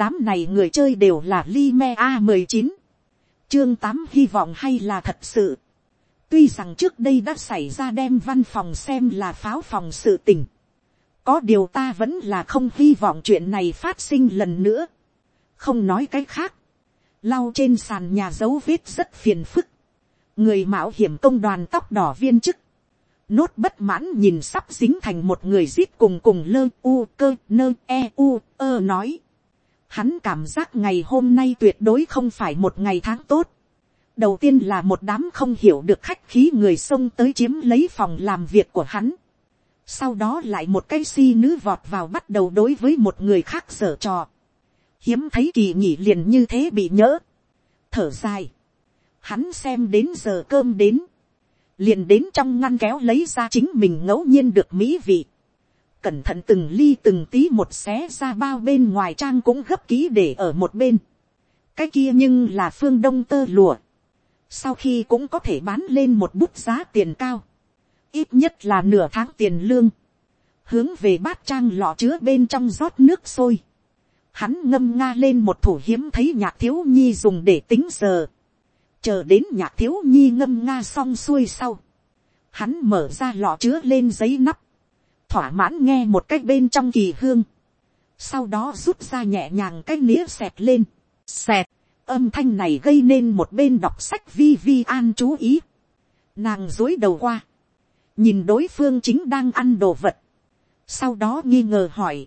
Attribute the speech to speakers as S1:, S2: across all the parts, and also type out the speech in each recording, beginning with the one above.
S1: đám này người chơi đều là Lime A19. Chương 8 hy vọng hay là thật sự. Tuy rằng trước đây đã xảy ra đem văn phòng xem là pháo phòng sự tình. Có điều ta vẫn là không hy vọng chuyện này phát sinh lần nữa. Không nói cái khác. Lau trên sàn nhà dấu vết rất phiền phức. Người mạo hiểm công đoàn tóc đỏ viên chức. Nốt bất mãn nhìn sắp dính thành một người zip cùng cùng lơ, u, cơ, nơ e u, ơ nói. Hắn cảm giác ngày hôm nay tuyệt đối không phải một ngày tháng tốt đầu tiên là một đám không hiểu được khách khí người xông tới chiếm lấy phòng làm việc của hắn. sau đó lại một cái si nữ vọt vào bắt đầu đối với một người khác dở trò. hiếm thấy kỳ nghỉ liền như thế bị nhỡ. thở dài. hắn xem đến giờ cơm đến. liền đến trong ngăn kéo lấy ra chính mình ngẫu nhiên được mỹ vị cẩn thận từng ly từng tí một xé ra bao bên ngoài trang cũng gấp ký để ở một bên. cái kia nhưng là phương đông tơ lụa. Sau khi cũng có thể bán lên một bút giá tiền cao, ít nhất là nửa tháng tiền lương, hướng về bát trang lọ chứa bên trong rót nước sôi, hắn ngâm nga lên một thủ hiếm thấy nhạc thiếu nhi dùng để tính giờ, chờ đến nhạc thiếu nhi ngâm nga xong xuôi sau, hắn mở ra lọ chứa lên giấy nắp, thỏa mãn nghe một cách bên trong kỳ hương, sau đó rút ra nhẹ nhàng cái nĩa xẹt lên, xẹt, âm thanh này gây nên một bên đọc sách vi vi an chú ý. Nàng dối đầu qua. Nhìn đối phương chính đang ăn đồ vật. Sau đó nghi ngờ hỏi.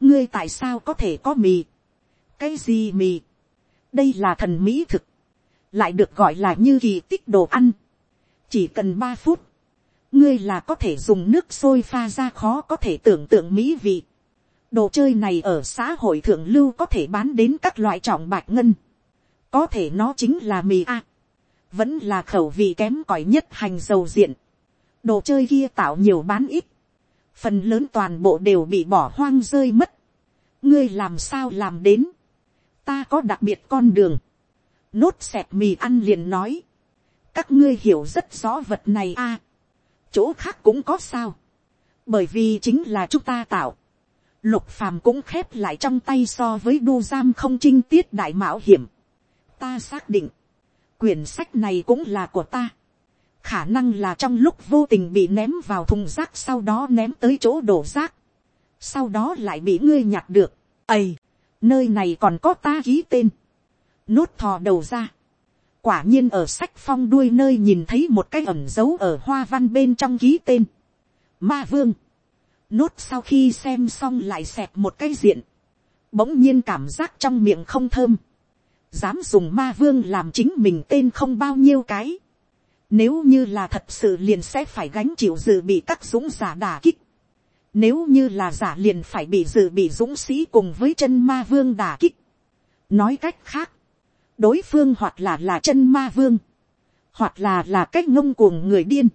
S1: Ngươi tại sao có thể có mì? Cái gì mì? Đây là thần mỹ thực. Lại được gọi là như kỳ tích đồ ăn. Chỉ cần ba phút. Ngươi là có thể dùng nước sôi pha ra khó có thể tưởng tượng mỹ vị. Đồ chơi này ở xã hội thượng lưu có thể bán đến các loại trọng bạch ngân. Có thể nó chính là mì a, vẫn là khẩu vị kém cỏi nhất hành dầu diện, đồ chơi kia tạo nhiều bán ít, phần lớn toàn bộ đều bị bỏ hoang rơi mất, ngươi làm sao làm đến, ta có đặc biệt con đường, nốt xẹp mì ăn liền nói, các ngươi hiểu rất rõ vật này a, chỗ khác cũng có sao, bởi vì chính là chúng ta tạo, lục phàm cũng khép lại trong tay so với đu giam không trinh tiết đại mạo hiểm, ta xác định, quyển sách này cũng là của ta. khả năng là trong lúc vô tình bị ném vào thùng rác sau đó ném tới chỗ đổ rác. sau đó lại bị ngươi nhặt được. Ây! nơi này còn có ta ký tên. nốt thò đầu ra quả nhiên ở sách phong đuôi nơi nhìn thấy một cái ẩn dấu ở hoa văn bên trong ký tên. ma vương. nốt sau khi xem xong lại xẹp một cái diện. bỗng nhiên cảm giác trong miệng không thơm dám dùng ma vương làm chính mình tên không bao nhiêu cái. Nếu như là thật sự liền sẽ phải gánh chịu dự bị các dũng giả đả kích. Nếu như là giả liền phải bị dự bị dũng sĩ cùng với chân ma vương đả kích. Nói cách khác, đối phương hoặc là là chân ma vương, hoặc là là cách ngông cuồng người điên.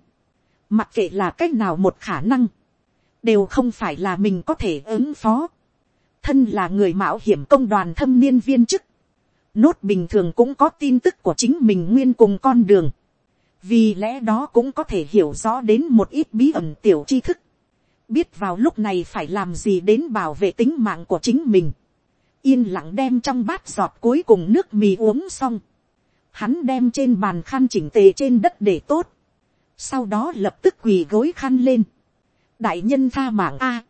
S1: Mặc kệ là cách nào một khả năng, đều không phải là mình có thể ứng phó. Thân là người mạo hiểm công đoàn thâm niên viên chức, nốt bình thường cũng có tin tức của chính mình nguyên cùng con đường. vì lẽ đó cũng có thể hiểu rõ đến một ít bí ẩn tiểu tri thức. biết vào lúc này phải làm gì đến bảo vệ tính mạng của chính mình yên lặng đem trong bát giọt cuối cùng nước mì uống xong. hắn đem trên bàn khăn chỉnh tề trên đất để tốt. sau đó lập tức quỳ gối khăn lên. đại nhân tha mạng a.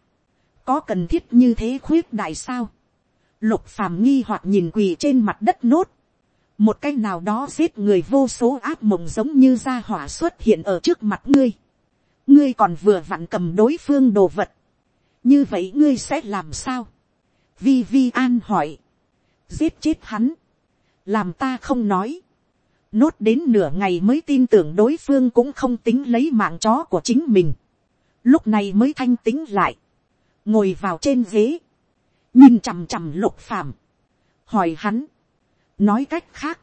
S1: có cần thiết như thế khuyết đại sao Lục phàm nghi hoặc nhìn quỳ trên mặt đất nốt. Một cái nào đó giết người vô số ác mộng giống như gia hỏa xuất hiện ở trước mặt ngươi. Ngươi còn vừa vặn cầm đối phương đồ vật. Như vậy ngươi sẽ làm sao? Vi Vi An hỏi. Giết chết hắn. Làm ta không nói. Nốt đến nửa ngày mới tin tưởng đối phương cũng không tính lấy mạng chó của chính mình. Lúc này mới thanh tính lại. Ngồi vào trên ghế nhìn chằm chằm lục phàm, hỏi hắn, nói cách khác,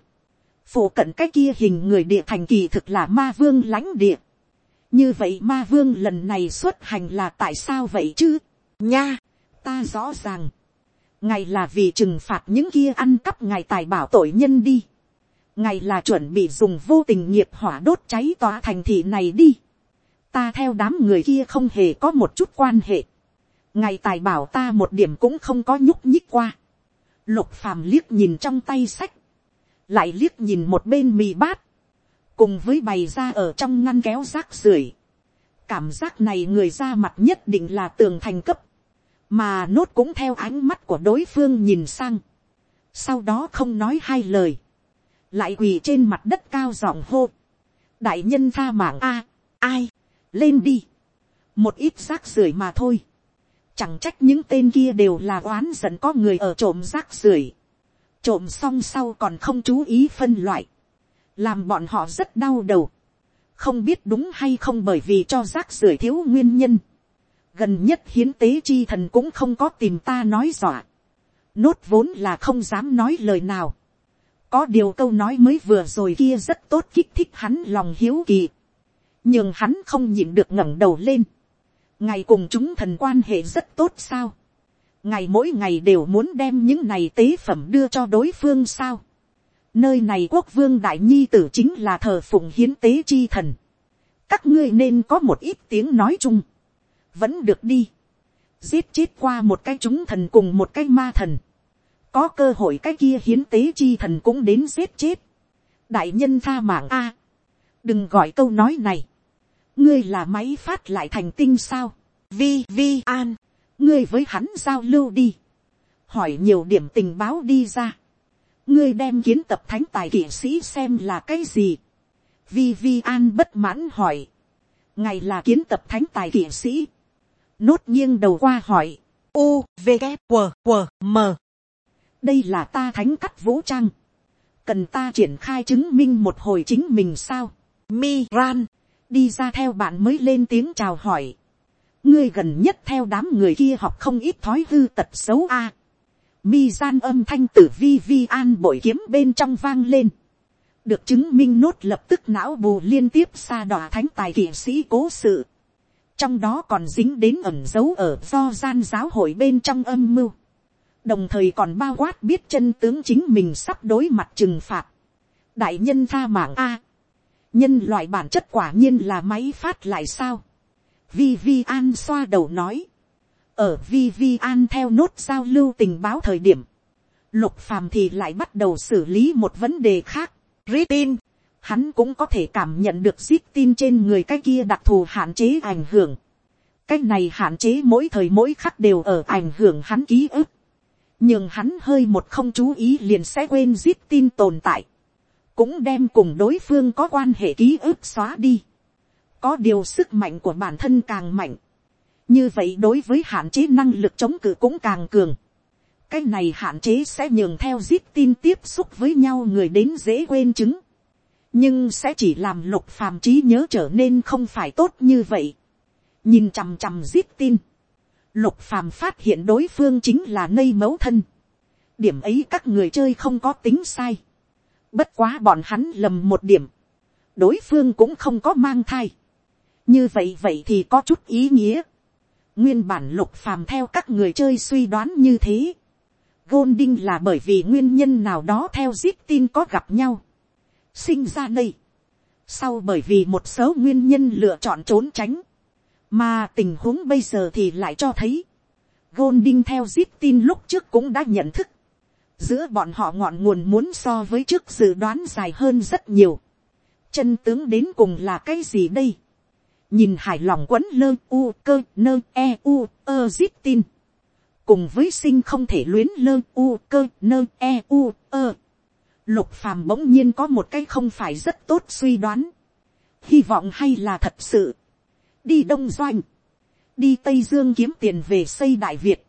S1: phổ cận cái kia hình người địa thành kỳ thực là ma vương lãnh địa, như vậy ma vương lần này xuất hành là tại sao vậy chứ, nha, ta rõ ràng, ngài là vì trừng phạt những kia ăn cắp ngài tài bảo tội nhân đi, ngài là chuẩn bị dùng vô tình nghiệp hỏa đốt cháy tòa thành thị này đi, ta theo đám người kia không hề có một chút quan hệ, ngài tài bảo ta một điểm cũng không có nhúc nhích qua. lục phàm liếc nhìn trong tay sách, lại liếc nhìn một bên mì bát, cùng với bày ra ở trong ngăn kéo rác rưởi. cảm giác này người ra mặt nhất định là tường thành cấp, mà nốt cũng theo ánh mắt của đối phương nhìn sang, sau đó không nói hai lời, lại quỳ trên mặt đất cao giọng hô, đại nhân tha mạng a, ai, lên đi, một ít rác rưởi mà thôi, chẳng trách những tên kia đều là oán giận có người ở trộm rác rưởi, trộm xong sau còn không chú ý phân loại, làm bọn họ rất đau đầu, không biết đúng hay không bởi vì cho rác rưởi thiếu nguyên nhân, gần nhất hiến tế chi thần cũng không có tìm ta nói dọa, nốt vốn là không dám nói lời nào, có điều câu nói mới vừa rồi kia rất tốt kích thích hắn lòng hiếu kỳ, nhưng hắn không nhịn được ngẩng đầu lên, ngày cùng chúng thần quan hệ rất tốt sao, ngày mỗi ngày đều muốn đem những này tế phẩm đưa cho đối phương sao, nơi này quốc vương đại nhi tử chính là thờ phụng hiến tế chi thần, các ngươi nên có một ít tiếng nói chung, vẫn được đi, giết chết qua một cái chúng thần cùng một cái ma thần, có cơ hội cái kia hiến tế chi thần cũng đến giết chết, đại nhân tha mạng a, đừng gọi câu nói này, ngươi là máy phát lại thành tinh sao, vi vi an, ngươi với hắn giao lưu đi, hỏi nhiều điểm tình báo đi ra, ngươi đem kiến tập thánh tài kỷ sĩ xem là cái gì, vi vi an bất mãn hỏi, ngày là kiến tập thánh tài kỵ sĩ, nốt nghiêng đầu qua hỏi, u v g q q m. Đây là ta thánh cắt vũ trang, cần ta triển khai chứng minh một hồi chính mình sao, mi ran, đi ra theo bạn mới lên tiếng chào hỏi, ngươi gần nhất theo đám người kia học không ít thói hư tật xấu a, mi gian âm thanh tử vi vi an bội kiếm bên trong vang lên, được chứng minh nốt lập tức não bù liên tiếp xa đọa thánh tài kỵ sĩ cố sự, trong đó còn dính đến ẩn dấu ở do gian giáo hội bên trong âm mưu, đồng thời còn bao quát biết chân tướng chính mình sắp đối mặt trừng phạt. đại nhân tha mạng a, nhân loại bản chất quả nhiên là máy phát lại sao. vi vi an xoa đầu nói, ở vi vi an theo nốt giao lưu tình báo thời điểm, lục phàm thì lại bắt đầu xử lý một vấn đề khác. Ritin, hắn cũng có thể cảm nhận được zip tin trên người cái kia đặc thù hạn chế ảnh hưởng. cái này hạn chế mỗi thời mỗi khắc đều ở ảnh hưởng hắn ký ức. Nhưng hắn hơi một không chú ý liền sẽ quên zip tin tồn tại, cũng đem cùng đối phương có quan hệ ký ức xóa đi, có điều sức mạnh của bản thân càng mạnh, như vậy đối với hạn chế năng lực chống cự cũng càng cường, cái này hạn chế sẽ nhường theo zip tin tiếp xúc với nhau người đến dễ quên chứng, nhưng sẽ chỉ làm lục phàm trí nhớ trở nên không phải tốt như vậy, nhìn chằm chằm giết tin, lục phàm phát hiện đối phương chính là nây mấu thân. điểm ấy các người chơi không có tính sai. bất quá bọn hắn lầm một điểm. đối phương cũng không có mang thai. như vậy vậy thì có chút ý nghĩa. nguyên bản lục phàm theo các người chơi suy đoán như thế. Golding là bởi vì nguyên nhân nào đó theo zip tin có gặp nhau sinh ra đây. sau bởi vì một số nguyên nhân lựa chọn trốn tránh mà tình huống bây giờ thì lại cho thấy, Golding theo zip tin lúc trước cũng đã nhận thức. Giữa bọn họ ngọn nguồn muốn so với trước dự đoán dài hơn rất nhiều. Chân tướng đến cùng là cái gì đây? Nhìn hài lòng quấn lơ u cơ nơ e u ơ zip tin. Cùng với sinh không thể luyến lơ u cơ nơ e u ơ. Lục phàm bỗng nhiên có một cái không phải rất tốt suy đoán. Hy vọng hay là thật sự. Đi đông doanh, đi tây dương kiếm tiền về xây đại việt,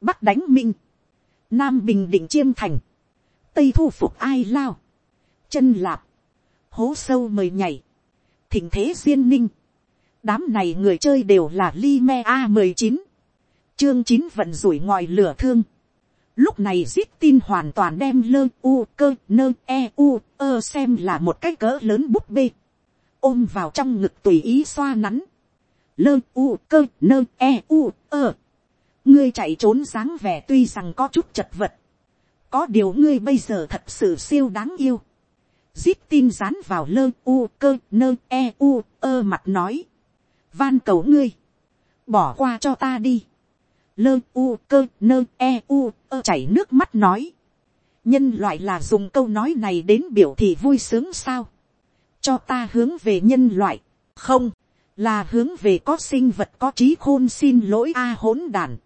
S1: bắc đánh minh, nam bình định chiêm thành, tây thu phục ai lao, chân lạp, hố sâu mời nhảy, thỉnh thế duyên ninh, đám này người chơi đều là li me a mười chín, chương chín vận rủi ngòi lửa thương, lúc này zip tin hoàn toàn đem lơ u cơ nơ e u ơ xem là một cái cỡ lớn búp bê, ôm vào trong ngực tùy ý xoa nắn, lơ u cơ nơ e u ơ. ngươi chạy trốn dáng vẻ tuy rằng có chút chật vật. có điều ngươi bây giờ thật sự siêu đáng yêu. zip tin dán vào lơ u cơ nơ e u ơ mặt nói. van cầu ngươi. bỏ qua cho ta đi lơ u cơ nơ e u ơ chảy nước mắt nói. nhân loại là dùng câu nói này đến biểu thị vui sướng sao. cho ta hướng về nhân loại. không, là hướng về có sinh vật có trí khôn xin lỗi a hỗn đàn.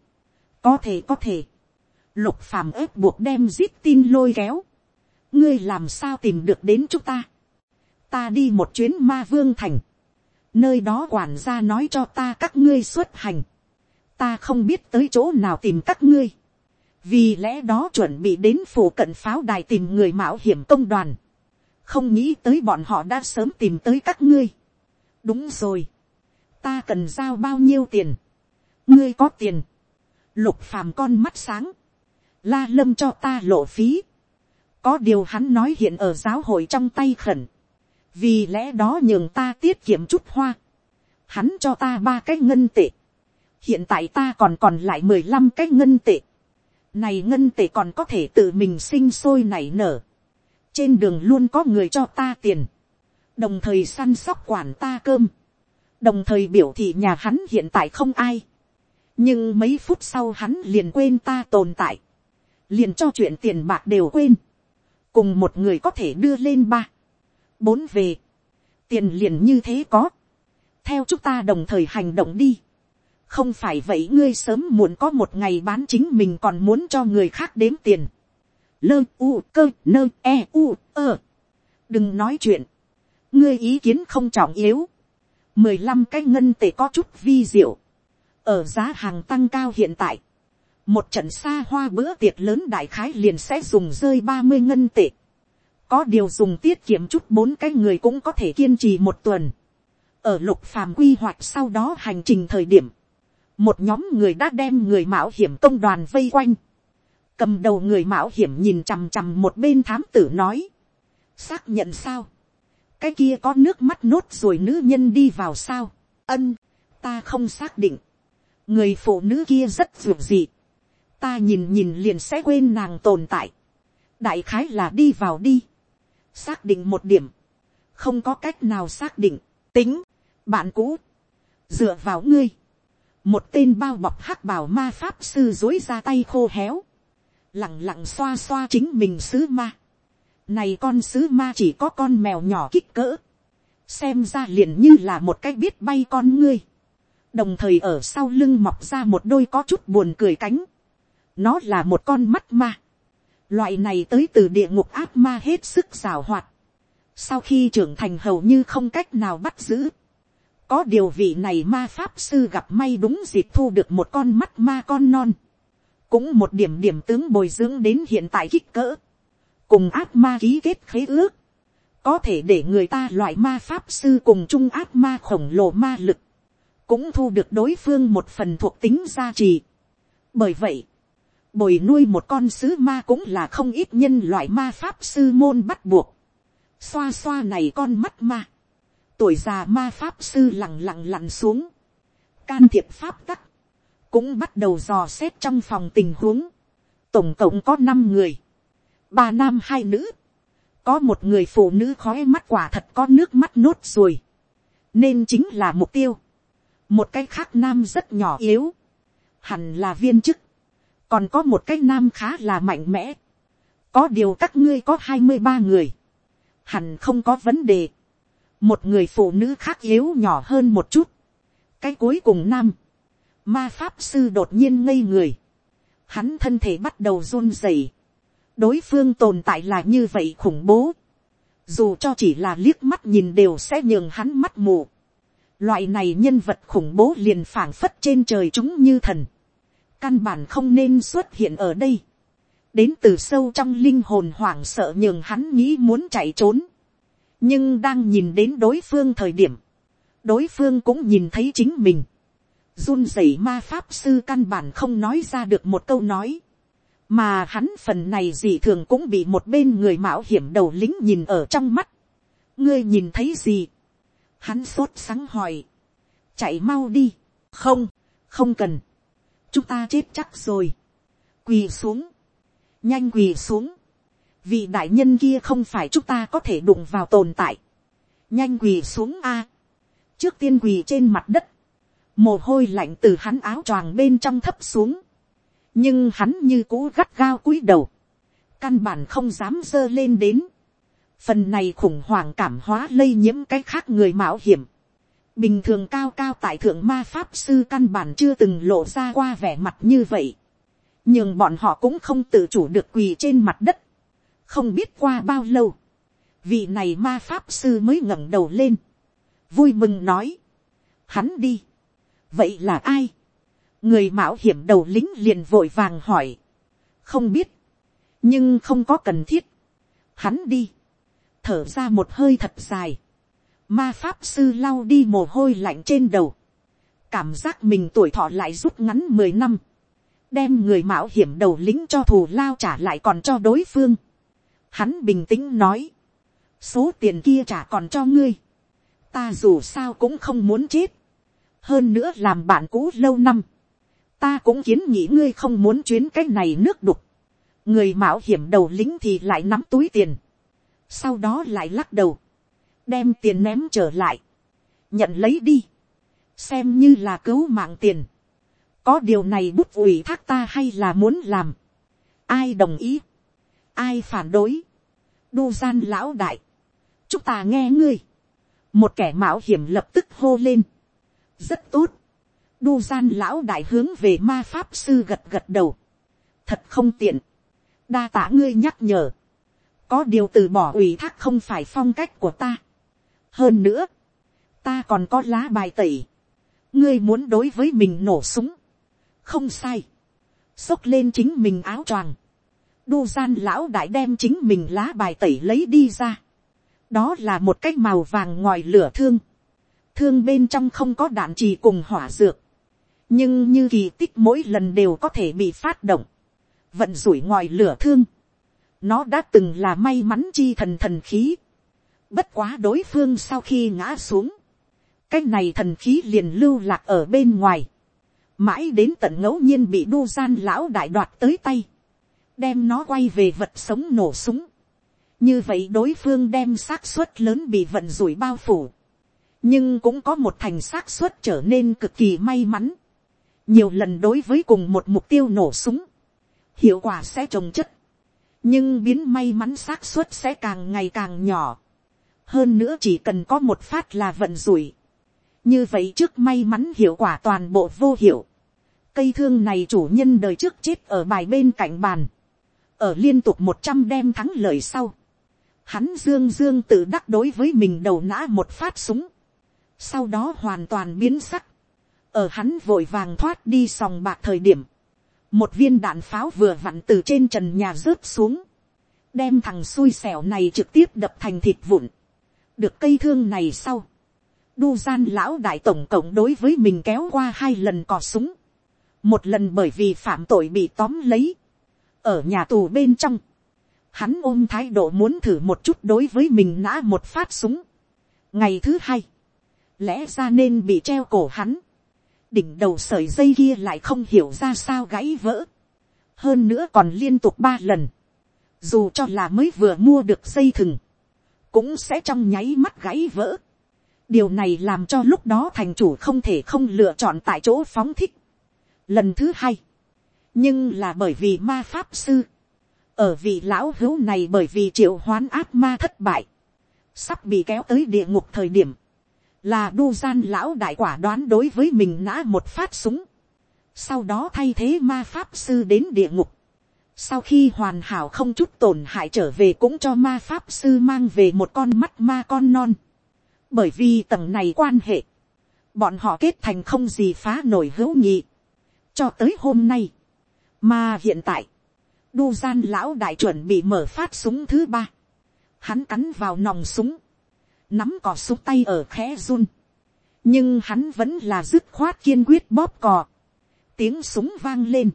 S1: có thể có thể. lục phàm ép buộc đem giết tin lôi kéo. ngươi làm sao tìm được đến chúng ta. ta đi một chuyến ma vương thành. nơi đó quản gia nói cho ta các ngươi xuất hành ta không biết tới chỗ nào tìm các ngươi, vì lẽ đó chuẩn bị đến phủ cận pháo đài tìm người mạo hiểm công đoàn, không nghĩ tới bọn họ đã sớm tìm tới các ngươi. đúng rồi, ta cần giao bao nhiêu tiền, ngươi có tiền, lục phàm con mắt sáng, la lâm cho ta lộ phí, có điều hắn nói hiện ở giáo hội trong tay khẩn, vì lẽ đó nhường ta tiết kiệm chút hoa, hắn cho ta ba cái ngân tệ, hiện tại ta còn còn lại mười lăm cái ngân tệ. này ngân tệ còn có thể tự mình sinh sôi nảy nở. trên đường luôn có người cho ta tiền. đồng thời săn sóc quản ta cơm. đồng thời biểu thị nhà hắn hiện tại không ai. nhưng mấy phút sau hắn liền quên ta tồn tại. liền cho chuyện tiền bạc đều quên. cùng một người có thể đưa lên ba. bốn về. tiền liền như thế có. theo chúng ta đồng thời hành động đi không phải vậy ngươi sớm muộn có một ngày bán chính mình còn muốn cho người khác đếm tiền. lơ, u, cơ, nơ e u, ơ. đừng nói chuyện. ngươi ý kiến không trọng yếu. mười lăm cái ngân tệ có chút vi diệu. ở giá hàng tăng cao hiện tại. một trận xa hoa bữa tiệc lớn đại khái liền sẽ dùng rơi ba mươi ngân tệ. có điều dùng tiết kiệm chút bốn cái người cũng có thể kiên trì một tuần. ở lục phàm quy hoạch sau đó hành trình thời điểm một nhóm người đã đem người mạo hiểm công đoàn vây quanh, cầm đầu người mạo hiểm nhìn chằm chằm một bên thám tử nói, xác nhận sao, cái kia có nước mắt nốt rồi nữ nhân đi vào sao, ân, ta không xác định, người phụ nữ kia rất ruột gì, ta nhìn nhìn liền sẽ quên nàng tồn tại, đại khái là đi vào đi, xác định một điểm, không có cách nào xác định, tính, bạn cũ, dựa vào ngươi, một tên bao bọc hắc bảo ma pháp sư dối ra tay khô héo, lẳng lặng xoa xoa chính mình sứ ma. Này con sứ ma chỉ có con mèo nhỏ kích cỡ, xem ra liền như là một cái biết bay con ngươi, đồng thời ở sau lưng mọc ra một đôi có chút buồn cười cánh, nó là một con mắt ma, loại này tới từ địa ngục ác ma hết sức rào hoạt, sau khi trưởng thành hầu như không cách nào bắt giữ, có điều vị này ma pháp sư gặp may đúng dịp thu được một con mắt ma con non. Cũng một điểm điểm tướng bồi dưỡng đến hiện tại kích cỡ. Cùng ác ma ký kết khế ước. Có thể để người ta loại ma pháp sư cùng chung ác ma khổng lồ ma lực. Cũng thu được đối phương một phần thuộc tính gia trì. Bởi vậy, bồi nuôi một con sứ ma cũng là không ít nhân loại ma pháp sư môn bắt buộc. Xoa xoa này con mắt ma tuổi già ma pháp sư lẳng lặng lặn xuống, can thiệp pháp tắc, cũng bắt đầu dò xét trong phòng tình huống, tổng cộng có năm người, ba nam hai nữ, có một người phụ nữ khói mắt quả thật có nước mắt nốt rồi, nên chính là mục tiêu, một cái khác nam rất nhỏ yếu, hẳn là viên chức, còn có một cái nam khá là mạnh mẽ, có điều các ngươi có hai mươi ba người, hẳn không có vấn đề, một người phụ nữ khác yếu nhỏ hơn một chút, cái cuối cùng nam, ma pháp sư đột nhiên ngây người, hắn thân thể bắt đầu run rẩy, đối phương tồn tại là như vậy khủng bố, dù cho chỉ là liếc mắt nhìn đều sẽ nhường hắn mắt mù, loại này nhân vật khủng bố liền phảng phất trên trời chúng như thần, căn bản không nên xuất hiện ở đây, đến từ sâu trong linh hồn hoảng sợ nhường hắn nghĩ muốn chạy trốn, nhưng đang nhìn đến đối phương thời điểm, đối phương cũng nhìn thấy chính mình. run rẩy ma pháp sư căn bản không nói ra được một câu nói, mà hắn phần này gì thường cũng bị một bên người mạo hiểm đầu lính nhìn ở trong mắt. ngươi nhìn thấy gì, hắn sốt sáng hỏi, chạy mau đi, không, không cần, chúng ta chết chắc rồi, quỳ xuống, nhanh quỳ xuống, vị đại nhân kia không phải chúng ta có thể đụng vào tồn tại, nhanh quỳ xuống a, trước tiên quỳ trên mặt đất, mồ hôi lạnh từ hắn áo choàng bên trong thấp xuống, nhưng hắn như cũ gắt gao cúi đầu, căn bản không dám dơ lên đến, phần này khủng hoảng cảm hóa lây nhiễm cái khác người mạo hiểm, bình thường cao cao tại thượng ma pháp sư căn bản chưa từng lộ ra qua vẻ mặt như vậy, nhưng bọn họ cũng không tự chủ được quỳ trên mặt đất, không biết qua bao lâu, vị này ma pháp sư mới ngẩng đầu lên, vui mừng nói, hắn đi, vậy là ai, người mạo hiểm đầu lính liền vội vàng hỏi, không biết, nhưng không có cần thiết, hắn đi, thở ra một hơi thật dài, ma pháp sư lau đi mồ hôi lạnh trên đầu, cảm giác mình tuổi thọ lại rút ngắn mười năm, đem người mạo hiểm đầu lính cho thù lao trả lại còn cho đối phương. Hắn bình tĩnh nói, số tiền kia trả còn cho ngươi, ta dù sao cũng không muốn chết, hơn nữa làm bạn cũ lâu năm, ta cũng kiến nghĩ ngươi không muốn chuyến cái này nước đục, người mạo hiểm đầu lính thì lại nắm túi tiền, sau đó lại lắc đầu, đem tiền ném trở lại, nhận lấy đi, xem như là cứu mạng tiền, có điều này bút ủy thác ta hay là muốn làm, ai đồng ý, ai phản đối, đu gian lão đại, chúng ta nghe ngươi, một kẻ mạo hiểm lập tức hô lên, rất tốt, đu gian lão đại hướng về ma pháp sư gật gật đầu, thật không tiện, đa tả ngươi nhắc nhở, có điều từ bỏ ủy thác không phải phong cách của ta. hơn nữa, ta còn có lá bài tẩy, ngươi muốn đối với mình nổ súng, không sai, xốc lên chính mình áo choàng, đu gian lão đại đem chính mình lá bài tẩy lấy đi ra, đó là một cái màu vàng ngoài lửa thương, thương bên trong không có đạn trì cùng hỏa dược, nhưng như kỳ tích mỗi lần đều có thể bị phát động, vận rủi ngoài lửa thương, nó đã từng là may mắn chi thần thần khí. Bất quá đối phương sau khi ngã xuống. Cái này thần khí liền lưu lạc ở bên ngoài. Mãi đến tận ngẫu nhiên bị đu gian lão đại đoạt tới tay. Đem nó quay về vật sống nổ súng. Như vậy đối phương đem xác suất lớn bị vận rủi bao phủ. Nhưng cũng có một thành xác suất trở nên cực kỳ may mắn. Nhiều lần đối với cùng một mục tiêu nổ súng. Hiệu quả sẽ trồng chất nhưng biến may mắn xác suất sẽ càng ngày càng nhỏ. hơn nữa chỉ cần có một phát là vận rủi. như vậy trước may mắn hiệu quả toàn bộ vô hiệu. cây thương này chủ nhân đời trước chết ở bài bên cạnh bàn ở liên tục một trăm đem thắng lợi sau. hắn dương dương tự đắc đối với mình đầu nã một phát súng. sau đó hoàn toàn biến sắc. ở hắn vội vàng thoát đi sòng bạc thời điểm một viên đạn pháo vừa vặn từ trên trần nhà rớt xuống, đem thằng xui xẻo này trực tiếp đập thành thịt vụn, được cây thương này sau, đu gian lão đại tổng cộng đối với mình kéo qua hai lần cò súng, một lần bởi vì phạm tội bị tóm lấy, ở nhà tù bên trong, hắn ôm thái độ muốn thử một chút đối với mình nã một phát súng. ngày thứ hai, lẽ ra nên bị treo cổ hắn, đỉnh đầu sợi dây kia lại không hiểu ra sao gãy vỡ. hơn nữa còn liên tục ba lần. dù cho là mới vừa mua được dây thừng, cũng sẽ trong nháy mắt gãy vỡ. điều này làm cho lúc đó thành chủ không thể không lựa chọn tại chỗ phóng thích. lần thứ hai, nhưng là bởi vì ma pháp sư, ở vị lão hữu này bởi vì triệu hoán áp ma thất bại, sắp bị kéo tới địa ngục thời điểm, là đu gian lão đại quả đoán đối với mình nã một phát súng, sau đó thay thế ma pháp sư đến địa ngục, sau khi hoàn hảo không chút tổn hại trở về cũng cho ma pháp sư mang về một con mắt ma con non, bởi vì tầng này quan hệ, bọn họ kết thành không gì phá nổi hữu nhị, cho tới hôm nay, mà hiện tại, đu gian lão đại chuẩn bị mở phát súng thứ ba, hắn cắn vào nòng súng, nắm cò súng tay ở khẽ run, nhưng hắn vẫn là dứt khoát kiên quyết bóp cò, tiếng súng vang lên,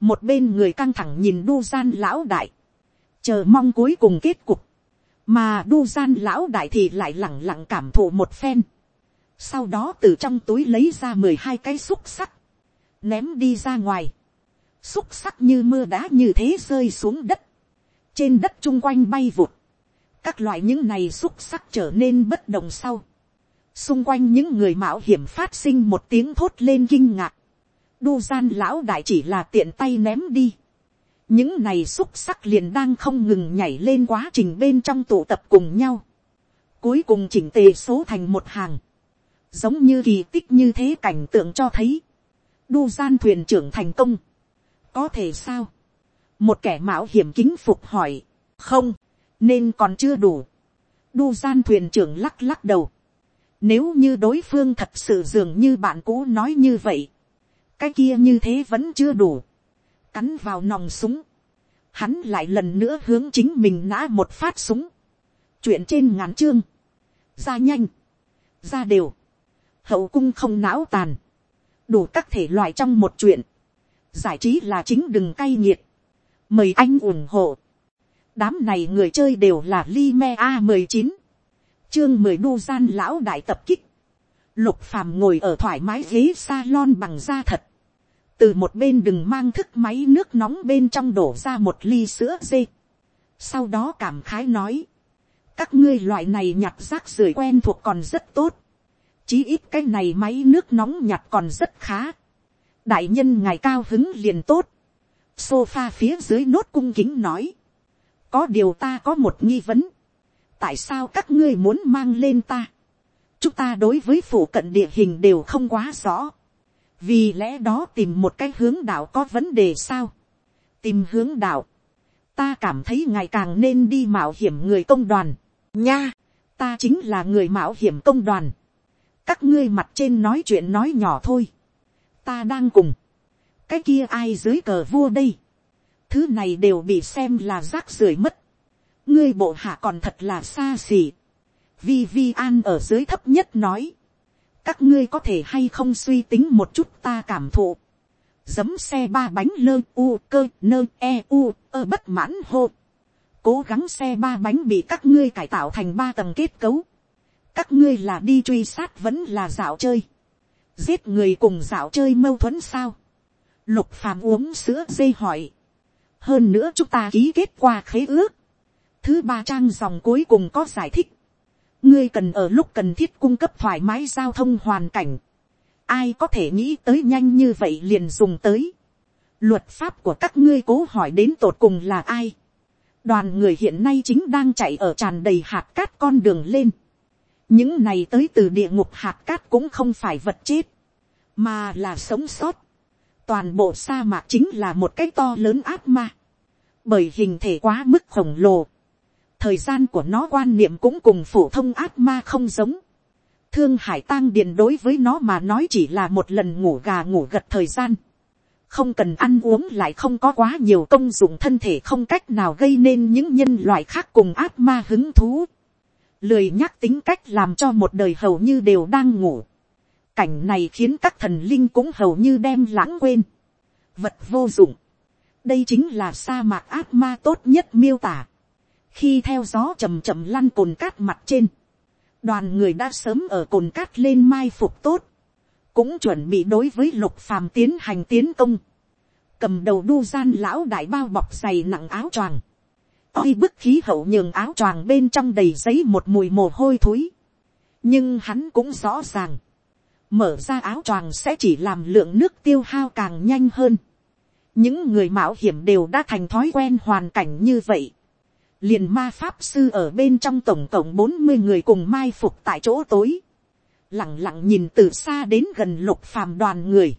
S1: một bên người căng thẳng nhìn đu gian lão đại, chờ mong cuối cùng kết cục, mà đu gian lão đại thì lại lặng lặng cảm thụ một phen, sau đó từ trong túi lấy ra mười hai cái xúc sắc, ném đi ra ngoài, xúc sắc như mưa đá như thế rơi xuống đất, trên đất chung quanh bay vụt, các loại những này xúc sắc trở nên bất đồng sau, xung quanh những người mạo hiểm phát sinh một tiếng thốt lên kinh ngạc, đu gian lão đại chỉ là tiện tay ném đi, những này xúc sắc liền đang không ngừng nhảy lên quá trình bên trong tụ tập cùng nhau, cuối cùng chỉnh tề số thành một hàng, giống như kỳ tích như thế cảnh tượng cho thấy, đu gian thuyền trưởng thành công, có thể sao, một kẻ mạo hiểm kính phục hỏi, không, nên còn chưa đủ, đu gian thuyền trưởng lắc lắc đầu, nếu như đối phương thật sự dường như bạn cũ nói như vậy, cái kia như thế vẫn chưa đủ, cắn vào nòng súng, hắn lại lần nữa hướng chính mình nã một phát súng, chuyện trên ngắn chương, ra nhanh, ra đều, hậu cung không não tàn, đủ các thể loại trong một chuyện, giải trí là chính đừng cay nghiệt, mời anh ủng hộ, đám này người chơi đều là Lime a mười chín, chương mười đu gian lão đại tập kích, lục phàm ngồi ở thoải mái ghế salon bằng da thật, từ một bên đừng mang thức máy nước nóng bên trong đổ ra một ly sữa dê, sau đó cảm khái nói, các ngươi loại này nhặt rác rưởi quen thuộc còn rất tốt, chí ít cái này máy nước nóng nhặt còn rất khá, đại nhân ngài cao hứng liền tốt, sofa phía dưới nốt cung kính nói, có điều ta có một nghi vấn, tại sao các ngươi muốn mang lên ta, chúng ta đối với phủ cận địa hình đều không quá rõ, vì lẽ đó tìm một cái hướng đạo có vấn đề sao, tìm hướng đạo, ta cảm thấy ngày càng nên đi mạo hiểm người công đoàn, nha, ta chính là người mạo hiểm công đoàn, các ngươi mặt trên nói chuyện nói nhỏ thôi, ta đang cùng, cái kia ai dưới cờ vua đây, thứ này đều bị xem là rác rưởi mất, ngươi bộ hạ còn thật là xa xỉ, vi vi an ở dưới thấp nhất nói, các ngươi có thể hay không suy tính một chút ta cảm thụ, giấm xe ba bánh lơ u cơ nơ e u ơ bất mãn hô, cố gắng xe ba bánh bị các ngươi cải tạo thành ba tầng kết cấu, các ngươi là đi truy sát vẫn là dạo chơi, giết người cùng dạo chơi mâu thuẫn sao, lục phàm uống sữa dây hỏi, hơn nữa chúng ta ký kết qua khế ước, thứ ba trang dòng cuối cùng có giải thích, ngươi cần ở lúc cần thiết cung cấp thoải mái giao thông hoàn cảnh, ai có thể nghĩ tới nhanh như vậy liền dùng tới, luật pháp của các ngươi cố hỏi đến tột cùng là ai, đoàn người hiện nay chính đang chạy ở tràn đầy hạt cát con đường lên, những này tới từ địa ngục hạt cát cũng không phải vật chết, mà là sống sót. toàn bộ sa mạc chính là một cái to lớn ác ma, bởi hình thể quá mức khổng lồ, thời gian của nó quan niệm cũng cùng phổ thông ác ma không giống. thương hải tang điền đối với nó mà nói chỉ là một lần ngủ gà ngủ gật thời gian. không cần ăn uống lại không có quá nhiều công dụng thân thể không cách nào gây nên những nhân loại khác cùng ác ma hứng thú lười nhắc tính cách làm cho một đời hầu như đều đang ngủ. cảnh này khiến các thần linh cũng hầu như đem lãng quên. vật vô dụng. đây chính là sa mạc ác ma tốt nhất miêu tả. khi theo gió chầm chậm lăn cồn cát mặt trên, đoàn người đã sớm ở cồn cát lên mai phục tốt, cũng chuẩn bị đối với lục phàm tiến hành tiến công. cầm đầu đu gian lão đại bao bọc dày nặng áo choàng oi bức khí hậu nhường áo choàng bên trong đầy giấy một mùi mồ hôi thối. nhưng hắn cũng rõ ràng, mở ra áo choàng sẽ chỉ làm lượng nước tiêu hao càng nhanh hơn. những người mạo hiểm đều đã thành thói quen hoàn cảnh như vậy. liền ma pháp sư ở bên trong tổng cộng bốn mươi người cùng mai phục tại chỗ tối. lẳng lặng nhìn từ xa đến gần lục phàm đoàn người.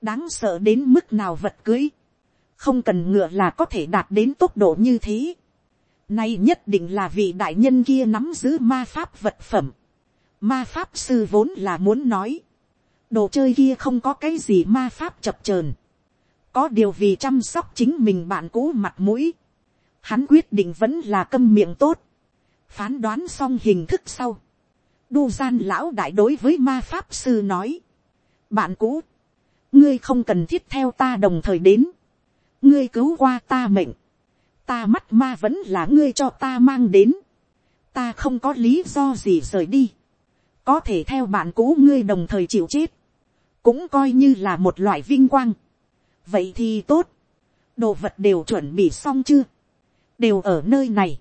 S1: đáng sợ đến mức nào vật cưới không cần ngựa là có thể đạt đến tốc độ như thế. Nay nhất định là vị đại nhân kia nắm giữ ma pháp vật phẩm. Ma pháp sư vốn là muốn nói. Đồ chơi kia không có cái gì ma pháp chập chờn Có điều vì chăm sóc chính mình bạn cũ mặt mũi. Hắn quyết định vẫn là câm miệng tốt. Phán đoán xong hình thức sau. Đu gian lão đại đối với ma pháp sư nói. Bạn cũ. Ngươi không cần thiết theo ta đồng thời đến ngươi cứu qua ta mệnh, ta mắt ma vẫn là ngươi cho ta mang đến, ta không có lý do gì rời đi, có thể theo bạn cũ ngươi đồng thời chịu chết, cũng coi như là một loại vinh quang. vậy thì tốt, đồ vật đều chuẩn bị xong chưa, đều ở nơi này,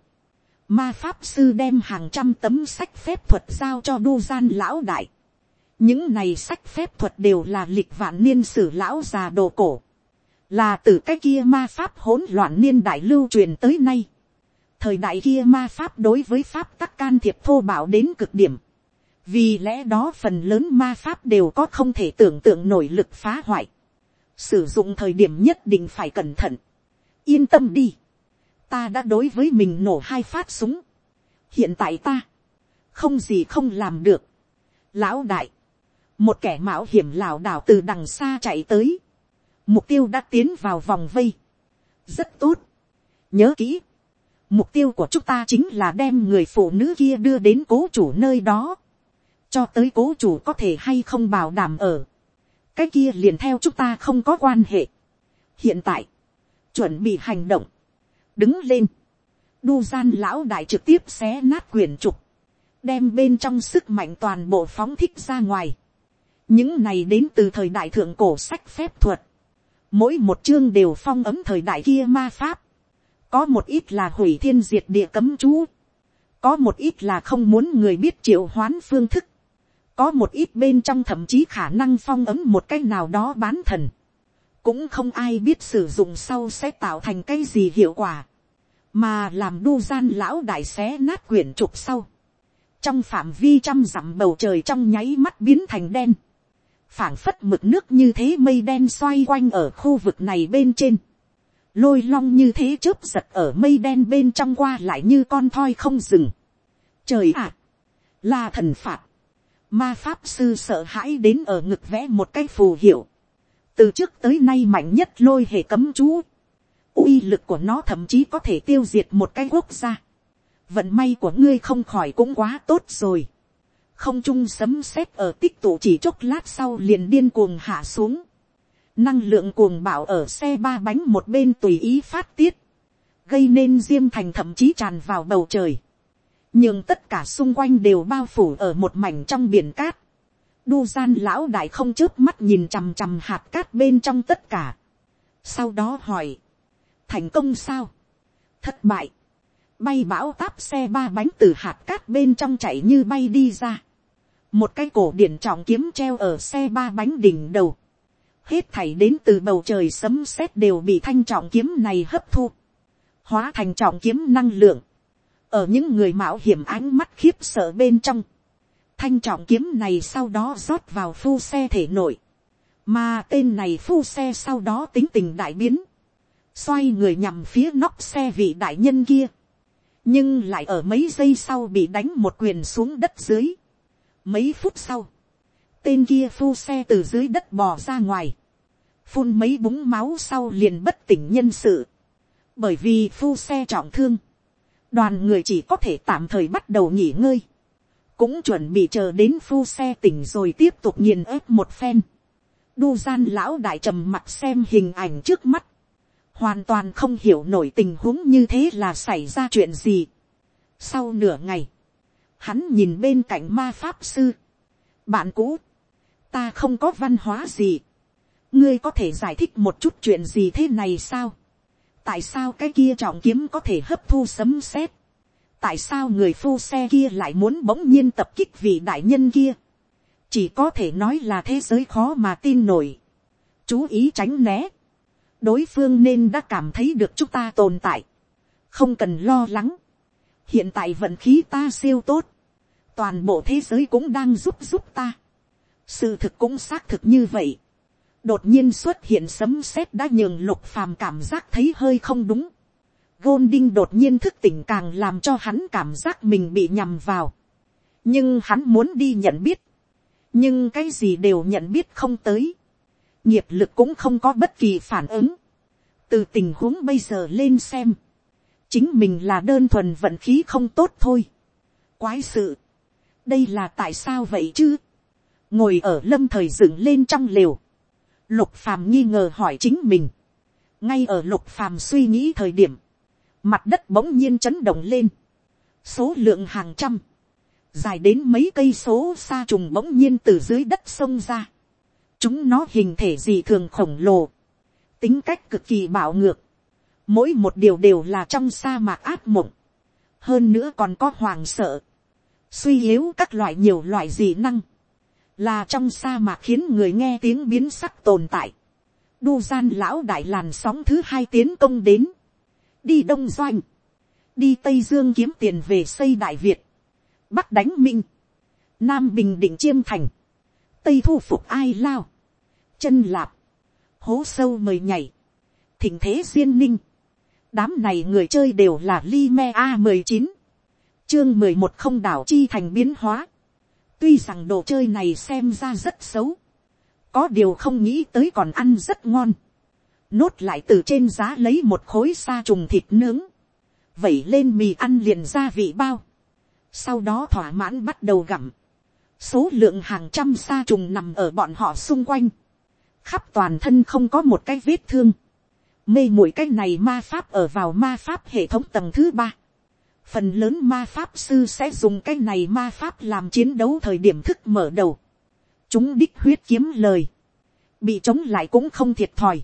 S1: Ma pháp sư đem hàng trăm tấm sách phép thuật giao cho đô gian lão đại. Những này sách phép thuật đều là lịch vạn niên sử lão già đồ cổ. Là từ cái kia ma pháp hỗn loạn niên đại lưu truyền tới nay. Thời đại kia ma pháp đối với pháp tắc can thiệp thô bạo đến cực điểm. Vì lẽ đó phần lớn ma pháp đều có không thể tưởng tượng nổi lực phá hoại. Sử dụng thời điểm nhất định phải cẩn thận. Yên tâm đi ta đã đối với mình nổ hai phát súng. hiện tại ta, không gì không làm được. lão đại, một kẻ mạo hiểm lảo đảo từ đằng xa chạy tới mục tiêu đã tiến vào vòng vây. rất tốt. nhớ kỹ, mục tiêu của chúng ta chính là đem người phụ nữ kia đưa đến cố chủ nơi đó. cho tới cố chủ có thể hay không bảo đảm ở. cái kia liền theo chúng ta không có quan hệ. hiện tại, chuẩn bị hành động đứng lên, đu gian lão đại trực tiếp xé nát quyển trục, đem bên trong sức mạnh toàn bộ phóng thích ra ngoài. những này đến từ thời đại thượng cổ sách phép thuật, mỗi một chương đều phong ấm thời đại kia ma pháp, có một ít là hủy thiên diệt địa cấm chú, có một ít là không muốn người biết triệu hoán phương thức, có một ít bên trong thậm chí khả năng phong ấm một cái nào đó bán thần, cũng không ai biết sử dụng sau sẽ tạo thành cái gì hiệu quả, mà làm đu gian lão đại xé nát quyển trục sau, trong phạm vi trăm dặm bầu trời trong nháy mắt biến thành đen, phảng phất mực nước như thế mây đen xoay quanh ở khu vực này bên trên, lôi long như thế chớp giật ở mây đen bên trong qua lại như con thoi không dừng. Trời ạ, là thần phạt, ma pháp sư sợ hãi đến ở ngực vẽ một cái phù hiệu, từ trước tới nay mạnh nhất lôi hệ cấm chú, uy lực của nó thậm chí có thể tiêu diệt một cái quốc gia. vận may của ngươi không khỏi cũng quá tốt rồi không trung sấm sét ở tích tụ chỉ chốc lát sau liền điên cuồng hạ xuống. năng lượng cuồng bạo ở xe ba bánh một bên tùy ý phát tiết. gây nên diêm thành thậm chí tràn vào bầu trời. nhưng tất cả xung quanh đều bao phủ ở một mảnh trong biển cát đu gian lão đại không chớp mắt nhìn chằm chằm hạt cát bên trong tất cả. Sau đó hỏi. Thành công sao? Thất bại. Bay bão táp xe ba bánh từ hạt cát bên trong chạy như bay đi ra. Một cái cổ điển trọng kiếm treo ở xe ba bánh đỉnh đầu. Hết thảy đến từ bầu trời sấm sét đều bị thanh trọng kiếm này hấp thu. Hóa thành trọng kiếm năng lượng. Ở những người mạo hiểm ánh mắt khiếp sợ bên trong thanh trọng kiếm này sau đó rót vào phu xe thể nội, mà tên này phu xe sau đó tính tình đại biến, xoay người nhằm phía nóc xe vị đại nhân kia, nhưng lại ở mấy giây sau bị đánh một quyền xuống đất dưới mấy phút sau, tên kia phu xe từ dưới đất bò ra ngoài, phun mấy búng máu sau liền bất tỉnh nhân sự, bởi vì phu xe trọng thương, đoàn người chỉ có thể tạm thời bắt đầu nghỉ ngơi, cũng chuẩn bị chờ đến phu xe tỉnh rồi tiếp tục nghiền ép một phen. đu gian lão đại trầm mặt xem hình ảnh trước mắt, hoàn toàn không hiểu nổi tình huống như thế là xảy ra chuyện gì. sau nửa ngày, hắn nhìn bên cạnh ma pháp sư, bạn cũ, ta không có văn hóa gì, ngươi có thể giải thích một chút chuyện gì thế này sao, tại sao cái kia trọng kiếm có thể hấp thu sấm sét, tại sao người phu xe kia lại muốn bỗng nhiên tập kích vị đại nhân kia, chỉ có thể nói là thế giới khó mà tin nổi, chú ý tránh né, đối phương nên đã cảm thấy được chúng ta tồn tại, không cần lo lắng, hiện tại vận khí ta siêu tốt, toàn bộ thế giới cũng đang giúp giúp ta, sự thực cũng xác thực như vậy, đột nhiên xuất hiện sấm sét đã nhường lục phàm cảm giác thấy hơi không đúng, Golding đột nhiên thức tỉnh càng làm cho hắn cảm giác mình bị nhầm vào. Nhưng hắn muốn đi nhận biết. Nhưng cái gì đều nhận biết không tới. Nghiệp lực cũng không có bất kỳ phản ứng. Từ tình huống bây giờ lên xem. Chính mình là đơn thuần vận khí không tốt thôi. Quái sự. Đây là tại sao vậy chứ? Ngồi ở lâm thời dựng lên trong lều. Lục phàm nghi ngờ hỏi chính mình. Ngay ở lục phàm suy nghĩ thời điểm mặt đất bỗng nhiên chấn động lên, số lượng hàng trăm, dài đến mấy cây số xa trùng bỗng nhiên từ dưới đất sông ra, chúng nó hình thể gì thường khổng lồ, tính cách cực kỳ bạo ngược, mỗi một điều đều là trong sa mạc áp mộng, hơn nữa còn có hoàng sợ, suy yếu các loại nhiều loại dị năng, là trong sa mạc khiến người nghe tiếng biến sắc tồn tại. đu gian lão đại làn sóng thứ hai tiến công đến, đi đông doanh, đi tây dương kiếm tiền về xây đại việt, bắc đánh minh, nam bình định chiêm thành, tây thu phục ai lao, chân lạp, hố sâu mời nhảy, thỉnh thế duyên ninh, đám này người chơi đều là li me a mười chín, chương mười một không đảo chi thành biến hóa, tuy rằng đồ chơi này xem ra rất xấu, có điều không nghĩ tới còn ăn rất ngon, nốt lại từ trên giá lấy một khối sa trùng thịt nướng, vẩy lên mì ăn liền gia vị bao, sau đó thỏa mãn bắt đầu gặm, số lượng hàng trăm sa trùng nằm ở bọn họ xung quanh, khắp toàn thân không có một cái vết thương, mê mũi cái này ma pháp ở vào ma pháp hệ thống tầng thứ ba, phần lớn ma pháp sư sẽ dùng cái này ma pháp làm chiến đấu thời điểm thức mở đầu, chúng đích huyết kiếm lời, bị chống lại cũng không thiệt thòi,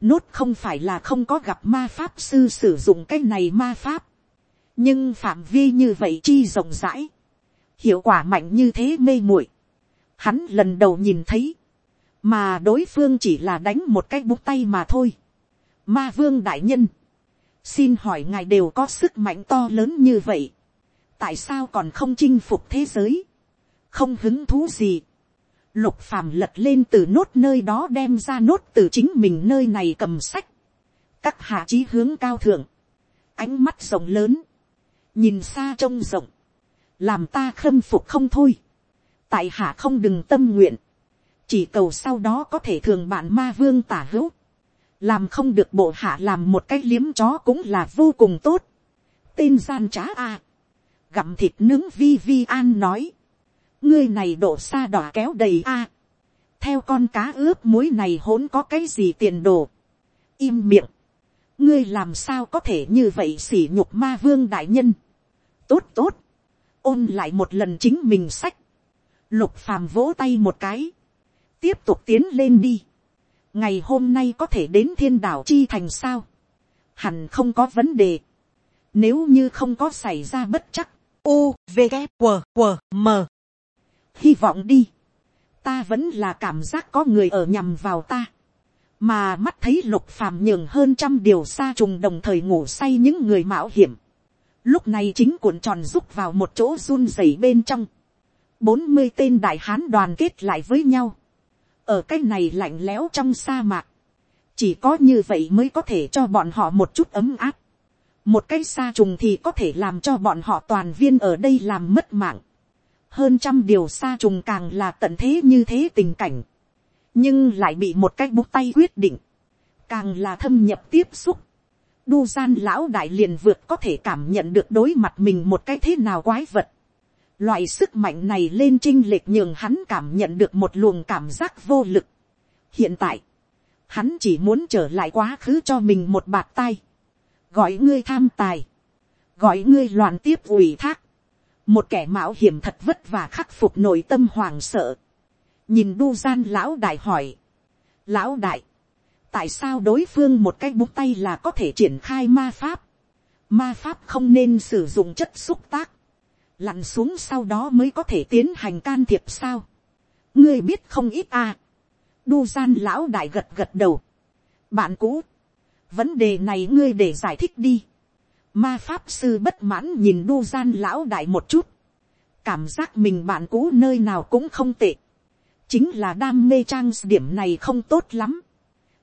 S1: nốt không phải là không có gặp ma pháp sư sử dụng cái này ma pháp, nhưng phạm vi như vậy chi rộng rãi, hiệu quả mạnh như thế mê muội, hắn lần đầu nhìn thấy, mà đối phương chỉ là đánh một cái bút tay mà thôi. Ma vương đại nhân, xin hỏi ngài đều có sức mạnh to lớn như vậy, tại sao còn không chinh phục thế giới, không hứng thú gì. Lục phàm lật lên từ nốt nơi đó đem ra nốt từ chính mình nơi này cầm sách. Các hạ chí hướng cao thượng. Ánh mắt rộng lớn. Nhìn xa trông rộng. Làm ta khâm phục không thôi. Tại hạ không đừng tâm nguyện chỉ cầu sau đó có thể thường bạn ma vương tả hữu, làm không được bộ hạ làm một cái liếm chó cũng là vô cùng tốt. tên gian trá a, à. gặm thịt nướng vi vi an nói, ngươi này độ xa đỏ kéo đầy a, theo con cá ướp muối này hỗn có cái gì tiền đồ, im miệng, ngươi làm sao có thể như vậy xỉ nhục ma vương đại nhân, tốt tốt, ôn lại một lần chính mình sách, lục phàm vỗ tay một cái, tiếp tục tiến lên đi ngày hôm nay có thể đến thiên đảo chi thành sao. hẳn không có vấn đề. nếu như không có xảy ra bất chắc. u, v, g q q m hy vọng đi. ta vẫn là cảm giác có người ở nhằm vào ta. mà mắt thấy lục phàm nhường hơn trăm điều xa trùng đồng thời ngủ say những người mạo hiểm. lúc này chính cuộn tròn rúc vào một chỗ run rẩy bên trong. bốn mươi tên đại hán đoàn kết lại với nhau ở cái này lạnh lẽo trong sa mạc, chỉ có như vậy mới có thể cho bọn họ một chút ấm áp. một cái sa trùng thì có thể làm cho bọn họ toàn viên ở đây làm mất mạng. hơn trăm điều sa trùng càng là tận thế như thế tình cảnh. nhưng lại bị một cái bút tay quyết định. càng là thâm nhập tiếp xúc. đu gian lão đại liền vượt có thể cảm nhận được đối mặt mình một cái thế nào quái vật Loại sức mạnh này lên trinh lệch nhường hắn cảm nhận được một luồng cảm giác vô lực. Hiện tại, hắn chỉ muốn trở lại quá khứ cho mình một bạt tay. Gọi ngươi tham tài. Gọi ngươi loạn tiếp ủy thác. Một kẻ mạo hiểm thật vất vả khắc phục nội tâm hoàng sợ. Nhìn đu gian lão đại hỏi. Lão đại, tại sao đối phương một cái búng tay là có thể triển khai ma pháp? Ma pháp không nên sử dụng chất xúc tác lặn xuống sau đó mới có thể tiến hành can thiệp sao. ngươi biết không ít à. đu gian lão đại gật gật đầu. bạn cũ, vấn đề này ngươi để giải thích đi. ma pháp sư bất mãn nhìn đu gian lão đại một chút. cảm giác mình bạn cũ nơi nào cũng không tệ. chính là đam mê trang điểm này không tốt lắm.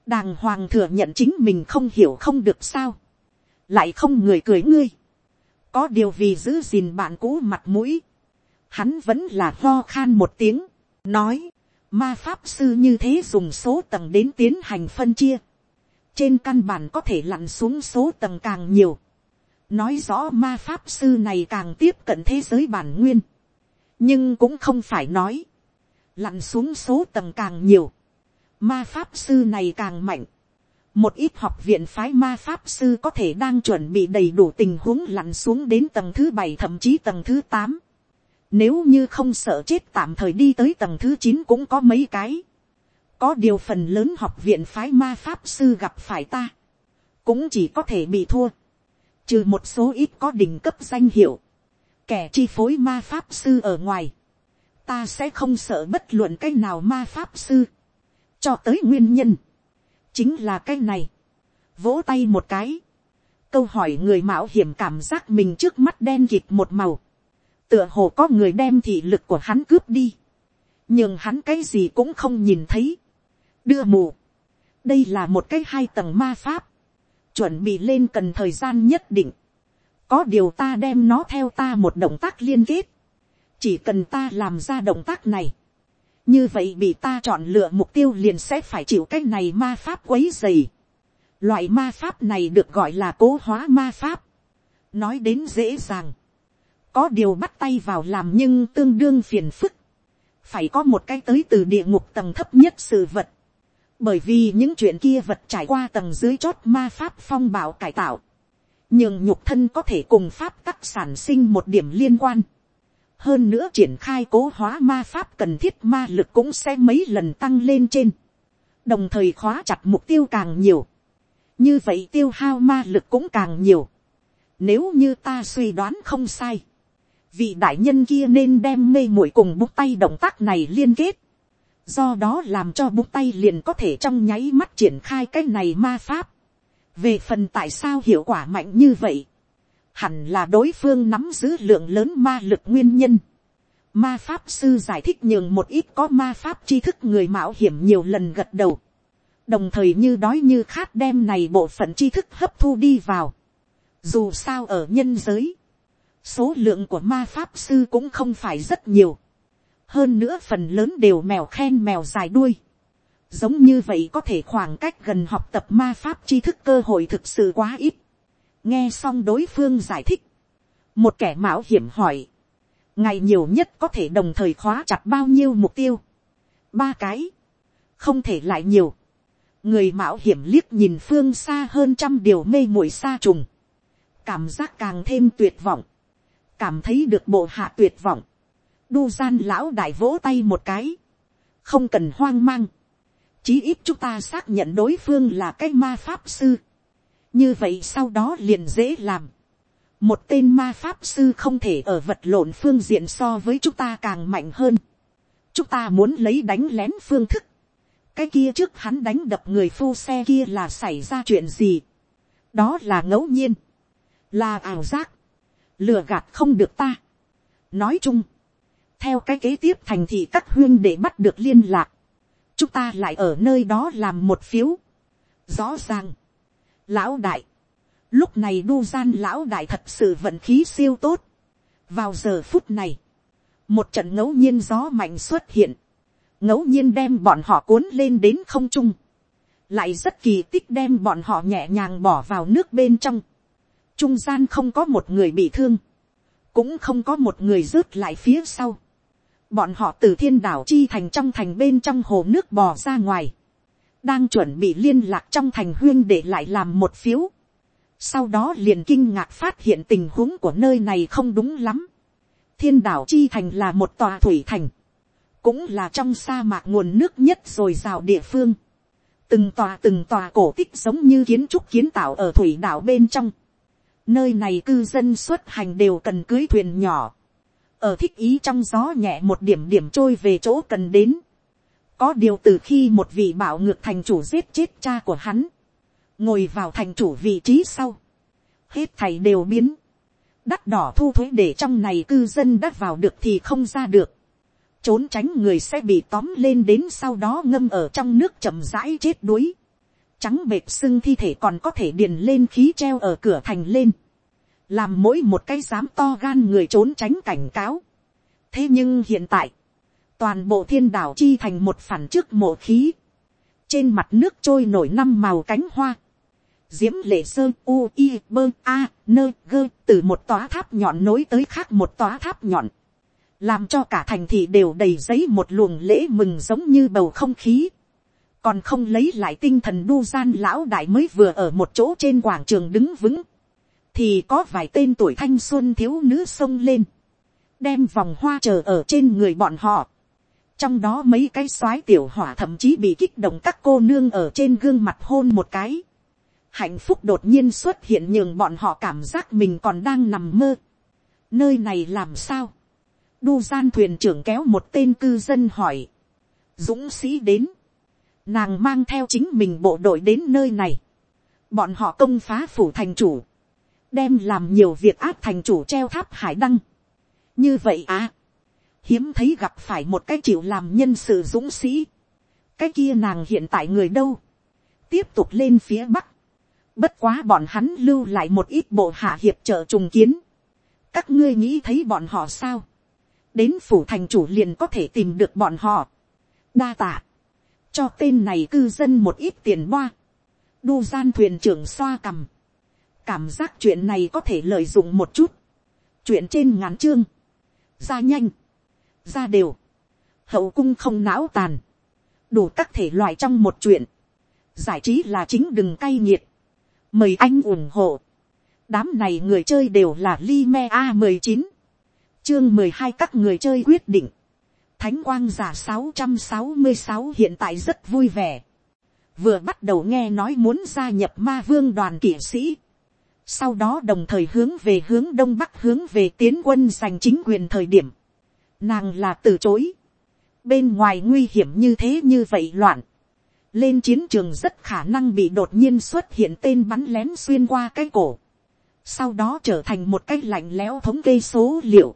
S1: đàng hoàng thừa nhận chính mình không hiểu không được sao. lại không người cười ngươi có điều vì giữ gìn bạn cũ mặt mũi, hắn vẫn là lo khan một tiếng, nói, ma pháp sư như thế dùng số tầng đến tiến hành phân chia, trên căn bản có thể lặn xuống số tầng càng nhiều, nói rõ ma pháp sư này càng tiếp cận thế giới bản nguyên, nhưng cũng không phải nói, lặn xuống số tầng càng nhiều, ma pháp sư này càng mạnh, một ít học viện phái ma pháp sư có thể đang chuẩn bị đầy đủ tình huống lặn xuống đến tầng thứ bảy thậm chí tầng thứ tám. Nếu như không sợ chết tạm thời đi tới tầng thứ chín cũng có mấy cái. Có điều phần lớn học viện phái ma pháp sư gặp phải ta. Cũng chỉ có thể bị thua. trừ một số ít có đỉnh cấp danh hiệu, kẻ chi phối ma pháp sư ở ngoài, ta sẽ không sợ bất luận cái nào ma pháp sư, cho tới nguyên nhân, chính là cái này, vỗ tay một cái, câu hỏi người mạo hiểm cảm giác mình trước mắt đen kịt một màu, tựa hồ có người đem thị lực của hắn cướp đi, nhưng hắn cái gì cũng không nhìn thấy, đưa mù, đây là một cái hai tầng ma pháp, chuẩn bị lên cần thời gian nhất định, có điều ta đem nó theo ta một động tác liên kết, chỉ cần ta làm ra động tác này, như vậy bị ta chọn lựa mục tiêu liền sẽ phải chịu cái này ma pháp quấy dày. Loại ma pháp này được gọi là cố hóa ma pháp. Nói đến dễ dàng. Có điều bắt tay vào làm nhưng tương đương phiền phức. Phải có một cái tới từ địa ngục tầng thấp nhất sự vật. Bởi vì những chuyện kia vật trải qua tầng dưới chót ma pháp phong bảo cải tạo. Nhưng nhục thân có thể cùng pháp tắc sản sinh một điểm liên quan hơn nữa triển khai cố hóa ma pháp cần thiết ma lực cũng sẽ mấy lần tăng lên trên, đồng thời khóa chặt mục tiêu càng nhiều, như vậy tiêu hao ma lực cũng càng nhiều. Nếu như ta suy đoán không sai, vị đại nhân kia nên đem mê muội cùng bút tay động tác này liên kết, do đó làm cho bút tay liền có thể trong nháy mắt triển khai cái này ma pháp. về phần tại sao hiệu quả mạnh như vậy, hẳn là đối phương nắm giữ lượng lớn ma lực nguyên nhân. Ma pháp sư giải thích nhường một ít có ma pháp tri thức người mạo hiểm nhiều lần gật đầu. Đồng thời như đói như khát đem này bộ phận tri thức hấp thu đi vào. Dù sao ở nhân giới, số lượng của ma pháp sư cũng không phải rất nhiều. Hơn nữa phần lớn đều mèo khen mèo dài đuôi. Giống như vậy có thể khoảng cách gần học tập ma pháp tri thức cơ hội thực sự quá ít nghe xong đối phương giải thích, một kẻ mạo hiểm hỏi, ngày nhiều nhất có thể đồng thời khóa chặt bao nhiêu mục tiêu, ba cái, không thể lại nhiều, người mạo hiểm liếc nhìn phương xa hơn trăm điều mê muội xa trùng, cảm giác càng thêm tuyệt vọng, cảm thấy được bộ hạ tuyệt vọng, đu gian lão đại vỗ tay một cái, không cần hoang mang, chí ít chúng ta xác nhận đối phương là cái ma pháp sư, như vậy sau đó liền dễ làm. một tên ma pháp sư không thể ở vật lộn phương diện so với chúng ta càng mạnh hơn. chúng ta muốn lấy đánh lén phương thức. cái kia trước hắn đánh đập người phu xe kia là xảy ra chuyện gì. đó là ngẫu nhiên. là ảo giác. lừa gạt không được ta. nói chung, theo cái kế tiếp thành thị các huyên để bắt được liên lạc, chúng ta lại ở nơi đó làm một phiếu. rõ ràng, Lão đại. Lúc này đu gian lão đại thật sự vận khí siêu tốt. Vào giờ phút này. Một trận ngẫu nhiên gió mạnh xuất hiện. ngẫu nhiên đem bọn họ cuốn lên đến không trung. Lại rất kỳ tích đem bọn họ nhẹ nhàng bỏ vào nước bên trong. Trung gian không có một người bị thương. Cũng không có một người rớt lại phía sau. Bọn họ từ thiên đảo chi thành trong thành bên trong hồ nước bò ra ngoài đang chuẩn bị liên lạc trong thành huyên để lại làm một phiếu. Sau đó liền kinh ngạc phát hiện tình huống của nơi này không đúng lắm. Thiên đảo Chi Thành là một tòa thủy thành. Cũng là trong sa mạc nguồn nước nhất rồi rào địa phương. Từng tòa từng tòa cổ tích giống như kiến trúc kiến tạo ở thủy đảo bên trong. Nơi này cư dân xuất hành đều cần cưới thuyền nhỏ. Ở thích ý trong gió nhẹ một điểm điểm trôi về chỗ cần đến có điều từ khi một vị bảo ngược thành chủ giết chết cha của hắn. Ngồi vào thành chủ vị trí sau. Hết thầy đều biến. Đắt đỏ thu thuế để trong này cư dân đắt vào được thì không ra được. Trốn tránh người sẽ bị tóm lên đến sau đó ngâm ở trong nước chậm rãi chết đuối. Trắng bệt sưng thi thể còn có thể điền lên khí treo ở cửa thành lên. Làm mỗi một cái dám to gan người trốn tránh cảnh cáo. Thế nhưng hiện tại toàn bộ thiên đảo chi thành một phản trước mộ khí, trên mặt nước trôi nổi năm màu cánh hoa, diễm lệ sơ u i bơ a nơ gơ từ một tòa tháp nhọn nối tới khác một tòa tháp nhọn, làm cho cả thành thị đều đầy giấy một luồng lễ mừng giống như bầu không khí, còn không lấy lại tinh thần đu gian lão đại mới vừa ở một chỗ trên quảng trường đứng vững, thì có vài tên tuổi thanh xuân thiếu nữ xông lên, đem vòng hoa chờ ở trên người bọn họ, trong đó mấy cái soái tiểu hỏa thậm chí bị kích động các cô nương ở trên gương mặt hôn một cái, hạnh phúc đột nhiên xuất hiện nhường bọn họ cảm giác mình còn đang nằm mơ. nơi này làm sao, đu gian thuyền trưởng kéo một tên cư dân hỏi, dũng sĩ đến, nàng mang theo chính mình bộ đội đến nơi này, bọn họ công phá phủ thành chủ, đem làm nhiều việc áp thành chủ treo tháp hải đăng. như vậy à, hiếm thấy gặp phải một cái chịu làm nhân sự dũng sĩ, cái kia nàng hiện tại người đâu, tiếp tục lên phía bắc, bất quá bọn hắn lưu lại một ít bộ hạ hiệp trợ trùng kiến, các ngươi nghĩ thấy bọn họ sao, đến phủ thành chủ liền có thể tìm được bọn họ, đa tạ, cho tên này cư dân một ít tiền boa, đu gian thuyền trưởng xoa cằm, cảm giác chuyện này có thể lợi dụng một chút, chuyện trên ngắn chương, ra nhanh, ra đều, hậu cung không não tàn, đủ các thể loại trong một chuyện, giải trí là chính đừng cay nghiệt, mời anh ủng hộ, đám này người chơi đều là li me a mười chín, chương mười hai các người chơi quyết định, thánh quang giả sáu trăm sáu mươi sáu hiện tại rất vui vẻ, vừa bắt đầu nghe nói muốn gia nhập ma vương đoàn kỵ sĩ, sau đó đồng thời hướng về hướng đông bắc hướng về tiến quân giành chính quyền thời điểm, nàng là từ chối, bên ngoài nguy hiểm như thế như vậy loạn, lên chiến trường rất khả năng bị đột nhiên xuất hiện tên bắn lén xuyên qua cái cổ, sau đó trở thành một cái lạnh lẽo thống kê số liệu,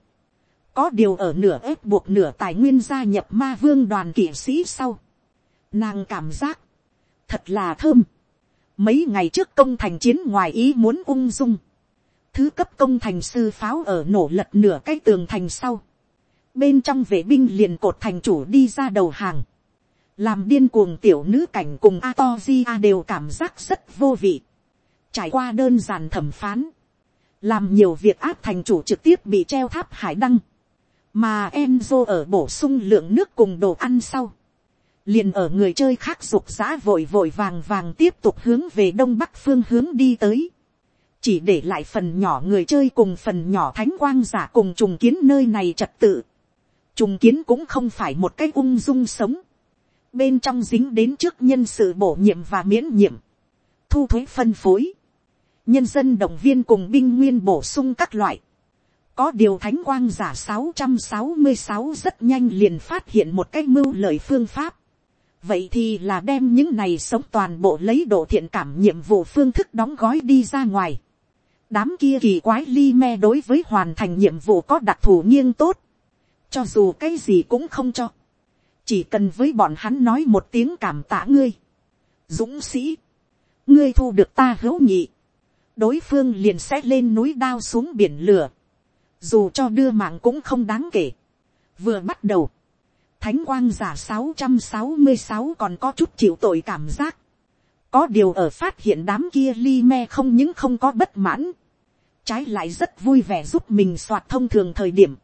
S1: có điều ở nửa ép buộc nửa tài nguyên gia nhập ma vương đoàn kỵ sĩ sau, nàng cảm giác, thật là thơm, mấy ngày trước công thành chiến ngoài ý muốn ung dung, thứ cấp công thành sư pháo ở nổ lật nửa cái tường thành sau, bên trong vệ binh liền cột thành chủ đi ra đầu hàng, làm điên cuồng tiểu nữ cảnh cùng a to di a đều cảm giác rất vô vị, trải qua đơn giản thẩm phán, làm nhiều việc áp thành chủ trực tiếp bị treo tháp hải đăng, mà Enzo ở bổ sung lượng nước cùng đồ ăn sau, liền ở người chơi khác dục giã vội vội vàng vàng tiếp tục hướng về đông bắc phương hướng đi tới, chỉ để lại phần nhỏ người chơi cùng phần nhỏ thánh quang giả cùng trùng kiến nơi này trật tự, trùng kiến cũng không phải một cái ung dung sống, bên trong dính đến trước nhân sự bổ nhiệm và miễn nhiệm, thu thuế phân phối, nhân dân động viên cùng binh nguyên bổ sung các loại, có điều thánh quang giả sáu trăm sáu mươi sáu rất nhanh liền phát hiện một cái mưu lợi phương pháp, vậy thì là đem những này sống toàn bộ lấy độ thiện cảm nhiệm vụ phương thức đóng gói đi ra ngoài. đám kia kỳ quái li me đối với hoàn thành nhiệm vụ có đặc thù nghiêng tốt, cho dù cái gì cũng không cho, chỉ cần với bọn hắn nói một tiếng cảm tạ ngươi, dũng sĩ, ngươi thu được ta hữu nhị, đối phương liền sẽ lên núi đao xuống biển lửa, dù cho đưa mạng cũng không đáng kể. vừa bắt đầu, thánh quang giả sáu trăm sáu mươi sáu còn có chút chịu tội cảm giác. có điều ở phát hiện đám kia li me không những không có bất mãn, trái lại rất vui vẻ giúp mình soạt thông thường thời điểm,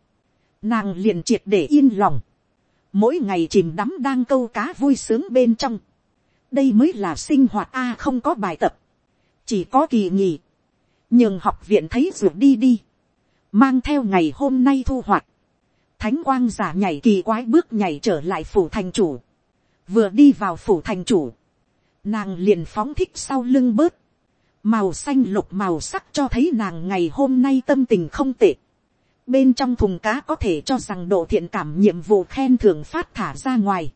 S1: nàng liền triệt để yên lòng, mỗi ngày chìm đắm đang câu cá vui sướng bên trong, đây mới là sinh hoạt a không có bài tập, chỉ có kỳ nghỉ, nhường học viện thấy ruột đi đi, mang theo ngày hôm nay thu hoạch, thánh quang giả nhảy kỳ quái bước nhảy trở lại phủ thành chủ, vừa đi vào phủ thành chủ, nàng liền phóng thích sau lưng bớt, màu xanh lục màu sắc cho thấy nàng ngày hôm nay tâm tình không tệ, bên trong thùng cá có thể cho rằng độ thiện cảm nhiệm vụ khen thưởng phát thả ra ngoài,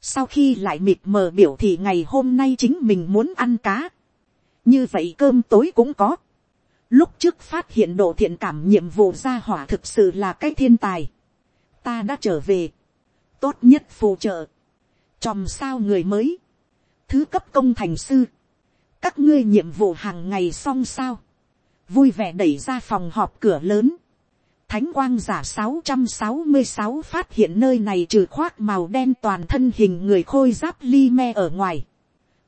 S1: sau khi lại mịt mờ biểu thì ngày hôm nay chính mình muốn ăn cá, như vậy cơm tối cũng có, lúc trước phát hiện độ thiện cảm nhiệm vụ ra hỏa thực sự là cái thiên tài, ta đã trở về, tốt nhất phù trợ, chòm sao người mới, thứ cấp công thành sư, các ngươi nhiệm vụ hàng ngày xong sao, vui vẻ đẩy ra phòng họp cửa lớn, thánh quang giả sáu trăm sáu mươi sáu phát hiện nơi này trừ khoác màu đen toàn thân hình người khôi giáp li me ở ngoài,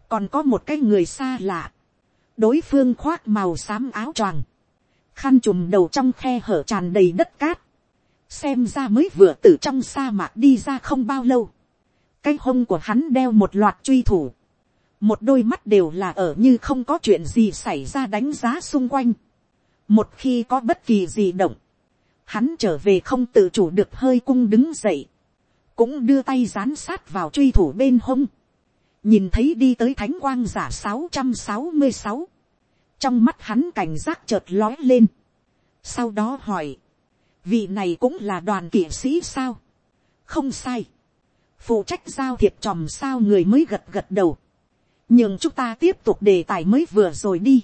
S1: còn có một cái người xa lạ, đối phương khoác màu xám áo choàng, khăn trùm đầu trong khe hở tràn đầy đất cát, xem ra mới vừa từ trong sa mạc đi ra không bao lâu, cái hông của hắn đeo một loạt truy thủ, một đôi mắt đều là ở như không có chuyện gì xảy ra đánh giá xung quanh, một khi có bất kỳ gì động, hắn trở về không tự chủ được hơi cung đứng dậy, cũng đưa tay dán sát vào truy thủ bên hông, nhìn thấy đi tới thánh quang giả sáu trăm sáu mươi sáu, trong mắt hắn cảnh giác chợt lói lên, sau đó hỏi, vị này cũng là đoàn kỵ sĩ sao, không sai, phụ trách giao thiệp tròm sao người mới gật gật đầu, nhưng chúng ta tiếp tục đề tài mới vừa rồi đi,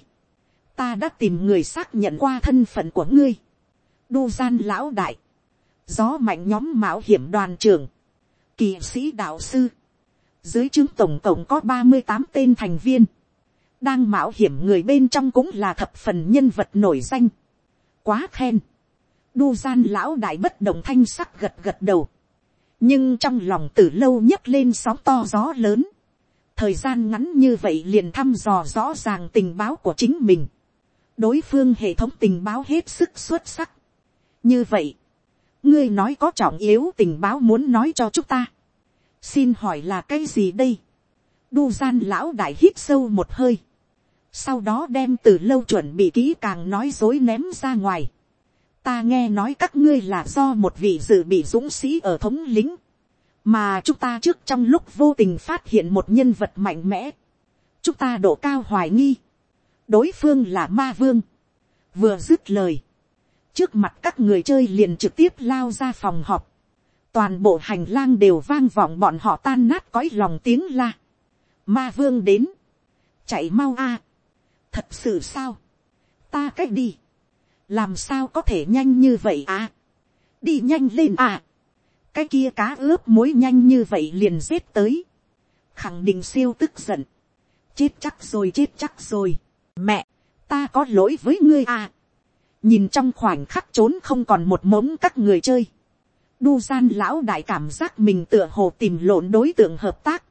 S1: ta đã tìm người xác nhận qua thân phận của ngươi, đu gian lão đại, gió mạnh nhóm mạo hiểm đoàn trưởng, kỳ sĩ đạo sư, dưới chứng tổng cộng có ba mươi tám tên thành viên, đang mạo hiểm người bên trong cũng là thập phần nhân vật nổi danh, quá khen, đu gian lão đại bất động thanh sắc gật gật đầu, nhưng trong lòng từ lâu nhấc lên sóng to gió lớn, thời gian ngắn như vậy liền thăm dò rõ ràng tình báo của chính mình, đối phương hệ thống tình báo hết sức xuất sắc như vậy, ngươi nói có trọng yếu tình báo muốn nói cho chúng ta. xin hỏi là cái gì đây. đu gian lão đại hít sâu một hơi. sau đó đem từ lâu chuẩn bị kỹ càng nói dối ném ra ngoài. ta nghe nói các ngươi là do một vị dự bị dũng sĩ ở thống lính. mà chúng ta trước trong lúc vô tình phát hiện một nhân vật mạnh mẽ. chúng ta độ cao hoài nghi. đối phương là ma vương. vừa dứt lời trước mặt các người chơi liền trực tiếp lao ra phòng họp. toàn bộ hành lang đều vang vọng bọn họ tan nát cõi lòng tiếng la. ma vương đến. chạy mau a. thật sự sao. ta cách đi. làm sao có thể nhanh như vậy à. đi nhanh lên à. cái kia cá ướp muối nhanh như vậy liền giết tới. khẳng định siêu tức giận. chết chắc rồi chết chắc rồi. mẹ, ta có lỗi với ngươi à nhìn trong khoảnh khắc trốn không còn một mống các người chơi, đu gian lão đại cảm giác mình tựa hồ tìm lộn đối tượng hợp tác.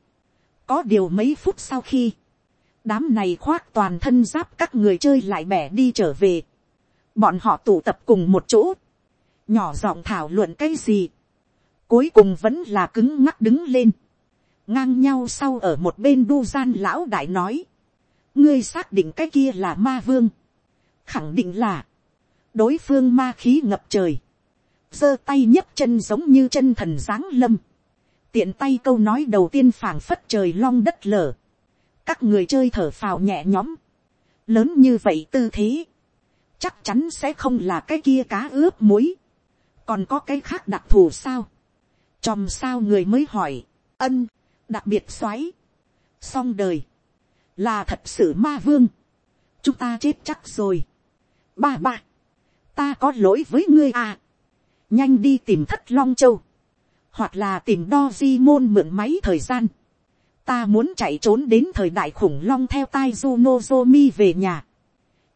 S1: có điều mấy phút sau khi, đám này khoác toàn thân giáp các người chơi lại bẻ đi trở về. bọn họ tụ tập cùng một chỗ, nhỏ giọng thảo luận cái gì, cuối cùng vẫn là cứng ngắc đứng lên, ngang nhau sau ở một bên đu gian lão đại nói, ngươi xác định cái kia là ma vương, khẳng định là, đối phương ma khí ngập trời, giơ tay nhấc chân giống như chân thần giáng lâm, tiện tay câu nói đầu tiên phảng phất trời long đất lở, các người chơi thở phào nhẹ nhõm, lớn như vậy tư thế, chắc chắn sẽ không là cái kia cá ướp muối, còn có cái khác đặc thù sao, chòm sao người mới hỏi, ân, đặc biệt xoáy, song đời, là thật sự ma vương, chúng ta chết chắc rồi, ba ba, ta có lỗi với ngươi à, nhanh đi tìm thất long châu, hoặc là tìm đo di môn mượn máy thời gian, ta muốn chạy trốn đến thời đại khủng long theo tai Junozomi về nhà,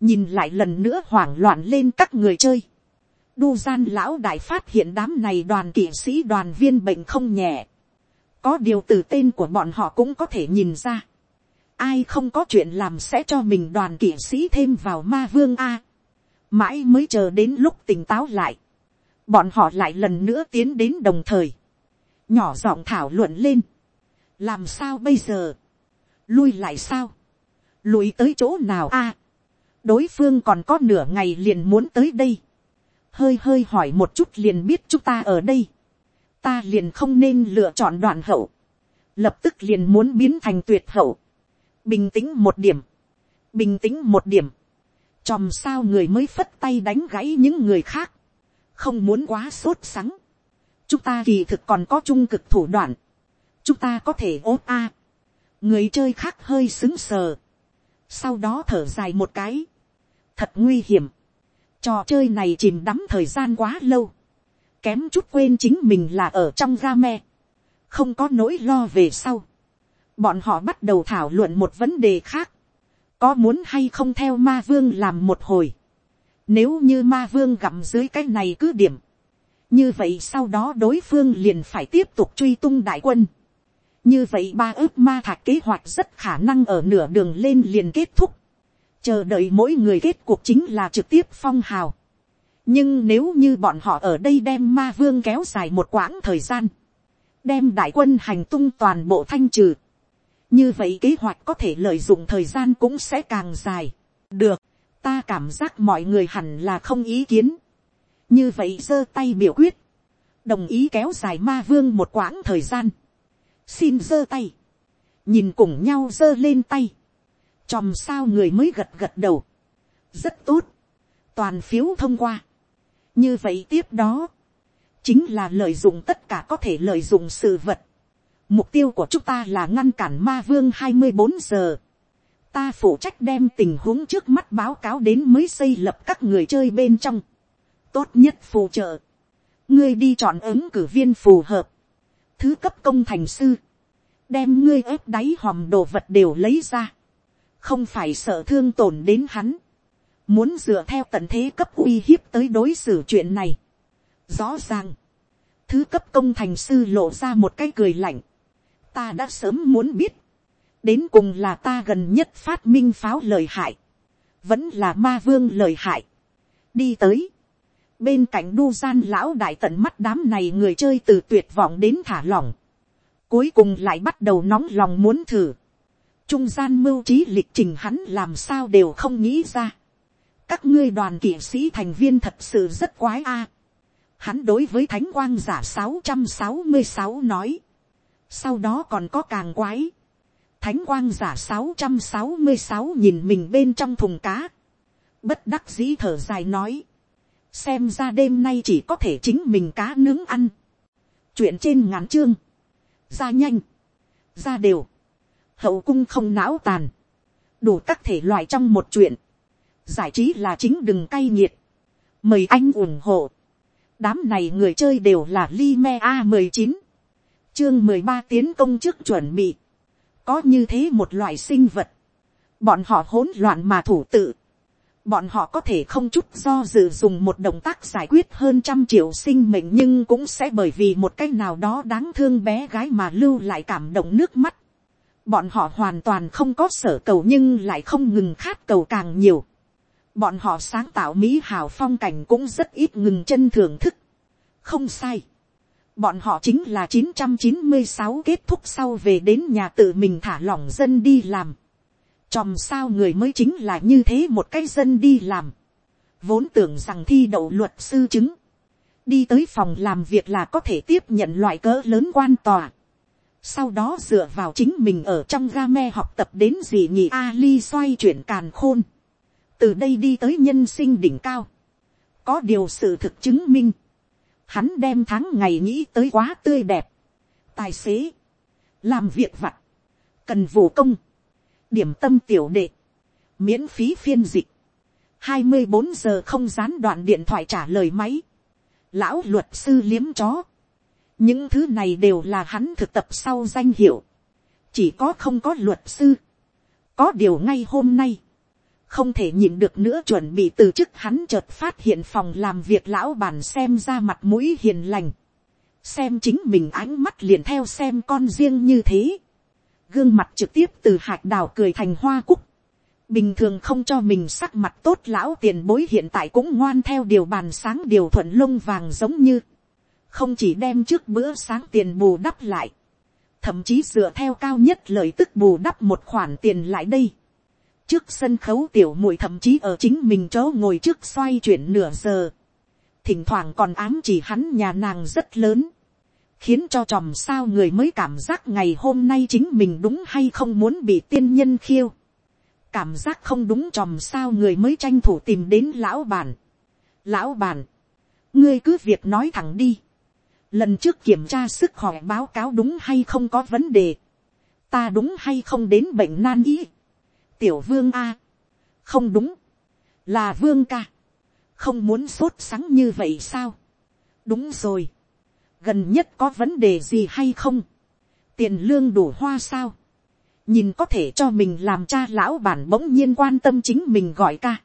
S1: nhìn lại lần nữa hoảng loạn lên các người chơi, đu gian lão đại phát hiện đám này đoàn kỵ sĩ đoàn viên bệnh không nhẹ, có điều từ tên của bọn họ cũng có thể nhìn ra, ai không có chuyện làm sẽ cho mình đoàn kỵ sĩ thêm vào ma vương a, mãi mới chờ đến lúc tỉnh táo lại, bọn họ lại lần nữa tiến đến đồng thời, nhỏ giọng thảo luận lên, làm sao bây giờ, lui lại sao, lùi tới chỗ nào a, đối phương còn có nửa ngày liền muốn tới đây, hơi hơi hỏi một chút liền biết chúng ta ở đây, ta liền không nên lựa chọn đoạn hậu, lập tức liền muốn biến thành tuyệt hậu, bình tĩnh một điểm, bình tĩnh một điểm, chòm sao người mới phất tay đánh gãy những người khác, không muốn quá sốt sắng. chúng ta kỳ thực còn có trung cực thủ đoạn, chúng ta có thể ốt a. người chơi khác hơi xứng sờ, sau đó thở dài một cái, thật nguy hiểm, trò chơi này chìm đắm thời gian quá lâu, kém chút quên chính mình là ở trong ga me, không có nỗi lo về sau, bọn họ bắt đầu thảo luận một vấn đề khác, có muốn hay không theo ma vương làm một hồi, nếu như ma vương gặm dưới cái này cứ điểm, như vậy sau đó đối phương liền phải tiếp tục truy tung đại quân, như vậy ba ước ma thạc kế hoạch rất khả năng ở nửa đường lên liền kết thúc, chờ đợi mỗi người kết cuộc chính là trực tiếp phong hào. nhưng nếu như bọn họ ở đây đem ma vương kéo dài một quãng thời gian, đem đại quân hành tung toàn bộ thanh trừ, như vậy kế hoạch có thể lợi dụng thời gian cũng sẽ càng dài. được, ta cảm giác mọi người hẳn là không ý kiến. như vậy giơ tay biểu quyết, đồng ý kéo dài ma vương một quãng thời gian. xin giơ tay, nhìn cùng nhau giơ lên tay, chòm sao người mới gật gật đầu, rất tốt, toàn phiếu thông qua, như vậy tiếp đó, chính là lợi dụng tất cả có thể lợi dụng sự vật, mục tiêu của chúng ta là ngăn cản ma vương hai mươi bốn giờ, ta phụ trách đem tình huống trước mắt báo cáo đến mới xây lập các người chơi bên trong, tốt nhất phù trợ, ngươi đi chọn ứng cử viên phù hợp, thứ cấp công thành sư, đem ngươi ép đáy hòm đồ vật đều lấy ra, không phải sợ thương tổn đến hắn, muốn dựa theo tận thế cấp uy hiếp tới đối xử chuyện này. Rõ ràng, thứ cấp công thành sư lộ ra một cái cười lạnh, ta đã sớm muốn biết, đến cùng là ta gần nhất phát minh pháo lời hại, vẫn là ma vương lời hại, đi tới, bên cạnh đu gian lão đại tận mắt đám này người chơi từ tuyệt vọng đến thả lỏng, cuối cùng lại bắt đầu nóng lòng muốn thử, trung gian mưu trí lịch trình hắn làm sao đều không nghĩ ra, các ngươi đoàn kỵ sĩ thành viên thật sự rất quái a, hắn đối với thánh quang giả sáu trăm sáu mươi sáu nói, sau đó còn có càng quái, thánh quang giả sáu trăm sáu mươi sáu nhìn mình bên trong thùng cá, bất đắc dĩ thở dài nói, xem ra đêm nay chỉ có thể chính mình cá nướng ăn, chuyện trên ngắn chương, ra nhanh, ra đều, hậu cung không não tàn, đủ các thể loại trong một chuyện, giải trí là chính đừng cay nghiệt, mời anh ủng hộ, đám này người chơi đều là Lime a mười chín, chương mười ba tiến công trước chuẩn bị, có như thế một loại sinh vật, bọn họ hỗn loạn mà thủ tự, bọn họ có thể không chút do dự dùng một động tác giải quyết hơn trăm triệu sinh mệnh nhưng cũng sẽ bởi vì một cách nào đó đáng thương bé gái mà lưu lại cảm động nước mắt. Bọn họ hoàn toàn không có sở cầu nhưng lại không ngừng khát cầu càng nhiều. Bọn họ sáng tạo mỹ hào phong cảnh cũng rất ít ngừng chân thưởng thức. Không sai. Bọn họ chính là chín chín trăm mươi sáu kết thúc sau về đến nhà tự mình thả lỏng dân đi làm Chòm sao người mới chính là như thế một cái dân đi làm. Vốn tưởng rằng thi đậu luật sư chứng. Đi tới phòng làm việc là có thể tiếp nhận loại cỡ lớn quan tòa. Sau đó dựa vào chính mình ở trong game học tập đến gì nhỉ Ali xoay chuyển càn khôn. Từ đây đi tới nhân sinh đỉnh cao. Có điều sự thực chứng minh. Hắn đem tháng ngày nghĩ tới quá tươi đẹp. Tài xế. Làm việc vặt. Cần vụ công. Điểm tâm tiểu đệ, miễn phí phiên dịch, hai mươi bốn giờ không gián đoạn điện thoại trả lời máy, lão luật sư liếm chó, những thứ này đều là hắn thực tập sau danh hiệu, chỉ có không có luật sư, có điều ngay hôm nay, không thể nhìn được nữa chuẩn bị từ chức hắn chợt phát hiện phòng làm việc lão bàn xem ra mặt mũi hiền lành, xem chính mình ánh mắt liền theo xem con riêng như thế, gương mặt trực tiếp từ hạt đào cười thành hoa cúc. Bình thường không cho mình sắc mặt tốt lão tiền bối hiện tại cũng ngoan theo điều bàn sáng điều thuận lông vàng giống như. Không chỉ đem trước bữa sáng tiền bù đắp lại. Thậm chí dựa theo cao nhất lời tức bù đắp một khoản tiền lại đây. Trước sân khấu tiểu muội thậm chí ở chính mình chỗ ngồi trước xoay chuyển nửa giờ. Thỉnh thoảng còn ám chỉ hắn nhà nàng rất lớn khiến cho tròm sao người mới cảm giác ngày hôm nay chính mình đúng hay không muốn bị tiên nhân khiêu. cảm giác không đúng tròm sao người mới tranh thủ tìm đến lão bản. lão bản, ngươi cứ việc nói thẳng đi. lần trước kiểm tra sức khỏe báo cáo đúng hay không có vấn đề. ta đúng hay không đến bệnh nan y tiểu vương a. không đúng. là vương ca. không muốn sốt sắng như vậy sao. đúng rồi gần nhất có vấn đề gì hay không, tiền lương đủ hoa sao, nhìn có thể cho mình làm cha lão bản bỗng nhiên quan tâm chính mình gọi ca,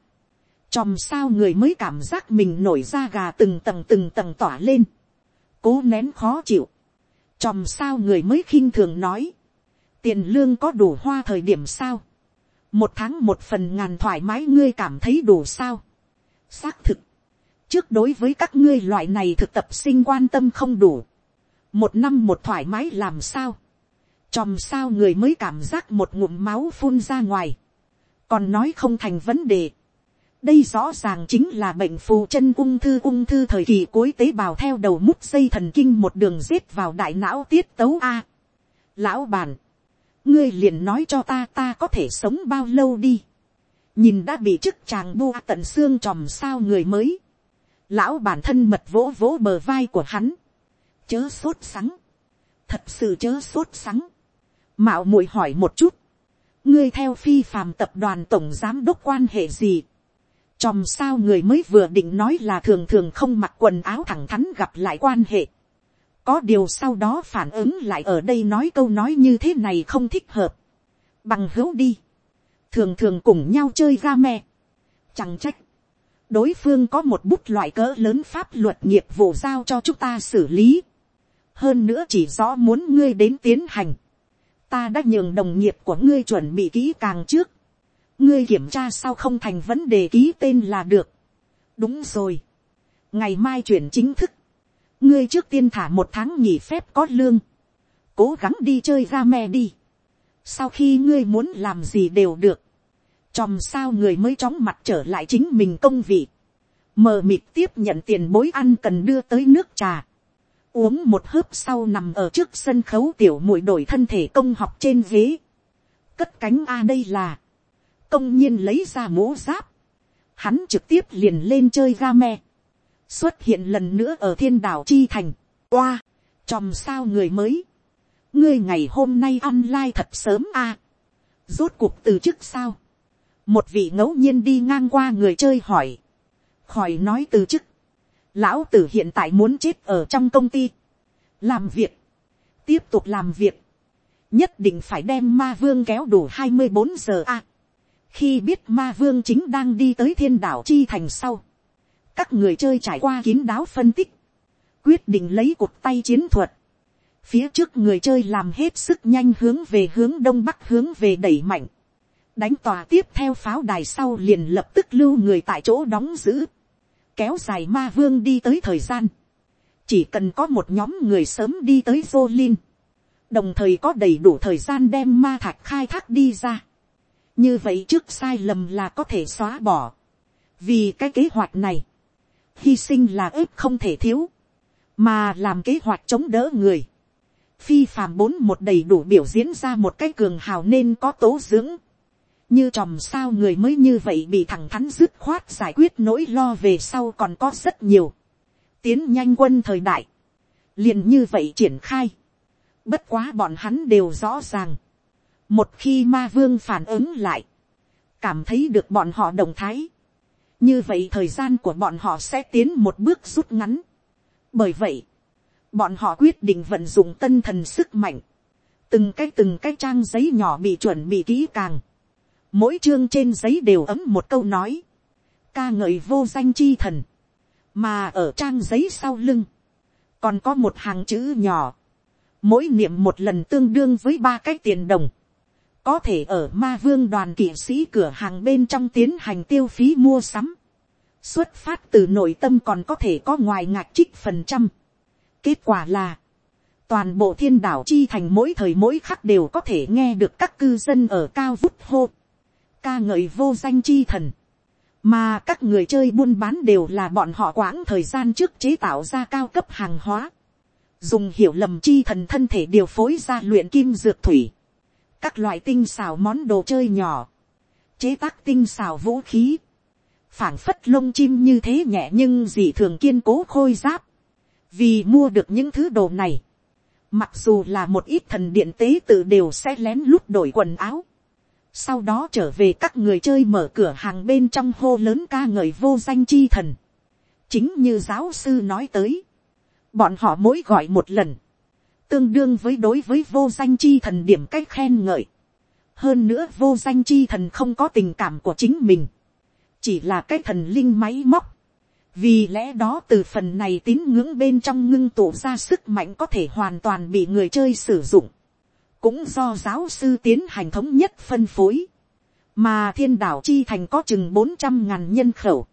S1: chòm sao người mới cảm giác mình nổi da gà từng tầng từng tầng tỏa lên, cố nén khó chịu, chòm sao người mới khinh thường nói, tiền lương có đủ hoa thời điểm sao, một tháng một phần ngàn thoải mái ngươi cảm thấy đủ sao, xác thực, trước đối với các ngươi loại này thực tập sinh quan tâm không đủ. một năm một thoải mái làm sao. chòm sao người mới cảm giác một ngụm máu phun ra ngoài. còn nói không thành vấn đề. đây rõ ràng chính là bệnh phù chân ung thư ung thư thời kỳ cuối tế bào theo đầu mút dây thần kinh một đường rết vào đại não tiết tấu a. lão bản, ngươi liền nói cho ta ta có thể sống bao lâu đi. nhìn đã bị chức chàng bua tận xương tròm sao người mới. lão bản thân mật vỗ vỗ bờ vai của hắn. chớ sốt sắng. thật sự chớ sốt sắng. mạo muội hỏi một chút. ngươi theo phi phàm tập đoàn tổng giám đốc quan hệ gì. chòm sao người mới vừa định nói là thường thường không mặc quần áo thẳng thắn gặp lại quan hệ có điều sau đó phản ứng lại ở đây nói câu nói như thế này không thích hợp. bằng hữu đi. thường thường cùng nhau chơi ga me. chẳng trách. đối phương có một bút loại cỡ lớn pháp luật nghiệp vụ giao cho chúng ta xử lý. hơn nữa chỉ rõ muốn ngươi đến tiến hành. ta đã nhường đồng nghiệp của ngươi chuẩn bị kỹ càng trước. ngươi kiểm tra sao không thành vấn đề ký tên là được. đúng rồi. ngày mai chuyển chính thức ngươi trước tiên thả một tháng nghỉ phép có lương, cố gắng đi chơi ga me đi, sau khi ngươi muốn làm gì đều được, chòm sao người mới chóng mặt trở lại chính mình công vị, mờ mịt tiếp nhận tiền bối ăn cần đưa tới nước trà, uống một hớp sau nằm ở trước sân khấu tiểu muội đổi thân thể công học trên ghế, cất cánh a đây là, công nhiên lấy ra mũ giáp, hắn trực tiếp liền lên chơi ga me, xuất hiện lần nữa ở thiên đảo chi thành, oa, chòm sao người mới, ngươi ngày hôm nay ăn lai thật sớm a, rốt cuộc từ chức sao, một vị ngẫu nhiên đi ngang qua người chơi hỏi, khỏi nói từ chức, lão tử hiện tại muốn chết ở trong công ty, làm việc, tiếp tục làm việc, nhất định phải đem ma vương kéo đủ hai mươi bốn giờ a. khi biết ma vương chính đang đi tới thiên đảo chi thành sau, các người chơi trải qua kín đáo phân tích, quyết định lấy cột tay chiến thuật, phía trước người chơi làm hết sức nhanh hướng về hướng đông bắc hướng về đẩy mạnh, đánh tòa tiếp theo pháo đài sau liền lập tức lưu người tại chỗ đóng giữ, kéo dài ma vương đi tới thời gian, chỉ cần có một nhóm người sớm đi tới vô linh, đồng thời có đầy đủ thời gian đem ma thạch khai thác đi ra, như vậy trước sai lầm là có thể xóa bỏ, vì cái kế hoạch này, hy sinh là ếp không thể thiếu, mà làm kế hoạch chống đỡ người. Phi phàm bốn một đầy đủ biểu diễn ra một cái cường hào nên có tố dưỡng. Như tròm sao người mới như vậy bị thẳng thắn dứt khoát giải quyết nỗi lo về sau còn có rất nhiều. Tiến nhanh quân thời đại. liền như vậy triển khai. Bất quá bọn hắn đều rõ ràng. Một khi ma vương phản ứng lại. Cảm thấy được bọn họ đồng thái như vậy thời gian của bọn họ sẽ tiến một bước rút ngắn. bởi vậy, bọn họ quyết định vận dụng tân thần sức mạnh, từng cái từng cái trang giấy nhỏ bị chuẩn bị kỹ càng, mỗi chương trên giấy đều ấm một câu nói, ca ngợi vô danh chi thần, mà ở trang giấy sau lưng, còn có một hàng chữ nhỏ, mỗi niệm một lần tương đương với ba cái tiền đồng, có thể ở ma vương đoàn kỵ sĩ cửa hàng bên trong tiến hành tiêu phí mua sắm, xuất phát từ nội tâm còn có thể có ngoài ngạc trích phần trăm. kết quả là, toàn bộ thiên đảo chi thành mỗi thời mỗi khắc đều có thể nghe được các cư dân ở cao vút hô, ca ngợi vô danh chi thần, mà các người chơi buôn bán đều là bọn họ quãng thời gian trước chế tạo ra cao cấp hàng hóa, dùng hiểu lầm chi thần thân thể điều phối ra luyện kim dược thủy, các loại tinh xào món đồ chơi nhỏ, chế tác tinh xào vũ khí, phảng phất lông chim như thế nhẹ nhưng dị thường kiên cố khôi giáp, vì mua được những thứ đồ này, mặc dù là một ít thần điện tế tự đều sẽ lén lút đổi quần áo, sau đó trở về các người chơi mở cửa hàng bên trong hô lớn ca ngợi vô danh chi thần, chính như giáo sư nói tới, bọn họ mỗi gọi một lần, tương đương với đối với vô danh chi thần điểm cách khen ngợi. hơn nữa vô danh chi thần không có tình cảm của chính mình, chỉ là cái thần linh máy móc. vì lẽ đó từ phần này tín ngưỡng bên trong ngưng tụ ra sức mạnh có thể hoàn toàn bị người chơi sử dụng. cũng do giáo sư tiến hành thống nhất phân phối. mà thiên đảo chi thành có chừng bốn trăm ngàn nhân khẩu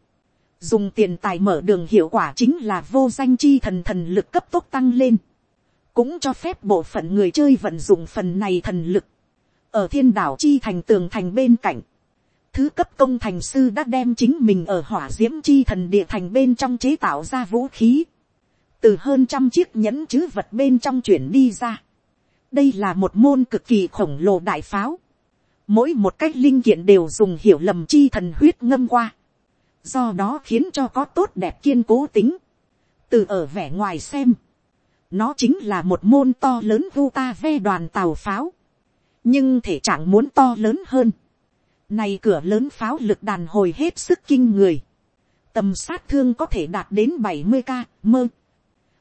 S1: dùng tiền tài mở đường hiệu quả chính là vô danh chi thần thần lực cấp tốc tăng lên, cũng cho phép bộ phận người chơi vận dụng phần này thần lực, ở thiên đảo chi thành tường thành bên cạnh, Thứ cấp công thành sư đã đem chính mình ở hỏa diễm chi thần địa thành bên trong chế tạo ra vũ khí. Từ hơn trăm chiếc nhẫn chứ vật bên trong chuyển đi ra. đây là một môn cực kỳ khổng lồ đại pháo, mỗi một cách linh kiện đều dùng hiểu lầm chi thần huyết ngâm qua, do đó khiến cho có tốt đẹp kiên cố tính, từ ở vẻ ngoài xem, nó chính là một môn to lớn vu ta ve đoàn tàu pháo, nhưng thể trạng muốn to lớn hơn, này cửa lớn pháo lực đàn hồi hết sức kinh người, tầm sát thương có thể đạt đến bảy mươi k mơ.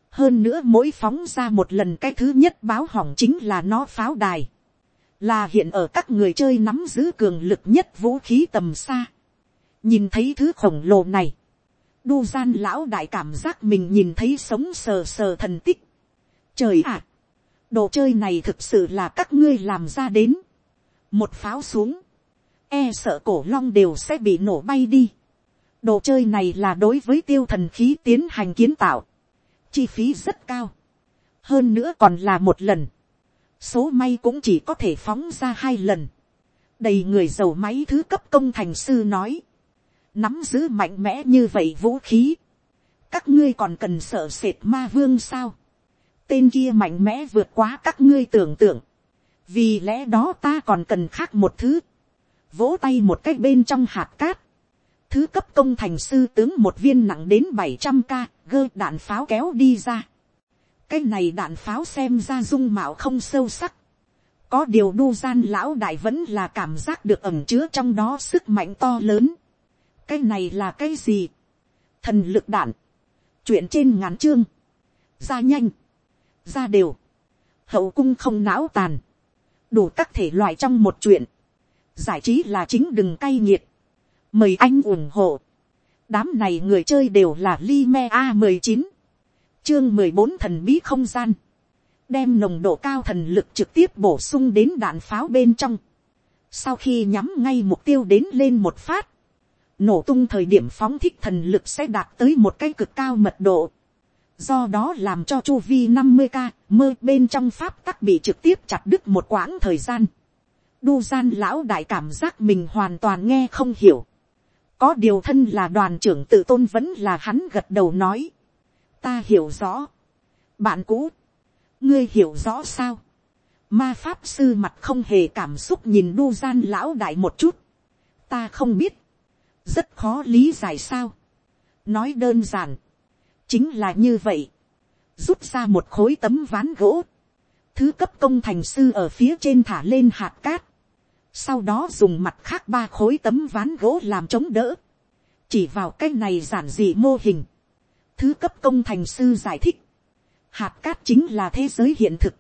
S1: hơn nữa mỗi phóng ra một lần cái thứ nhất báo hỏng chính là nó pháo đài, là hiện ở các người chơi nắm giữ cường lực nhất vũ khí tầm xa. nhìn thấy thứ khổng lồ này, đu gian lão đại cảm giác mình nhìn thấy sống sờ sờ thần tích trời ạ, đồ chơi này thực sự là các ngươi làm ra đến. một pháo xuống, e sợ cổ long đều sẽ bị nổ bay đi. đồ chơi này là đối với tiêu thần khí tiến hành kiến tạo. chi phí rất cao. hơn nữa còn là một lần. số may cũng chỉ có thể phóng ra hai lần. đầy người giàu máy thứ cấp công thành sư nói. nắm giữ mạnh mẽ như vậy vũ khí. các ngươi còn cần sợ sệt ma vương sao tên kia mạnh mẽ vượt quá các ngươi tưởng tượng. vì lẽ đó ta còn cần khác một thứ vỗ tay một cách bên trong hạt cát, thứ cấp công thành sư tướng một viên nặng đến bảy trăm k gơ đạn pháo kéo đi ra. cái này đạn pháo xem ra dung mạo không sâu sắc. có điều đu gian lão đại vẫn là cảm giác được ẩm chứa trong đó sức mạnh to lớn. cái này là cái gì. thần lực đạn. chuyện trên ngắn chương. ra nhanh ra đều. hậu cung không não tàn. đủ các thể loại trong một chuyện. Giải trí là chính đừng cay nghiệt, mời anh ủng hộ, đám này người chơi đều là li me a mười chín, chương mười bốn thần bí không gian, đem nồng độ cao thần lực trực tiếp bổ sung đến đạn pháo bên trong, sau khi nhắm ngay mục tiêu đến lên một phát, nổ tung thời điểm phóng thích thần lực sẽ đạt tới một cái cực cao mật độ, do đó làm cho chu vi năm mươi k mơ bên trong pháp tắc bị trực tiếp chặt đứt một quãng thời gian đu gian lão đại cảm giác mình hoàn toàn nghe không hiểu. có điều thân là đoàn trưởng tự tôn vẫn là hắn gật đầu nói. ta hiểu rõ. bạn cũ, ngươi hiểu rõ sao. ma pháp sư mặt không hề cảm xúc nhìn đu gian lão đại một chút. ta không biết. rất khó lý giải sao. nói đơn giản chính là như vậy. rút ra một khối tấm ván gỗ. Thứ cấp công thành sư ở phía trên thả lên hạt cát, sau đó dùng mặt khác ba khối tấm ván gỗ làm chống đỡ, chỉ vào cái này giản dị mô hình, thứ cấp công thành sư giải thích, hạt cát chính là thế giới hiện thực,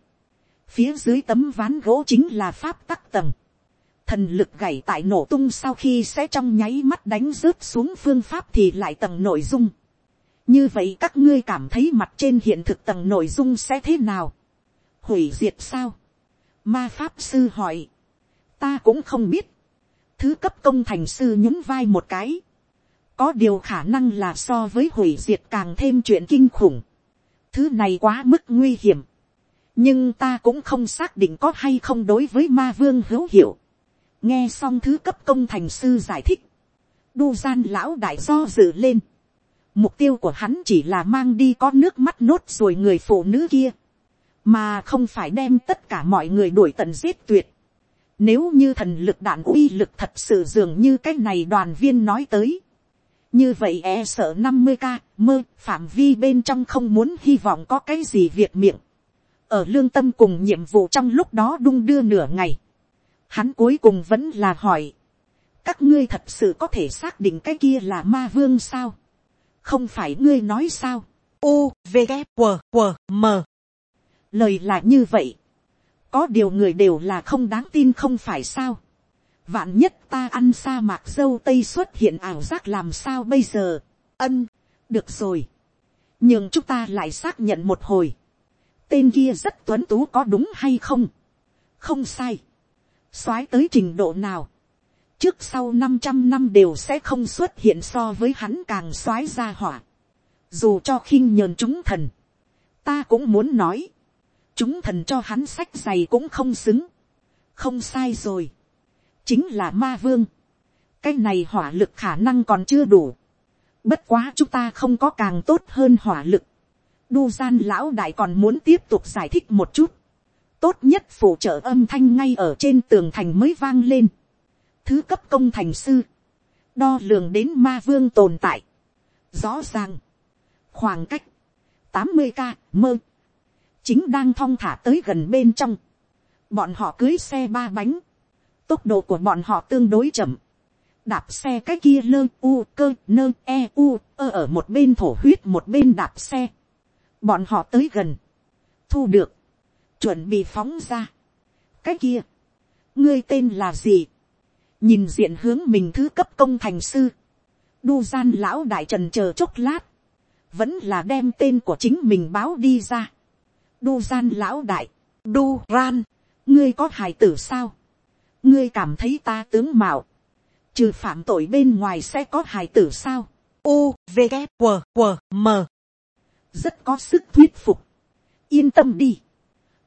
S1: phía dưới tấm ván gỗ chính là pháp tắc tầng, thần lực gảy tại nổ tung sau khi sẽ trong nháy mắt đánh rớt xuống phương pháp thì lại tầng nội dung như vậy các ngươi cảm thấy mặt trên hiện thực tầng nội dung sẽ thế nào, hủy diệt sao, ma pháp sư hỏi, ta cũng không biết, thứ cấp công thành sư nhún vai một cái, có điều khả năng là so với hủy diệt càng thêm chuyện kinh khủng, thứ này quá mức nguy hiểm, nhưng ta cũng không xác định có hay không đối với ma vương hữu hiệu, nghe xong thứ cấp công thành sư giải thích, đu gian lão đại do dự lên, mục tiêu của hắn chỉ là mang đi có nước mắt nốt rồi người phụ nữ kia, mà không phải đem tất cả mọi người đuổi tận giết tuyệt. Nếu như thần lực đạn uy lực thật sự dường như cái này đoàn viên nói tới. Như vậy e sợ năm mươi k mơ phạm vi bên trong không muốn hy vọng có cái gì việc miệng. Ở lương tâm cùng nhiệm vụ trong lúc đó đung đưa nửa ngày. Hắn cuối cùng vẫn là hỏi. Các ngươi thật sự có thể xác định cái kia là ma vương sao? Không phải ngươi nói sao? U, V, g, W, W, M. Lời là như vậy có điều người đều là không đáng tin không phải sao. vạn nhất ta ăn sa mạc dâu tây xuất hiện ảo giác làm sao bây giờ. ân, được rồi. nhưng chúng ta lại xác nhận một hồi. tên kia rất tuấn tú có đúng hay không. không sai. soái tới trình độ nào trước sau 500 năm đều sẽ không xuất hiện so với hắn càng soái ra hỏa. dù cho khinh nhờn chúng thần. ta cũng muốn nói chúng thần cho hắn sách giày cũng không xứng, không sai rồi, chính là ma vương, cái này hỏa lực khả năng còn chưa đủ, bất quá chúng ta không có càng tốt hơn hỏa lực, đu gian lão đại còn muốn tiếp tục giải thích một chút, tốt nhất phụ trợ âm thanh ngay ở trên tường thành mới vang lên thứ cấp công thành sư, đo lường đến ma vương tồn tại. rõ ràng, khoảng cách, tám mươi k mơ, chính đang thong thả tới gần bên trong. bọn họ cưới xe ba bánh, tốc độ của bọn họ tương đối chậm. đạp xe cái kia lơ u cơ nơ e u ơ ở một bên thổ huyết một bên đạp xe. bọn họ tới gần, thu được, chuẩn bị phóng ra. cái kia, ngươi tên là gì, nhìn diện hướng mình thứ cấp công thành sư, đu gian lão đại trần chờ chốc lát, vẫn là đem tên của chính mình báo đi ra. đu gian lão đại, đu ran, ngươi có hài tử sao, ngươi cảm thấy ta tướng mạo, trừ phạm tội bên ngoài sẽ có hài tử sao, u v g q q m. Rất có sức thuyết phục, yên tâm đi,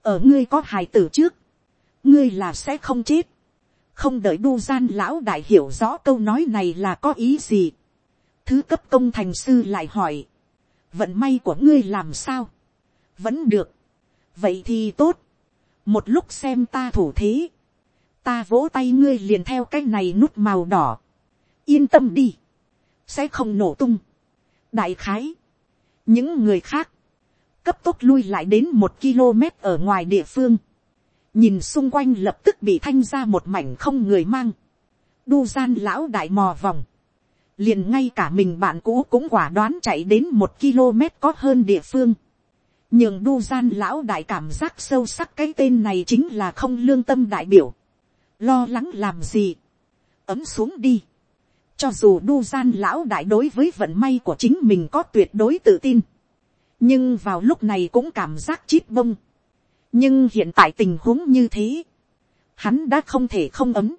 S1: ở ngươi có hài tử trước, ngươi là sẽ không chết, không đợi đu gian lão đại hiểu rõ câu nói này là có ý gì. thứ cấp công thành sư lại hỏi, vận may của ngươi làm sao, vẫn được, vậy thì tốt, một lúc xem ta thủ thế, ta vỗ tay ngươi liền theo cái này nút màu đỏ, yên tâm đi, sẽ không nổ tung. đại khái, những người khác, cấp tốc lui lại đến một km ở ngoài địa phương, nhìn xung quanh lập tức bị thanh ra một mảnh không người mang, đu gian lão đại mò vòng, liền ngay cả mình bạn cũ cũng quả đoán chạy đến một km có hơn địa phương, nhường đu gian lão đại cảm giác sâu sắc cái tên này chính là không lương tâm đại biểu, lo lắng làm gì, ấm xuống đi, cho dù đu gian lão đại đối với vận may của chính mình có tuyệt đối tự tin, nhưng vào lúc này cũng cảm giác chít bông, nhưng hiện tại tình huống như thế, hắn đã không thể không ấm,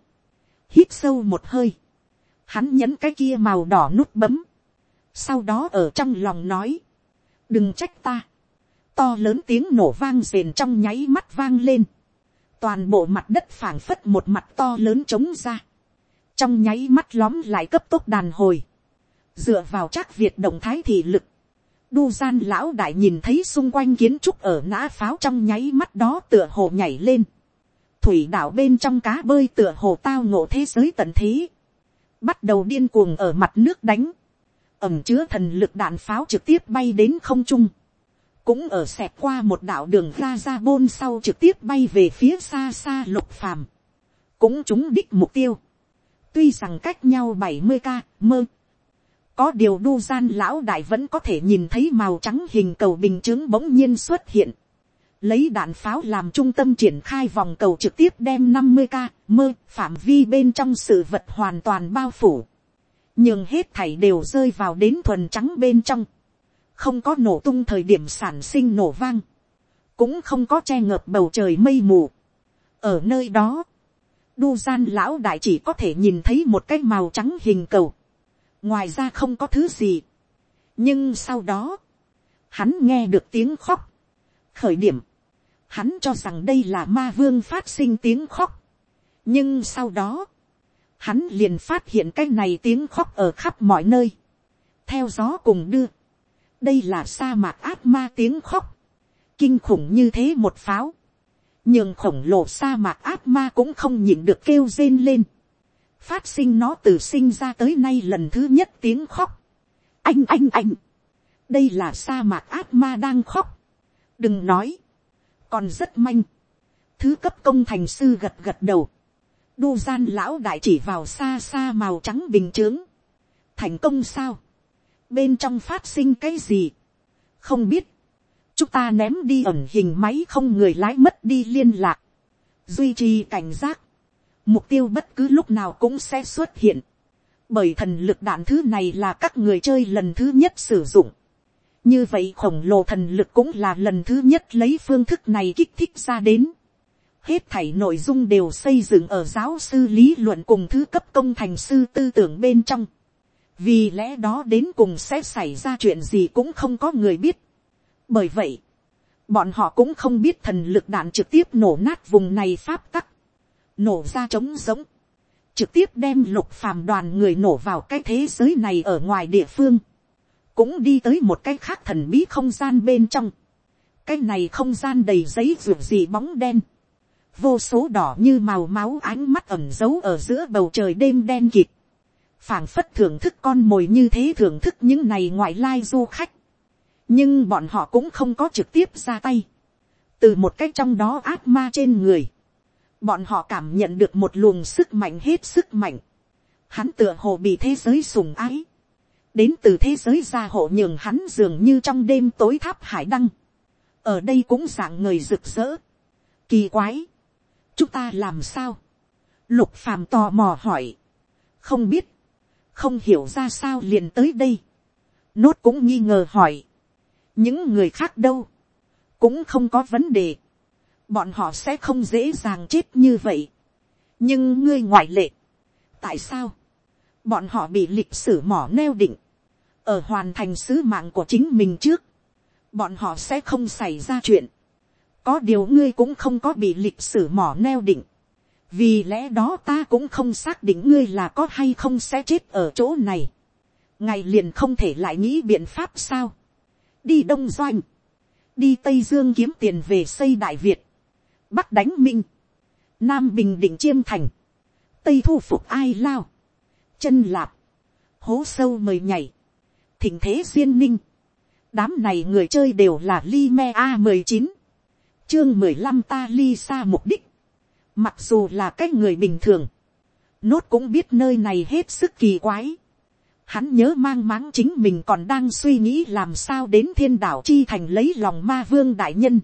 S1: hít sâu một hơi, hắn nhấn cái kia màu đỏ nút bấm, sau đó ở trong lòng nói, đừng trách ta, to lớn tiếng nổ vang rền trong nháy mắt vang lên, toàn bộ mặt đất phảng phất một mặt to lớn trống ra, trong nháy mắt lóm lại cấp tốc đàn hồi, dựa vào chắc việt động thái thị lực, đu gian lão đại nhìn thấy xung quanh kiến trúc ở nã pháo trong nháy mắt đó tựa hồ nhảy lên. Thủy đảo bên trong cá bơi tựa hồ tao ngộ thế giới tận thế. Bắt đầu điên cuồng ở mặt nước đánh. Ẩm chứa thần lực đạn pháo trực tiếp bay đến không trung. Cũng ở xẹt qua một đảo đường ra ra bôn sau trực tiếp bay về phía xa xa lục phàm. Cũng chúng đích mục tiêu. Tuy rằng cách nhau bảy mươi k mơ có điều đu gian lão đại vẫn có thể nhìn thấy màu trắng hình cầu bình chướng bỗng nhiên xuất hiện. Lấy đạn pháo làm trung tâm triển khai vòng cầu trực tiếp đem năm mươi k mơ phạm vi bên trong sự vật hoàn toàn bao phủ. Nhưng hết thảy đều rơi vào đến thuần trắng bên trong. Không có nổ tung thời điểm sản sinh nổ vang. Cũng không có che ngợp bầu trời mây mù. Ở nơi đó, đu gian lão đại chỉ có thể nhìn thấy một cái màu trắng hình cầu ngoài ra không có thứ gì. nhưng sau đó, hắn nghe được tiếng khóc. khởi điểm, hắn cho rằng đây là ma vương phát sinh tiếng khóc. nhưng sau đó, hắn liền phát hiện cái này tiếng khóc ở khắp mọi nơi. theo gió cùng đưa, đây là sa mạc át ma tiếng khóc. kinh khủng như thế một pháo. nhưng khổng lồ sa mạc át ma cũng không nhịn được kêu rên lên phát sinh nó từ sinh ra tới nay lần thứ nhất tiếng khóc. anh anh anh, đây là sa mạc ác ma đang khóc. đừng nói, còn rất manh. thứ cấp công thành sư gật gật đầu. đu gian lão đại chỉ vào xa xa màu trắng bình t r ư ớ n g thành công sao. bên trong phát sinh cái gì. không biết. chúng ta ném đi ẩn hình máy không người lái mất đi liên lạc. duy trì cảnh giác mục tiêu bất cứ lúc nào cũng sẽ xuất hiện, bởi thần lực đạn thứ này là các người chơi lần thứ nhất sử dụng. như vậy khổng lồ thần lực cũng là lần thứ nhất lấy phương thức này kích thích ra đến. hết thảy nội dung đều xây dựng ở giáo sư lý luận cùng thứ cấp công thành sư tư tưởng bên trong. vì lẽ đó đến cùng sẽ xảy ra chuyện gì cũng không có người biết. bởi vậy, bọn họ cũng không biết thần lực đạn trực tiếp nổ nát vùng này pháp tắc nổ ra trống giống, trực tiếp đem lục phàm đoàn người nổ vào cái thế giới này ở ngoài địa phương, cũng đi tới một cái khác thần bí không gian bên trong. cái này không gian đầy giấy ruột gì bóng đen, vô số đỏ như màu máu ánh mắt ẩm giấu ở giữa bầu trời đêm đen kịt, phảng phất thưởng thức con mồi như thế thưởng thức những này ngoại lai du khách, nhưng bọn họ cũng không có trực tiếp ra tay, từ một cách trong đó ác ma trên người, bọn họ cảm nhận được một luồng sức mạnh hết sức mạnh, hắn tựa hồ bị thế giới sùng ái, đến từ thế giới gia hộ nhường hắn dường như trong đêm tối tháp hải đăng, ở đây cũng dạng người rực rỡ, kỳ quái, chúng ta làm sao, lục phàm tò mò hỏi, không biết, không hiểu ra sao liền tới đây, nốt cũng nghi ngờ hỏi, những người khác đâu, cũng không có vấn đề, bọn họ sẽ không dễ dàng chết như vậy, nhưng ngươi ngoại lệ, tại sao, bọn họ bị lịch sử mỏ neo định, ở hoàn thành sứ mạng của chính mình trước, bọn họ sẽ không xảy ra chuyện. có điều ngươi cũng không có bị lịch sử mỏ neo định. vì lẽ đó ta cũng không xác định ngươi là có hay không sẽ chết ở chỗ này. ngày liền không thể lại nghĩ biện pháp sao. đi đông doanh, đi tây dương kiếm tiền về xây đại việt, bắc đánh minh, nam bình định chiêm thành, tây thu phục ai lao, chân lạp, hố sâu mời nhảy, thỉnh thế duyên ninh, đám này người chơi đều là li me a mười chín, chương mười lăm ta li xa mục đích, mặc dù là cái người bình thường, nốt cũng biết nơi này hết sức kỳ quái, hắn nhớ mang máng chính mình còn đang suy nghĩ làm sao đến thiên đảo chi thành lấy lòng ma vương đại nhân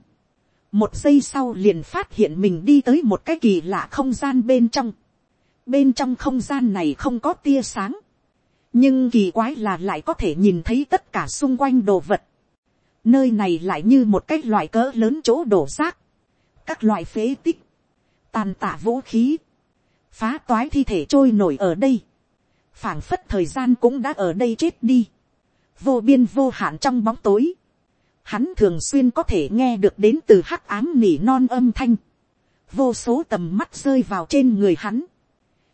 S1: một giây sau liền phát hiện mình đi tới một cái kỳ lạ không gian bên trong. bên trong không gian này không có tia sáng. Nhưng kỳ quái là lại có thể nhìn thấy tất cả xung quanh đồ vật. nơi này lại như một cái loại cỡ lớn chỗ đổ rác, các loại phế tích, tàn tả vũ khí, phá toái thi thể trôi nổi ở đây, phảng phất thời gian cũng đã ở đây chết đi, vô biên vô hạn trong bóng tối, hắn thường xuyên có thể nghe được đến từ hắc ám nỉ non âm thanh, vô số tầm mắt rơi vào trên người hắn,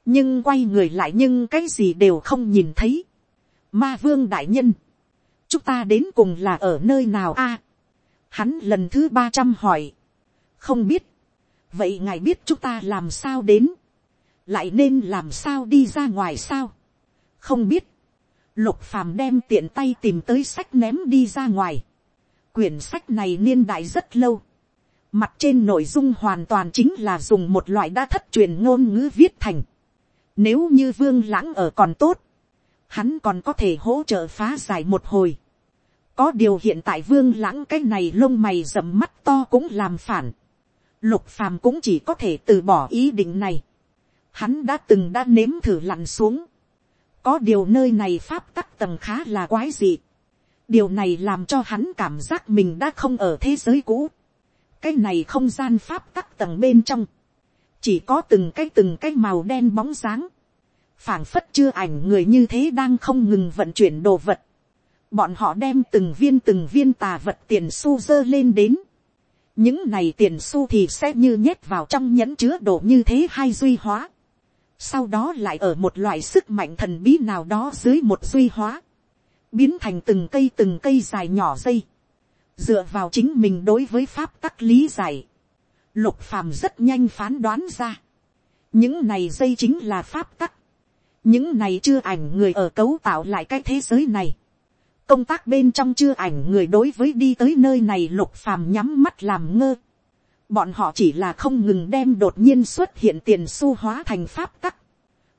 S1: nhưng quay người lại nhưng cái gì đều không nhìn thấy. Ma vương đại nhân, chúng ta đến cùng là ở nơi nào a. hắn lần thứ ba trăm hỏi, không biết, vậy ngài biết chúng ta làm sao đến, lại nên làm sao đi ra ngoài sao, không biết, lục phàm đem tiện tay tìm tới sách ném đi ra ngoài, quyển sách này niên đại rất lâu, mặt trên nội dung hoàn toàn chính là dùng một loại đa thất truyền ngôn ngữ viết thành, nếu như vương lãng ở còn tốt, hắn còn có thể hỗ trợ phá giải một hồi. Có điều hiện tại vương lãng cái này lông mày rậm mắt to cũng làm phản. Lục phàm cũng chỉ có thể từ bỏ ý định này. Hắn đã từng đã nếm thử lặn xuống. Có điều nơi này pháp tắc tầng khá là quái dị. Điều này làm cho hắn cảm giác mình đã không ở thế giới cũ. Cái này không gian pháp tắc tầng bên trong. Chỉ có từng cái từng cái màu đen bóng dáng, phảng phất chưa ảnh người như thế đang không ngừng vận chuyển đồ vật, bọn họ đem từng viên từng viên tà vật tiền su dơ lên đến, những này tiền su thì sẽ như nhét vào trong nhẫn chứa đồ như thế hay duy hóa, sau đó lại ở một loại sức mạnh thần bí nào đó dưới một duy hóa, biến thành từng cây từng cây dài nhỏ dây, dựa vào chính mình đối với pháp tắc lý giải, Lục phàm rất nhanh phán đoán ra. Những này dây chính là pháp tắc. Những này chưa ảnh người ở cấu tạo lại cái thế giới này. Công tác bên trong chưa ảnh người đối với đi tới nơi này lục phàm nhắm mắt làm ngơ. Bọn họ chỉ là không ngừng đem đột nhiên xuất hiện tiền su hóa thành pháp tắc.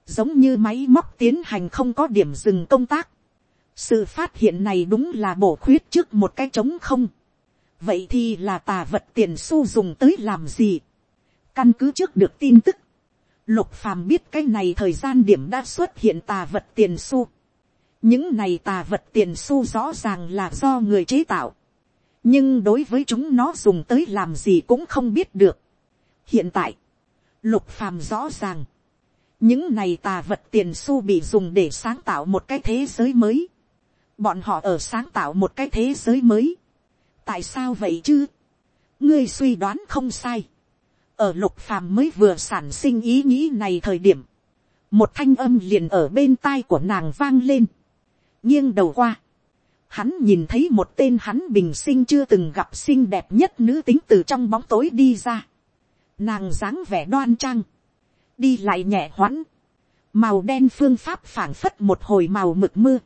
S1: Giống như máy móc tiến hành không có điểm dừng công tác. Sự phát hiện này đúng là bổ khuyết trước một cái trống không vậy thì là tà vật tiền su dùng tới làm gì. căn cứ trước được tin tức, lục phàm biết cái này thời gian điểm đã xuất hiện tà vật tiền su. những này tà vật tiền su rõ ràng là do người chế tạo. nhưng đối với chúng nó dùng tới làm gì cũng không biết được. hiện tại, lục phàm rõ ràng, những này tà vật tiền su bị dùng để sáng tạo một cái thế giới mới bọn họ ở sáng tạo một cái thế giới mới. Tại sao vậy chứ, ngươi suy đoán không sai, ở lục phàm mới vừa sản sinh ý nghĩ này thời điểm, một thanh âm liền ở bên tai của nàng vang lên, nghiêng đầu qua, hắn nhìn thấy một tên hắn bình sinh chưa từng gặp xinh đẹp nhất nữ tính từ trong bóng tối đi ra. Nàng dáng vẻ đoan trang, đi lại nhẹ hoãn, màu đen phương pháp phảng phất một hồi màu mực mưa,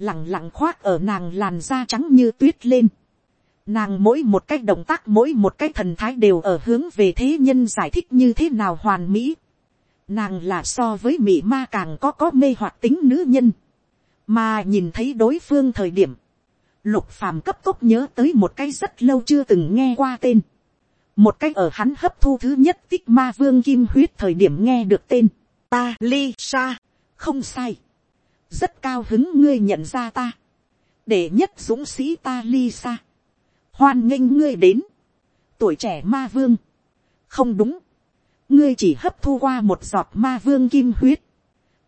S1: lẳng lặng khoác ở nàng làn da trắng như tuyết lên. Nàng mỗi một cái động tác, mỗi một cái thần thái đều ở hướng về thế nhân giải thích như thế nào hoàn mỹ. Nàng là so với mỹ ma càng có có mê hoặc tính nữ nhân. Mà nhìn thấy đối phương thời điểm. Lục phàm cấp tốc nhớ tới một cái rất lâu chưa từng nghe qua tên. Một cái ở hắn hấp thu thứ nhất tích ma vương kim huyết thời điểm nghe được tên. Ta ly sa. Không sai. Rất cao hứng ngươi nhận ra ta. Để nhất dũng sĩ ta ly xa. Hoan nghênh ngươi đến, tuổi trẻ ma vương, không đúng, ngươi chỉ hấp thu qua một giọt ma vương kim huyết,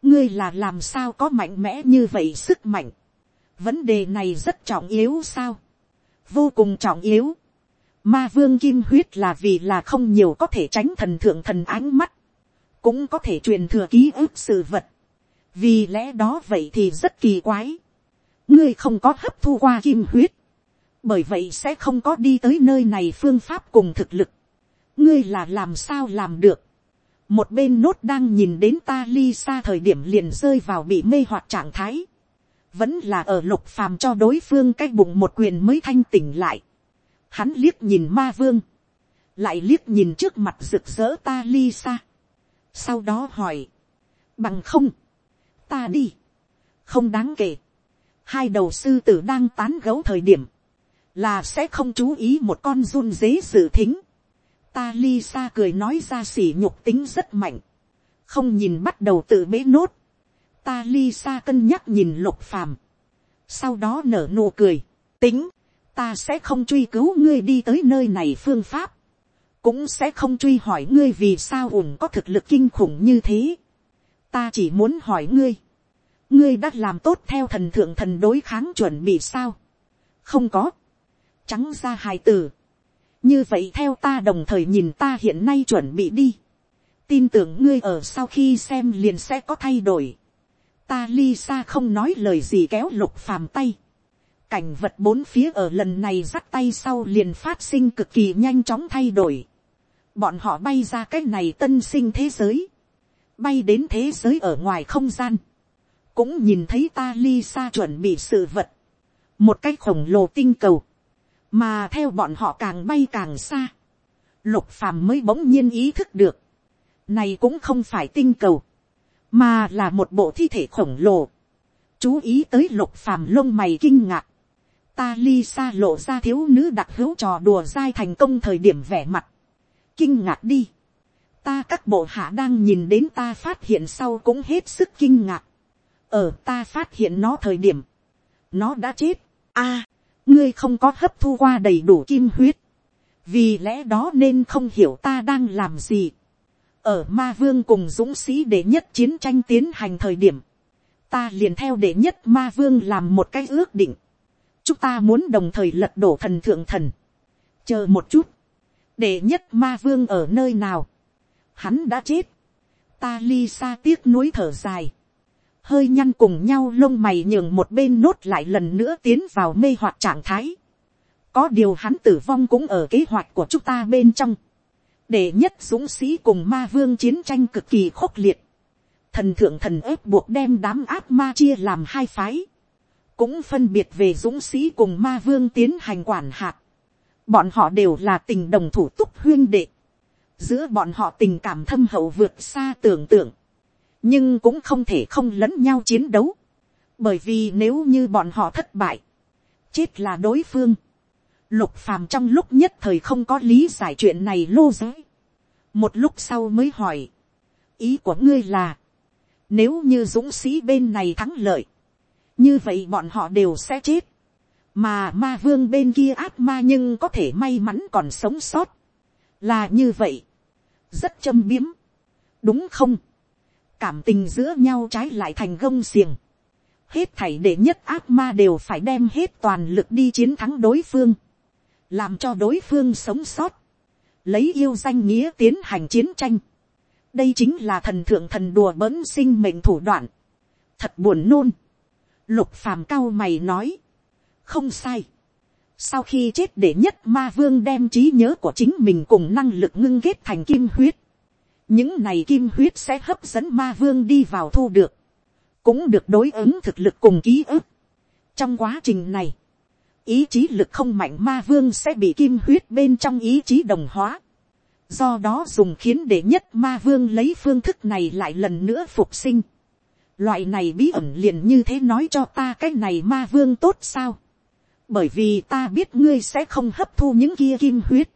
S1: ngươi là làm sao có mạnh mẽ như vậy sức mạnh, vấn đề này rất trọng yếu sao, vô cùng trọng yếu, ma vương kim huyết là vì là không nhiều có thể tránh thần thượng thần ánh mắt, cũng có thể truyền thừa ký ức sự vật, vì lẽ đó vậy thì rất kỳ quái, ngươi không có hấp thu qua kim huyết, bởi vậy sẽ không có đi tới nơi này phương pháp cùng thực lực. ngươi là làm sao làm được. một bên nốt đang nhìn đến ta ly xa thời điểm liền rơi vào bị mê hoặc trạng thái. vẫn là ở lục phàm cho đối phương cái bụng một quyền mới thanh tỉnh lại. hắn liếc nhìn ma vương. lại liếc nhìn trước mặt rực rỡ ta ly xa. sau đó hỏi. bằng không ta đi. không đáng kể. hai đầu sư tử đang tán gấu thời điểm là sẽ không chú ý một con run dế sự thính. Ta ly xa cười nói ra sỉ nhục tính rất mạnh, không nhìn bắt đầu tự bế nốt. Ta ly xa cân nhắc nhìn lục phàm, sau đó nở nụ cười, tính, ta sẽ không truy cứu ngươi đi tới nơi này phương pháp, cũng sẽ không truy hỏi ngươi vì sao ủng có thực lực kinh khủng như thế. Ta chỉ muốn hỏi ngươi, ngươi đã làm tốt theo thần thượng thần đối kháng chuẩn bị sao. không có, trắng ra hài tử. như vậy theo ta đồng thời nhìn ta hiện nay chuẩn bị đi. tin tưởng ngươi ở sau khi xem liền sẽ có thay đổi. ta ly xa không nói lời gì kéo lục phàm tay. cảnh vật bốn phía ở lần này dắt tay sau liền phát sinh cực kỳ nhanh chóng thay đổi. bọn họ bay ra cái này tân sinh thế giới bay đến thế giới ở ngoài không gian. cũng nhìn thấy ta ly xa chuẩn bị sự vật. một cái khổng lồ tinh cầu. Mà theo bọn họ càng bay càng xa, lục phàm mới bỗng nhiên ý thức được, này cũng không phải tinh cầu, mà là một bộ thi thể khổng lồ, chú ý tới lục phàm lông mày kinh ngạc, ta ly xa lộ ra thiếu nữ đặc hữu trò đùa dai thành công thời điểm vẻ mặt, kinh ngạc đi, ta các bộ hạ đang nhìn đến ta phát hiện sau cũng hết sức kinh ngạc, ở ta phát hiện nó thời điểm, nó đã chết, a, ngươi không có hấp thu qua đầy đủ kim huyết, vì lẽ đó nên không hiểu ta đang làm gì. ở ma vương cùng dũng sĩ đệ nhất chiến tranh tiến hành thời điểm, ta liền theo đệ nhất ma vương làm một cái ước định. chúng ta muốn đồng thời lật đổ thần thượng thần. chờ một chút, đệ nhất ma vương ở nơi nào, hắn đã chết, ta ly xa tiếc nuối thở dài hơi nhăn cùng nhau lông mày nhường một bên nốt lại lần nữa tiến vào mê hoặc trạng thái. có điều hắn tử vong cũng ở kế hoạch của chúng ta bên trong. để nhất dũng sĩ cùng ma vương chiến tranh cực kỳ khốc liệt. thần thượng thần ép buộc đem đám áp ma chia làm hai phái. cũng phân biệt về dũng sĩ cùng ma vương tiến hành quản hạt. bọn họ đều là tình đồng thủ túc huyên đệ giữa bọn họ tình cảm thâm hậu vượt xa tưởng tượng nhưng cũng không thể không lẫn nhau chiến đấu, bởi vì nếu như bọn họ thất bại, chết là đối phương, lục phàm trong lúc nhất thời không có lý giải chuyện này lô giới, một lúc sau mới hỏi, ý của ngươi là, nếu như dũng sĩ bên này thắng lợi, như vậy bọn họ đều sẽ chết, mà ma vương bên kia ác ma nhưng có thể may mắn còn sống sót, là như vậy, rất châm biếm, đúng không, cảm tình giữa nhau trái lại thành gông xiềng. Hết thảy để nhất ác ma đều phải đem hết toàn lực đi chiến thắng đối phương. Làm cho đối phương sống sót. Lấy yêu danh nghĩa tiến hành chiến tranh. Đây chính là thần thượng thần đùa bỡn sinh mệnh thủ đoạn. Thật buồn nôn. Lục phàm cao mày nói. không sai sau khi chết để nhất ma vương đem trí nhớ của chính mình cùng năng lực ngưng kết thành kim huyết. những này kim huyết sẽ hấp dẫn ma vương đi vào thu được. cũng được đối ứng thực lực cùng ký ức. trong quá trình này, ý chí lực không mạnh ma vương sẽ bị kim huyết bên trong ý chí đồng hóa. do đó dùng khiến để nhất ma vương lấy phương thức này lại lần nữa phục sinh. loại này bí ẩn liền như thế nói cho ta cái này ma vương tốt sao bởi vì ta biết ngươi sẽ không hấp thu những kia kim huyết.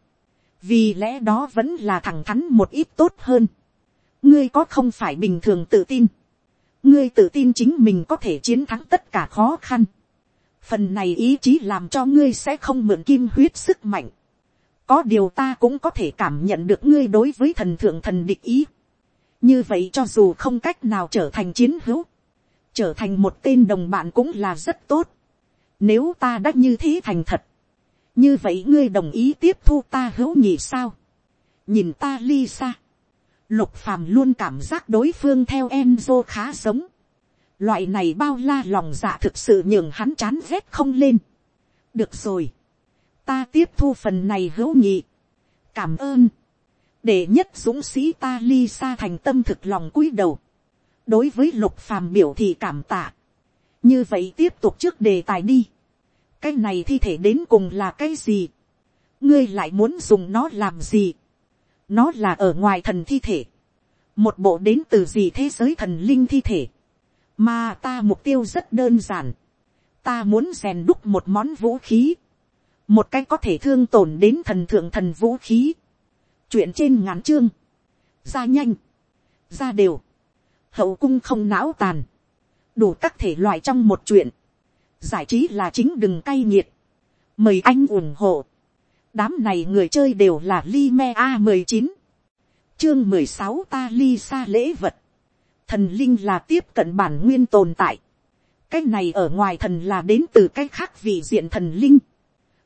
S1: vì lẽ đó vẫn là thẳng thắn một ít tốt hơn. ngươi có không phải bình thường tự tin. ngươi tự tin chính mình có thể chiến thắng tất cả khó khăn phần này ý chí làm cho ngươi sẽ không mượn kim huyết sức mạnh. có điều ta cũng có thể cảm nhận được ngươi đối với thần thượng thần địch ý. như vậy cho dù không cách nào trở thành chiến hữu, trở thành một tên đồng bạn cũng là rất tốt nếu ta đã như thế thành thật, như vậy ngươi đồng ý tiếp thu ta hữu nhị sao. nhìn ta ly xa. lục phàm luôn cảm giác đối phương theo em dô khá giống Loại này bao la lòng dạ thực sự nhường hắn chán rét không lên. Được rồi. Ta tiếp thu phần này hữu nhị. Cảm ơn. Để nhất dũng sĩ ta ly xa thành tâm thực lòng cúi đầu. Đối với lục phàm biểu thì cảm tạ. Như vậy tiếp tục trước đề tài đi. Cái này thi thể đến cùng là cái gì? Ngươi lại muốn dùng nó làm gì? Nó là ở ngoài thần thi thể. Một bộ đến từ gì thế giới thần linh thi thể mà ta mục tiêu rất đơn giản. Ta muốn rèn đúc một món vũ khí. Một cái có thể thương tổn đến thần thượng thần vũ khí. Chuyện trên ngắn chương. Ra nhanh. Ra đều. Hậu cung không não tàn. Đủ các thể loại trong một chuyện. Giải trí là chính đừng cay nghiệt. Mời anh ủng hộ. Đám này người chơi đều là li me A19. Chương mười sáu ta ly xa lễ vật thần linh là tiếp cận bản nguyên tồn tại. cái này ở ngoài thần là đến từ cái khác vị diện thần linh.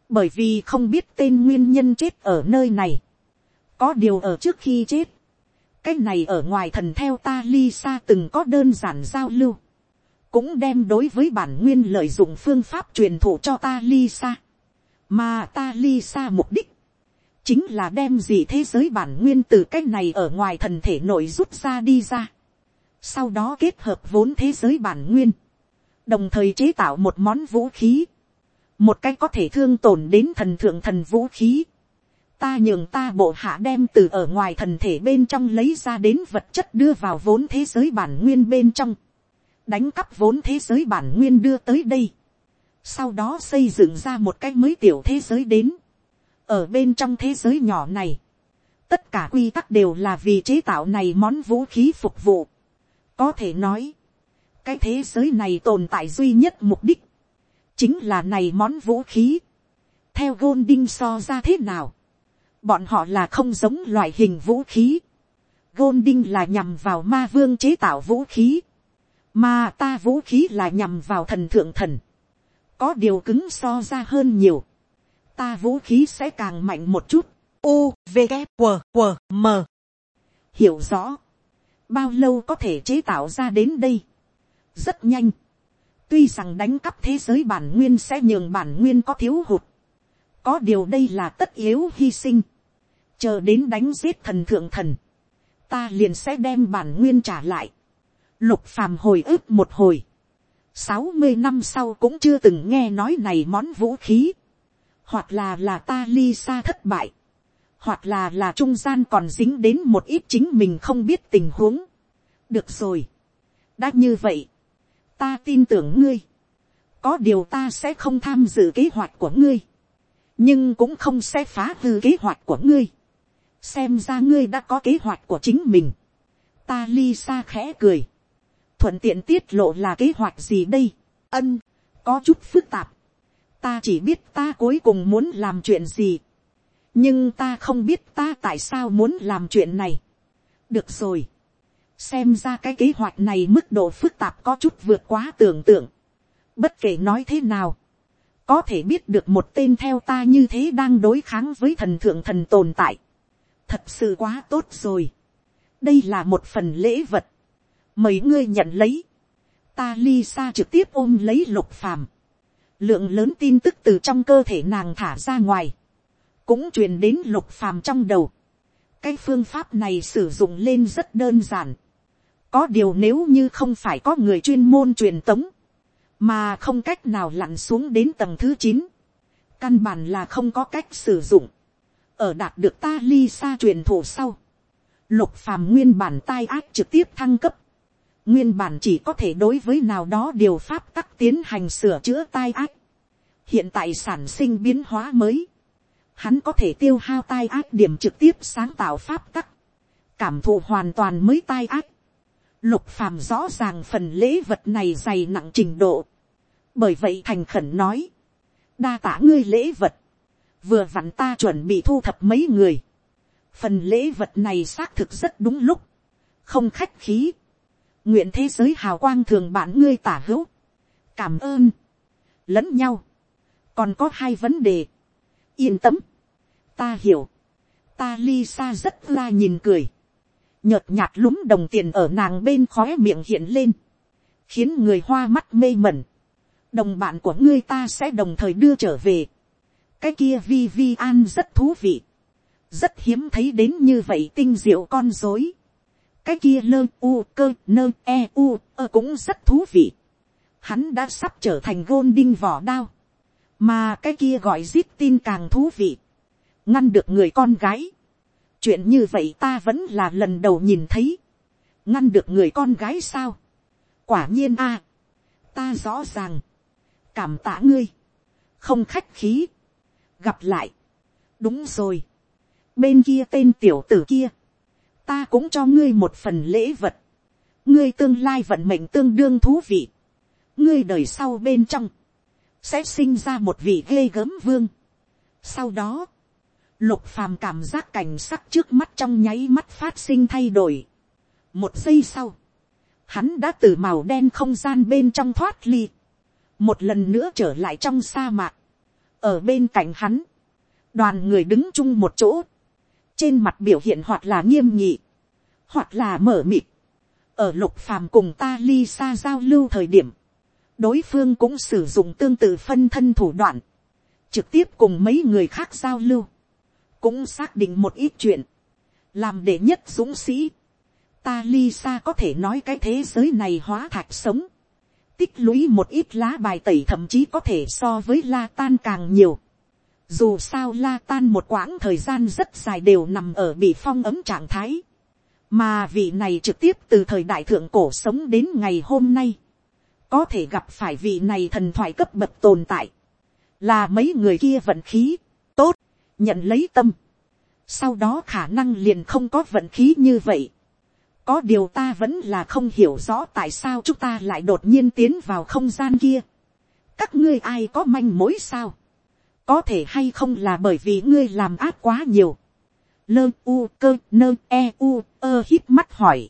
S1: bởi vì không biết tên nguyên nhân chết ở nơi này. có điều ở trước khi chết. cái này ở ngoài thần theo ta ly xa từng có đơn giản giao lưu cũng đem đối với bản nguyên lợi dụng phương pháp truyền thụ cho ta ly xa. mà ta ly xa mục đích chính là đem gì thế giới bản nguyên từ cách này ở ngoài thần thể nội rút ra đi ra. Sau đó kết hợp vốn thế giới bản nguyên, đồng thời chế tạo một món vũ khí, một cách có thể thương tổn đến thần thượng thần vũ khí, ta nhường ta bộ hạ đem từ ở ngoài thần thể bên trong lấy ra đến vật chất đưa vào vốn thế giới bản nguyên bên trong, đánh cắp vốn thế giới bản nguyên đưa tới đây, sau đó xây dựng ra một cái mới tiểu thế giới đến, ở bên trong thế giới nhỏ này, tất cả quy tắc đều là vì chế tạo này món vũ khí phục vụ, có thể nói, cái thế giới này tồn tại duy nhất mục đích, chính là này món vũ khí. theo Golding so ra thế nào, bọn họ là không giống loại hình vũ khí. Golding là nhằm vào ma vương chế tạo vũ khí, mà ta vũ khí là nhằm vào thần thượng thần. có điều cứng so ra hơn nhiều, ta vũ khí sẽ càng mạnh một chút. U, V, K, W, W, M. hiểu rõ bao lâu có thể chế tạo ra đến đây. rất nhanh. tuy rằng đánh cắp thế giới bản nguyên sẽ nhường bản nguyên có thiếu hụt. có điều đây là tất yếu hy sinh. chờ đến đánh giết thần thượng thần. ta liền sẽ đem bản nguyên trả lại lục phàm hồi ức một hồi. sáu mươi năm sau cũng chưa từng nghe nói này món vũ khí. hoặc là là ta ly xa thất bại hoặc là là trung gian còn dính đến một ít chính mình không biết tình huống. được rồi. đã như vậy, ta tin tưởng ngươi. có điều ta sẽ không tham dự kế hoạch của ngươi. nhưng cũng không sẽ phá hư kế hoạch của ngươi. xem ra ngươi đã có kế hoạch của chính mình. ta ly xa khẽ cười thuận tiện tiết lộ là kế hoạch gì đây. ân, có chút phức tạp. ta chỉ biết ta cuối cùng muốn làm chuyện gì nhưng ta không biết ta tại sao muốn làm chuyện này. được rồi. xem ra cái kế hoạch này mức độ phức tạp có chút vượt quá tưởng tượng. bất kể nói thế nào, có thể biết được một tên theo ta như thế đang đối kháng với thần thượng thần tồn tại. thật sự quá tốt rồi. đây là một phần lễ vật mời ngươi nhận lấy. ta ly xa trực tiếp ôm lấy lục phàm. lượng lớn tin tức từ trong cơ thể nàng thả ra ngoài, cũng truyền đến lục phàm trong đầu. cái phương pháp này sử dụng lên rất đơn giản. có điều nếu như không phải có người chuyên môn truyền tống, mà không cách nào lặn xuống đến tầng thứ chín, căn bản là không có cách sử dụng. ở đạt được ta ly xa truyền thủ sau, lục phàm nguyên bản tai ác trực tiếp thăng cấp, nguyên bản chỉ có thể đối với nào đó điều pháp tắc tiến hành sửa chữa tai ác, hiện tại sản sinh biến hóa mới, hắn có thể tiêu hao tai ác điểm trực tiếp sáng tạo pháp tắc, cảm thụ hoàn toàn mới tai ác, lục phàm rõ ràng phần lễ vật này dày nặng trình độ, bởi vậy thành khẩn nói, đa tả ngươi lễ vật, vừa vặn ta chuẩn bị thu thập mấy người, phần lễ vật này xác thực rất đúng lúc, không khách khí, nguyện thế giới hào quang thường bạn ngươi tả hữu, cảm ơn, lẫn nhau, còn có hai vấn đề, yên tâm, ta hiểu, ta ly xa rất la nhìn cười, nhợt nhạt lúng đồng tiền ở nàng bên khóe miệng hiện lên, khiến người hoa mắt mê mẩn, đồng bạn của ngươi ta sẽ đồng thời đưa trở về, cái kia vi vi an rất thú vị, rất hiếm thấy đến như vậy tinh diệu con dối, cái kia lơ u cơ nơ e u ơ cũng rất thú vị, hắn đã sắp trở thành gôn đinh vỏ đao, mà cái kia gọi zip tin càng thú vị, ngăn được người con gái, chuyện như vậy ta vẫn là lần đầu nhìn thấy, ngăn được người con gái sao, quả nhiên a, ta rõ ràng, cảm tạ ngươi, không khách khí, gặp lại, đúng rồi, bên kia tên tiểu tử kia, ta cũng cho ngươi một phần lễ vật, ngươi tương lai vận mệnh tương đương thú vị, ngươi đời sau bên trong, sẽ sinh ra một vị ghê gớm vương. Sau đó, lục phàm cảm giác cảnh sắc trước mắt trong nháy mắt phát sinh thay đổi. Một giây sau, hắn đã từ màu đen không gian bên trong thoát ly, một lần nữa trở lại trong sa mạc. ở bên cạnh hắn, đoàn người đứng chung một chỗ, trên mặt biểu hiện hoặc là nghiêm nhị, hoặc là mở mịt. ở lục phàm cùng ta ly xa giao lưu thời điểm, đối phương cũng sử dụng tương tự phân thân thủ đoạn, trực tiếp cùng mấy người khác giao lưu, cũng xác định một ít chuyện, làm để nhất dũng sĩ, ta ly xa có thể nói cái thế giới này hóa thạch sống, tích lũy một ít lá bài tẩy thậm chí có thể so với la tan càng nhiều. Dù sao la tan một quãng thời gian rất dài đều nằm ở bị phong ấm trạng thái. Mà vị này trực tiếp từ thời đại thượng cổ sống đến ngày hôm nay có thể gặp phải vị này thần thoại cấp bậc tồn tại, là mấy người kia vận khí, tốt, nhận lấy tâm, sau đó khả năng liền không có vận khí như vậy. có điều ta vẫn là không hiểu rõ tại sao chúng ta lại đột nhiên tiến vào không gian kia. các ngươi ai có manh mối sao, có thể hay không là bởi vì ngươi làm ác quá nhiều. lơ u cơ nơ e u ơ hít mắt hỏi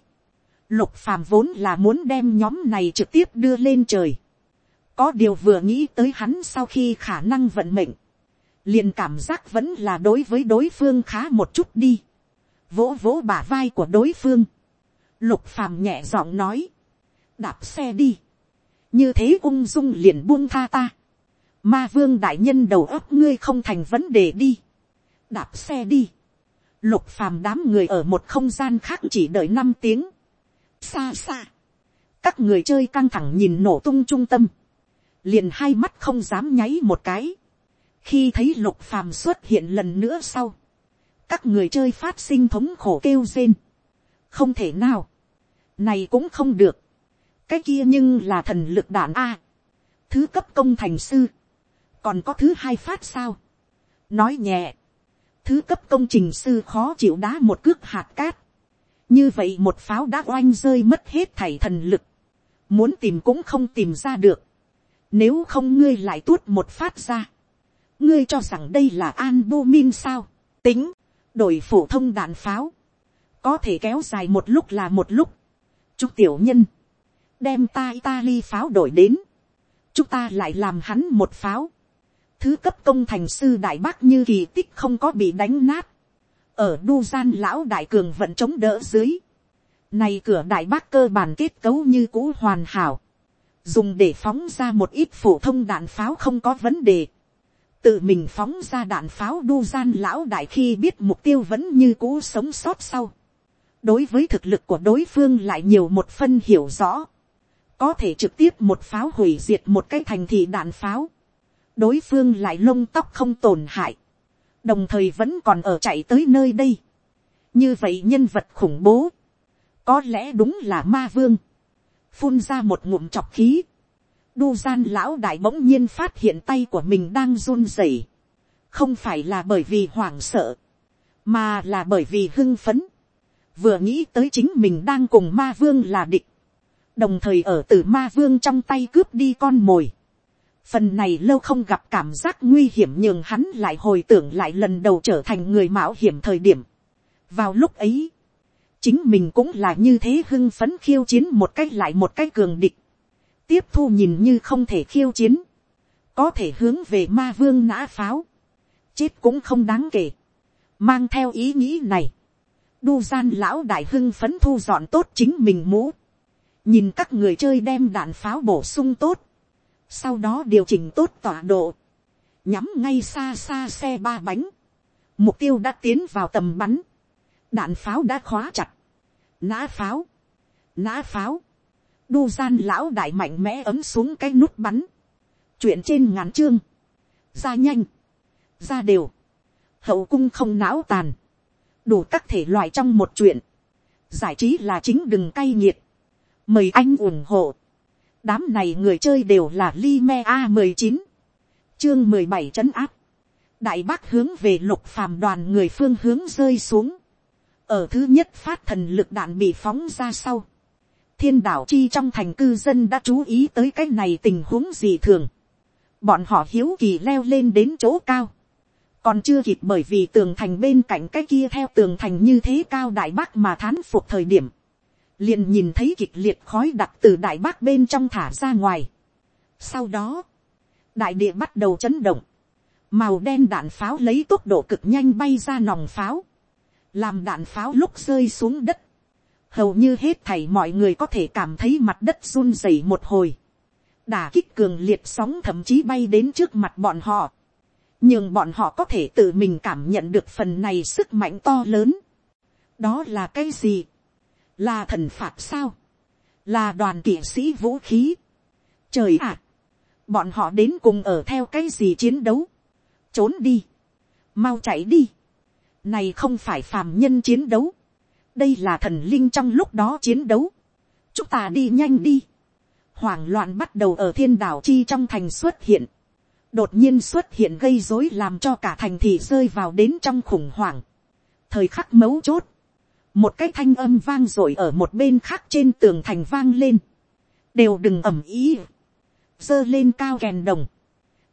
S1: Lục phàm vốn là muốn đem nhóm này trực tiếp đưa lên trời. Có điều vừa nghĩ tới hắn sau khi khả năng vận mệnh. Liền cảm giác vẫn là đối với đối phương khá một chút đi. Vỗ vỗ bả vai của đối phương. Lục phàm nhẹ giọng nói. Đạp xe đi. Như thế ung dung liền buông tha ta. Ma vương đại nhân đầu óc ngươi không thành vấn đề đi. Đạp xe đi. Lục phàm đám người ở một không gian khác chỉ đợi năm tiếng. Xa xa, các người chơi căng thẳng nhìn nổ tung trung tâm, liền hai mắt không dám nháy một cái, khi thấy lục phàm xuất hiện lần nữa sau, các người chơi phát sinh thống khổ kêu rên, không thể nào, này cũng không được, cái kia nhưng là thần lực đạn a, thứ cấp công thành sư, còn có thứ hai phát sao, nói nhẹ, thứ cấp công trình sư khó chịu đá một cước hạt cát, như vậy một pháo đã oanh rơi mất hết thảy thần lực, muốn tìm cũng không tìm ra được, nếu không ngươi lại tuốt một phát ra, ngươi cho rằng đây là albumin sao, tính, đổi phổ thông đạn pháo, có thể kéo dài một lúc là một lúc, chúc tiểu nhân, đem ta italy pháo đổi đến, chúng ta lại làm hắn một pháo, thứ cấp công thành sư đại bác như kỳ tích không có bị đánh nát, ở đu gian lão đại cường vẫn chống đỡ dưới, này cửa đại bác cơ bản kết cấu như cũ hoàn hảo, dùng để phóng ra một ít phổ thông đạn pháo không có vấn đề, tự mình phóng ra đạn pháo đu gian lão đại khi biết mục tiêu vẫn như cũ sống sót sau, đối với thực lực của đối phương lại nhiều một phân hiểu rõ, có thể trực tiếp một pháo hủy diệt một cái thành thị đạn pháo, đối phương lại lông tóc không tổn hại, đồng thời vẫn còn ở chạy tới nơi đây. như vậy nhân vật khủng bố, có lẽ đúng là ma vương, phun ra một ngụm chọc khí, đu gian lão đại bỗng nhiên phát hiện tay của mình đang run rẩy, không phải là bởi vì hoảng sợ, mà là bởi vì hưng phấn, vừa nghĩ tới chính mình đang cùng ma vương là địch, đồng thời ở từ ma vương trong tay cướp đi con mồi. Phần này lâu không gặp cảm giác nguy hiểm nhưng hắn lại hồi tưởng lại lần đầu trở thành người mạo hiểm thời điểm. Vào lúc ấy, chính mình cũng là như thế hưng phấn khiêu chiến một cách lại một cách cường địch. Tiếp thu nhìn như không thể khiêu chiến. Có thể hướng về ma vương nã pháo. Chết cũng không đáng kể. Mang theo ý nghĩ này. Đu gian lão đại hưng phấn thu dọn tốt chính mình mũ nhìn các người chơi đem đạn pháo bổ sung tốt, sau đó điều chỉnh tốt tọa độ, nhắm ngay xa xa xe ba bánh, mục tiêu đã tiến vào tầm bắn, đạn pháo đã khóa chặt, nã pháo, nã pháo, đu gian lão đại mạnh mẽ ấm xuống cái nút bắn, chuyện trên ngắn chương, ra nhanh, ra đều, hậu cung không não tàn, đủ các thể loại trong một chuyện, giải trí là chính đừng cay nghiệt, mời anh ủng hộ đám này người chơi đều là Lime a mười chín, chương mười bảy trấn áp, đại bác hướng về lục phàm đoàn người phương hướng rơi xuống, ở thứ nhất phát thần lực đạn bị phóng ra sau, thiên đảo chi trong thành cư dân đã chú ý tới cái này tình huống gì thường, bọn họ hiếu kỳ leo lên đến chỗ cao, còn chưa kịp bởi vì tường thành bên cạnh cái kia theo tường thành như thế cao đại bác mà thán phục thời điểm, liền nhìn thấy kịch liệt khói đặc từ đại bác bên trong thả ra ngoài. Sau đó, đại địa bắt đầu chấn động, màu đen đạn pháo lấy tốc độ cực nhanh bay ra nòng pháo, làm đạn pháo lúc rơi xuống đất, hầu như hết thảy mọi người có thể cảm thấy mặt đất run rẩy một hồi, đả kích cường liệt sóng thậm chí bay đến trước mặt bọn họ, nhưng bọn họ có thể tự mình cảm nhận được phần này sức mạnh to lớn. đó là cái gì, là thần phạt sao, là đoàn kỵ sĩ vũ khí. trời ạ, bọn họ đến cùng ở theo cái gì chiến đấu, trốn đi, mau chạy đi, này không phải phàm nhân chiến đấu, đây là thần linh trong lúc đó chiến đấu, chúng ta đi nhanh đi, hoảng loạn bắt đầu ở thiên đảo chi trong thành xuất hiện, đột nhiên xuất hiện gây dối làm cho cả thành thị rơi vào đến trong khủng hoảng, thời khắc mấu chốt, một cái thanh âm vang r ộ i ở một bên khác trên tường thành vang lên, đều đừng ẩm ý, giơ lên cao kèn đồng,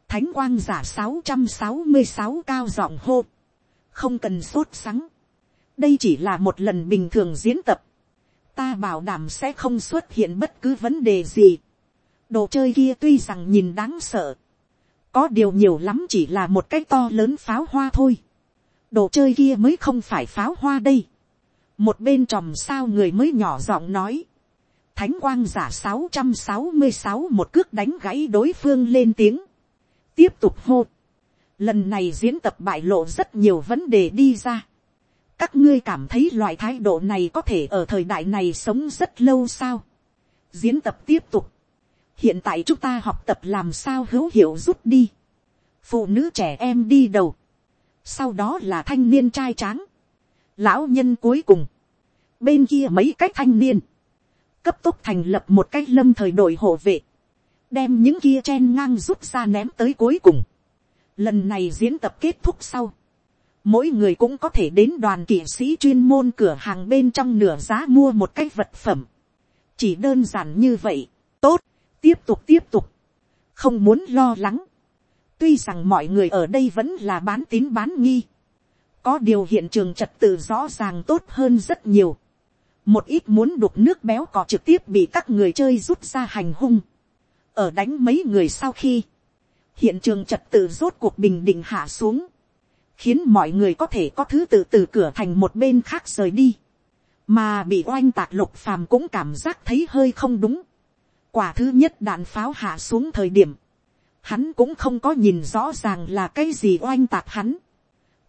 S1: thánh quang giả sáu trăm sáu mươi sáu cao giọng hô, không cần sốt sắng, đây chỉ là một lần bình thường diễn tập, ta bảo đảm sẽ không xuất hiện bất cứ vấn đề gì, đồ chơi kia tuy rằng nhìn đáng sợ, có điều nhiều lắm chỉ là một cái to lớn pháo hoa thôi, đồ chơi kia mới không phải pháo hoa đây, một bên tròm sao người mới nhỏ giọng nói, thánh quang giả sáu trăm sáu mươi sáu một cước đánh gãy đối phương lên tiếng, tiếp tục hô, lần này diễn tập bại lộ rất nhiều vấn đề đi ra, các ngươi cảm thấy loại thái độ này có thể ở thời đại này sống rất lâu sao, diễn tập tiếp tục, hiện tại chúng ta học tập làm sao hữu hiệu rút đi, phụ nữ trẻ em đi đầu, sau đó là thanh niên trai tráng, lão nhân cuối cùng, bên kia mấy cái thanh niên, cấp tốc thành lập một cái lâm thời đội hộ vệ, đem những kia chen ngang rút ra ném tới cuối cùng. Lần này diễn tập kết thúc sau, mỗi người cũng có thể đến đoàn kỵ sĩ chuyên môn cửa hàng bên trong nửa giá mua một cái vật phẩm. chỉ đơn giản như vậy, tốt, tiếp tục tiếp tục, không muốn lo lắng. tuy rằng mọi người ở đây vẫn là bán tín bán nghi, có điều hiện trường trật tự rõ ràng tốt hơn rất nhiều. một ít muốn đục nước béo cò trực tiếp bị các người chơi rút ra hành hung. ở đánh mấy người sau khi, hiện trường trật tự rốt cuộc bình định hạ xuống, khiến mọi người có thể có thứ tự từ cửa thành một bên khác rời đi, mà bị oanh tạc lục phàm cũng cảm giác thấy hơi không đúng. quả thứ nhất đạn pháo hạ xuống thời điểm, hắn cũng không có nhìn rõ ràng là cái gì oanh tạc hắn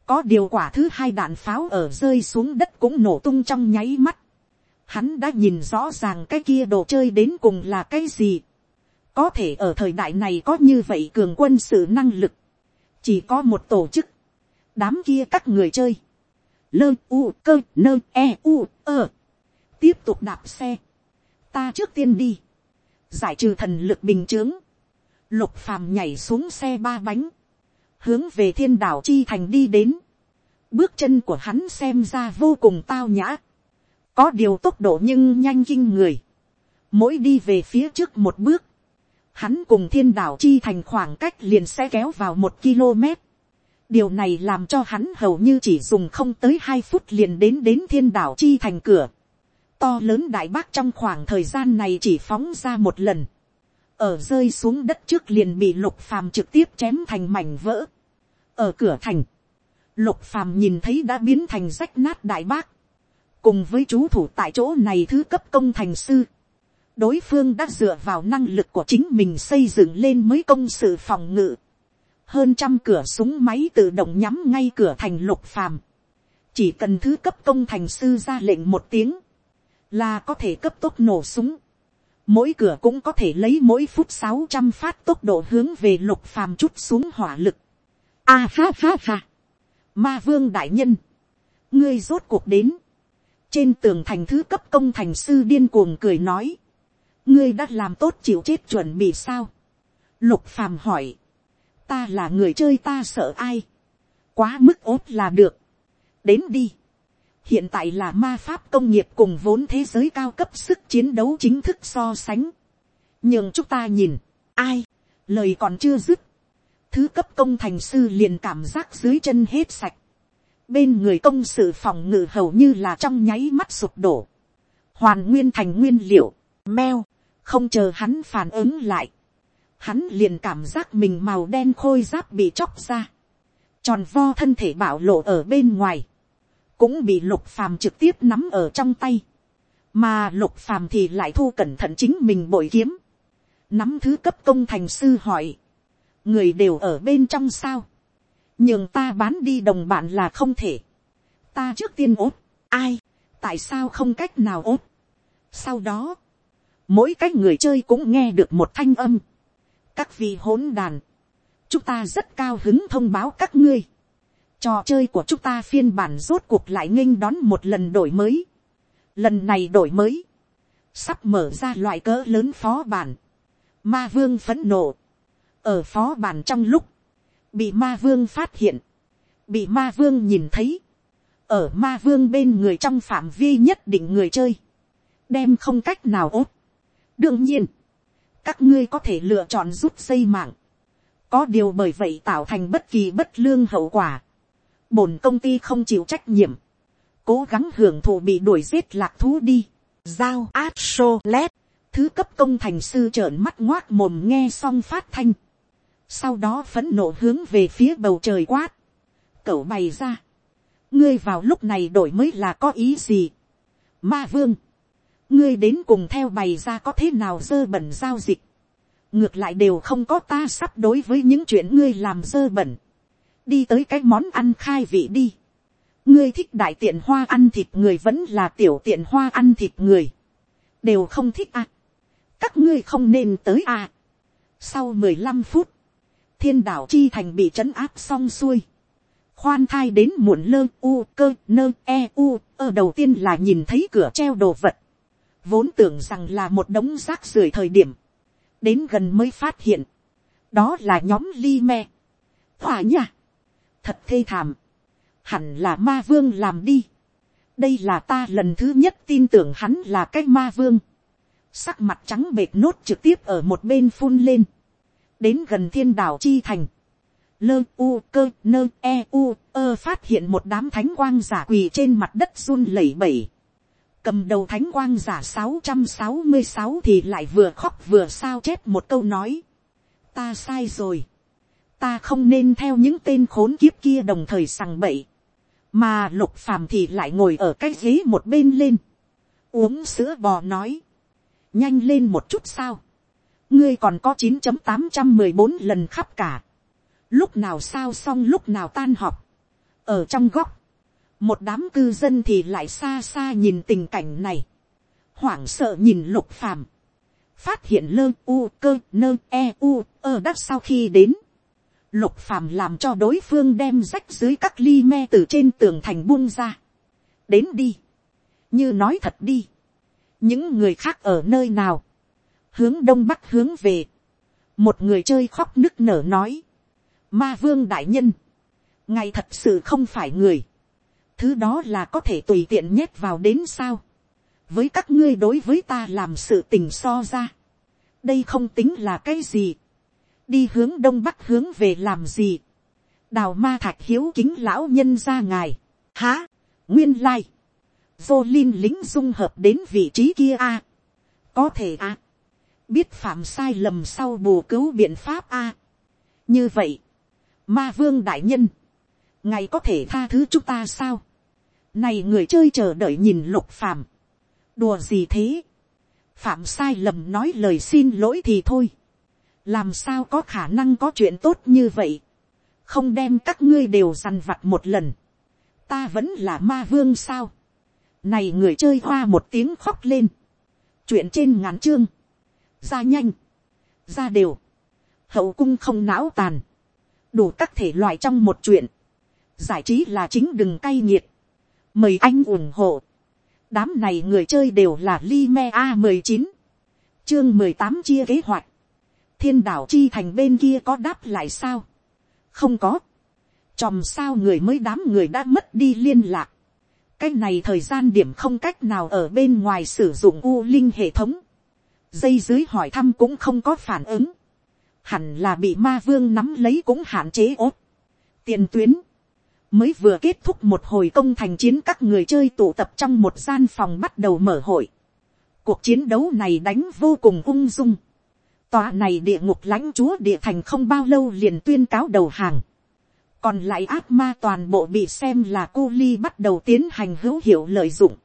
S1: có điều quả thứ hai đạn pháo ở rơi xuống đất cũng nổ tung trong nháy mắt. hắn đã nhìn rõ ràng cái kia đồ chơi đến cùng là cái gì. có thể ở thời đại này có như vậy cường quân sự năng lực. chỉ có một tổ chức. đám kia các người chơi. lơ, u, cơ, nơ e u, ơ. tiếp tục đạp xe. ta trước tiên đi. giải trừ thần lực bình chướng Lục phàm nhảy xuống xe ba bánh. Hướng về thiên đảo chi thành đi đến. Bước chân của hắn xem ra vô cùng tao nhã. Có điều tốc độ nhưng nhanh kinh người. Mỗi đi về phía trước một bước. Hắn cùng thiên đảo chi thành khoảng cách liền sẽ kéo vào một km. Điều này làm cho hắn hầu như chỉ dùng không tới hai phút liền đến đến thiên đảo chi thành cửa. To lớn đại bác trong khoảng thời gian này chỉ phóng ra một lần ở rơi xuống đất trước liền bị lục phàm trực tiếp chém thành mảnh vỡ. ở cửa thành, lục phàm nhìn thấy đã biến thành rách nát đại bác, cùng với chú thủ tại chỗ này thứ cấp công thành sư. đối phương đã dựa vào năng lực của chính mình xây dựng lên mới công sự phòng ngự. hơn trăm cửa súng máy tự động nhắm ngay cửa thành lục phàm. chỉ cần thứ cấp công thành sư ra lệnh một tiếng, là có thể cấp tốc nổ súng mỗi cửa cũng có thể lấy mỗi phút sáu trăm phát tốc độ hướng về lục phàm chút xuống hỏa lực. a à, ha ha ha. ma vương đại nhân, ngươi rốt cuộc đến. trên tường thành thứ cấp công thành sư điên cuồng cười nói, ngươi đã làm tốt chịu chết chuẩn bị sao. lục phàm hỏi, ta là người chơi ta sợ ai, quá mức ốt là được, đến đi hiện tại là ma pháp công nghiệp cùng vốn thế giới cao cấp sức chiến đấu chính thức so sánh. nhưng chúng ta nhìn, ai, lời còn chưa dứt, thứ cấp công thành sư liền cảm giác dưới chân hết sạch, bên người công sự phòng ngự hầu như là trong nháy mắt sụp đổ, hoàn nguyên thành nguyên liệu, meo, không chờ hắn phản ứng lại, hắn liền cảm giác mình màu đen khôi giáp bị chóc ra, tròn vo thân thể bảo lộ ở bên ngoài, cũng bị lục phàm trực tiếp nắm ở trong tay, mà lục phàm thì lại thu cẩn thận chính mình bội kiếm, nắm thứ cấp công thành sư hỏi, người đều ở bên trong sao, nhường ta bán đi đồng bạn là không thể, ta trước tiên ốt, ai, tại sao không cách nào ốt, sau đó, mỗi cách người chơi cũng nghe được một thanh âm, các vị hỗn đàn, chúng ta rất cao hứng thông báo các ngươi, Trò chơi của chúng ta phiên bản rốt cuộc lại nghênh đón một lần đổi mới. Lần này đổi mới. Sắp mở ra loại cỡ lớn phó bản. Ma vương phấn nộ. Ở phó bản trong lúc. Bị ma vương phát hiện. Bị ma vương nhìn thấy. Ở ma vương bên người trong phạm vi nhất định người chơi. Đem không cách nào ốt. Đương nhiên. Các ngươi có thể lựa chọn rút xây mạng. Có điều bởi vậy tạo thành bất kỳ bất lương hậu quả bổn công ty không chịu trách nhiệm, cố gắng hưởng thụ bị đuổi giết lạc thú đi, giao át sô lét, thứ cấp công thành sư trợn mắt ngoác mồm nghe xong phát thanh, sau đó phấn nộ hướng về phía bầu trời quát, cậu bày ra, ngươi vào lúc này đổi mới là có ý gì, ma vương, ngươi đến cùng theo bày ra có thế nào dơ bẩn giao dịch, ngược lại đều không có ta sắp đối với những chuyện ngươi làm dơ bẩn, đi tới cái món ăn khai vị đi. ngươi thích đại tiện hoa ăn thịt người vẫn là tiểu tiện hoa ăn thịt người. đều không thích à. các ngươi không nên tới à. sau mười lăm phút, thiên đảo chi thành bị trấn áp xong xuôi. khoan thai đến muộn lơ u cơ nơ e u ơ đầu tiên là nhìn thấy cửa treo đồ vật. vốn tưởng rằng là một đống rác rưởi thời điểm. đến gần mới phát hiện. đó là nhóm ly me. hỏa nha thật thê thảm, hẳn là ma vương làm đi. đây là ta lần thứ nhất tin tưởng hắn là cái ma vương. sắc mặt trắng bệt nốt trực tiếp ở một bên phun lên, đến gần thiên đảo chi thành. lơ u cơ nơ e u ơ phát hiện một đám thánh quang giả quỳ trên mặt đất run lẩy bẩy. cầm đầu thánh quang giả sáu trăm sáu mươi sáu thì lại vừa khóc vừa sao chép một câu nói. ta sai rồi ta không nên theo những tên khốn kiếp kia đồng thời sằng bậy, mà lục phàm thì lại ngồi ở cái ghế một bên lên, uống sữa bò nói, nhanh lên một chút sao, ngươi còn có chín chấm tám trăm mười bốn lần khắp cả, lúc nào sao xong lúc nào tan họp, ở trong góc, một đám cư dân thì lại xa xa nhìn tình cảnh này, hoảng sợ nhìn lục phàm, phát hiện lơ u cơ nơ e u ơ đắc sau khi đến, lục phàm làm cho đối phương đem rách dưới các ly me từ trên tường thành buông ra, đến đi, như nói thật đi, những người khác ở nơi nào, hướng đông bắc hướng về, một người chơi khóc nức nở nói, ma vương đại nhân, ngài thật sự không phải người, thứ đó là có thể tùy tiện nhét vào đến sao, với các ngươi đối với ta làm sự tình so ra, đây không tính là cái gì, đi hướng đông bắc hướng về làm gì, đào ma thạch hiếu kính lão nhân ra ngài, há, nguyên lai, vô linh lính dung hợp đến vị trí kia a, có thể a, biết phạm sai lầm sau bù cứu biện pháp a, như vậy, ma vương đại nhân, ngài có thể tha thứ chúng ta sao, này người chơi chờ đợi nhìn lục phàm, đùa gì thế, phạm sai lầm nói lời xin lỗi thì thôi, làm sao có khả năng có chuyện tốt như vậy, không đem các ngươi đều dằn vặt một lần, ta vẫn là ma vương sao, này người chơi hoa một tiếng khóc lên, chuyện trên ngắn chương, ra nhanh, ra đều, hậu cung không não tàn, đủ các thể loại trong một chuyện, giải trí là chính đừng cay nghiệt, mời anh ủng hộ, đám này người chơi đều là Lime a mười chín. Chương mười tám chia kế hoạch, thiên đảo chi thành bên kia có đáp lại sao, không có, chòm sao người mới đám người đã mất đi liên lạc, cái này thời gian điểm không cách nào ở bên ngoài sử dụng u linh hệ thống, dây dưới hỏi thăm cũng không có phản ứng, hẳn là bị ma vương nắm lấy cũng hạn chế ốt, tiền tuyến, mới vừa kết thúc một hồi công thành chiến các người chơi tụ tập trong một gian phòng bắt đầu mở hội. cuộc chiến đấu này đánh vô cùng ung dung tòa này địa ngục lãnh chúa địa thành không bao lâu liền tuyên cáo đầu hàng. còn lại ác ma toàn bộ bị xem là cu ly bắt đầu tiến hành hữu hiệu lợi dụng.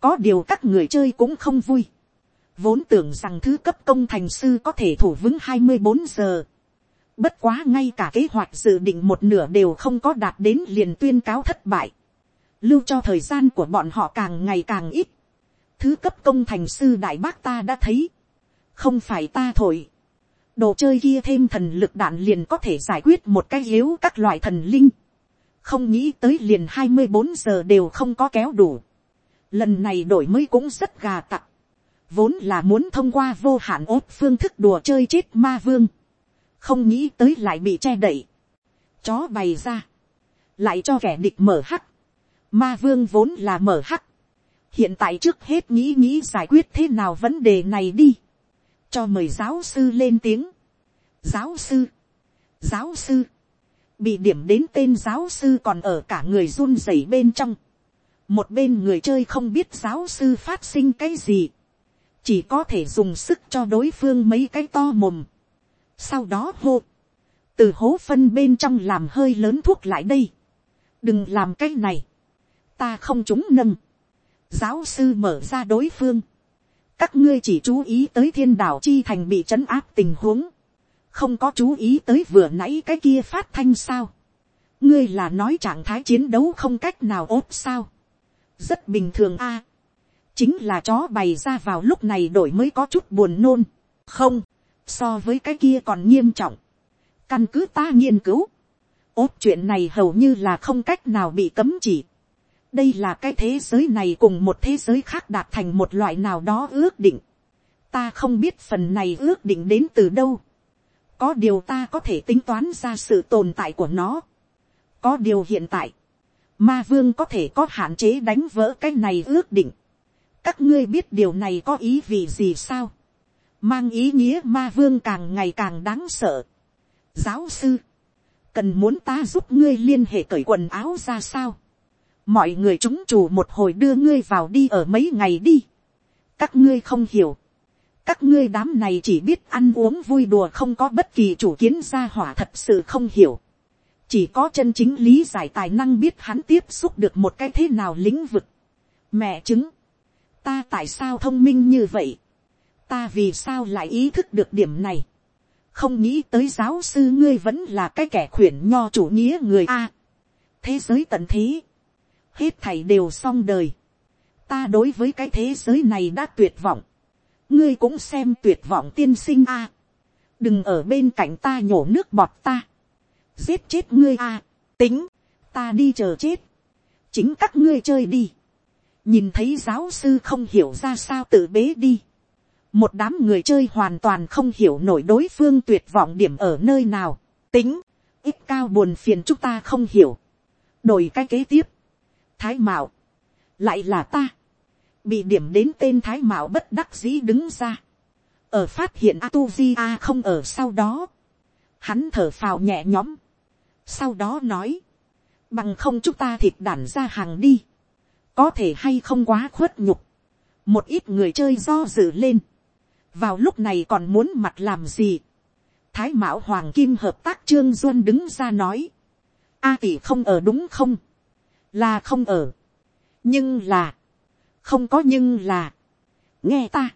S1: có điều các người chơi cũng không vui. vốn tưởng rằng thứ cấp công thành sư có thể thủ vững hai mươi bốn giờ Bất quá ngay cả kế hoạch dự định một nửa đều không có đạt đến liền tuyên cáo thất bại. Lưu cho thời gian của bọn họ càng ngày càng ít. Thứ cấp công thành sư đại bác ta đã thấy. Không phải ta thổi. Đồ chơi kia thêm thần lực đạn liền có thể giải quyết một cái yếu các loại thần linh. Không nghĩ tới liền hai mươi bốn giờ đều không có kéo đủ. Lần này đổi mới cũng rất gà tặc. Vốn là muốn thông qua vô hạn ốt phương thức đùa chơi chết ma vương không nghĩ tới lại bị che đậy, chó bày ra, lại cho kẻ địch mở hắc, ma vương vốn là mở hắc, hiện tại trước hết nghĩ nghĩ giải quyết thế nào vấn đề này đi, cho mời giáo sư lên tiếng, giáo sư, giáo sư, bị điểm đến tên giáo sư còn ở cả người run rẩy bên trong, một bên người chơi không biết giáo sư phát sinh cái gì, chỉ có thể dùng sức cho đối phương mấy cái to mồm, sau đó hô, từ hố phân bên trong làm hơi lớn thuốc lại đây, đừng làm cái này, ta không chúng nâng, giáo sư mở ra đối phương, các ngươi chỉ chú ý tới thiên đạo chi thành bị trấn áp tình huống, không có chú ý tới vừa nãy cái kia phát thanh sao, ngươi là nói trạng thái chiến đấu không cách nào ốp sao, rất bình thường a, chính là chó bày ra vào lúc này đổi mới có chút buồn nôn, không, so với cái kia còn nghiêm trọng, căn cứ ta nghiên cứu, ốp chuyện này hầu như là không cách nào bị cấm chỉ đây là cái thế giới này cùng một thế giới khác đạt thành một loại nào đó ước định. ta không biết phần này ước định đến từ đâu. có điều ta có thể tính toán ra sự tồn tại của nó. có điều hiện tại, ma vương có thể có hạn chế đánh vỡ cái này ước định. các ngươi biết điều này có ý vị gì sao mang ý nghĩa ma vương càng ngày càng đáng sợ. giáo sư, cần muốn ta giúp ngươi liên hệ cởi quần áo ra sao mọi người chúng chủ một hồi đưa ngươi vào đi ở mấy ngày đi. các ngươi không hiểu. các ngươi đám này chỉ biết ăn uống vui đùa không có bất kỳ chủ kiến gia hỏa thật sự không hiểu. chỉ có chân chính lý giải tài năng biết hắn tiếp xúc được một cái thế nào lĩnh vực. mẹ chứng. ta tại sao thông minh như vậy ta vì sao lại ý thức được điểm này, không nghĩ tới giáo sư ngươi vẫn là cái kẻ khuyển nho chủ nghĩa người a. thế giới tận thế, hết thảy đều xong đời, ta đối với cái thế giới này đã tuyệt vọng, ngươi cũng xem tuyệt vọng tiên sinh a, đừng ở bên cạnh ta nhổ nước bọt ta, giết chết ngươi a, tính, ta đi chờ chết, chính các ngươi chơi đi, nhìn thấy giáo sư không hiểu ra sao tự bế đi, một đám người chơi hoàn toàn không hiểu nổi đối phương tuyệt vọng điểm ở nơi nào, tính, ít cao buồn phiền chúng ta không hiểu, đổi cái kế tiếp, thái mạo, lại là ta, bị điểm đến tên thái mạo bất đắc dĩ đứng ra, ở phát hiện A Tu Di A không ở sau đó, hắn thở phào nhẹ nhõm, sau đó nói, bằng không chúng ta thịt đản ra hàng đi, có thể hay không quá khuất nhục, một ít người chơi do dự lên, vào lúc này còn muốn mặt làm gì, thái mạo hoàng kim hợp tác trương duân đứng ra nói, a tỷ không ở đúng không, là không ở, nhưng là, không có nhưng là, nghe ta,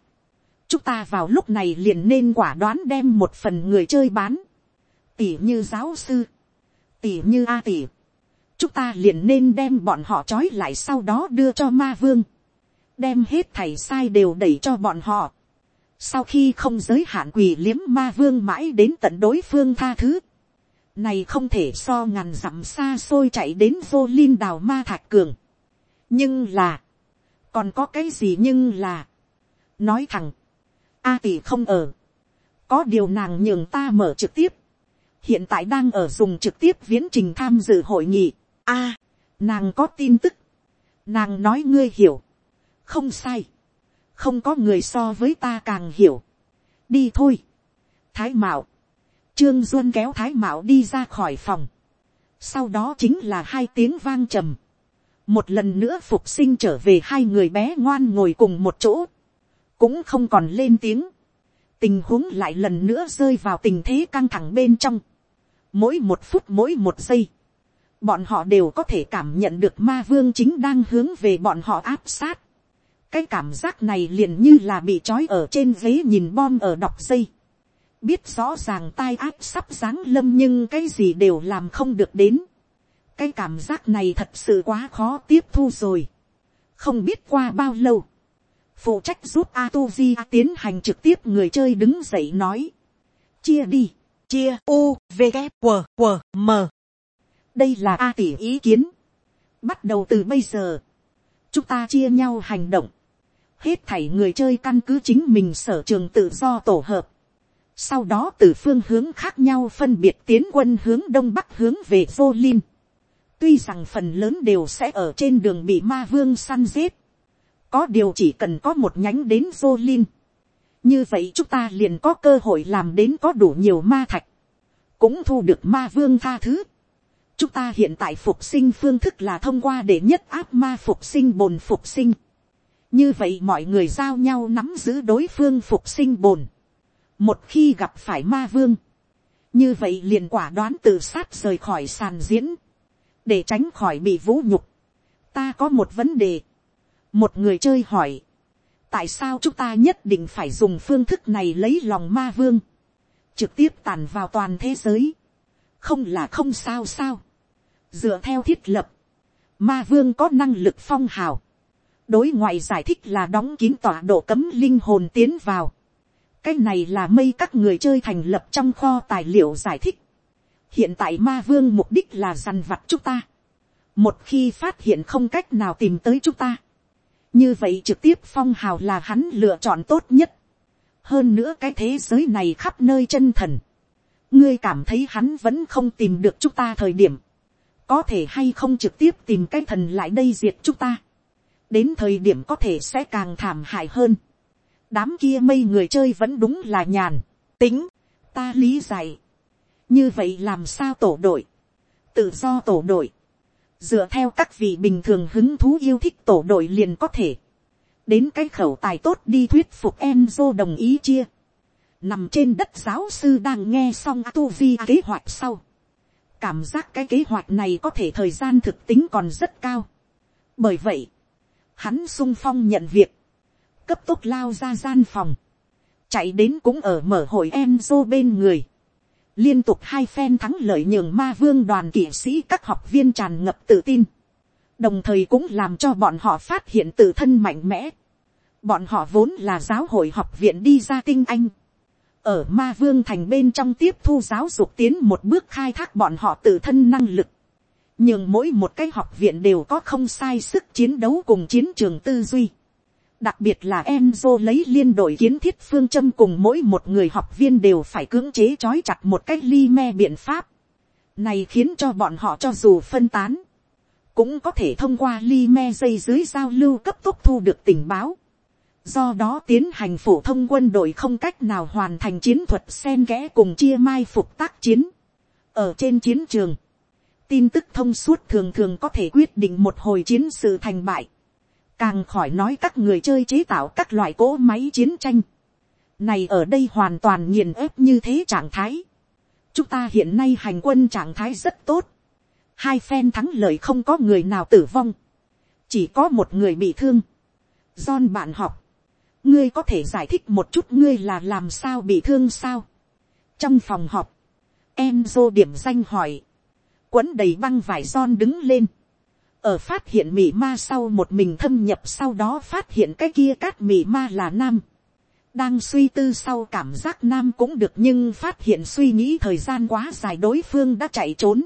S1: chúng ta vào lúc này liền nên quả đoán đem một phần người chơi bán, tỷ như giáo sư, tỷ như a tỷ, chúng ta liền nên đem bọn họ trói lại sau đó đưa cho ma vương, đem hết thầy sai đều đẩy cho bọn họ, sau khi không giới hạn quỳ liếm ma vương mãi đến tận đối phương tha thứ, này không thể so ngàn dặm xa xôi chạy đến vô linh đào ma thạch cường. nhưng là, còn có cái gì nhưng là, nói thẳng, a tỷ không ở, có điều nàng nhường ta mở trực tiếp, hiện tại đang ở dùng trực tiếp viễn trình tham dự hội nghị, a, nàng có tin tức, nàng nói ngươi hiểu, không sai, không có người so với ta càng hiểu, đi thôi, thái mạo, trương duân kéo thái mạo đi ra khỏi phòng, sau đó chính là hai tiếng vang trầm, một lần nữa phục sinh trở về hai người bé ngoan ngồi cùng một chỗ, cũng không còn lên tiếng, tình huống lại lần nữa rơi vào tình thế căng thẳng bên trong, mỗi một phút mỗi một giây, bọn họ đều có thể cảm nhận được ma vương chính đang hướng về bọn họ áp sát, cái cảm giác này liền như là bị trói ở trên ghế nhìn bom ở đọc dây biết rõ ràng tai áp sắp giáng lâm nhưng cái gì đều làm không được đến. cái cảm giác này thật sự quá khó tiếp thu rồi. không biết qua bao lâu. phụ trách giúp Atuji tiến hành trực tiếp người chơi đứng dậy nói. chia đi, chia u v g q q m đây là a tỷ ý kiến. bắt đầu từ bây giờ, chúng ta chia nhau hành động hết thảy người chơi căn cứ chính mình sở trường tự do tổ hợp. Sau đó từ phương hướng khác nhau phân biệt tiến quân hướng đông bắc hướng về vô linh. Tuy rằng phần lớn đều sẽ ở trên đường bị ma vương săn giết. Có điều chỉ cần có một nhánh đến vô linh. Như vậy chúng ta liền có cơ hội làm đến có đủ nhiều ma thạch. Cũng thu được ma vương tha thứ. Chúng ta hiện tại phục sinh phương thức là thông qua để nhất áp ma phục sinh bồn phục sinh như vậy mọi người giao nhau nắm giữ đối phương phục sinh bồn một khi gặp phải ma vương, như vậy liền quả đoán tự sát rời khỏi sàn diễn, để tránh khỏi bị vũ nhục. ta có một vấn đề, một người chơi hỏi, tại sao chúng ta nhất định phải dùng phương thức này lấy lòng ma vương, trực tiếp tàn vào toàn thế giới, không là không sao sao, dựa theo thiết lập, ma vương có năng lực phong hào, đối ngoại giải thích là đóng kín tọa độ cấm linh hồn tiến vào cái này là mây các người chơi thành lập trong kho tài liệu giải thích. hiện tại ma vương mục đích là dằn vặt chúng ta. một khi phát hiện không cách nào tìm tới chúng ta. như vậy trực tiếp phong hào là hắn lựa chọn tốt nhất. hơn nữa cái thế giới này khắp nơi chân thần. ngươi cảm thấy hắn vẫn không tìm được chúng ta thời điểm. có thể hay không trực tiếp tìm cái thần lại đây diệt chúng ta đến thời điểm có thể sẽ càng thảm hại hơn đám kia mây người chơi vẫn đúng là nhàn, tính, ta lý giải. như vậy làm sao tổ đội, tự do tổ đội, dựa theo các vị bình thường hứng thú yêu thích tổ đội liền có thể, đến cái khẩu tài tốt đi thuyết phục Enzo đồng ý chia. Nằm trên đất giáo sư đang nghe xong tu vi kế hoạch sau. Cảm giác cái kế hoạch này có thể thời gian thực tính còn rất cao. Bởi vậy, hắn sung phong nhận việc, cấp tốc lao ra gian phòng, chạy đến cũng ở mở hội Enzo bên người. Liên tục hai phen thắng lợi nhường ma vương đoàn kỵ sĩ các học viên tràn ngập tự tin. Đồng thời cũng làm cho bọn họ phát hiện tự thân mạnh mẽ. Bọn họ vốn là giáo hội học viện đi ra tinh anh. Ở ma vương thành bên trong tiếp thu giáo dục tiến một bước khai thác bọn họ tự thân năng lực. Nhưng mỗi một cái học viện đều có không sai sức chiến đấu cùng chiến trường tư duy Đặc biệt là Enzo lấy liên đội kiến thiết phương châm cùng mỗi một người học viên đều phải cưỡng chế trói chặt một cách ly me biện pháp. Này khiến cho bọn họ cho dù phân tán, cũng có thể thông qua ly me dây dưới giao lưu cấp tốc thu được tình báo. Do đó tiến hành phổ thông quân đội không cách nào hoàn thành chiến thuật sen kẽ cùng chia mai phục tác chiến. Ở trên chiến trường, tin tức thông suốt thường thường có thể quyết định một hồi chiến sự thành bại càng khỏi nói các người chơi chế tạo các loại cỗ máy chiến tranh, này ở đây hoàn toàn nghiền ép như thế trạng thái. chúng ta hiện nay hành quân trạng thái rất tốt, hai phen thắng lợi không có người nào tử vong, chỉ có một người bị thương. John bạn học, ngươi có thể giải thích một chút ngươi là làm sao bị thương sao. trong phòng họp, Enzo điểm danh hỏi, quấn đầy băng vải John đứng lên, ở phát hiện mị ma sau một mình thâm nhập sau đó phát hiện cái kia cát mị ma là nam. đang suy tư sau cảm giác nam cũng được nhưng phát hiện suy nghĩ thời gian quá dài đối phương đã chạy trốn.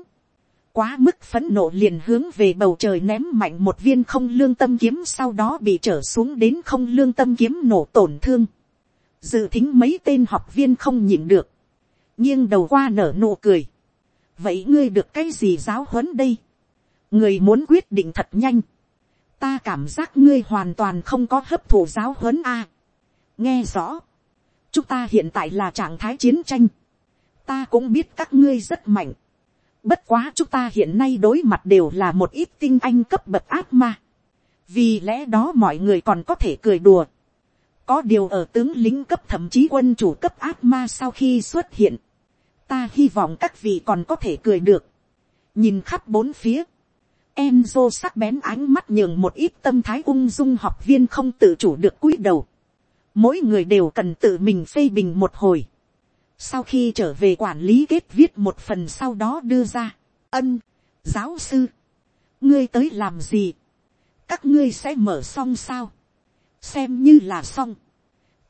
S1: quá mức phấn nộ liền hướng về bầu trời ném mạnh một viên không lương tâm kiếm sau đó bị trở xuống đến không lương tâm kiếm nổ tổn thương. dự thính mấy tên học viên không nhịn được. nghiêng đầu qua nở nụ cười. vậy ngươi được cái gì giáo huấn đây người muốn quyết định thật nhanh, ta cảm giác ngươi hoàn toàn không có hấp thụ giáo huấn a. nghe rõ, chúng ta hiện tại là trạng thái chiến tranh, ta cũng biết các ngươi rất mạnh, bất quá chúng ta hiện nay đối mặt đều là một ít tinh anh cấp bậc ác ma, vì lẽ đó mọi người còn có thể cười đùa, có điều ở tướng lính cấp thậm chí quân chủ cấp ác ma sau khi xuất hiện, ta hy vọng các vị còn có thể cười được, nhìn khắp bốn phía, Enzo sắc bén ánh mắt nhường một ít tâm thái ung dung học viên không tự chủ được cúi đầu. Mỗi người đều cần tự mình phê bình một hồi. Sau khi trở về quản lý kết viết một phần sau đó đưa ra. Ân, giáo sư. Ngươi tới làm gì? Các ngươi sẽ mở xong sao? Xem như là xong.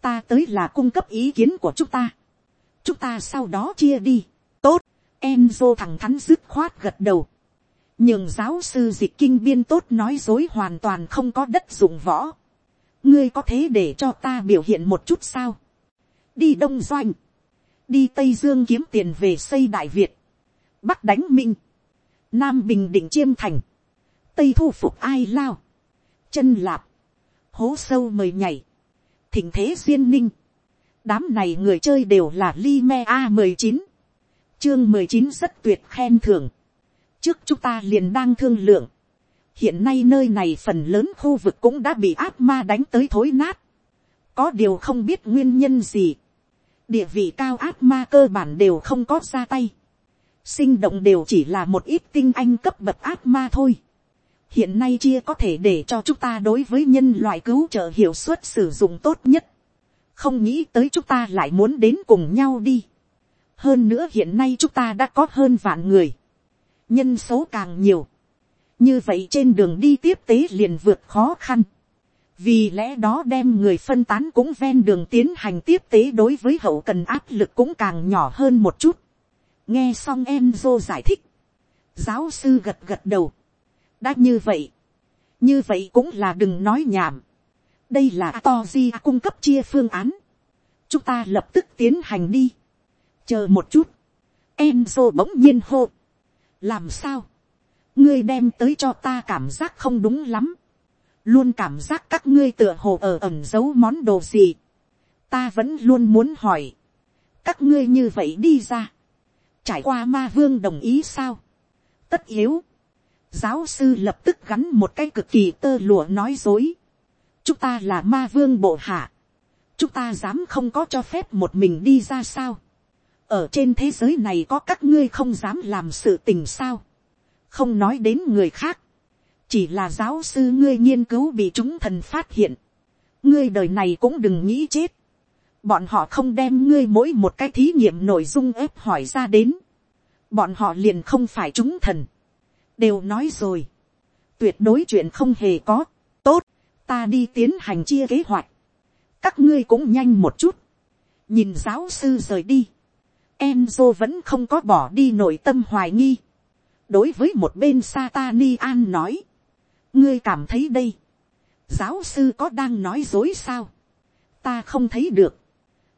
S1: Ta tới là cung cấp ý kiến của chúng ta. Chúng ta sau đó chia đi. Tốt. Enzo thẳng thắn dứt khoát gật đầu nhường giáo sư dịch kinh biên tốt nói dối hoàn toàn không có đất dụng võ. ngươi có thế để cho ta biểu hiện một chút sao. đi đông doanh, đi tây dương kiếm tiền về xây đại việt, bắc đánh minh, nam bình định chiêm thành, tây thu phục ai lao, chân lạp, hố sâu mời nhảy, thỉnh thế duyên ninh, đám này người chơi đều là li me a mười chín, chương mười chín rất tuyệt khen thưởng, trước chúng ta liền đang thương lượng. hiện nay nơi này phần lớn khu vực cũng đã bị áp ma đánh tới thối nát. có điều không biết nguyên nhân gì. địa vị cao áp ma cơ bản đều không có ra tay. sinh động đều chỉ là một ít tinh anh cấp bậc áp ma thôi. hiện nay chia có thể để cho chúng ta đối với nhân loại cứu trợ hiệu suất sử dụng tốt nhất. không nghĩ tới chúng ta lại muốn đến cùng nhau đi. hơn nữa hiện nay chúng ta đã có hơn vạn người nhân số càng nhiều, như vậy trên đường đi tiếp tế liền vượt khó khăn, vì lẽ đó đem người phân tán cũng ven đường tiến hành tiếp tế đối với hậu cần áp lực cũng càng nhỏ hơn một chút. nghe xong em dô giải thích, giáo sư gật gật đầu, đã như vậy, như vậy cũng là đừng nói nhảm, đây là to di cung cấp chia phương án, chúng ta lập tức tiến hành đi, chờ một chút, Enzo bỗng nhiên hô, làm sao, ngươi đem tới cho ta cảm giác không đúng lắm, luôn cảm giác các ngươi tựa hồ ở ẩm giấu món đồ gì, ta vẫn luôn muốn hỏi, các ngươi như vậy đi ra, trải qua ma vương đồng ý sao, tất yếu, giáo sư lập tức gắn một cái cực kỳ tơ lụa nói dối, chúng ta là ma vương bộ hạ, chúng ta dám không có cho phép một mình đi ra sao, ở trên thế giới này có các ngươi không dám làm sự tình sao, không nói đến người khác, chỉ là giáo sư ngươi nghiên cứu bị chúng thần phát hiện, ngươi đời này cũng đừng nghĩ chết, bọn họ không đem ngươi mỗi một cái thí nghiệm nội dung ép hỏi ra đến, bọn họ liền không phải chúng thần, đều nói rồi, tuyệt đối chuyện không hề có, tốt, ta đi tiến hành chia kế hoạch, các ngươi cũng nhanh một chút, nhìn giáo sư rời đi, Enzo vẫn không có bỏ đi nội tâm hoài nghi, đối với một bên Satani An nói, ngươi cảm thấy đây, giáo sư có đang nói dối sao, ta không thấy được,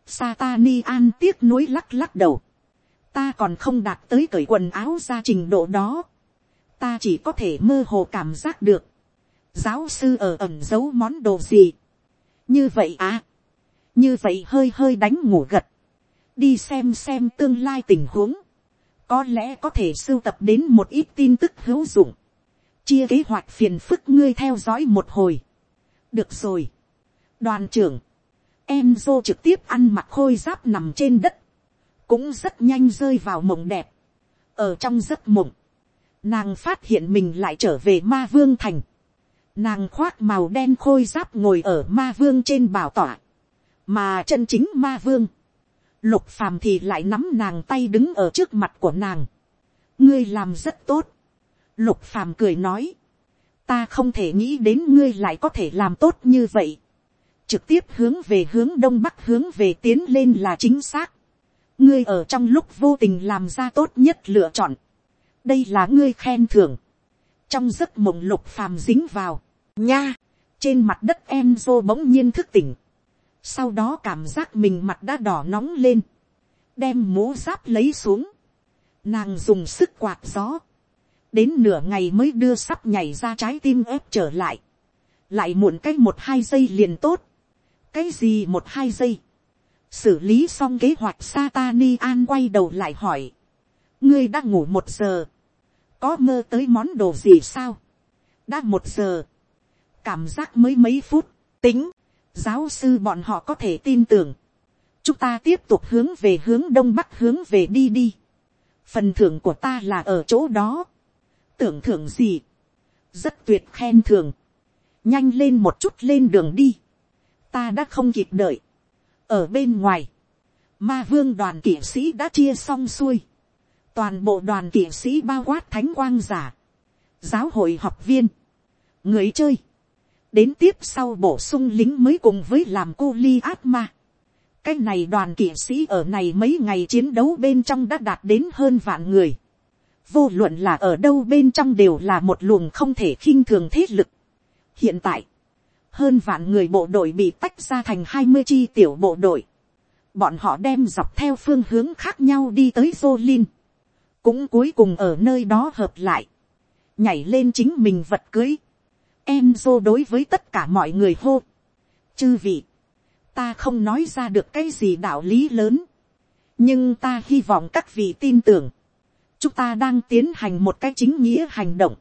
S1: Satani An tiếc nuối lắc lắc đầu, ta còn không đạt tới cởi quần áo ra trình độ đó, ta chỉ có thể mơ hồ cảm giác được, giáo sư ở ẩn giấu món đồ gì, như vậy à, như vậy hơi hơi đánh ngủ gật, đi xem xem tương lai tình huống, có lẽ có thể sưu tập đến một ít tin tức hữu dụng, chia kế hoạch phiền phức ngươi theo dõi một hồi. được rồi. đoàn trưởng, em dô trực tiếp ăn mặc khôi giáp nằm trên đất, cũng rất nhanh rơi vào mộng đẹp. ở trong giấc mộng, nàng phát hiện mình lại trở về ma vương thành. nàng khoác màu đen khôi giáp ngồi ở ma vương trên bảo tỏa, mà chân chính ma vương, lục phàm thì lại nắm nàng tay đứng ở trước mặt của nàng. ngươi làm rất tốt. lục phàm cười nói, ta không thể nghĩ đến ngươi lại có thể làm tốt như vậy. trực tiếp hướng về hướng đông bắc hướng về tiến lên là chính xác. ngươi ở trong lúc vô tình làm ra tốt nhất lựa chọn. đây là ngươi khen thưởng. trong giấc mộng lục phàm dính vào, nha, trên mặt đất em dô bỗng nhiên thức tỉnh sau đó cảm giác mình mặt đã đỏ nóng lên, đem mũ giáp lấy xuống, nàng dùng sức quạt gió, đến nửa ngày mới đưa sắp nhảy ra trái tim ép trở lại, lại muộn cái một hai giây liền tốt, cái gì một hai giây, xử lý xong kế hoạch Satani an quay đầu lại hỏi, ngươi đã ngủ một giờ, có mơ tới món đồ gì sao, đã một giờ, cảm giác mới mấy phút, tính, giáo sư bọn họ có thể tin tưởng, chúng ta tiếp tục hướng về hướng đông bắc hướng về đi đi. phần thưởng của ta là ở chỗ đó. tưởng thưởng gì, rất tuyệt khen thường, nhanh lên một chút lên đường đi, ta đã không kịp đợi, ở bên ngoài, ma vương đoàn kỵ sĩ đã chia xong xuôi, toàn bộ đoàn kỵ sĩ bao quát thánh quang giả, giáo hội học viên, người chơi, đến tiếp sau bổ sung lính mới cùng với làm cô li át ma. cái này đoàn kỵ sĩ ở này mấy ngày chiến đấu bên trong đã đạt đến hơn vạn người. vô luận là ở đâu bên trong đều là một luồng không thể khinh thường thế lực. hiện tại, hơn vạn người bộ đội bị tách ra thành hai mươi chi tiểu bộ đội. bọn họ đem dọc theo phương hướng khác nhau đi tới Jolin. cũng cuối cùng ở nơi đó hợp lại. nhảy lên chính mình vật cưới Enzo đối với tất cả mọi người hô. Chư vị, ta không nói ra được cái gì đạo lý lớn. Nhưng ta hy vọng các vị tin tưởng. Chúng ta đang tiến hành một cái chính nghĩa hành động.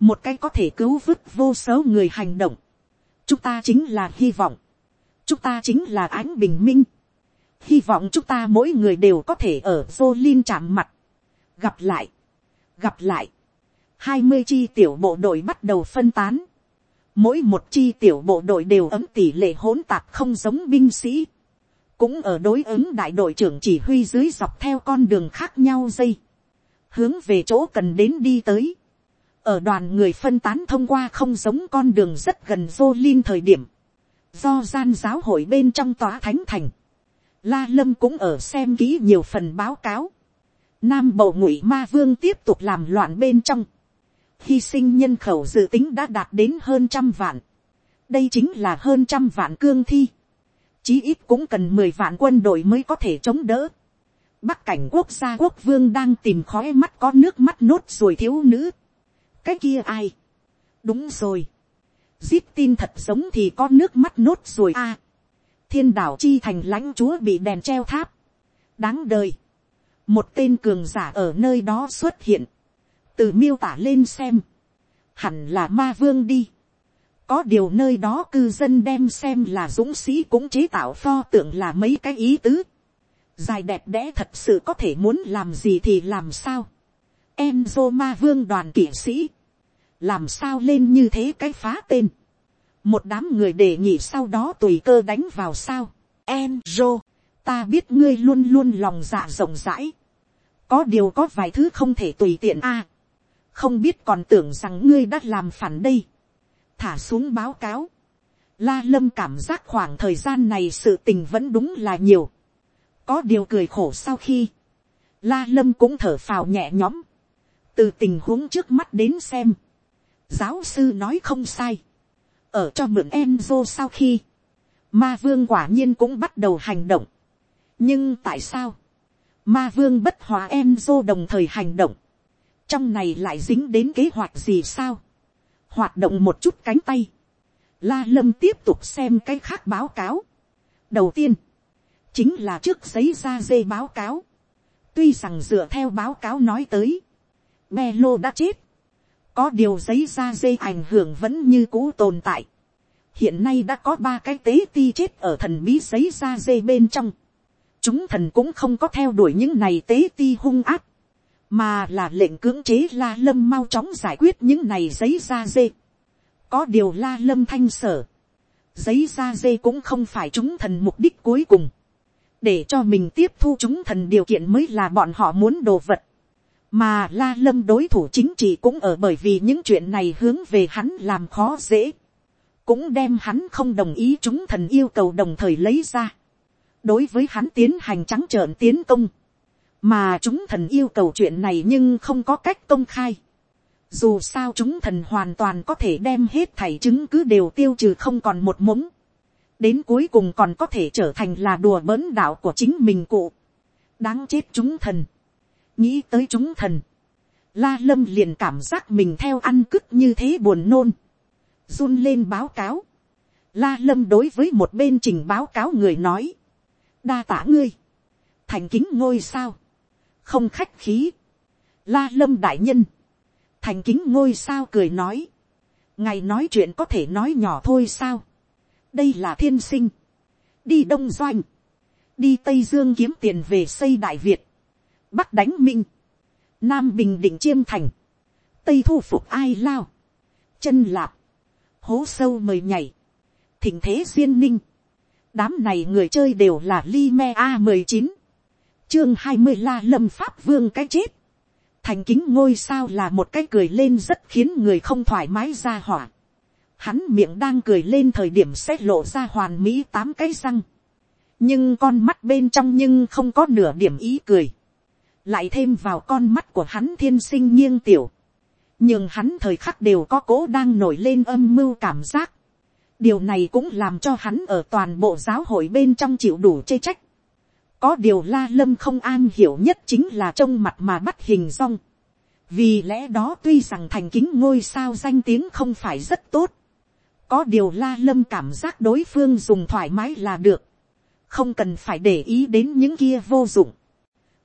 S1: Một cái có thể cứu vứt vô số người hành động. Chúng ta chính là hy vọng. Chúng ta chính là ánh bình minh. Hy vọng chúng ta mỗi người đều có thể ở Jolin chạm mặt. Gặp lại. Gặp lại. hai mươi chi tiểu bộ đội bắt đầu phân tán mỗi một chi tiểu bộ đội đều ấm tỷ lệ hỗn tạp không giống binh sĩ, cũng ở đối ứng đại đội trưởng chỉ huy dưới dọc theo con đường khác nhau dây, hướng về chỗ cần đến đi tới, ở đoàn người phân tán thông qua không giống con đường rất gần vô linh thời điểm, do gian giáo hội bên trong tòa thánh thành, la lâm cũng ở xem kỹ nhiều phần báo cáo, nam bầu ngụy ma vương tiếp tục làm loạn bên trong, hy sinh nhân khẩu dự tính đã đạt đến hơn trăm vạn. đây chính là hơn trăm vạn cương thi. chí ít cũng cần mười vạn quân đội mới có thể chống đỡ. bắc cảnh quốc gia quốc vương đang tìm khói mắt có nước mắt nốt rồi thiếu nữ. cái kia ai. đúng rồi. zip tin thật giống thì có nước mắt nốt rồi a. thiên đảo chi thành lãnh chúa bị đèn treo tháp. đáng đời. một tên cường giả ở nơi đó xuất hiện từ miêu tả lên xem, hẳn là ma vương đi. có điều nơi đó cư dân đem xem là dũng sĩ cũng chế tạo pho tượng là mấy cái ý tứ. dài đẹp đẽ thật sự có thể muốn làm gì thì làm sao. em dô ma vương đoàn kỵ sĩ. làm sao lên như thế cái phá tên. một đám người đề nghị sau đó tùy cơ đánh vào sao.
S2: em dô,
S1: ta biết ngươi luôn luôn lòng dạ rộng rãi, có điều có vài thứ không thể tùy tiện a, không biết còn tưởng rằng ngươi đã làm phản đây, thả xuống báo cáo, la lâm cảm giác khoảng thời gian này sự tình vẫn đúng là nhiều, có điều cười khổ sau khi, la lâm cũng thở phào nhẹ nhõm, từ tình huống trước mắt đến xem, giáo sư nói không sai, ở cho mượn Enzo sau khi, ma vương quả nhiên cũng bắt đầu hành động. nhưng tại sao, ma vương bất hòa Enzo đồng thời hành động, trong này lại dính đến kế hoạch gì sao, hoạt động một chút cánh tay, la lâm tiếp tục xem cái khác báo cáo. đầu tiên, chính là trước giấy da dê báo cáo, tuy rằng dựa theo báo cáo nói tới, Melo đã chết, có điều giấy da dê ảnh hưởng vẫn như cũ tồn tại. hiện nay đã có ba cái tế ti chết ở thần bí giấy da dê bên trong. chúng thần cũng không có theo đuổi những này tế ti hung áp, mà là lệnh cưỡng chế la lâm mau chóng giải quyết những này giấy ra dê. có điều la lâm thanh sở, giấy ra dê cũng không phải chúng thần mục đích cuối cùng, để cho mình tiếp thu chúng thần điều kiện mới là bọn họ muốn đồ vật. Mà la lâm đối thủ chính trị cũng ở bởi vì những chuyện này hướng về hắn làm khó dễ, cũng đem hắn không đồng ý chúng thần yêu cầu đồng thời lấy ra, đối với hắn tiến hành trắng trợn tiến công, mà chúng thần yêu cầu chuyện này nhưng không có cách công khai, dù sao chúng thần hoàn toàn có thể đem hết thảy chứng cứ đều tiêu trừ không còn một mống, đến cuối cùng còn có thể trở thành là đùa bỡn đạo của chính mình cụ, đáng chết chúng thần, nghĩ tới chúng thần, la lâm liền cảm giác mình theo ăn cứt như thế buồn nôn, run lên báo cáo, la lâm đối với một bên trình báo cáo người nói, đa tả ngươi, thành kính ngôi sao, không khách khí, la lâm đại nhân, thành kính ngôi sao cười nói, ngài nói chuyện có thể nói nhỏ thôi sao, đây là thiên sinh, đi đông doanh, đi tây dương kiếm tiền về xây đại việt, bắc đánh minh, nam bình định chiêm thành, tây thu phục ai lao, chân lạp, hố sâu mời nhảy, thỉnh thế duyên ninh, đám này người chơi đều là li me a mười chín, chương hai mươi la lâm pháp vương cái chết, thành kính ngôi sao là một cái cười lên rất khiến người không thoải mái ra hỏa. Hắn miệng đang cười lên thời điểm sẽ lộ ra hoàn mỹ tám cái răng. nhưng con mắt bên trong nhưng không có nửa điểm ý cười lại thêm vào con mắt của hắn thiên sinh nghiêng tiểu, nhưng hắn thời khắc đều có cố đang nổi lên âm mưu cảm giác. điều này cũng làm cho hắn ở toàn bộ giáo hội bên trong chịu đủ chê trách có điều la lâm không an hiểu nhất chính là trông mặt mà bắt hình rong. vì lẽ đó tuy rằng thành kính ngôi sao danh tiếng không phải rất tốt. có điều la lâm cảm giác đối phương dùng thoải mái là được. không cần phải để ý đến những kia vô dụng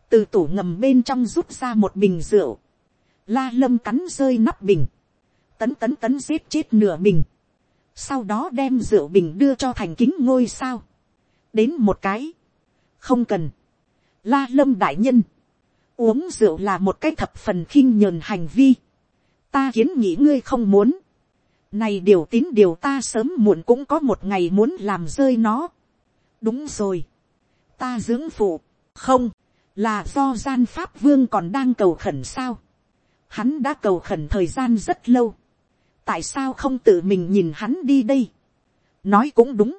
S1: từ tủ ngầm bên trong rút ra một bình rượu, la lâm cắn rơi nắp bình, tấn tấn tấn giết chết nửa bình, sau đó đem rượu bình đưa cho thành kính ngôi sao, đến một cái, không cần, la lâm đại nhân, uống rượu là một cái thập phần khinh nhờn hành vi, ta kiến nghĩ ngươi không muốn, này điều tín điều ta sớm muộn cũng có một ngày muốn làm rơi nó, đúng rồi, ta dưỡng phụ, không, là do gian pháp vương còn đang cầu khẩn sao. Hắn đã cầu khẩn thời gian rất lâu. tại sao không tự mình nhìn hắn đi đây. nói cũng đúng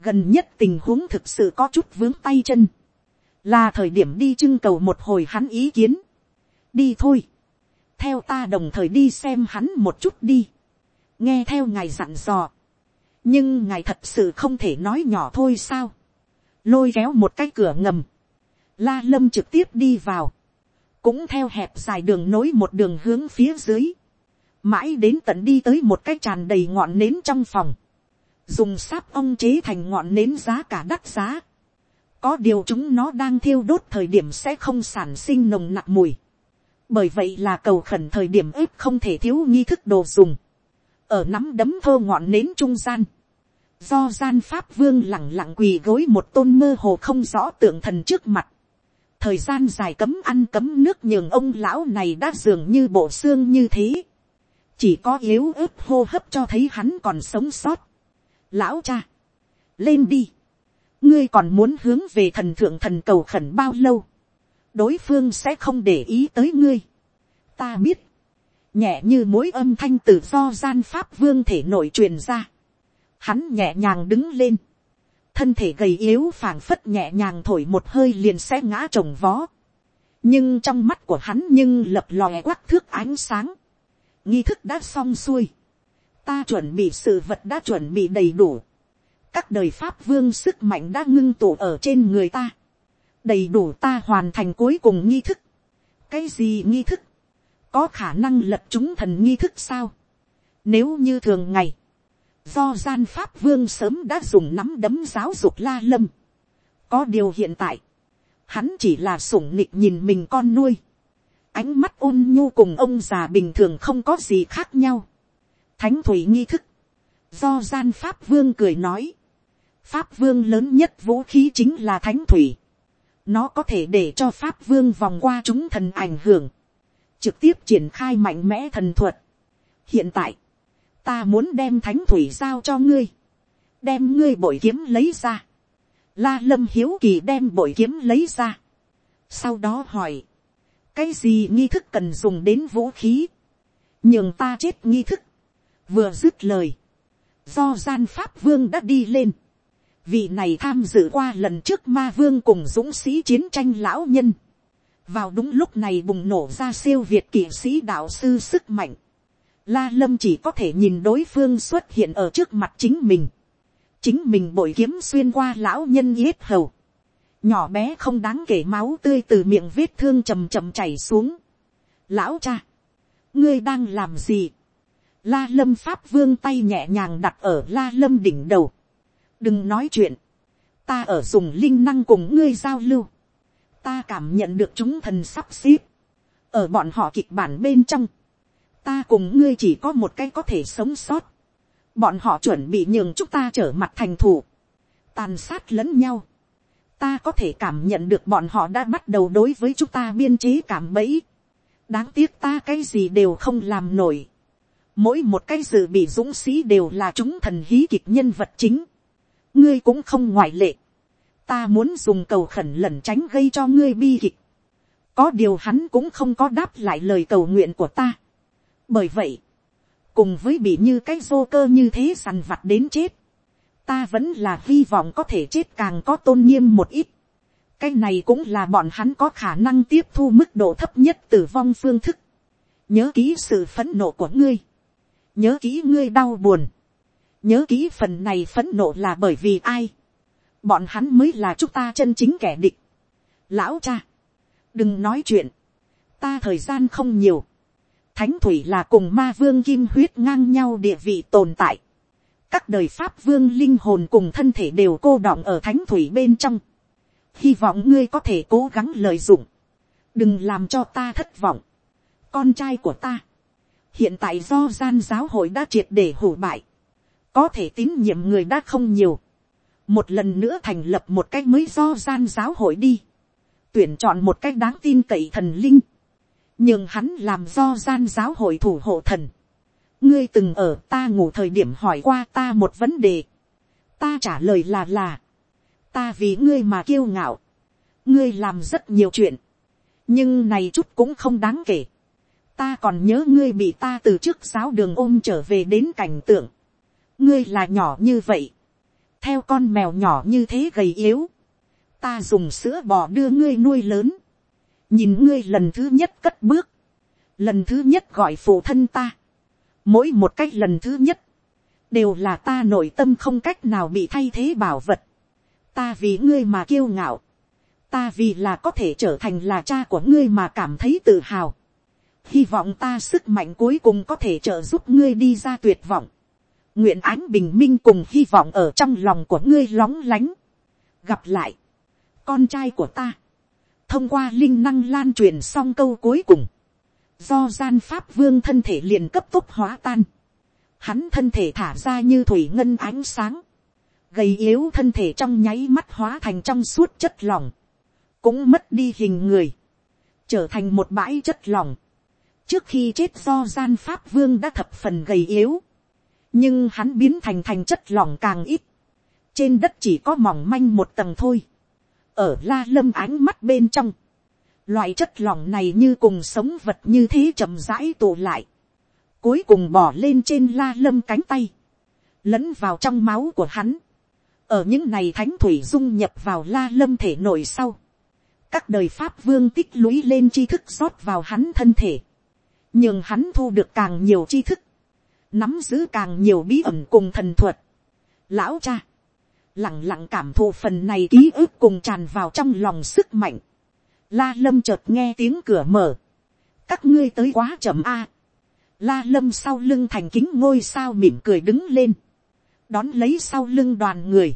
S1: gần nhất tình huống thực sự có chút vướng tay chân. là thời điểm đi trưng cầu một hồi hắn ý kiến. đi thôi. theo ta đồng thời đi xem hắn một chút đi. nghe theo ngài dặn dò. nhưng ngài thật sự không thể nói nhỏ thôi sao. lôi kéo một cái cửa ngầm La Lâm trực tiếp đi vào. Cũng theo hẹp dài đường nối một đường hướng phía dưới. Mãi đến tận đi tới một cái tràn đầy ngọn nến trong phòng. Dùng sáp ong chế thành ngọn nến giá cả đắt giá. Có điều chúng nó đang thiêu đốt thời điểm sẽ không sản sinh nồng nặc mùi. Bởi vậy là cầu khẩn thời điểm ít không thể thiếu nghi thức đồ dùng. Ở nắm đấm thơ ngọn nến trung gian, do gian pháp vương lẳng lặng quỳ gối một tôn mơ hồ không rõ tượng thần trước mặt thời gian dài cấm ăn cấm nước nhường ông lão này đã dường như bộ xương như thế. chỉ có yếu ớt hô hấp cho thấy hắn còn sống sót lão cha, lên đi. ngươi còn muốn hướng về thần thượng thần cầu khẩn bao lâu, đối phương sẽ không để ý tới ngươi. ta biết, nhẹ như mối âm thanh tự do gian pháp vương thể nội truyền ra. hắn nhẹ nhàng đứng lên, thân thể gầy yếu phảng phất nhẹ nhàng thổi một hơi liền sẽ ngã trồng vó. nhưng trong mắt của hắn nhưng lập lòe quắc thước ánh sáng. nghi thức đã xong xuôi ta chuẩn bị sự vật đã chuẩn bị đầy đủ. các đời pháp vương sức mạnh đã ngưng tụ ở trên người ta. đầy đủ ta hoàn thành cuối cùng nghi thức. cái gì nghi thức? có khả năng lật chúng thần nghi thức sao? nếu như thường ngày, do gian pháp vương sớm đã dùng nắm đấm giáo dục la lâm. có điều hiện tại, hắn chỉ là sủng nịch nhìn mình con nuôi. ánh mắt ôn nhu cùng ông già bình thường không có gì khác nhau thánh thủy nghi thức, do gian pháp vương cười nói, pháp vương lớn nhất vũ khí chính là thánh thủy. nó có thể để cho pháp vương vòng qua chúng thần ảnh hưởng, trực tiếp triển khai mạnh mẽ thần thuật. hiện tại, ta muốn đem thánh thủy giao cho ngươi, đem ngươi bội kiếm lấy ra, la lâm hiếu kỳ đem bội kiếm lấy ra, sau đó hỏi, cái gì nghi thức cần dùng đến vũ khí, nhường ta chết nghi thức, vừa dứt lời, do gian pháp vương đã đi lên, vị này tham dự qua lần trước ma vương cùng dũng sĩ chiến tranh lão nhân, vào đúng lúc này bùng nổ ra siêu việt kỵ sĩ đạo sư sức mạnh, La Lâm chỉ có thể nhìn đối phương xuất hiện ở trước mặt chính mình. Chính mình bội kiếm xuyên qua lão nhân yết hầu. Nhỏ bé không đáng kể máu tươi từ miệng vết thương chầm chầm chảy xuống. Lão cha. Ngươi đang làm gì? La Lâm Pháp vương tay nhẹ nhàng đặt ở La Lâm đỉnh đầu. Đừng nói chuyện. Ta ở dùng linh năng cùng ngươi giao lưu. Ta cảm nhận được chúng thần sắp xếp. Ở bọn họ kịch bản bên trong ta cùng ngươi chỉ có một cái có thể sống sót. bọn họ chuẩn bị nhường chúng ta trở mặt thành thủ, tàn sát lẫn nhau. ta có thể cảm nhận được bọn họ đã bắt đầu đối với chúng ta biên chế cảm bẫy. đáng tiếc ta cái gì đều không làm nổi mỗi một cái dự bị dũng sĩ đều là chúng thần hí kịch nhân vật chính. ngươi cũng không ngoại lệ. ta muốn dùng cầu khẩn lẩn tránh gây cho ngươi bi kịch. có điều hắn cũng không có đáp lại lời cầu nguyện của ta bởi vậy, cùng với bị như cái dô cơ như thế sằn vặt đến chết, ta vẫn là hy vọng có thể chết càng có tôn nghiêm một ít. cái này cũng là bọn hắn có khả năng tiếp thu mức độ thấp nhất tử vong phương thức. nhớ kỹ sự phẫn nộ của ngươi nhớ kỹ ngươi đau buồn. nhớ kỹ phần này phẫn nộ là bởi vì ai. bọn hắn mới là chúng ta chân chính kẻ địch. lão cha, đừng nói chuyện. ta thời gian không nhiều Thánh thủy là cùng ma vương kim huyết ngang nhau địa vị tồn tại. Các đời pháp vương linh hồn cùng thân thể đều cô đọng ở thánh thủy bên trong. Hy vọng ngươi có thể cố gắng lợi dụng. Đừng làm cho ta thất vọng. Con trai của ta. Hiện tại do gian giáo hội đã triệt để hủ bại. Có thể tín nhiệm người đã không nhiều. Một lần nữa thành lập một cách mới do gian giáo hội đi. Tuyển chọn một cách đáng tin cậy thần linh nhưng hắn làm do gian giáo hội thủ hộ thần. ngươi từng ở ta ngủ thời điểm hỏi qua ta một vấn đề. ta trả lời là là, ta vì ngươi mà kiêu ngạo. ngươi làm rất nhiều chuyện, nhưng này chút cũng không đáng kể ta còn nhớ ngươi bị ta từ trước giáo đường ôm trở về đến cảnh tượng. ngươi là nhỏ như vậy, theo con mèo nhỏ như thế gầy yếu. ta dùng sữa bò đưa ngươi nuôi lớn. Nhìn ngươi lần thứ nhất cất bước, lần thứ nhất gọi phụ thân ta, mỗi một cách lần thứ nhất, đều là ta nội tâm không cách nào bị thay thế bảo vật, ta vì ngươi mà kiêu ngạo, ta vì là có thể trở thành là cha của ngươi mà cảm thấy tự hào, hy vọng ta sức mạnh cuối cùng có thể trợ giúp ngươi đi ra tuyệt vọng, nguyện ánh bình minh cùng hy vọng ở trong lòng của ngươi lóng lánh, gặp lại, con trai của ta, thông qua linh năng lan truyền xong câu cuối cùng, do gian pháp vương thân thể liền cấp tốc hóa tan, hắn thân thể thả ra như thủy ngân ánh sáng, gầy yếu thân thể trong nháy mắt hóa thành trong suốt chất lỏng, cũng mất đi hình người, trở thành một bãi chất lỏng trước khi chết do gian pháp vương đã thập phần gầy yếu, nhưng hắn biến thành thành chất lỏng càng ít, trên đất chỉ có mỏng manh một tầng thôi, ở la lâm ánh mắt bên trong, loại chất lỏng này như cùng sống vật như thế chậm rãi tụ lại, cuối cùng bỏ lên trên la lâm cánh tay, lẫn vào trong máu của hắn, ở những này thánh thủy dung nhập vào la lâm thể nội sau, các đời pháp vương tích lũy lên tri thức rót vào hắn thân thể, nhưng hắn thu được càng nhiều tri thức, nắm giữ càng nhiều bí ẩn cùng thần thuật. Lão cha, lặng lặng cảm thụ phần này ký ức cùng tràn vào trong lòng sức mạnh. La lâm chợt nghe tiếng cửa mở. các ngươi tới quá chậm a. La lâm sau lưng thành kính ngôi sao mỉm cười đứng lên. đón lấy sau lưng đoàn người.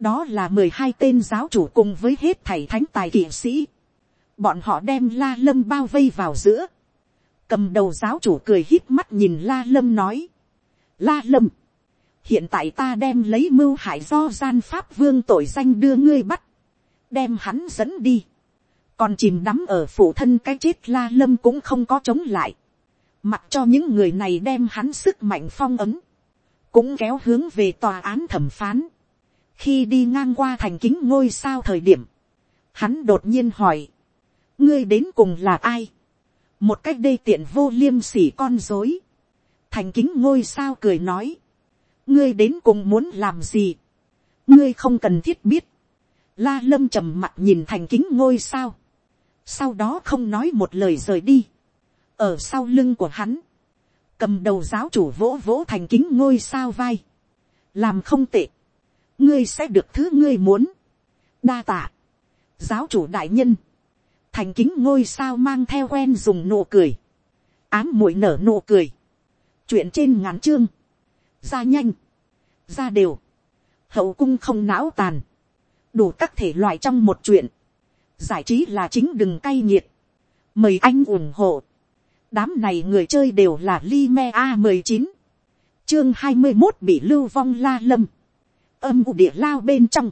S1: đó là mười hai tên giáo chủ cùng với hết thầy thánh tài kỵ sĩ. bọn họ đem la lâm bao vây vào giữa cầm đầu giáo chủ cười hít mắt nhìn la lâm nói, la lâm, hiện tại ta đem lấy mưu hại do gian pháp vương tội danh đưa ngươi bắt, đem hắn dẫn đi, còn chìm đắm ở phủ thân cái chết la lâm cũng không có chống lại, mặc cho những người này đem hắn sức mạnh phong ấm, cũng kéo hướng về tòa án thẩm phán, khi đi ngang qua thành kính ngôi sao thời điểm, hắn đột nhiên hỏi, ngươi đến cùng là ai, một cách đê tiện vô liêm sỉ con dối, thành kính ngôi sao cười nói, ngươi đến cùng muốn làm gì, ngươi không cần thiết biết, la lâm trầm mặt nhìn thành kính ngôi sao, sau đó không nói một lời rời đi, ở sau lưng của hắn, cầm đầu giáo chủ vỗ vỗ thành kính ngôi sao vai, làm không tệ, ngươi sẽ được thứ ngươi muốn, đa tạ, giáo chủ đại nhân, thành kính ngôi sao mang theo quen dùng nụ cười, ám mũi nở nụ cười, chuyện trên ngắn chương, ra nhanh, ra đều, hậu cung không não tàn, đủ các thể loại trong một chuyện, giải trí là chính đừng cay nghiệt, mời anh ủng hộ, đám này người chơi đều là li me a mười chín, chương hai mươi một bị lưu vong la lâm, âm u địa lao bên trong,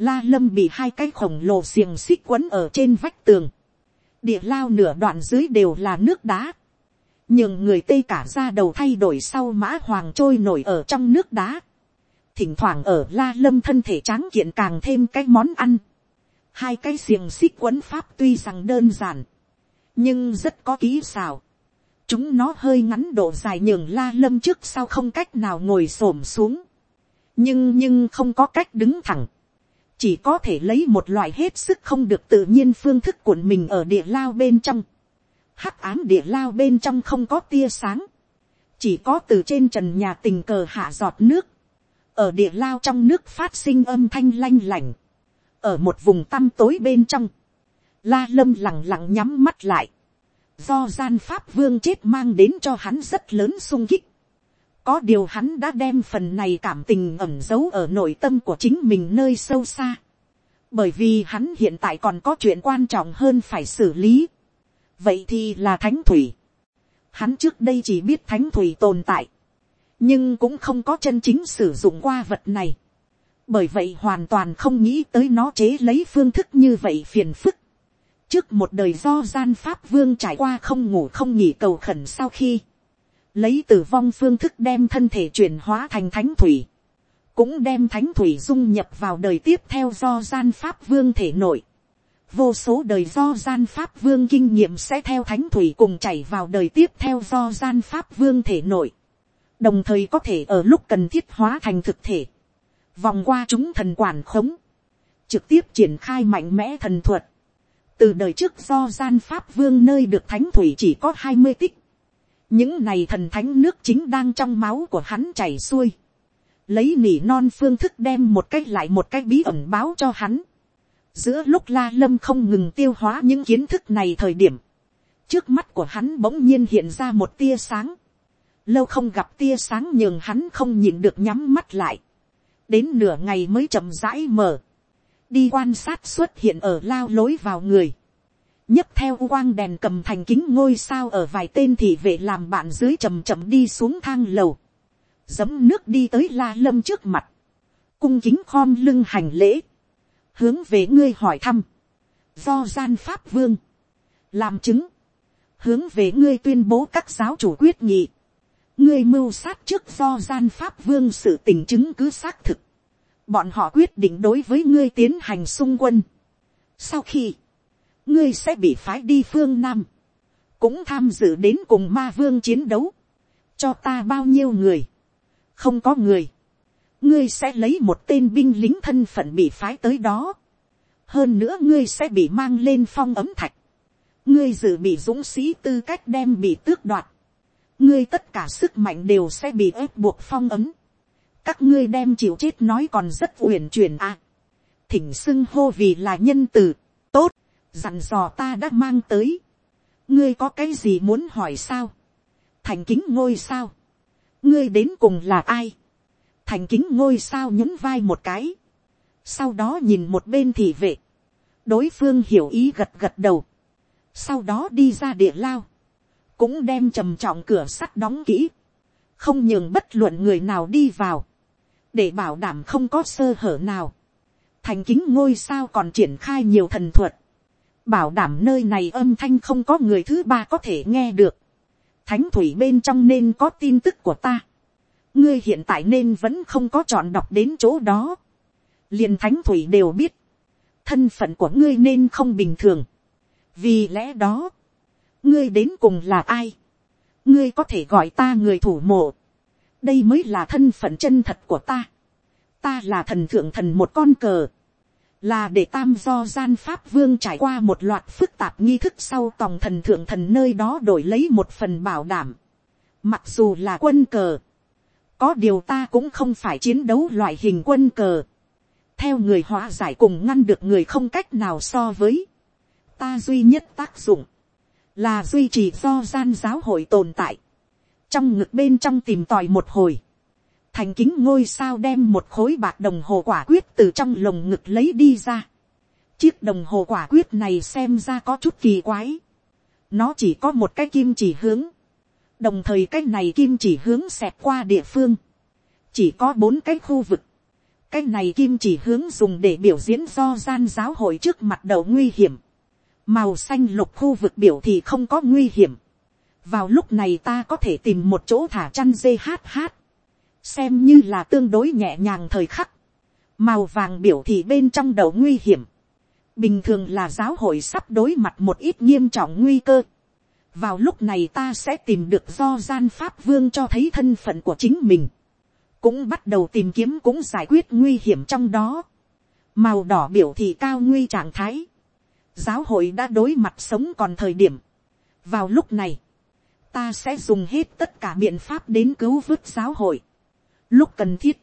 S1: La lâm bị hai cái khổng lồ xiềng xích quấn ở trên vách tường. Địa lao nửa đoạn dưới đều là nước đá. Nhưng người tây cả ra đầu thay đổi sau mã hoàng trôi nổi ở trong nước đá. Thỉnh thoảng ở la lâm thân thể tráng kiện càng thêm cái món ăn. Hai cái xiềng xích quấn pháp tuy rằng đơn giản. Nhưng rất có kỹ xào. Chúng nó hơi ngắn độ dài nhường la lâm trước sau không cách nào ngồi xổm xuống. Nhưng nhưng không có cách đứng thẳng chỉ có thể lấy một loại hết sức không được tự nhiên phương thức của mình ở địa lao bên trong. hắc ám địa lao bên trong không có tia sáng, chỉ có từ trên trần nhà tình cờ hạ giọt nước, ở địa lao trong nước phát sinh âm thanh lanh lành, ở một vùng tăm tối bên trong, la lâm lẳng lặng nhắm mắt lại, do gian pháp vương chết mang đến cho hắn rất lớn sung kích, có điều hắn đã đem phần này cảm tình ẩm giấu ở nội tâm của chính mình nơi sâu xa. Bởi vì hắn hiện tại còn có chuyện quan trọng hơn phải xử lý. Vậy thì là thánh thủy. Hắn trước đây chỉ biết thánh thủy tồn tại. Nhưng cũng không có chân chính sử dụng qua vật này. Bởi vậy hoàn toàn không nghĩ tới nó chế lấy phương thức như vậy phiền phức. Trước một đời do gian pháp vương trải qua không ngủ không nghỉ cầu khẩn sau khi lấy tử vong phương thức đem thân thể chuyển hóa thành thánh thủy, cũng đem thánh thủy dung nhập vào đời tiếp theo do gian pháp vương thể nội. Vô số đời do gian pháp vương kinh nghiệm sẽ theo thánh thủy cùng chảy vào đời tiếp theo do gian pháp vương thể nội. Đồng thời có thể ở lúc cần thiết hóa thành thực thể. Vòng qua chúng thần quản khống. Trực tiếp triển khai mạnh mẽ thần thuật. Từ đời trước do gian pháp vương nơi được thánh thủy chỉ có hai mươi tích những này thần thánh nước chính đang trong máu của hắn chảy xuôi, lấy nỉ non phương thức đem một cách lại một cách bí ẩn báo cho hắn. giữa lúc la lâm không ngừng tiêu hóa những kiến thức này thời điểm, trước mắt của hắn bỗng nhiên hiện ra một tia sáng, lâu không gặp tia sáng nhường hắn không nhìn được nhắm mắt lại, đến nửa ngày mới chậm rãi mở, đi quan sát xuất hiện ở lao lối vào người, nhấp theo quang đèn cầm thành kính ngôi sao ở vài tên thị vệ làm bạn dưới chầm chậm đi xuống thang lầu, dấm nước đi tới la lâm trước mặt, cung kính khom lưng hành lễ, hướng về ngươi hỏi thăm, do gian pháp vương, làm chứng, hướng về ngươi tuyên bố các giáo chủ quyết nghị, ngươi mưu sát trước do gian pháp vương sự tình chứng cứ xác thực, bọn họ quyết định đối với ngươi tiến hành xung quân. sau khi, ngươi sẽ bị phái đi phương nam, cũng tham dự đến cùng ma vương chiến đấu, cho ta bao nhiêu người, không có người, ngươi sẽ lấy một tên binh lính thân phận bị phái tới đó, hơn nữa ngươi sẽ bị mang lên phong ấm thạch, ngươi dự bị dũng sĩ tư cách đem bị tước đoạt, ngươi tất cả sức mạnh đều sẽ bị ép buộc phong ấm, các ngươi đem chịu chết nói còn rất uyển chuyển à. thỉnh xưng hô vì là nhân từ, tốt, dặn dò ta đã mang tới. ngươi có cái gì muốn hỏi sao, thành kính ngôi sao, ngươi đến cùng là ai, thành kính ngôi sao nhún vai một cái, sau đó nhìn một bên thị vệ, đối phương hiểu ý gật gật đầu, sau đó đi ra địa lao, cũng đem trầm trọng cửa sắt đóng kỹ, không nhường bất luận người nào đi vào, để bảo đảm không có sơ hở nào. thành kính ngôi sao còn triển khai nhiều thần thuật, bảo đảm nơi này âm thanh không có người thứ ba có thể nghe được. thánh thủy bên trong nên có tin tức của ta. ngươi hiện tại nên vẫn không có chọn đọc đến chỗ đó. liền thánh thủy đều biết, thân phận của ngươi nên không bình thường. vì lẽ đó, ngươi đến cùng là ai. ngươi có thể gọi ta người thủ mộ đây mới là thân phận chân thật của ta. ta là thần thượng thần một con cờ là để tam do gian pháp vương trải qua một loạt phức tạp nghi thức sau tòng thần thượng thần nơi đó đổi lấy một phần bảo đảm. mặc dù là quân cờ. có điều ta cũng không phải chiến đấu loại hình quân cờ. theo người hóa giải cùng ngăn được người không cách nào so với. ta duy nhất tác dụng là duy trì do gian giáo hội tồn tại trong ngực bên trong tìm tòi một hồi, thành kính ngôi sao đem một khối bạc đồng hồ quả quyết từ trong lồng ngực lấy đi ra. chiếc đồng hồ quả quyết này xem ra có chút kỳ quái. nó chỉ có một cái kim chỉ hướng. đồng thời cái này kim chỉ hướng xẹt qua địa phương. chỉ có bốn cái khu vực. cái này kim chỉ hướng dùng để biểu diễn do gian giáo hội trước mặt đầu nguy hiểm. màu xanh lục khu vực biểu thì không có nguy hiểm vào lúc này ta có thể tìm một chỗ thả chăn dê hát hát, xem như là tương đối nhẹ nhàng thời khắc, màu vàng biểu thị bên trong đầu nguy hiểm, bình thường là giáo hội sắp đối mặt một ít nghiêm trọng nguy cơ, vào lúc này ta sẽ tìm được do gian pháp vương cho thấy thân phận của chính mình, cũng bắt đầu tìm kiếm cũng giải quyết nguy hiểm trong đó, màu đỏ biểu thị cao nguy trạng thái, giáo hội đã đối mặt sống còn thời điểm, vào lúc này, ta sẽ dùng hết tất cả biện pháp đến cứu vớt giáo hội. Lúc cần thiết,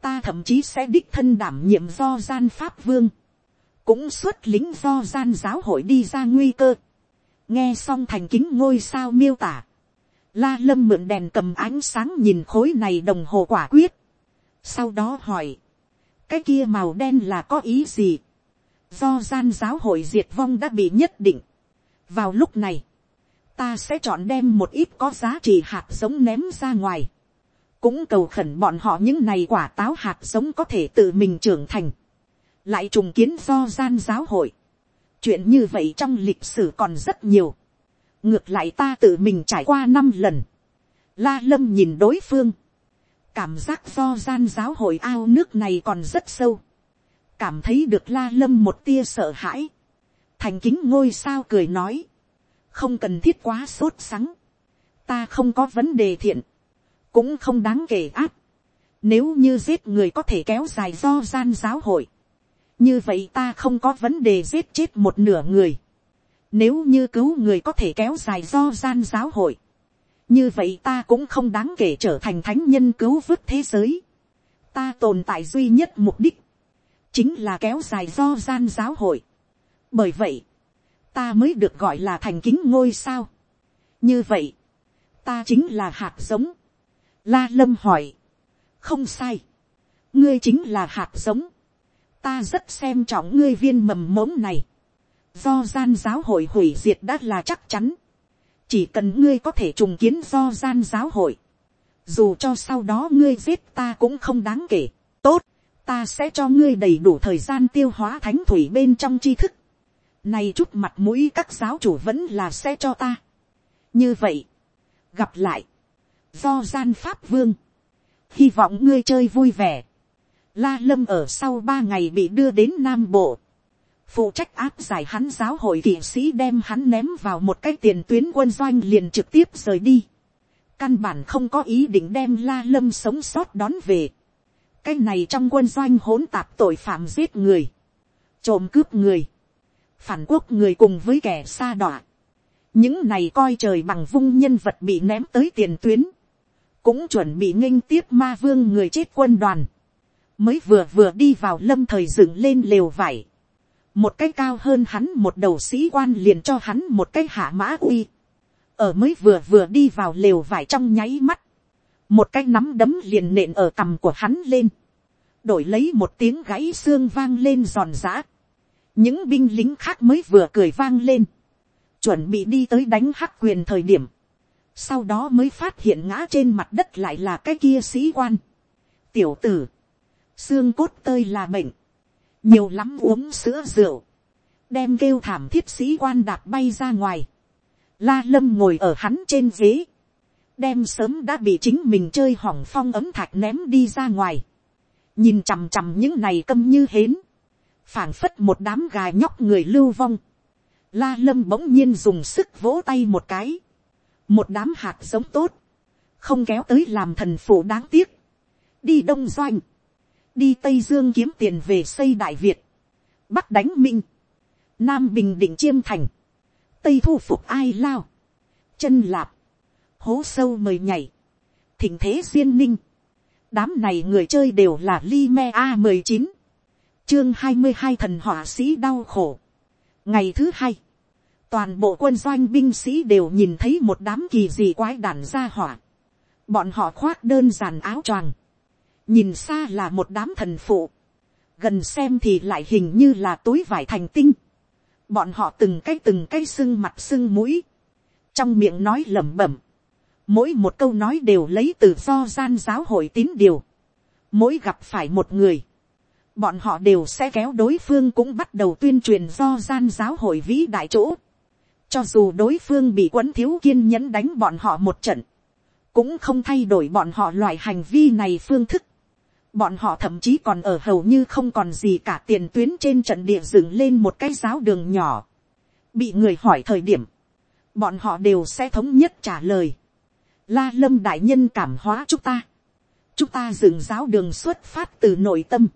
S1: ta thậm chí sẽ đích thân đảm nhiệm do gian pháp vương, cũng xuất lính do gian giáo hội đi ra nguy cơ. nghe xong thành kính ngôi sao miêu tả, la lâm mượn đèn cầm ánh sáng nhìn khối này đồng hồ quả quyết. sau đó hỏi, cái kia màu đen là có ý gì. do gian giáo hội diệt vong đã bị nhất định. vào lúc này, ta sẽ chọn đem một ít có giá trị hạt giống ném ra ngoài cũng cầu khẩn bọn họ những này quả táo hạt giống có thể tự mình trưởng thành. lại trùng kiến do gian giáo hội. chuyện như vậy trong lịch sử còn rất nhiều. ngược lại ta tự mình trải qua năm lần. la lâm nhìn đối phương. cảm giác do gian giáo hội ao nước này còn rất sâu. cảm thấy được la lâm một tia sợ hãi. thành kính ngôi sao cười nói không cần thiết quá sốt sắng, ta không có vấn đề thiện, cũng không đáng kể áp, nếu như giết người có thể kéo dài do gian giáo hội, như vậy ta không có vấn đề giết chết một nửa người, nếu như cứu người có thể kéo dài do gian giáo hội, như vậy ta cũng không đáng kể trở thành thánh nhân cứu vớt thế giới, ta tồn tại duy nhất mục đích, chính là kéo dài do gian giáo hội. bởi vậy, ta mới được gọi là thành kính ngôi sao. như vậy, ta chính là hạt giống la lâm hỏi, không sai, ngươi chính là hạt giống. ta rất xem trọng ngươi viên mầm mống này. do gian giáo hội hủy diệt đã là chắc chắn. chỉ cần ngươi có thể trùng kiến do gian giáo hội. dù cho sau đó ngươi giết ta cũng không đáng kể. tốt, ta sẽ cho ngươi đầy đủ thời gian tiêu hóa thánh thủy bên trong tri thức này chút mặt mũi các giáo chủ vẫn là sẽ cho ta. Như vậy. Gặp lại. Do gian pháp vương. Hy vọng ngươi chơi vui vẻ. La Lâm ở sau ba ngày bị đưa đến Nam Bộ. Phụ trách áp giải hắn giáo hội kỵ sĩ đem hắn ném vào một cái tiền tuyến quân doanh liền trực tiếp rời đi. Căn bản không có ý định đem La Lâm sống sót đón về. Cái này trong quân doanh hỗn tạp tội phạm giết người. Trộm cướp người. Phản quốc người cùng với kẻ xa đọa. Những này coi trời bằng vung nhân vật bị ném tới tiền tuyến. Cũng chuẩn bị nghinh tiếp ma vương người chết quân đoàn. Mới vừa vừa đi vào lâm thời dựng lên lều vải, một cái cao hơn hắn một đầu sĩ quan liền cho hắn một cái hạ mã uy, ở mới vừa vừa đi vào lều vải trong nháy mắt, một cái nắm đấm liền nện ở cằm của hắn lên, đổi lấy một tiếng gãy xương vang lên giòn giã, những binh lính khác mới vừa cười vang lên, chuẩn bị đi tới đánh hắc quyền thời điểm, sau đó mới phát hiện ngã trên mặt đất lại là cái kia sĩ quan. tiểu tử, xương cốt tơi là bệnh, nhiều lắm uống sữa rượu, đem kêu thảm thiết sĩ quan đạp bay ra ngoài, la lâm ngồi ở hắn trên ghế, đem sớm đã bị chính mình chơi hỏng phong ấm thạch ném đi ra ngoài, nhìn chằm chằm những này câm như hến, phảng phất một đám gà nhóc người lưu vong, la lâm bỗng nhiên dùng sức vỗ tay một cái, một đám hạt giống tốt, không kéo tới làm thần phụ đáng tiếc, đi đông doanh, đi tây dương kiếm tiền về xây đại việt, bắc đánh minh, nam bình định chiêm thành, tây thu phục ai lao, chân lạp, hố sâu mời nhảy, thỉnh thế duyên ninh, đám này người chơi đều là li me a mười chín, chương hai mươi hai thần họa sĩ đau khổ. ngày thứ hai, toàn bộ quân doanh binh sĩ đều nhìn thấy một đám kỳ dị quái đản ra hỏa. bọn họ khoác đơn giản áo choàng, nhìn xa là một đám thần phụ, gần xem thì lại hình như là túi vải thành tinh, bọn họ từng cái từng cái sưng mặt sưng mũi, trong miệng nói lẩm bẩm, mỗi một câu nói đều lấy từ do gian giáo hội tín điều, mỗi gặp phải một người, bọn họ đều sẽ kéo đối phương cũng bắt đầu tuyên truyền do gian giáo hội vĩ đại chỗ, cho dù đối phương bị quấn thiếu kiên nhẫn đánh bọn họ một trận, cũng không thay đổi bọn họ loại hành vi này phương thức. Bọn họ thậm chí còn ở hầu như không còn gì cả tiền tuyến trên trận địa dựng lên một cái giáo đường nhỏ. Bị người hỏi thời điểm, bọn họ đều sẽ thống nhất trả lời. La lâm đại nhân cảm hóa chúng ta. Chúng ta dựng giáo đường xuất phát từ nội tâm.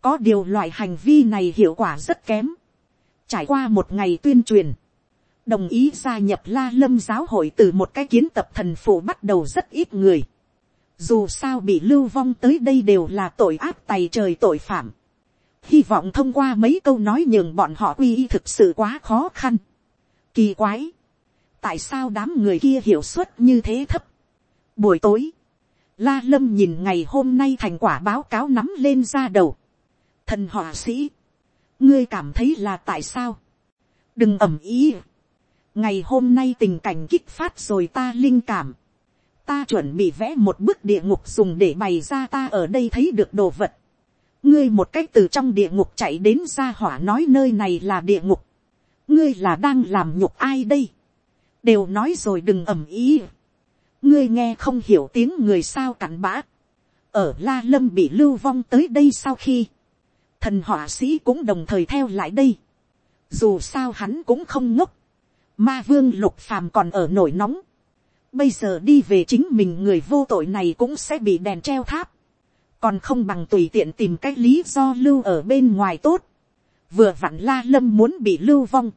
S1: Có điều loại hành vi này hiệu quả rất kém. Trải qua một ngày tuyên truyền. Đồng ý gia nhập la lâm giáo hội từ một cái kiến tập thần phụ bắt đầu rất ít người dù sao bị lưu vong tới đây đều là tội ác tày trời tội phạm. hy vọng thông qua mấy câu nói nhường bọn họ quy y thực sự quá khó khăn. kỳ quái. tại sao đám người kia hiệu suất như thế thấp. buổi tối, la lâm nhìn ngày hôm nay thành quả báo cáo nắm lên ra đầu. thần họa sĩ, ngươi cảm thấy là tại sao. đừng ẩm ý ngày hôm nay tình cảnh kích phát rồi ta linh cảm ta chuẩn bị vẽ một bức địa ngục dùng để bày ra ta ở đây thấy được đồ vật. ngươi một cách từ trong địa ngục chạy đến ra hỏa nói nơi này là địa ngục. ngươi là đang làm nhục ai đây. đều nói rồi đừng ầm ý. ngươi nghe không hiểu tiếng người sao cặn bã. ở la lâm bị lưu vong tới đây sau khi, thần họa sĩ cũng đồng thời theo lại đây. dù sao hắn cũng không ngốc ma vương lục phàm còn ở nổi nóng Bây giờ đi về chính mình người vô tội này cũng sẽ bị đèn treo tháp. Còn không bằng tùy tiện tìm cách lý do lưu ở bên ngoài tốt. Vừa vặn la lâm muốn bị lưu vong.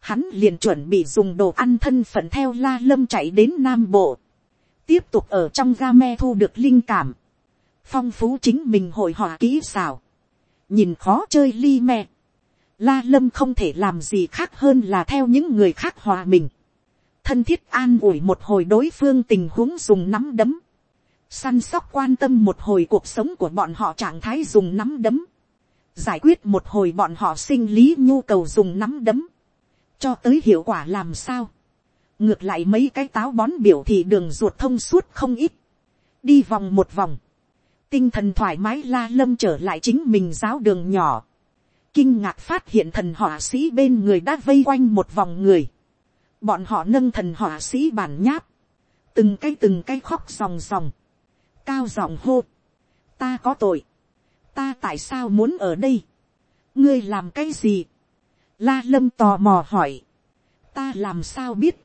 S1: Hắn liền chuẩn bị dùng đồ ăn thân phận theo la lâm chạy đến Nam Bộ. Tiếp tục ở trong game thu được linh cảm. Phong phú chính mình hội họa kỹ xảo. Nhìn khó chơi ly me. La lâm không thể làm gì khác hơn là theo những người khác hòa mình. Thân thiết an ủi một hồi đối phương tình huống dùng nắm đấm, săn sóc quan tâm một hồi cuộc sống của bọn họ trạng thái dùng nắm đấm, giải quyết một hồi bọn họ sinh lý nhu cầu dùng nắm đấm, cho tới hiệu quả làm sao. ngược lại mấy cái táo bón biểu thì đường ruột thông suốt không ít, đi vòng một vòng, tinh thần thoải mái la lâm trở lại chính mình giáo đường nhỏ, kinh ngạc phát hiện thần họa sĩ bên người đã vây quanh một vòng người, bọn họ nâng thần họa sĩ bản nháp, từng cái từng cái khóc ròng ròng, cao giọng hô, ta có tội, ta tại sao muốn ở đây, ngươi làm cái gì, la lâm tò mò hỏi, ta làm sao biết,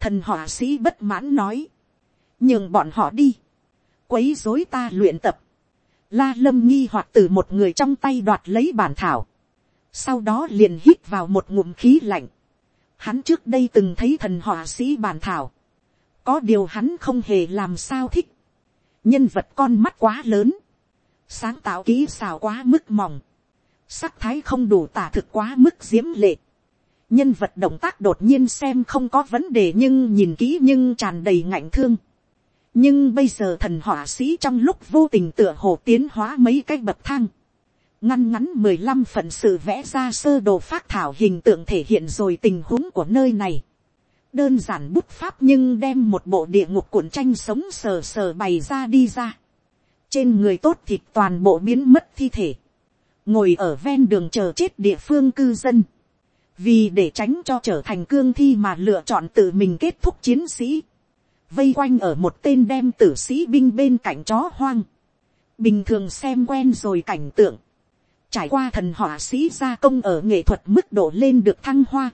S1: thần họa sĩ bất mãn nói, nhường bọn họ đi, quấy rối ta luyện tập, la lâm nghi hoặc từ một người trong tay đoạt lấy bản thảo, sau đó liền hít vào một ngụm khí lạnh, hắn trước đây từng thấy thần họa sĩ bản thảo, có điều hắn không hề làm sao thích, nhân vật con mắt quá lớn, sáng tạo kỹ xào quá mức mỏng, sắc thái không đủ tả thực quá mức diễm lệ, nhân vật động tác đột nhiên xem không có vấn đề nhưng nhìn kỹ nhưng tràn đầy ngạnh thương. nhưng bây giờ thần họa sĩ trong lúc vô tình tựa hồ tiến hóa mấy cái bậc thang, ngăn ngắn mười lăm phận sự vẽ ra sơ đồ phát thảo hình tượng thể hiện rồi tình huống của nơi này. đơn giản bút pháp nhưng đem một bộ địa ngục cuộn tranh sống sờ sờ bày ra đi ra. trên người tốt thịt toàn bộ biến mất thi thể. ngồi ở ven đường chờ chết địa phương cư dân vì để tránh cho trở thành cương thi mà lựa chọn tự mình kết thúc chiến sĩ, vây quanh ở một tên đem tử sĩ binh bên cạnh chó hoang, bình thường xem quen rồi cảnh tượng, trải qua thần họa sĩ gia công ở nghệ thuật mức độ lên được thăng hoa,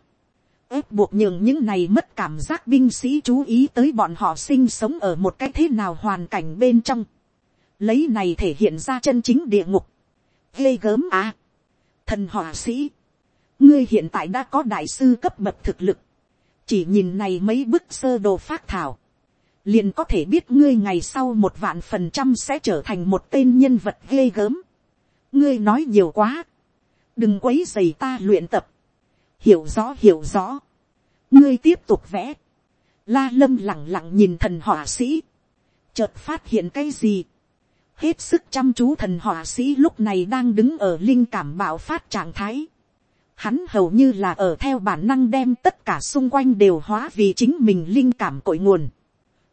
S1: ép buộc nhường những này mất cảm giác binh sĩ chú ý tới bọn họ sinh sống ở một cái thế nào hoàn cảnh bên trong, lấy này thể hiện ra chân chính địa ngục, ghê gớm à, thần họa sĩ, ngươi hiện tại đã có đại sư cấp bậc thực lực, chỉ nhìn này mấy bức sơ đồ phát thảo, liền có thể biết ngươi ngày sau một vạn phần trăm sẽ trở thành một tên nhân vật ghê gớm ngươi nói nhiều quá, đừng quấy dày ta luyện tập, hiểu rõ hiểu rõ, ngươi tiếp tục vẽ, la lâm lẳng lặng nhìn thần họa sĩ, chợt phát hiện cái gì, hết sức chăm chú thần họa sĩ lúc này đang đứng ở linh cảm bạo phát trạng thái, hắn hầu như là ở theo bản năng đem tất cả xung quanh đều hóa vì chính mình linh cảm cội nguồn,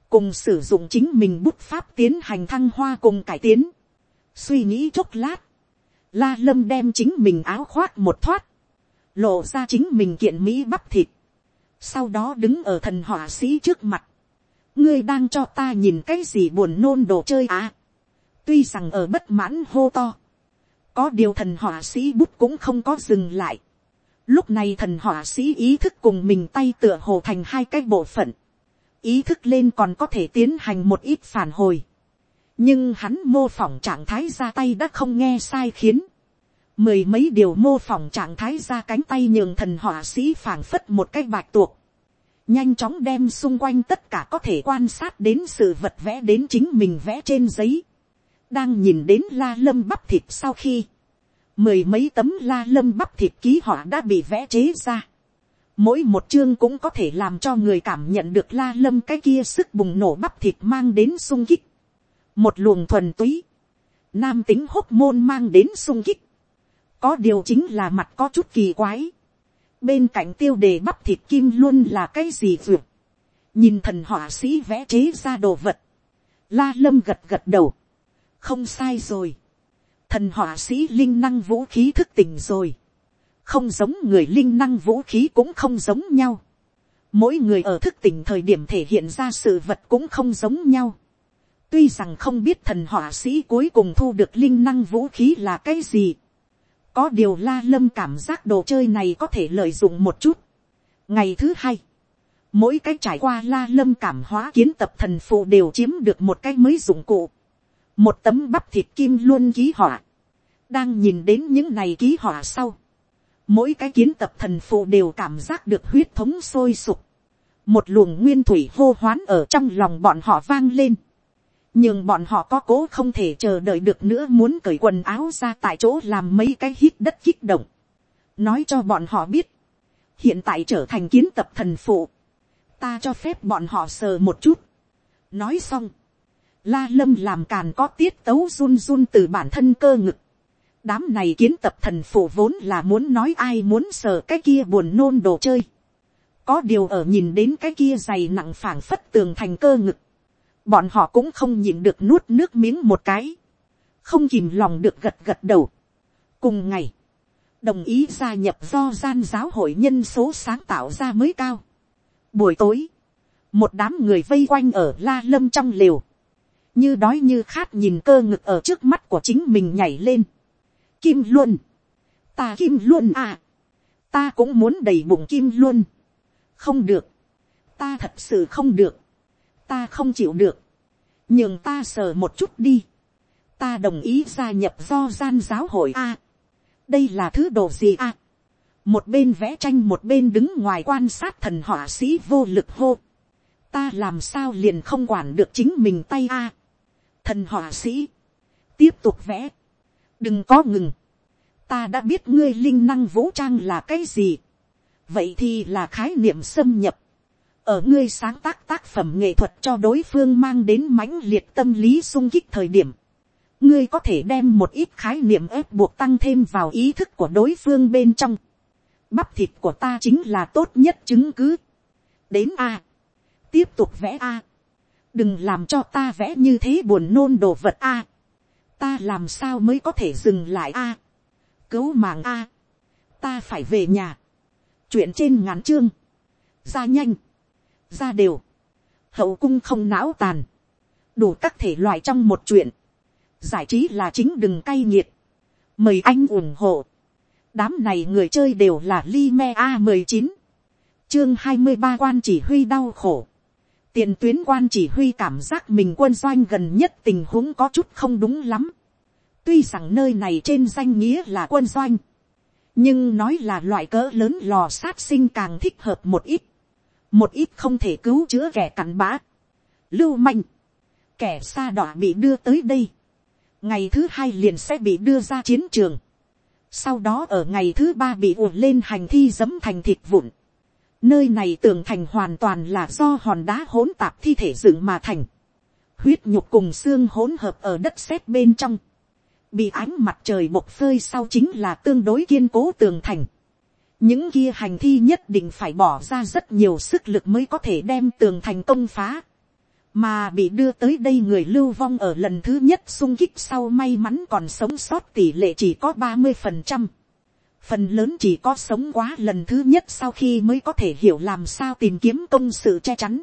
S1: cùng sử dụng chính mình bút pháp tiến hành thăng hoa cùng cải tiến. suy nghĩ chốc lát, la lâm đem chính mình áo khoác một thoát, lộ ra chính mình kiện mỹ bắp thịt, sau đó đứng ở thần họa sĩ trước mặt, ngươi đang cho ta nhìn cái gì buồn nôn đồ chơi à. tuy rằng ở bất mãn hô to, có điều thần họa sĩ bút cũng không có dừng lại, Lúc này thần họa sĩ ý thức cùng mình tay tựa hồ thành hai cái bộ phận. Ý thức lên còn có thể tiến hành một ít phản hồi. Nhưng hắn mô phỏng trạng thái ra tay đã không nghe sai khiến. Mười mấy điều mô phỏng trạng thái ra cánh tay nhường thần họa sĩ phảng phất một cái bạch tuộc. Nhanh chóng đem xung quanh tất cả có thể quan sát đến sự vật vẽ đến chính mình vẽ trên giấy. Đang nhìn đến la lâm bắp thịt sau khi, mười mấy tấm la lâm bắp thịt ký họa đã bị vẽ chế ra. Mỗi một chương cũng có thể làm cho người cảm nhận được la lâm cái kia sức bùng nổ bắp thịt mang đến sung kích. Một luồng thuần túy. Nam tính hốc môn mang đến sung kích. Có điều chính là mặt có chút kỳ quái. Bên cạnh tiêu đề bắp thịt kim luôn là cái gì vượt. Nhìn thần họa sĩ vẽ chế ra đồ vật. La lâm gật gật đầu. Không sai rồi thần họa sĩ linh năng vũ khí thức tỉnh rồi. không giống người linh năng vũ khí cũng không giống nhau. mỗi người ở thức tỉnh thời điểm thể hiện ra sự vật cũng không giống nhau tuy rằng không biết thần họa sĩ cuối cùng thu được linh năng vũ khí là cái gì. có điều la lâm cảm giác đồ chơi này có thể lợi dụng một chút. ngày thứ hai, mỗi cái trải qua la lâm cảm hóa kiến tập thần phụ đều chiếm được một cái mới dụng cụ. Một tấm bắp thịt kim luôn ký họa, đang nhìn đến những này ký họa sau, mỗi cái kiến tập thần phụ đều cảm giác được huyết thống sôi sục, một luồng nguyên thủy hô hoán ở trong lòng bọn họ vang lên, nhưng bọn họ có cố không thể chờ đợi được nữa muốn cởi quần áo ra tại chỗ làm mấy cái hít đất kích động, nói cho bọn họ biết, hiện tại trở thành kiến tập thần phụ, ta cho phép bọn họ sờ một chút, nói xong, La lâm làm càn có tiết tấu run run từ bản thân cơ ngực. Đám này kiến tập thần phụ vốn là muốn nói ai muốn sờ cái kia buồn nôn đồ chơi. Có điều ở nhìn đến cái kia dày nặng phảng phất tường thành cơ ngực. Bọn họ cũng không nhìn được nuốt nước miếng một cái. Không kìm lòng được gật gật đầu. Cùng ngày. Đồng ý gia nhập do gian giáo hội nhân số sáng tạo ra mới cao. Buổi tối. Một đám người vây quanh ở la lâm trong liều như đói như khát nhìn cơ ngực ở trước mắt của chính mình nhảy lên. kim luôn, ta kim luôn à, ta cũng muốn đầy bụng kim luôn, không được, ta thật sự không được, ta không chịu được, nhường ta sờ một chút đi, ta đồng ý gia nhập do gian giáo hội a, đây là thứ đồ gì a, một bên vẽ tranh một bên đứng ngoài quan sát thần họa sĩ vô lực hô, ta làm sao liền không quản được chính mình tay a, thần họa sĩ, tiếp tục vẽ, đừng có ngừng, ta đã biết ngươi linh năng vũ trang là cái gì, vậy thì là khái niệm xâm nhập, ở ngươi sáng tác tác phẩm nghệ thuật cho đối phương mang đến mãnh liệt tâm lý sung kích thời điểm, ngươi có thể đem một ít khái niệm ép buộc tăng thêm vào ý thức của đối phương bên trong. Bắp thịt của ta chính là tốt nhất chứng cứ. đến a, tiếp tục vẽ a, đừng làm cho ta vẽ như thế buồn nôn đồ vật a, ta làm sao mới có thể dừng lại a, cứu mạng a, ta phải về nhà, chuyện trên ngắn chương, ra nhanh, ra đều, hậu cung không não tàn, đủ các thể loại trong một chuyện, giải trí là chính đừng cay nghiệt, mời anh ủng hộ, đám này người chơi đều là li me a mười chín, chương hai mươi ba quan chỉ huy đau khổ, tiền tuyến quan chỉ huy cảm giác mình quân doanh gần nhất tình huống có chút không đúng lắm, tuy rằng nơi này trên danh nghĩa là quân doanh, nhưng nói là loại cỡ lớn lò sát sinh càng thích hợp một ít, một ít không thể cứu chữa kẻ cặn bã, lưu manh, kẻ xa đỏ bị đưa tới đây, ngày thứ hai liền sẽ bị đưa ra chiến trường, sau đó ở ngày thứ ba bị ùa lên hành thi dấm thành thịt vụn, nơi này tường thành hoàn toàn là do hòn đá hỗn tạp thi thể dựng mà thành, huyết nhục cùng xương hỗn hợp ở đất sét bên trong, bị ánh mặt trời bộc phơi sau chính là tương đối kiên cố tường thành, những kia hành thi nhất định phải bỏ ra rất nhiều sức lực mới có thể đem tường thành công phá. mà bị đưa tới đây người lưu vong ở lần thứ nhất sung kích sau may mắn còn sống sót tỷ lệ chỉ có ba mươi phần trăm. phần lớn chỉ có sống quá lần thứ nhất sau khi mới có thể hiểu làm sao tìm kiếm công sự che chắn.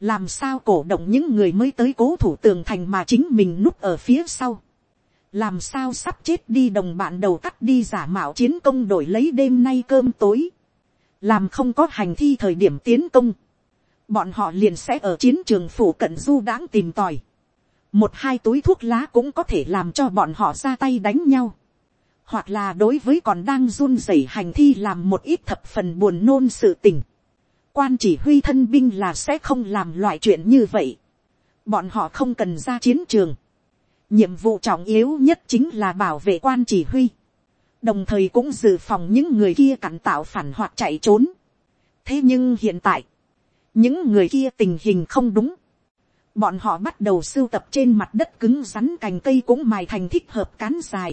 S1: làm sao cổ động những người mới tới cố thủ tường thành mà chính mình núp ở phía sau làm sao sắp chết đi đồng bạn đầu cắt đi giả mạo chiến công đổi lấy đêm nay cơm tối, làm không có hành thi thời điểm tiến công, bọn họ liền sẽ ở chiến trường phủ cận du đãng tìm tòi, một hai túi thuốc lá cũng có thể làm cho bọn họ ra tay đánh nhau, hoặc là đối với còn đang run rẩy hành thi làm một ít thập phần buồn nôn sự tình, quan chỉ huy thân binh là sẽ không làm loại chuyện như vậy, bọn họ không cần ra chiến trường, nhiệm vụ trọng yếu nhất chính là bảo vệ quan chỉ huy, đồng thời cũng dự phòng những người kia cặn tạo phản hoặc chạy trốn. thế nhưng hiện tại, những người kia tình hình không đúng, bọn họ bắt đầu sưu tập trên mặt đất cứng rắn cành cây cũng mài thành thích hợp cán dài.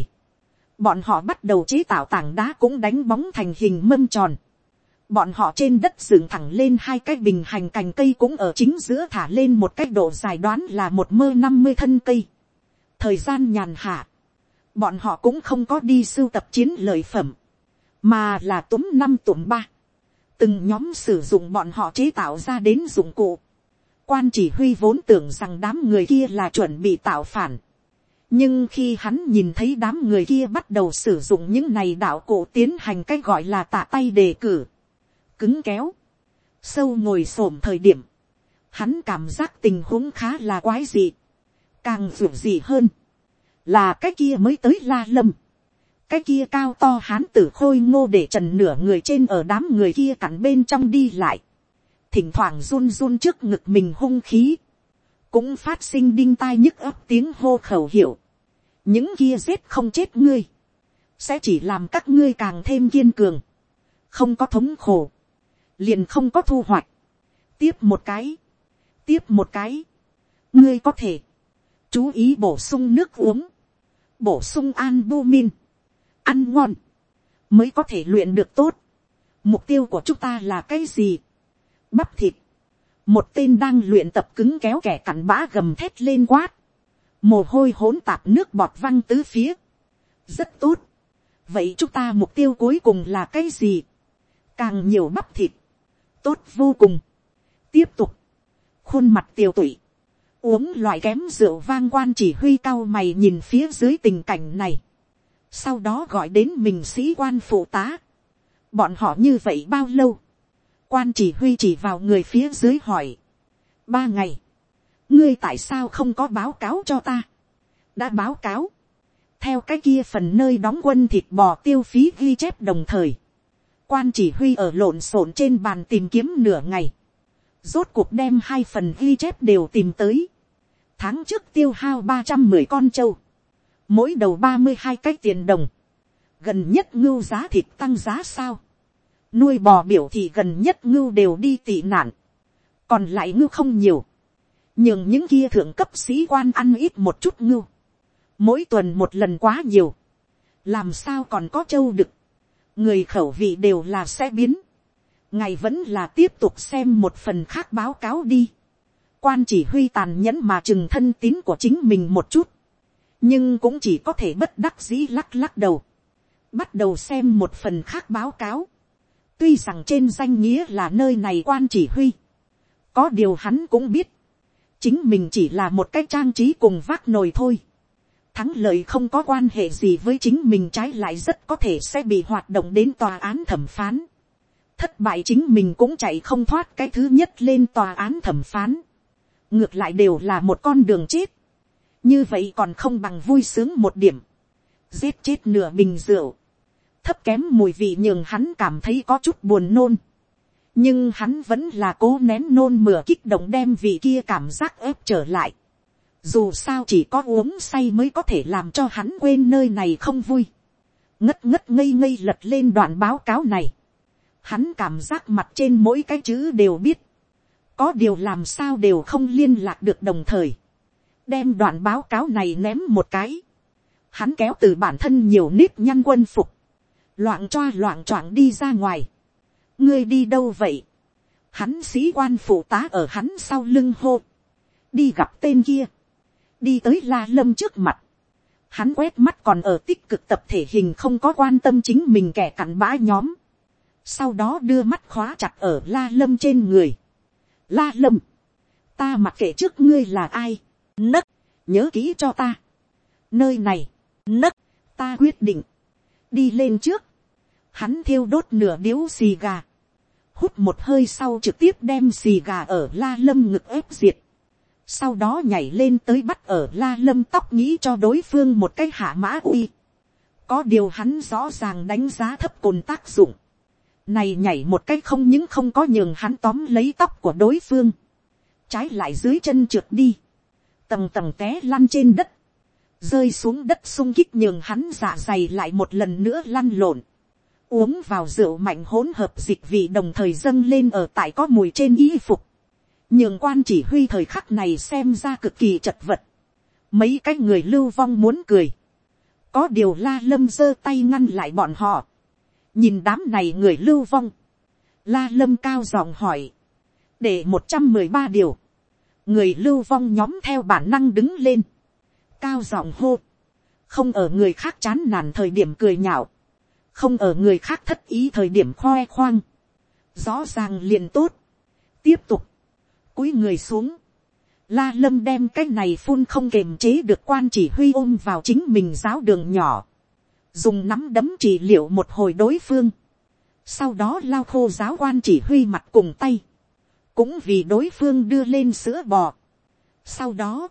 S1: Bọn họ bắt đầu chế tạo tảng đá cũng đánh bóng thành hình mâm tròn. Bọn họ trên đất dựng thẳng lên hai cái bình hành cành cây cũng ở chính giữa thả lên một cái độ dài đoán là một mơ năm mươi thân cây thời gian nhàn hạ, bọn họ cũng không có đi sưu tập chiến lợi phẩm, mà là túm năm túm ba, từng nhóm sử dụng bọn họ chế tạo ra đến dụng cụ. quan chỉ huy vốn tưởng rằng đám người kia là chuẩn bị tạo phản, nhưng khi hắn nhìn thấy đám người kia bắt đầu sử dụng những này đạo cụ tiến hành cái gọi là tạ tay đề cử, cứng kéo, sâu ngồi s ổ m thời điểm, hắn cảm giác tình huống khá là quái dị càng dù gì hơn, là cái kia mới tới la lâm, cái kia cao to hán tử khôi ngô để trần nửa người trên ở đám người kia cắn bên trong đi lại, thỉnh thoảng run run trước ngực mình hung khí, cũng phát sinh đinh tai nhức ấp tiếng hô khẩu hiệu, những kia giết không chết ngươi, sẽ chỉ làm các ngươi càng thêm kiên cường, không có thống khổ, liền không có thu hoạch, tiếp một cái, tiếp một cái, ngươi có thể, chú ý bổ sung nước uống, bổ sung albumin, ăn ngon, mới có thể luyện được tốt. Mục tiêu của chúng ta là cái gì? Bắp thịt. Một tên đang luyện tập cứng kéo kẻ cặn bã gầm thét lên quát. Mồ hôi hỗn tạp nước bọt văng tứ phía. Rất tốt. Vậy chúng ta mục tiêu cuối cùng là cái gì? Càng nhiều bắp thịt. Tốt vô cùng. Tiếp tục. Khuôn mặt tiêu tụy uống loại kém rượu vang quan chỉ huy cao mày nhìn phía dưới tình cảnh này. sau đó gọi đến mình sĩ quan phụ tá, bọn họ như vậy bao lâu, quan chỉ huy chỉ vào người phía dưới hỏi, ba ngày, ngươi tại sao không có báo cáo cho ta, đã báo cáo, theo cái kia phần nơi đóng quân thịt bò tiêu phí ghi chép đồng thời, quan chỉ huy ở lộn xộn trên bàn tìm kiếm nửa ngày, rốt cuộc đem hai phần ghi chép đều tìm tới, tháng trước tiêu hao ba trăm mười con trâu, mỗi đầu ba mươi hai cái tiền đồng, gần nhất ngưu giá thịt tăng giá sao, nuôi bò biểu thì gần nhất ngưu đều đi tị nạn, còn lại ngưu không nhiều, nhưng những kia thượng cấp sĩ quan ăn ít một chút ngưu, mỗi tuần một lần quá nhiều, làm sao còn có trâu đực, người khẩu vị đều là sẽ biến, ngày vẫn là tiếp tục xem một phần khác báo cáo đi, quan chỉ huy tàn nhẫn mà chừng thân tín của chính mình một chút, nhưng cũng chỉ có thể bất đắc dĩ lắc lắc đầu, bắt đầu xem một phần khác báo cáo, tuy rằng trên danh nghĩa là nơi này quan chỉ huy, có điều hắn cũng biết, chính mình chỉ là một cái trang trí cùng vác nồi thôi, thắng lợi không có quan hệ gì với chính mình trái lại rất có thể sẽ bị hoạt động đến tòa án thẩm phán. Thất bại chính mình cũng chạy không thoát cái thứ nhất lên tòa án thẩm phán. Ngược lại đều là một con đường chết. Như vậy còn không bằng vui sướng một điểm. Giết chết nửa bình rượu. Thấp kém mùi vị nhường hắn cảm thấy có chút buồn nôn. Nhưng hắn vẫn là cố nén nôn mửa kích động đem vị kia cảm giác ép trở lại dù sao chỉ có uống say mới có thể làm cho hắn quên nơi này không vui. ngất ngất ngây ngây lật lên đoạn báo cáo này. hắn cảm giác mặt trên mỗi cái chữ đều biết có điều làm sao đều không liên lạc được đồng thời. đem đoạn báo cáo này ném một cái. hắn kéo từ bản thân nhiều nếp nhăn quân phục. loạn choa loạn choạng đi ra ngoài. ngươi đi đâu vậy. hắn sĩ quan phụ tá ở hắn sau lưng hô. đi gặp tên kia đi tới la lâm trước mặt, hắn quét mắt còn ở tích cực tập thể hình không có quan tâm chính mình kẻ cặn bã nhóm, sau đó đưa mắt khóa chặt ở la lâm trên người. La lâm, ta mặc kệ trước ngươi là ai, nấc, nhớ kỹ cho ta. nơi này, nấc, ta quyết định, đi lên trước, hắn thiêu đốt nửa điếu xì gà, hút một hơi sau trực tiếp đem xì gà ở la lâm ngực ép diệt. Sau đó nhảy lên tới bắt ở la lâm tóc nghĩ cho đối phương một cái hạ mã uy. có điều hắn rõ ràng đánh giá thấp cồn tác dụng này nhảy một cách không những không có nhường hắn tóm lấy tóc của đối phương. trái lại dưới chân trượt đi. tầng tầng té lăn trên đất. rơi xuống đất sung kích nhường hắn dạ dày lại một lần nữa lăn lộn. uống vào rượu mạnh hỗn hợp dịch vị đồng thời dâng lên ở tại có mùi trên y phục, nhường quan chỉ huy thời khắc này xem ra cực kỳ chật vật. mấy cái người lưu vong muốn cười. có điều la lâm giơ tay ngăn lại bọn họ nhìn đám này người lưu vong. la lâm cao giọng hỏi. để một trăm mười ba điều. người lưu vong nhóm theo bản năng đứng lên. cao giọng hô. không ở người khác chán nản thời điểm cười nhạo. không ở người khác thất ý thời điểm khoe khoang. rõ ràng liền tốt. tiếp tục cúi người xuống. La lâm đem cái này phun không kềm chế được quan chỉ huy ôm vào chính mình giáo đường nhỏ. Dùng nắm đấm chỉ liệu một hồi đối phương. Sau đó lao khô giáo quan chỉ huy mặt cùng tay. Cũng vì đối phương đưa lên sữa bò. Sau đó,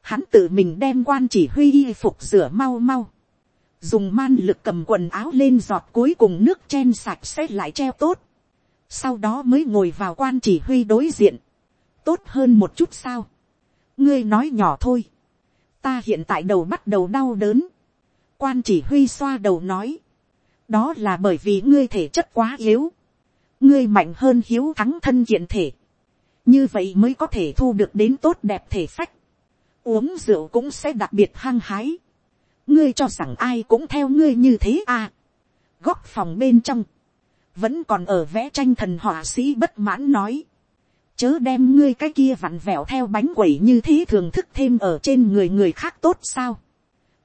S1: hắn tự mình đem quan chỉ huy y phục rửa mau mau. Dùng man lực cầm quần áo lên giọt cuối cùng nước chen sạch sẽ lại treo tốt. Sau đó mới ngồi vào quan chỉ huy đối diện tốt hơn một chút sao. ngươi nói nhỏ thôi. ta hiện tại đầu bắt đầu đau đớn quan chỉ huy xoa đầu nói. đó là bởi vì ngươi thể chất quá yếu. ngươi mạnh hơn hiếu thắng thân kiện thể. như vậy mới có thể thu được đến tốt đẹp thể phách. uống rượu cũng sẽ đặc biệt hăng hái. ngươi cho rằng ai cũng theo ngươi như thế à. góc phòng bên trong vẫn còn ở vẽ tranh thần họa sĩ bất mãn nói chớ đem ngươi cái kia vặn vẹo theo bánh quẩy như thế thường thức thêm ở trên người người khác tốt sao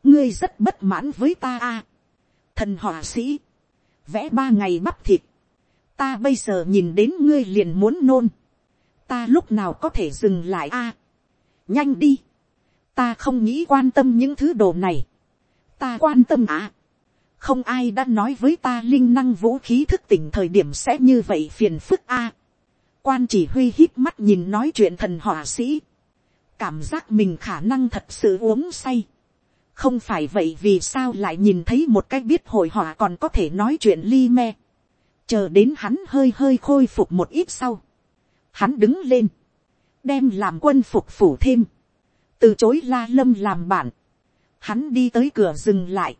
S1: ngươi rất bất mãn với ta a. À. thần họa sĩ, vẽ ba ngày bắp thịt, ta bây giờ nhìn đến ngươi liền muốn nôn, ta lúc nào có thể dừng lại a. nhanh đi, ta không nghĩ quan tâm những thứ đồ này, ta quan tâm à. không ai đã nói với ta linh năng vũ khí thức tỉnh thời điểm sẽ như vậy phiền phức a. quan chỉ huy hít mắt nhìn nói chuyện thần họa sĩ, cảm giác mình khả năng thật sự uống say không phải vậy vì sao lại nhìn thấy một cái biết hội họa còn có thể nói chuyện li me. chờ đến hắn hơi hơi khôi phục một ít sau. hắn đứng lên, đem làm quân phục phủ thêm, từ chối la lâm làm bạn. hắn đi tới cửa dừng lại,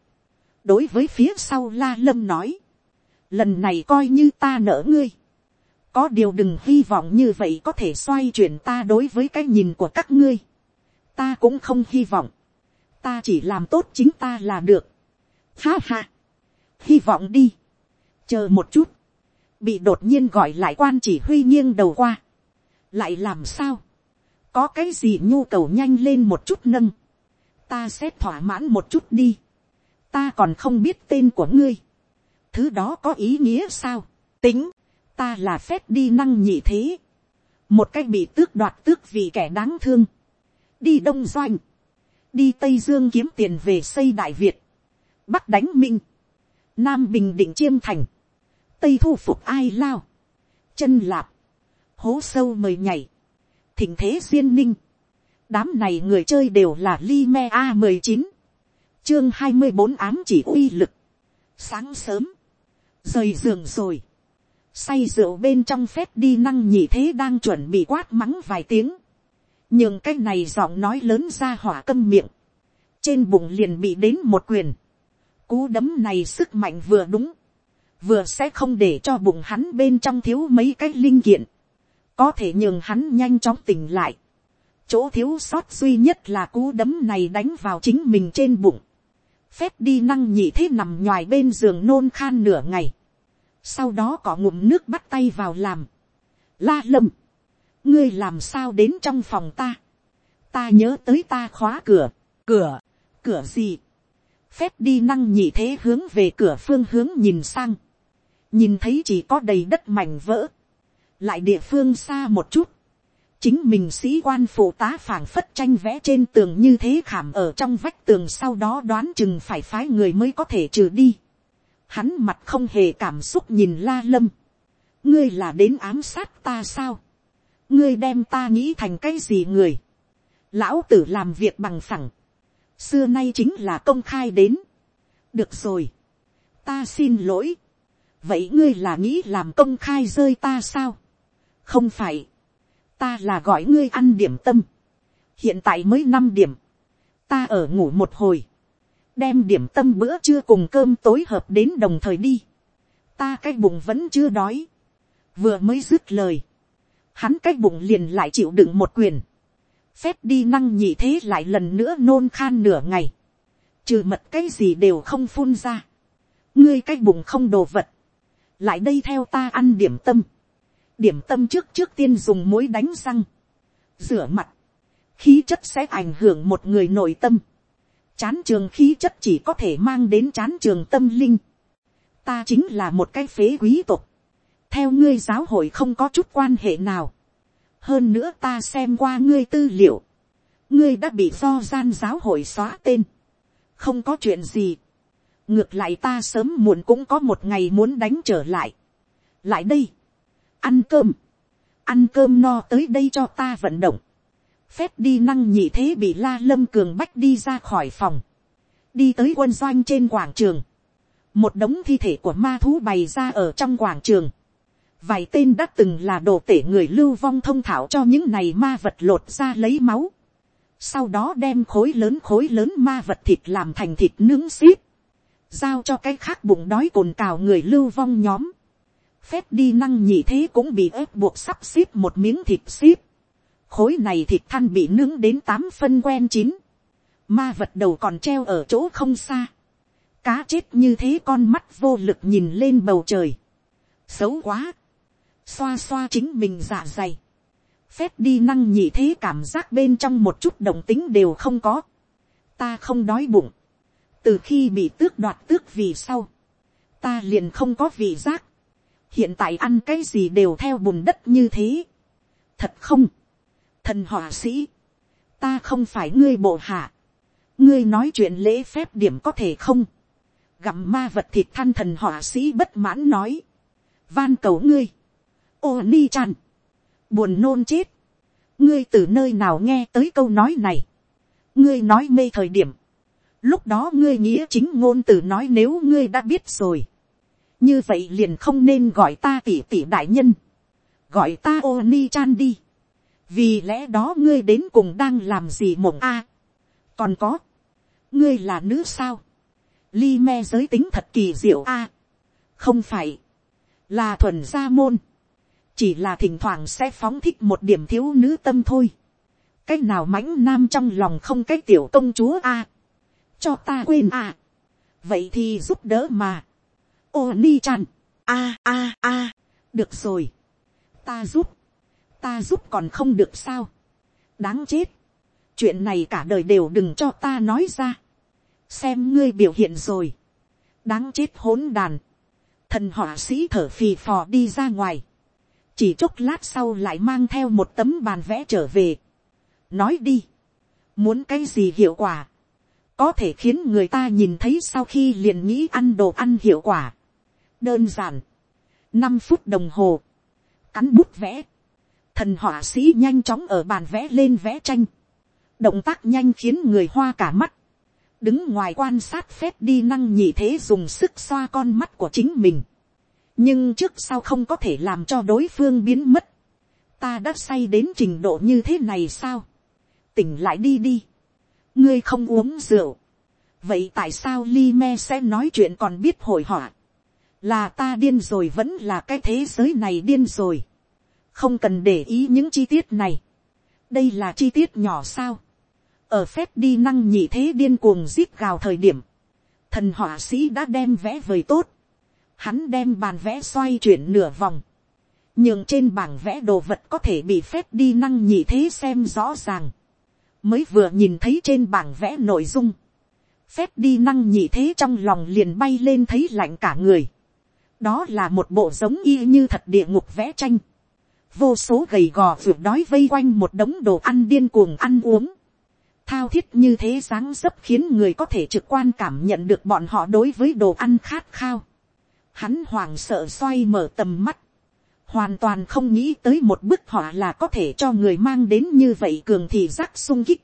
S1: đối với phía sau la lâm nói, lần này coi như ta nỡ ngươi, có điều đừng hy vọng như vậy có thể xoay chuyển ta đối với cái nhìn của các ngươi, ta cũng không hy vọng, ta chỉ làm tốt chính ta là được, ha ha, hy vọng đi, chờ một chút, bị đột nhiên gọi lại quan chỉ huy nghiêng đầu qua, lại làm sao, có cái gì nhu cầu nhanh lên một chút nâng, ta sẽ thỏa mãn một chút đi, ta còn không biết tên của ngươi, thứ đó có ý nghĩa sao, tính, ta là phép đi năng nhị thế, một cách bị tước đoạt tước vì kẻ đáng thương, đi đông doanh, đi tây dương kiếm tiền về xây đại việt, bắc đánh minh, nam bình định chiêm thành, tây thu phục ai lao, chân lạp, hố sâu mời nhảy, thỉnh thế duyên ninh, đám này người chơi đều là li me a mười chín, chương hai mươi bốn ám chỉ uy lực, sáng sớm, rời giường rồi, say rượu bên trong phép đi năng nhị thế đang chuẩn bị quát mắng vài tiếng, nhưng cái này giọng nói lớn ra hỏa câm miệng, trên bụng liền bị đến một quyền, cú đấm này sức mạnh vừa đúng, vừa sẽ không để cho bụng hắn bên trong thiếu mấy cái linh kiện, có thể nhường hắn nhanh chóng tỉnh lại. chỗ thiếu sót duy nhất là cú đấm này đánh vào chính mình trên bụng, phép đi năng nhị thế nằm nhoài bên giường nôn khan nửa ngày, sau đó có ngụm nước bắt tay vào làm, la lâm, ngươi làm sao đến trong phòng ta, ta nhớ tới ta khóa cửa, cửa, cửa gì, phép đi năng nhị thế hướng về cửa phương hướng nhìn sang, nhìn thấy chỉ có đầy đất mảnh vỡ, lại địa phương xa một chút, chính mình sĩ quan phụ tá phảng phất tranh vẽ trên tường như thế khảm ở trong vách tường sau đó đoán chừng phải phái người mới có thể trừ đi. Hắn mặt không hề cảm xúc nhìn la lâm. ngươi là đến ám sát ta sao ngươi đem ta nghĩ thành cái gì người. lão tử làm việc bằng phẳng. xưa nay chính là công khai đến. được rồi. ta xin lỗi. vậy ngươi là nghĩ làm công khai rơi ta sao. không phải ta là gọi ngươi ăn điểm tâm, hiện tại mới năm điểm, ta ở ngủ một hồi, đem điểm tâm bữa trưa cùng cơm tối hợp đến đồng thời đi, ta cái bụng vẫn chưa đói, vừa mới dứt lời, hắn cái bụng liền lại chịu đựng một quyền, phép đi năng nhị thế lại lần nữa nôn khan nửa ngày, trừ mật cái gì đều không phun ra, ngươi cái bụng không đồ vật, lại đây theo ta ăn điểm tâm, điểm tâm trước trước tiên dùng muối đánh răng, rửa mặt, khí chất sẽ ảnh hưởng một người nội tâm, chán trường khí chất chỉ có thể mang đến chán trường tâm linh, ta chính là một cái phế quý tục, theo ngươi giáo hội không có chút quan hệ nào, hơn nữa ta xem qua ngươi tư liệu, ngươi đã bị do gian giáo hội xóa tên, không có chuyện gì, ngược lại ta sớm muộn cũng có một ngày muốn đánh trở lại, lại đây, ăn cơm, ăn cơm no tới đây cho ta vận động, phép đi năng nhị thế bị la lâm cường bách đi ra khỏi phòng, đi tới quân doanh trên quảng trường, một đống thi thể của ma thú bày ra ở trong quảng trường, vài tên đã từng là đồ tể người lưu vong thông thảo cho những này ma vật lột ra lấy máu, sau đó đem khối lớn khối lớn ma vật thịt làm thành thịt nướng xíp, giao cho cái khác bụng đói cồn cào người lưu vong nhóm, phép đi năng nhị thế cũng bị ép buộc sắp xíp một miếng thịt xíp, khối này thịt than bị nướng đến tám phân quen chín. ma vật đầu còn treo ở chỗ không xa. cá chết như thế con mắt vô lực nhìn lên bầu trời. xấu quá xoa xoa chính mình dạ dày. phép đi năng nhị thế cảm giác bên trong một chút động tính đều không có. ta không đói bụng. từ khi bị tước đoạt tước vì sau. ta liền không có vị giác hiện tại ăn cái gì đều theo bùn đất như thế. thật không, thần họa sĩ, ta không phải ngươi bộ hạ, ngươi nói chuyện lễ phép điểm có thể không, gặm ma vật thịt than thần họa sĩ bất mãn nói, van cầu ngươi, ô ni chan, buồn nôn chết, ngươi từ nơi nào nghe tới câu nói này, ngươi nói mê thời điểm, lúc đó ngươi nghĩa chính ngôn từ nói nếu ngươi đã biết rồi, như vậy liền không nên gọi ta tỉ tỉ đại nhân, gọi ta ô ni chan đi, vì lẽ đó ngươi đến cùng đang làm gì mộng a, còn có, ngươi là nữ sao, li me giới tính thật kỳ diệu a, không phải, là thuần gia môn, chỉ là thỉnh thoảng sẽ phóng thích một điểm thiếu nữ tâm thôi, cái nào mãnh nam trong lòng không cái tiểu công chúa a, cho ta quên a, vậy thì giúp đỡ mà, ô ni chan, a a a, được rồi, ta giúp, ta giúp còn không được sao, đáng chết, chuyện này cả đời đều đừng cho ta nói ra, xem ngươi biểu hiện rồi, đáng chết hỗn đàn, thần họa sĩ thở phì phò đi ra ngoài, chỉ chốc lát sau lại mang theo một tấm bàn vẽ trở về, nói đi, muốn cái gì hiệu quả, có thể khiến người ta nhìn thấy sau khi liền nghĩ ăn đồ ăn hiệu quả, đơn giản, năm phút đồng hồ, cắn bút vẽ, thần họa sĩ nhanh chóng ở bàn vẽ lên vẽ tranh, động tác nhanh khiến người hoa cả mắt, đứng ngoài quan sát phép đi năng nhị thế dùng sức xoa con mắt của chính mình, nhưng trước sau không có thể làm cho đối phương biến mất, ta đã say đến trình độ như thế này sao, tỉnh lại đi đi, ngươi không uống rượu, vậy tại sao li me sẽ nói chuyện còn biết hồi họa, là ta điên rồi vẫn là cái thế giới này điên rồi, không cần để ý những chi tiết này, đây là chi tiết nhỏ sao, ở phép đi năng nhị thế điên cuồng giết gào thời điểm, thần họa sĩ đã đem vẽ vời tốt, hắn đem bàn vẽ xoay chuyển nửa vòng, nhưng trên bảng vẽ đồ vật có thể bị phép đi năng nhị thế xem rõ ràng, mới vừa nhìn thấy trên bảng vẽ nội dung, phép đi năng nhị thế trong lòng liền bay lên thấy lạnh cả người, đó là một bộ giống y như thật địa ngục vẽ tranh, vô số gầy gò vượt đói vây quanh một đống đồ ăn điên cuồng ăn uống, thao thiết như thế sáng dấp khiến người có thể trực quan cảm nhận được bọn họ đối với đồ ăn khát khao. Hắn hoàng sợ xoay mở tầm mắt. Hoàn toàn không nghĩ tới một bức họa là có thể cho người mang đến như vậy cường thì giác sung kích.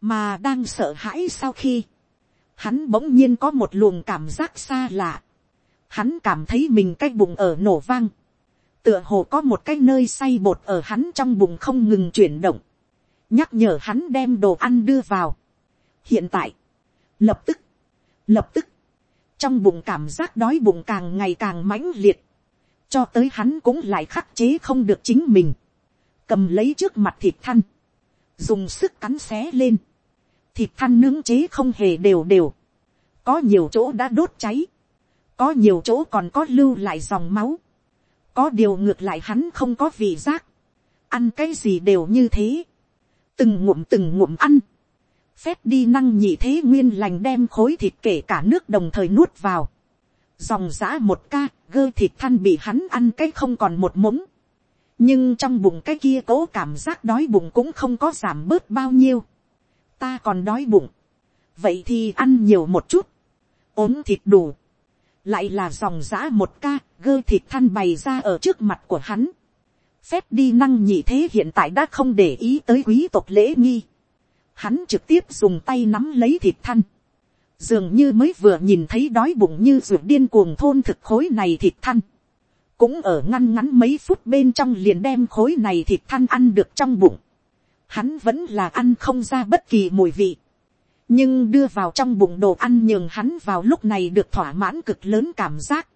S1: Mà đang sợ hãi sau khi. Hắn bỗng nhiên có một luồng cảm giác xa lạ. Hắn cảm thấy mình cái bụng ở nổ vang. Tựa hồ có một cái nơi say bột ở hắn trong bụng không ngừng chuyển động nhắc nhở hắn đem đồ ăn đưa vào. hiện tại, lập tức, lập tức, trong bụng cảm giác đói bụng càng ngày càng mãnh liệt, cho tới hắn cũng lại khắc chế không được chính mình, cầm lấy trước mặt thịt than, dùng sức cắn xé lên, thịt than nướng chế không hề đều đều, có nhiều chỗ đã đốt cháy, có nhiều chỗ còn có lưu lại dòng máu, có điều ngược lại hắn không có vị giác, ăn cái gì đều như thế, từng ngụm từng ngụm ăn, phép đi năng nhị thế nguyên lành đem khối thịt kể cả nước đồng thời nuốt vào, dòng giã một ca gơ thịt than bị hắn ăn cái không còn một mống, nhưng trong bụng cái kia cố cảm giác đói bụng cũng không có giảm bớt bao nhiêu, ta còn đói bụng, vậy thì ăn nhiều một chút, ốm thịt đủ, lại là dòng giã một ca gơ thịt than bày ra ở trước mặt của hắn, phép đi năng nhị thế hiện tại đã không để ý tới quý tộc lễ nghi. Hắn trực tiếp dùng tay nắm lấy thịt thăn. Dường như mới vừa nhìn thấy đói bụng như ruột điên cuồng thôn thực khối này thịt thăn. Cũng ở ngăn ngắn mấy phút bên trong liền đem khối này thịt than ăn được trong bụng. Hắn vẫn là ăn không ra bất kỳ mùi vị. Nhưng đưa vào trong bụng đồ ăn nhường hắn vào lúc này được thỏa mãn cực lớn cảm giác.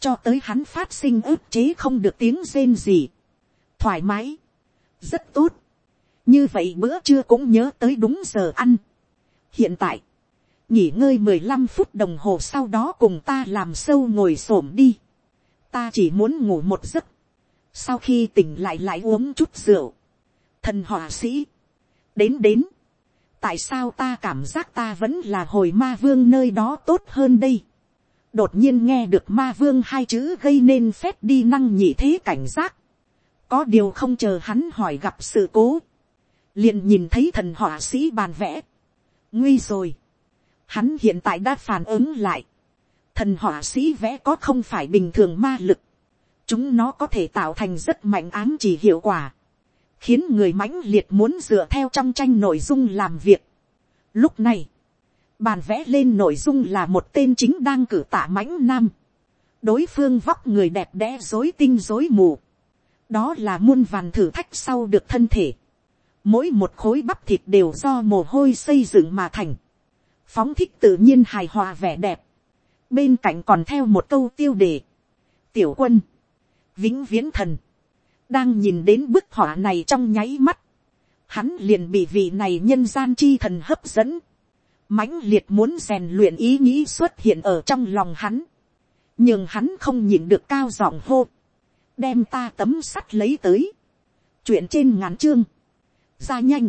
S1: Cho tới hắn phát sinh ức chế không được tiếng rên gì thoải mái, rất tốt như vậy bữa trưa cũng nhớ tới đúng giờ ăn. hiện tại, nghỉ ngơi mười lăm phút đồng hồ sau đó cùng ta làm sâu ngồi s ổ m đi. ta chỉ muốn ngủ một giấc. sau khi tỉnh lại lại uống chút rượu. thần họa sĩ, đến đến. tại sao ta cảm giác ta vẫn là hồi ma vương nơi đó tốt hơn đây. đột nhiên nghe được ma vương hai chữ gây nên phép đi năng nhị thế cảnh giác có điều không chờ hắn hỏi gặp sự cố, liền nhìn thấy thần họa sĩ bàn vẽ, nguy rồi, hắn hiện tại đã phản ứng lại, thần họa sĩ vẽ có không phải bình thường ma lực, chúng nó có thể tạo thành rất mạnh ám chỉ hiệu quả, khiến người mãnh liệt muốn dựa theo trong tranh nội dung làm việc. Lúc này, bàn vẽ lên nội dung là một tên chính đang cử tạ mãnh nam, đối phương vóc người đẹp đẽ dối tinh dối mù, đó là muôn vàn thử thách sau được thân thể, mỗi một khối bắp thịt đều do mồ hôi xây dựng mà thành, phóng thích tự nhiên hài hòa vẻ đẹp, bên cạnh còn theo một câu tiêu đề, tiểu quân, vĩnh viễn thần, đang nhìn đến bức họa này trong nháy mắt, hắn liền bị vị này nhân gian chi thần hấp dẫn, mãnh liệt muốn rèn luyện ý nghĩ xuất hiện ở trong lòng hắn, nhưng hắn không nhìn được cao giọng hô, đem ta tấm sắt lấy tới, chuyện trên ngắn chương, ra nhanh,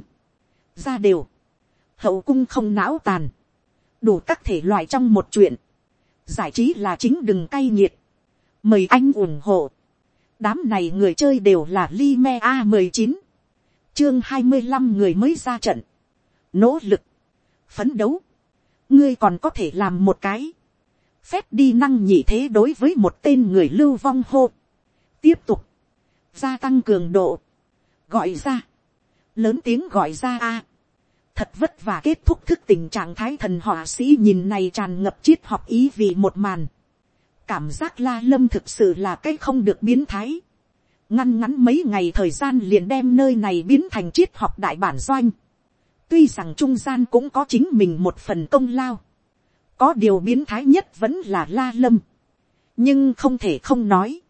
S1: ra đều, hậu cung không não tàn, đủ các thể loại trong một chuyện, giải trí là chính đừng cay nhiệt, mời anh ủng hộ, đám này người chơi đều là Lime a mười chín. Chương hai mươi năm người mới ra trận, nỗ lực, phấn đấu, ngươi còn có thể làm một cái, phép đi năng nhị thế đối với một tên người lưu vong hô, tiếp tục, gia tăng cường độ, gọi ra, lớn tiếng gọi ra a, thật vất vả kết thúc thức tình trạng thái thần họa sĩ nhìn này tràn ngập triết học ý vì một màn, cảm giác la lâm thực sự là cái không được biến thái, ngăn ngắn mấy ngày thời gian liền đem nơi này biến thành triết học đại bản doanh, tuy rằng trung gian cũng có chính mình một phần công lao, có điều biến thái nhất vẫn là la lâm, nhưng không thể không nói,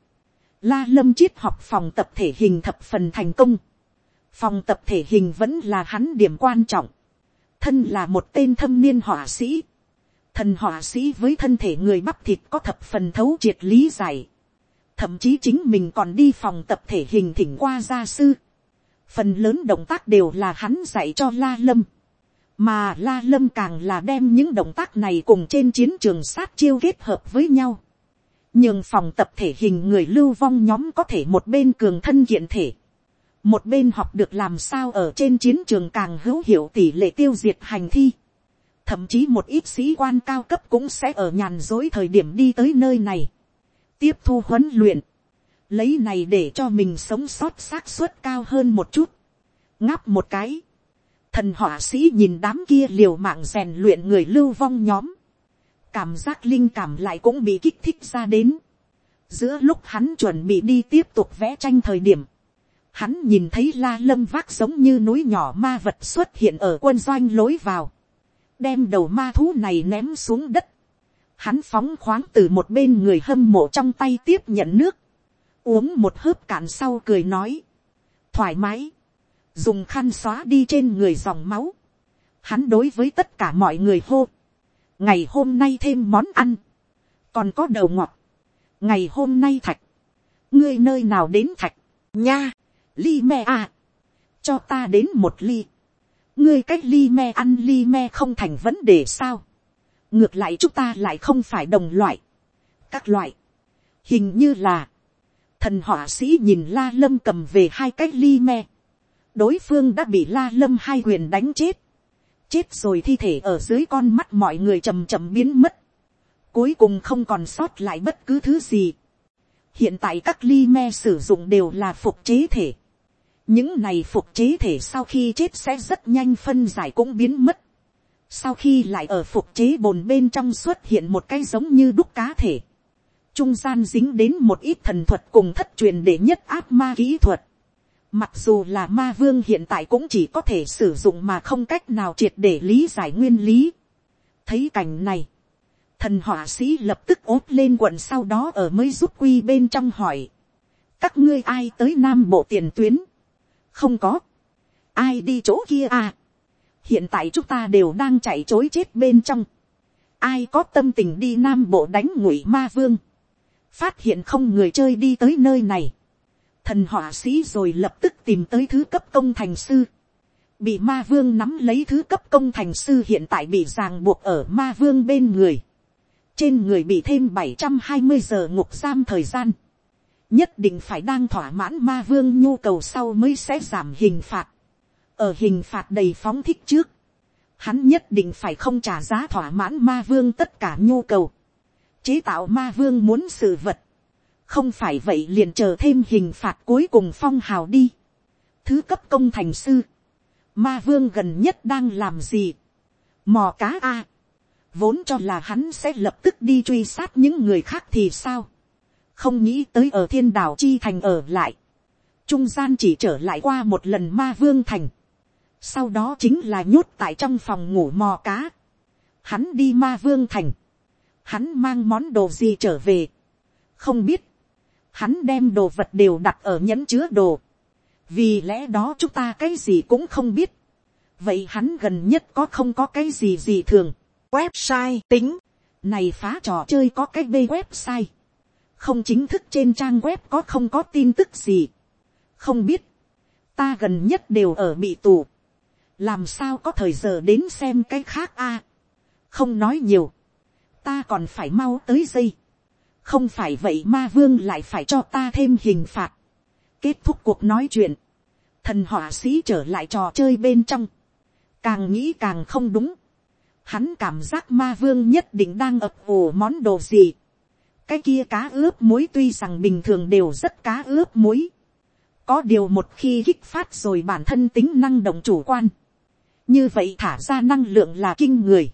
S1: la lâm triết học phòng tập thể hình thập phần thành công, phòng tập thể hình vẫn là hắn điểm quan trọng, thân là một tên thâm niên họa sĩ, thần họa sĩ với thân thể người bắp thịt có thập phần thấu triệt lý giải, thậm chí chính mình còn đi phòng tập thể hình thỉnh qua gia sư, phần lớn động tác đều là hắn dạy cho la lâm, mà la lâm càng là đem những động tác này cùng trên chiến trường sát chiêu kết hợp với nhau, nhưng phòng tập thể hình người lưu vong nhóm có thể một bên cường thân kiện thể, một bên học được làm sao ở trên chiến trường càng hữu hiệu tỷ lệ tiêu diệt hành thi. Thậm chí một ít sĩ quan cao cấp cũng sẽ ở nhàn dối thời điểm đi tới nơi này. Tiếp thu huấn luyện. Lấy này để cho mình sống sót xác suất cao hơn một chút. Ngáp một cái. Thần họa sĩ nhìn đám kia liều mạng rèn luyện người lưu vong nhóm. Cảm giác linh cảm lại cũng bị kích thích ra đến. Giữa lúc hắn chuẩn bị đi tiếp tục vẽ tranh thời điểm hắn nhìn thấy la lâm vác giống như núi nhỏ ma vật xuất hiện ở quân doanh lối vào, đem đầu ma thú này ném xuống đất, hắn phóng khoáng từ một bên người hâm mộ trong tay tiếp nhận nước, uống một hớp cạn sau cười nói, thoải mái, dùng khăn xóa đi trên người dòng máu, hắn đối với tất cả mọi người hô, ngày hôm nay thêm món ăn, còn có đầu ngọt, ngày hôm nay thạch, ngươi nơi nào đến thạch, nha, ly me à, cho ta đến một ly, ngươi cách ly me ăn ly me không thành vấn đề sao, ngược lại chúng ta lại không phải đồng loại, các loại, hình như là, thần họa sĩ nhìn la lâm cầm về hai cái ly me, đối phương đã bị la lâm hai quyền đánh chết, chết rồi thi thể ở dưới con mắt mọi người chầm chậm biến mất, cuối cùng không còn sót lại bất cứ thứ gì. hiện tại các ly me sử dụng đều là phục chế thể, những này phục chế thể sau khi chết sẽ rất nhanh phân giải cũng biến mất. sau khi lại ở phục chế bồn bên trong xuất hiện một cái giống như đúc cá thể. trung gian dính đến một ít thần thuật cùng thất truyền để nhất áp ma kỹ thuật. mặc dù là ma vương hiện tại cũng chỉ có thể sử dụng mà không cách nào triệt để lý giải nguyên lý. thấy cảnh này, thần họa sĩ lập tức ốp lên quận sau đó ở mới rút quy bên trong hỏi. các ngươi ai tới nam bộ tiền tuyến không có, ai đi chỗ kia à. hiện tại chúng ta đều đang chạy chối chết bên trong, ai có tâm tình đi nam bộ đánh ngụy ma vương, phát hiện không người chơi đi tới nơi này, thần họa sĩ rồi lập tức tìm tới thứ cấp công thành sư, bị ma vương nắm lấy thứ cấp công thành sư hiện tại bị ràng buộc ở ma vương bên người, trên người bị thêm bảy trăm hai mươi giờ ngục giam thời gian, nhất định phải đang thỏa mãn ma vương nhu cầu sau mới sẽ giảm hình phạt. ở hình phạt đầy phóng thích trước, hắn nhất định phải không trả giá thỏa mãn ma vương tất cả nhu cầu. chế tạo ma vương muốn sự vật, không phải vậy liền chờ thêm hình phạt cuối cùng phong hào đi. thứ cấp công thành sư, ma vương gần nhất đang làm gì, mò cá a, vốn cho là hắn sẽ lập tức đi truy sát những người khác thì sao, không nghĩ tới ở thiên đảo chi thành ở lại, trung gian chỉ trở lại qua một lần ma vương thành, sau đó chính là nhốt tại trong phòng ngủ mò cá, hắn đi ma vương thành, hắn mang món đồ gì trở về, không biết, hắn đem đồ vật đều đặt ở nhẫn chứa đồ, vì lẽ đó chúng ta cái gì cũng không biết, vậy hắn gần nhất có không có cái gì gì thường, website tính, này phá trò chơi có cái b website, không chính thức trên trang web có không có tin tức gì, không biết, ta gần nhất đều ở bị tù, làm sao có thời giờ đến xem cái khác a, không nói nhiều, ta còn phải mau tới giây. không phải vậy ma vương lại phải cho ta thêm hình phạt, kết thúc cuộc nói chuyện, thần họa sĩ trở lại trò chơi bên trong, càng nghĩ càng không đúng, hắn cảm giác ma vương nhất định đang ập ủ món đồ gì, cái kia cá ướp muối tuy rằng bình thường đều rất cá ướp muối, có điều một khi kích phát rồi bản thân tính năng động chủ quan, như vậy thả ra năng lượng là kinh người,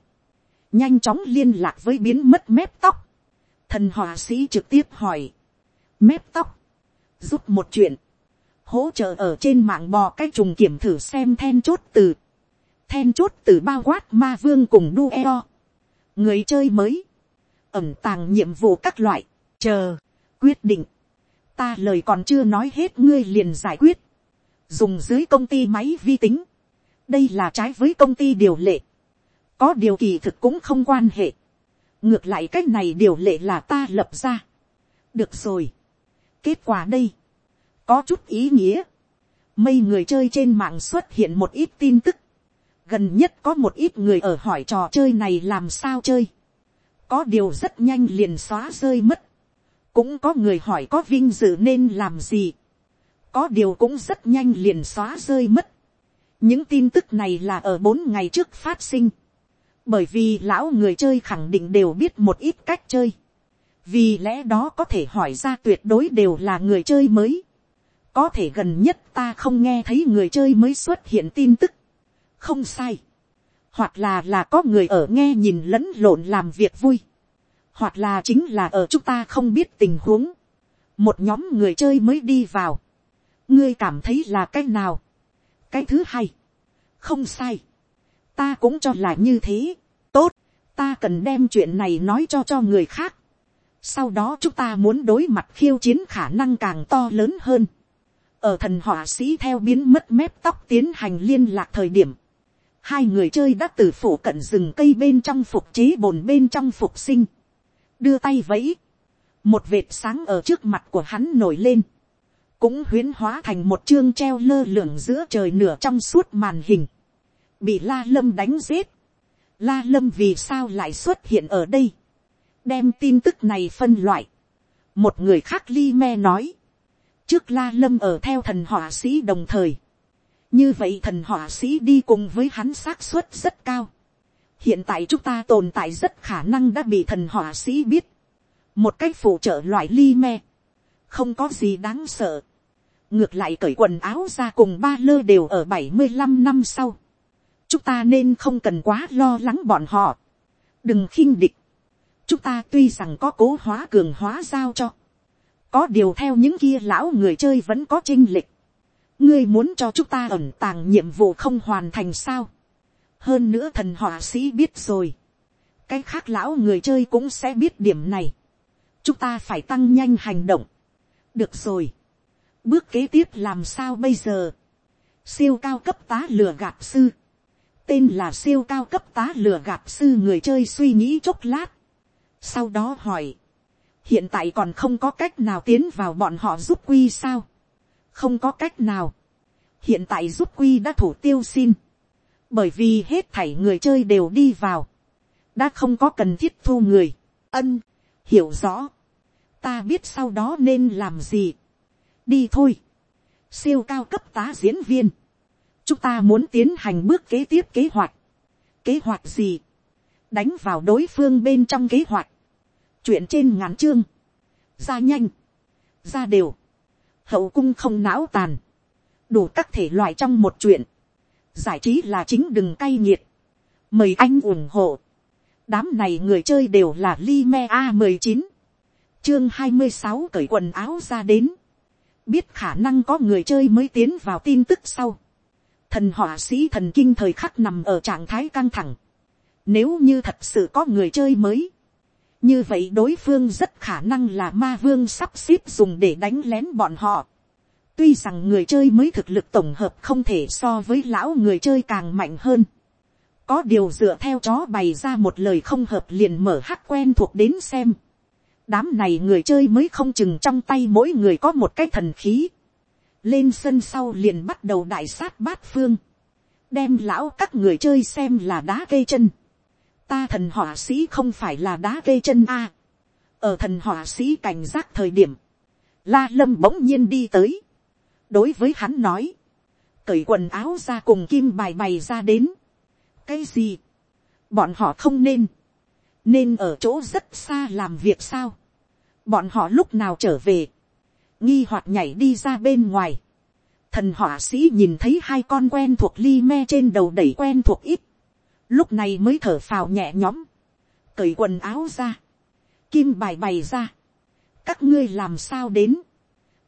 S1: nhanh chóng liên lạc với biến mất mép tóc, thần họa sĩ trực tiếp hỏi, mép tóc, giúp một chuyện, hỗ trợ ở trên mạng bò cái trùng kiểm thử xem then chốt từ, then chốt từ bao quát ma vương cùng đu eo, người chơi mới, ẩm tàng nhiệm vụ các loại, chờ, quyết định, ta lời còn chưa nói hết ngươi liền giải quyết, dùng dưới công ty máy vi tính, đây là trái với công ty điều lệ, có điều kỳ thực cũng không quan hệ, ngược lại cách này điều lệ là ta lập ra, được rồi, kết quả đây, có chút ý nghĩa, mây người chơi trên mạng xuất hiện một ít tin tức, gần nhất có một ít người ở hỏi trò chơi này làm sao chơi, có điều rất nhanh liền xóa rơi mất, cũng có người hỏi có vinh dự nên làm gì, có điều cũng rất nhanh liền xóa rơi mất. những tin tức này là ở bốn ngày trước phát sinh, bởi vì lão người chơi khẳng định đều biết một ít cách chơi, vì lẽ đó có thể hỏi ra tuyệt đối đều là người chơi mới, có thể gần nhất ta không nghe thấy người chơi mới xuất hiện tin tức, không sai, hoặc là là có người ở nghe nhìn lẫn lộn làm việc vui, hoặc là chính là ở chúng ta không biết tình huống, một nhóm người chơi mới đi vào, ngươi cảm thấy là cái nào, cái thứ hai, không sai, ta cũng cho là như thế, tốt, ta cần đem chuyện này nói cho cho người khác, sau đó chúng ta muốn đối mặt khiêu chiến khả năng càng to lớn hơn, ở thần họa sĩ theo biến mất mép tóc tiến hành liên lạc thời điểm, hai người chơi đã từ phủ cận rừng cây bên trong phục chế bồn bên trong phục sinh, đưa tay vẫy, một vệt sáng ở trước mặt của hắn nổi lên, cũng huyến hóa thành một chương treo lơ lửng giữa trời nửa trong suốt màn hình, bị la lâm đánh giết, la lâm vì sao lại xuất hiện ở đây, đem tin tức này phân loại, một người khác li me nói, trước la lâm ở theo thần họa sĩ đồng thời, như vậy thần họa sĩ đi cùng với hắn xác suất rất cao, hiện tại chúng ta tồn tại rất khả năng đã bị thần họa sĩ biết, một cách phụ trợ loại ly me, không có gì đáng sợ, ngược lại cởi quần áo ra cùng ba lơ đều ở bảy mươi năm năm sau, chúng ta nên không cần quá lo lắng bọn họ, đừng khinh địch, chúng ta tuy rằng có cố hóa cường hóa giao cho, có điều theo những kia lão người chơi vẫn có chinh lịch, ngươi muốn cho chúng ta ẩn tàng nhiệm vụ không hoàn thành sao, hơn nữa thần họa sĩ biết rồi, cái khác lão người chơi cũng sẽ biết điểm này, chúng ta phải tăng nhanh hành động, được rồi, bước kế tiếp làm sao bây giờ, siêu cao cấp tá lừa gạt sư, tên là siêu cao cấp tá lừa gạt sư người chơi suy nghĩ chốc lát, sau đó hỏi, hiện tại còn không có cách nào tiến vào bọn họ giúp quy sao, không có cách nào, hiện tại giúp quy đã thủ tiêu xin, bởi vì hết thảy người chơi đều đi vào, đã không có cần thiết thu người, ân, hiểu rõ, ta biết sau đó nên làm gì, đi thôi, siêu cao cấp tá diễn viên, chúng ta muốn tiến hành bước kế tiếp kế hoạch, kế hoạch gì, đánh vào đối phương bên trong kế hoạch, chuyện trên ngắn chương, ra nhanh, ra đều, hậu cung không não tàn, đủ các thể loại trong một chuyện, giải trí là chính đừng cay nghiệt, mời anh ủng hộ, đám này người chơi đều là li me a mười chín, chương hai mươi sáu cởi quần áo ra đến, biết khả năng có người chơi mới tiến vào tin tức sau, thần họa sĩ thần kinh thời khắc nằm ở trạng thái căng thẳng, nếu như thật sự có người chơi mới, như vậy đối phương rất khả năng là ma vương sắp xếp dùng để đánh lén bọn họ. tuy rằng người chơi mới thực lực tổng hợp không thể so với lão người chơi càng mạnh hơn. có điều dựa theo chó bày ra một lời không hợp liền mở hát quen thuộc đến xem. đám này người chơi mới không chừng trong tay mỗi người có một cái thần khí. lên sân sau liền bắt đầu đại sát bát phương. đem lão các người chơi xem là đá cây chân ta thần họa sĩ không phải là đá gây chân a. ở thần họa sĩ cảnh giác thời điểm, la lâm bỗng nhiên đi tới. đối với hắn nói, cởi quần áo ra cùng kim bài bày ra đến. cái gì, bọn họ không nên, nên ở chỗ rất xa làm việc sao. bọn họ lúc nào trở về, nghi hoặc nhảy đi ra bên ngoài. thần họa sĩ nhìn thấy hai con quen thuộc ly me trên đầu đẩy quen thuộc ít lúc này mới thở phào nhẹ nhõm, cởi quần áo ra, kim bài bày ra, các ngươi làm sao đến,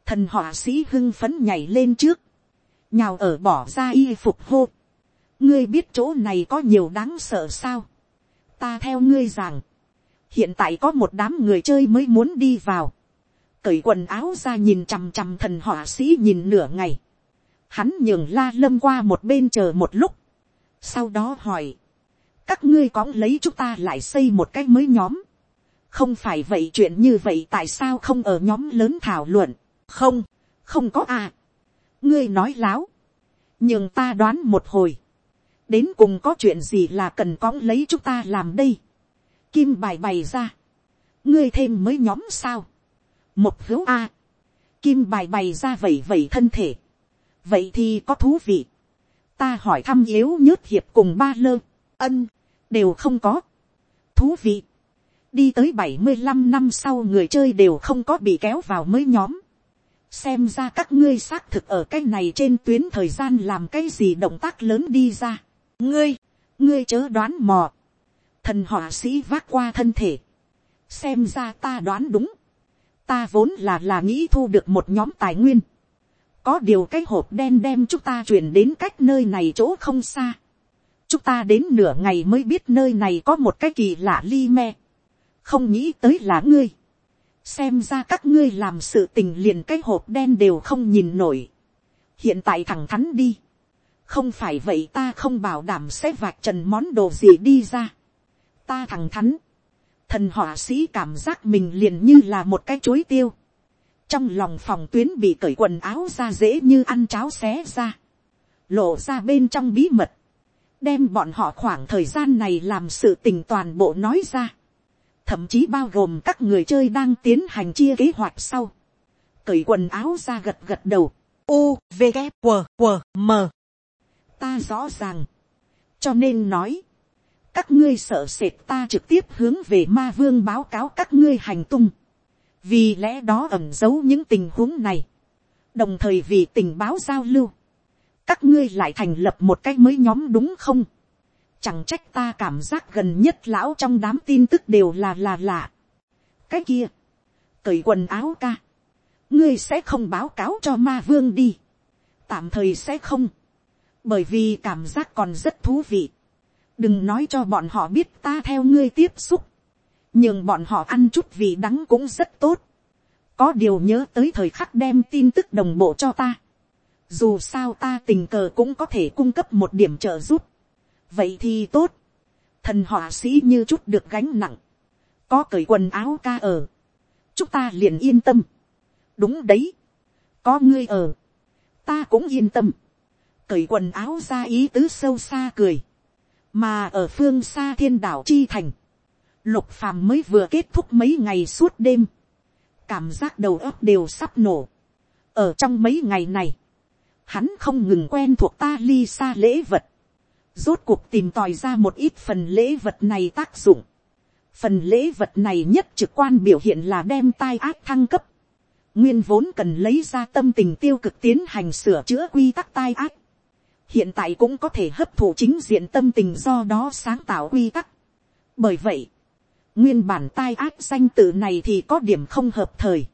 S1: thần họa sĩ hưng phấn nhảy lên trước, nhào ở bỏ ra y phục hô, ngươi biết chỗ này có nhiều đáng sợ sao, ta theo ngươi rằng, hiện tại có một đám người chơi mới muốn đi vào, cởi quần áo ra nhìn chằm chằm thần họa sĩ nhìn nửa ngày, hắn nhường la lâm qua một bên chờ một lúc, sau đó hỏi, các ngươi có lấy chúng ta lại xây một cái mới nhóm. không phải vậy chuyện như vậy tại sao không ở nhóm lớn thảo luận. không, không có à. ngươi nói láo. nhưng ta đoán một hồi. đến cùng có chuyện gì là cần có lấy chúng ta làm đây. kim bài bày ra. ngươi thêm mới nhóm sao. một hữu a. kim bài bày ra vẩy vẩy thân thể. vậy thì có thú vị. ta hỏi thăm yếu nhớt hiệp cùng ba lơ ân, đều không có. Thú vị. Đi tới bảy mươi 75 năm sau người chơi đều không có bị kéo vào mới nhóm. Xem ra các ngươi xác thực ở cái này trên tuyến thời gian làm cái gì động tác lớn đi ra. Ngươi, ngươi chớ đoán mò. Thần họa sĩ vác qua thân thể. Xem ra ta đoán đúng. Ta vốn là là nghĩ thu được một nhóm tài nguyên. Có điều cái hộp đen đem chúng ta chuyển đến cách nơi này chỗ không xa chúng ta đến nửa ngày mới biết nơi này có một cái kỳ lạ li me. không nghĩ tới là ngươi. xem ra các ngươi làm sự tình liền cái hộp đen đều không nhìn nổi. hiện tại thẳng thắn đi. không phải vậy ta không bảo đảm sẽ vạch trần món đồ gì đi ra. ta thẳng thắn. thần họa sĩ cảm giác mình liền như là một cái chuối tiêu. trong lòng phòng tuyến bị cởi quần áo ra dễ như ăn cháo xé ra. lộ ra bên trong bí mật đem bọn họ khoảng thời gian này làm sự tình toàn bộ nói ra, thậm chí bao gồm các người chơi đang tiến hành chia kế hoạch sau, cởi quần áo ra gật gật đầu, u v g q q m. Ta rõ ràng, cho nên nói, các ngươi sợ sệt ta trực tiếp hướng về ma vương báo cáo các ngươi hành tung, vì lẽ đó ẩm giấu những tình huống này, đồng thời vì tình báo giao lưu, các ngươi lại thành lập một cái mới nhóm đúng không? Chẳng trách ta cảm giác gần nhất lão trong đám tin tức đều là là lạ. Cái kia, cởi quần áo ca. Ngươi sẽ không báo cáo cho ma vương đi. Tạm thời sẽ không. Bởi vì cảm giác còn rất thú vị. Đừng nói cho bọn họ biết ta theo ngươi tiếp xúc. Nhưng bọn họ ăn chút vị đắng cũng rất tốt. Có điều nhớ tới thời khắc đem tin tức đồng bộ cho ta dù sao ta tình cờ cũng có thể cung cấp một điểm trợ giúp. vậy thì tốt. thần họa sĩ như chút được gánh nặng. có cởi quần áo ca ở. chúng ta liền yên tâm. đúng đấy. có ngươi ở. ta cũng yên tâm. cởi quần áo ra ý tứ sâu xa cười. mà ở phương xa thiên đảo chi thành. lục phàm mới vừa kết thúc mấy ngày suốt đêm. cảm giác đầu óc đều sắp nổ. ở trong mấy ngày này, hắn không ngừng quen thuộc ta ly xa lễ vật, rốt cuộc tìm tòi ra một ít phần lễ vật này tác dụng, Phần lễ vật này nhất trực quan biểu hiện là đem tai ác thăng cấp. Nguyên vốn cần lấy ra tâm tình tiêu cực tiến hành sửa chữa quy tắc tai ác. Hiện tại cũng có thể hấp thụ chính diện tâm tình do đó sáng tạo quy tắc. Bởi vậy, nguyên bản tai ác danh tự này thì có điểm không hợp thời.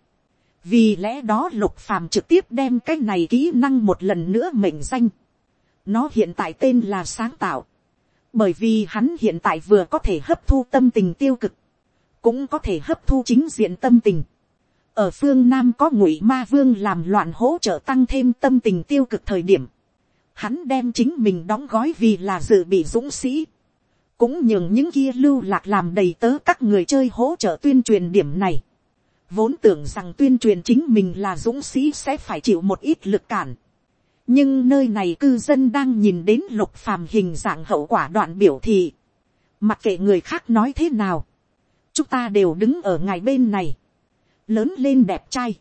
S1: Vì lẽ đó lục phàm trực tiếp đem cái này kỹ năng một lần nữa mệnh danh. Nó hiện tại tên là sáng tạo bởi vì hắn hiện tại vừa có thể hấp thu tâm tình tiêu cực, cũng có thể hấp thu chính diện tâm tình. ở phương nam có ngụy ma vương làm loạn hỗ trợ tăng thêm tâm tình tiêu cực thời điểm, hắn đem chính mình đóng gói vì là dự bị dũng sĩ, cũng nhường những kia lưu lạc làm đầy tớ các người chơi hỗ trợ tuyên truyền điểm này vốn tưởng rằng tuyên truyền chính mình là dũng sĩ sẽ phải chịu một ít lực cản. Nhưng nơi này cư dân đang nhìn đến lục phàm hình dạng hậu quả đoạn biểu thị. mặc kệ người khác nói thế nào, chúng ta đều đứng ở ngài bên này, lớn lên đẹp trai,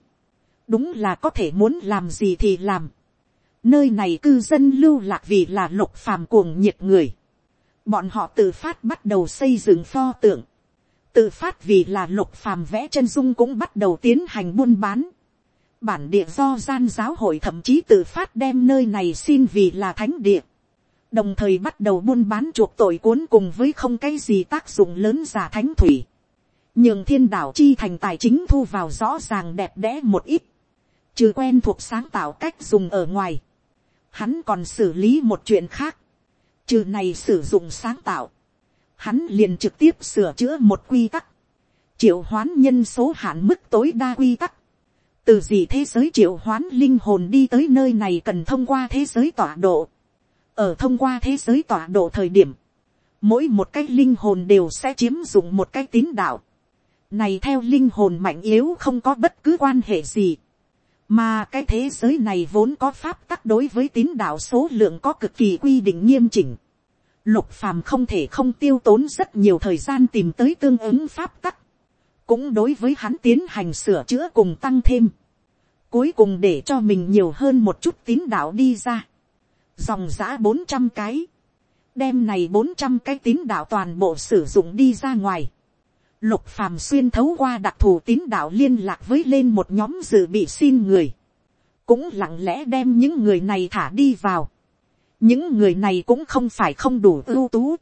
S1: đúng là có thể muốn làm gì thì làm. nơi này cư dân lưu lạc vì là lục phàm cuồng nhiệt người, bọn họ tự phát bắt đầu xây dựng pho tượng, tự phát vì là lục phàm vẽ chân dung cũng bắt đầu tiến hành buôn bán bản địa do gian giáo hội thậm chí tự phát đem nơi này xin vì là thánh địa. Đồng thời bắt đầu buôn bán chuộc tội cuốn cùng với không cái gì tác dụng lớn giả thánh thủy. Nhưng thiên đạo chi thành tài chính thu vào rõ ràng đẹp đẽ một ít. Trừ quen thuộc sáng tạo cách dùng ở ngoài. Hắn còn xử lý một chuyện khác. Trừ này sử dụng sáng tạo. Hắn liền trực tiếp sửa chữa một quy tắc. Triệu hoán nhân số hạn mức tối đa quy tắc từ gì thế giới triệu hoán linh hồn đi tới nơi này cần thông qua thế giới tọa độ. ở thông qua thế giới tọa độ thời điểm, mỗi một cái linh hồn đều sẽ chiếm dụng một cái tín đạo. này theo linh hồn mạnh yếu không có bất cứ quan hệ gì. mà cái thế giới này vốn có pháp tắc đối với tín đạo số lượng có cực kỳ quy định nghiêm chỉnh lục phàm không thể không tiêu tốn rất nhiều thời gian tìm tới tương ứng pháp tắc. Cũng đối với hắn tiến hành sửa chữa cùng tăng thêm, cuối cùng để cho mình nhiều hơn một chút tín đạo đi ra, dòng giã bốn trăm cái, đem này bốn trăm cái tín đạo toàn bộ sử dụng đi ra ngoài, lục phàm xuyên thấu qua đặc thù tín đạo liên lạc với lên một nhóm dự bị xin người, cũng lặng lẽ đem những người này thả đi vào, những người này cũng không phải không đủ ưu tú,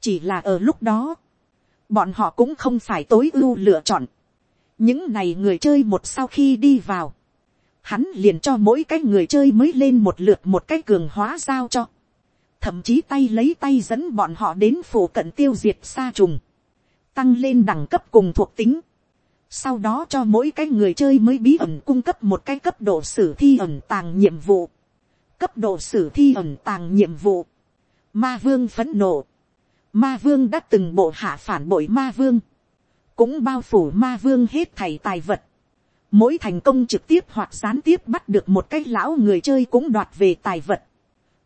S1: chỉ là ở lúc đó, bọn họ cũng không phải tối ưu lựa chọn. những này người chơi một sau khi đi vào, hắn liền cho mỗi cái người chơi mới lên một lượt một cái cường hóa giao cho. thậm chí tay lấy tay dẫn bọn họ đến phổ cận tiêu diệt xa trùng, tăng lên đẳng cấp cùng thuộc tính. sau đó cho mỗi cái người chơi mới bí ẩn cung cấp một cái cấp độ sử thi ẩn tàng nhiệm vụ cấp độ sử thi ẩn tàng nhiệm vụ. ma vương phấn nộ Ma vương đã từng bộ hạ phản bội ma vương. Cũng bao phủ ma vương hết thảy tài vật. Mỗi thành công trực tiếp hoặc gián tiếp bắt được một cái lão người chơi cũng đoạt về tài vật.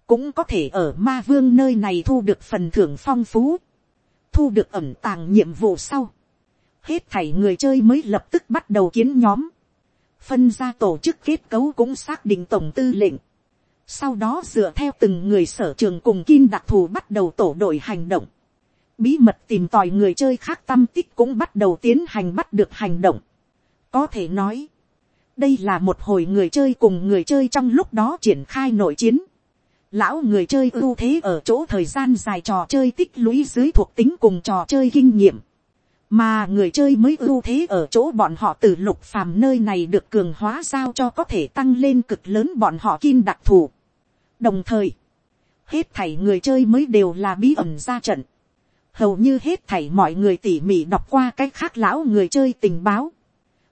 S1: Cũng có thể ở ma vương nơi này thu được phần thưởng phong phú. Thu được ẩn tàng nhiệm vụ sau. Hết thảy người chơi mới lập tức bắt đầu kiến nhóm. Phân ra tổ chức kết cấu cũng xác định tổng tư lệnh sau đó dựa theo từng người sở trường cùng kim đặc thù bắt đầu tổ đội hành động bí mật tìm tòi người chơi khác tâm tích cũng bắt đầu tiến hành bắt được hành động. có thể nói, đây là một hồi người chơi cùng người chơi trong lúc đó triển khai nội chiến. lão người chơi ưu thế ở chỗ thời gian dài trò chơi tích lũy dưới thuộc tính cùng trò chơi kinh nghiệm. mà người chơi mới ưu thế ở chỗ bọn họ từ lục phàm nơi này được cường hóa giao cho có thể tăng lên cực lớn bọn họ kim đặc thù đồng thời, hết thảy người chơi mới đều là bí ẩn ra trận. Hầu như hết thảy mọi người tỉ mỉ đọc qua cái khác lão người chơi tình báo,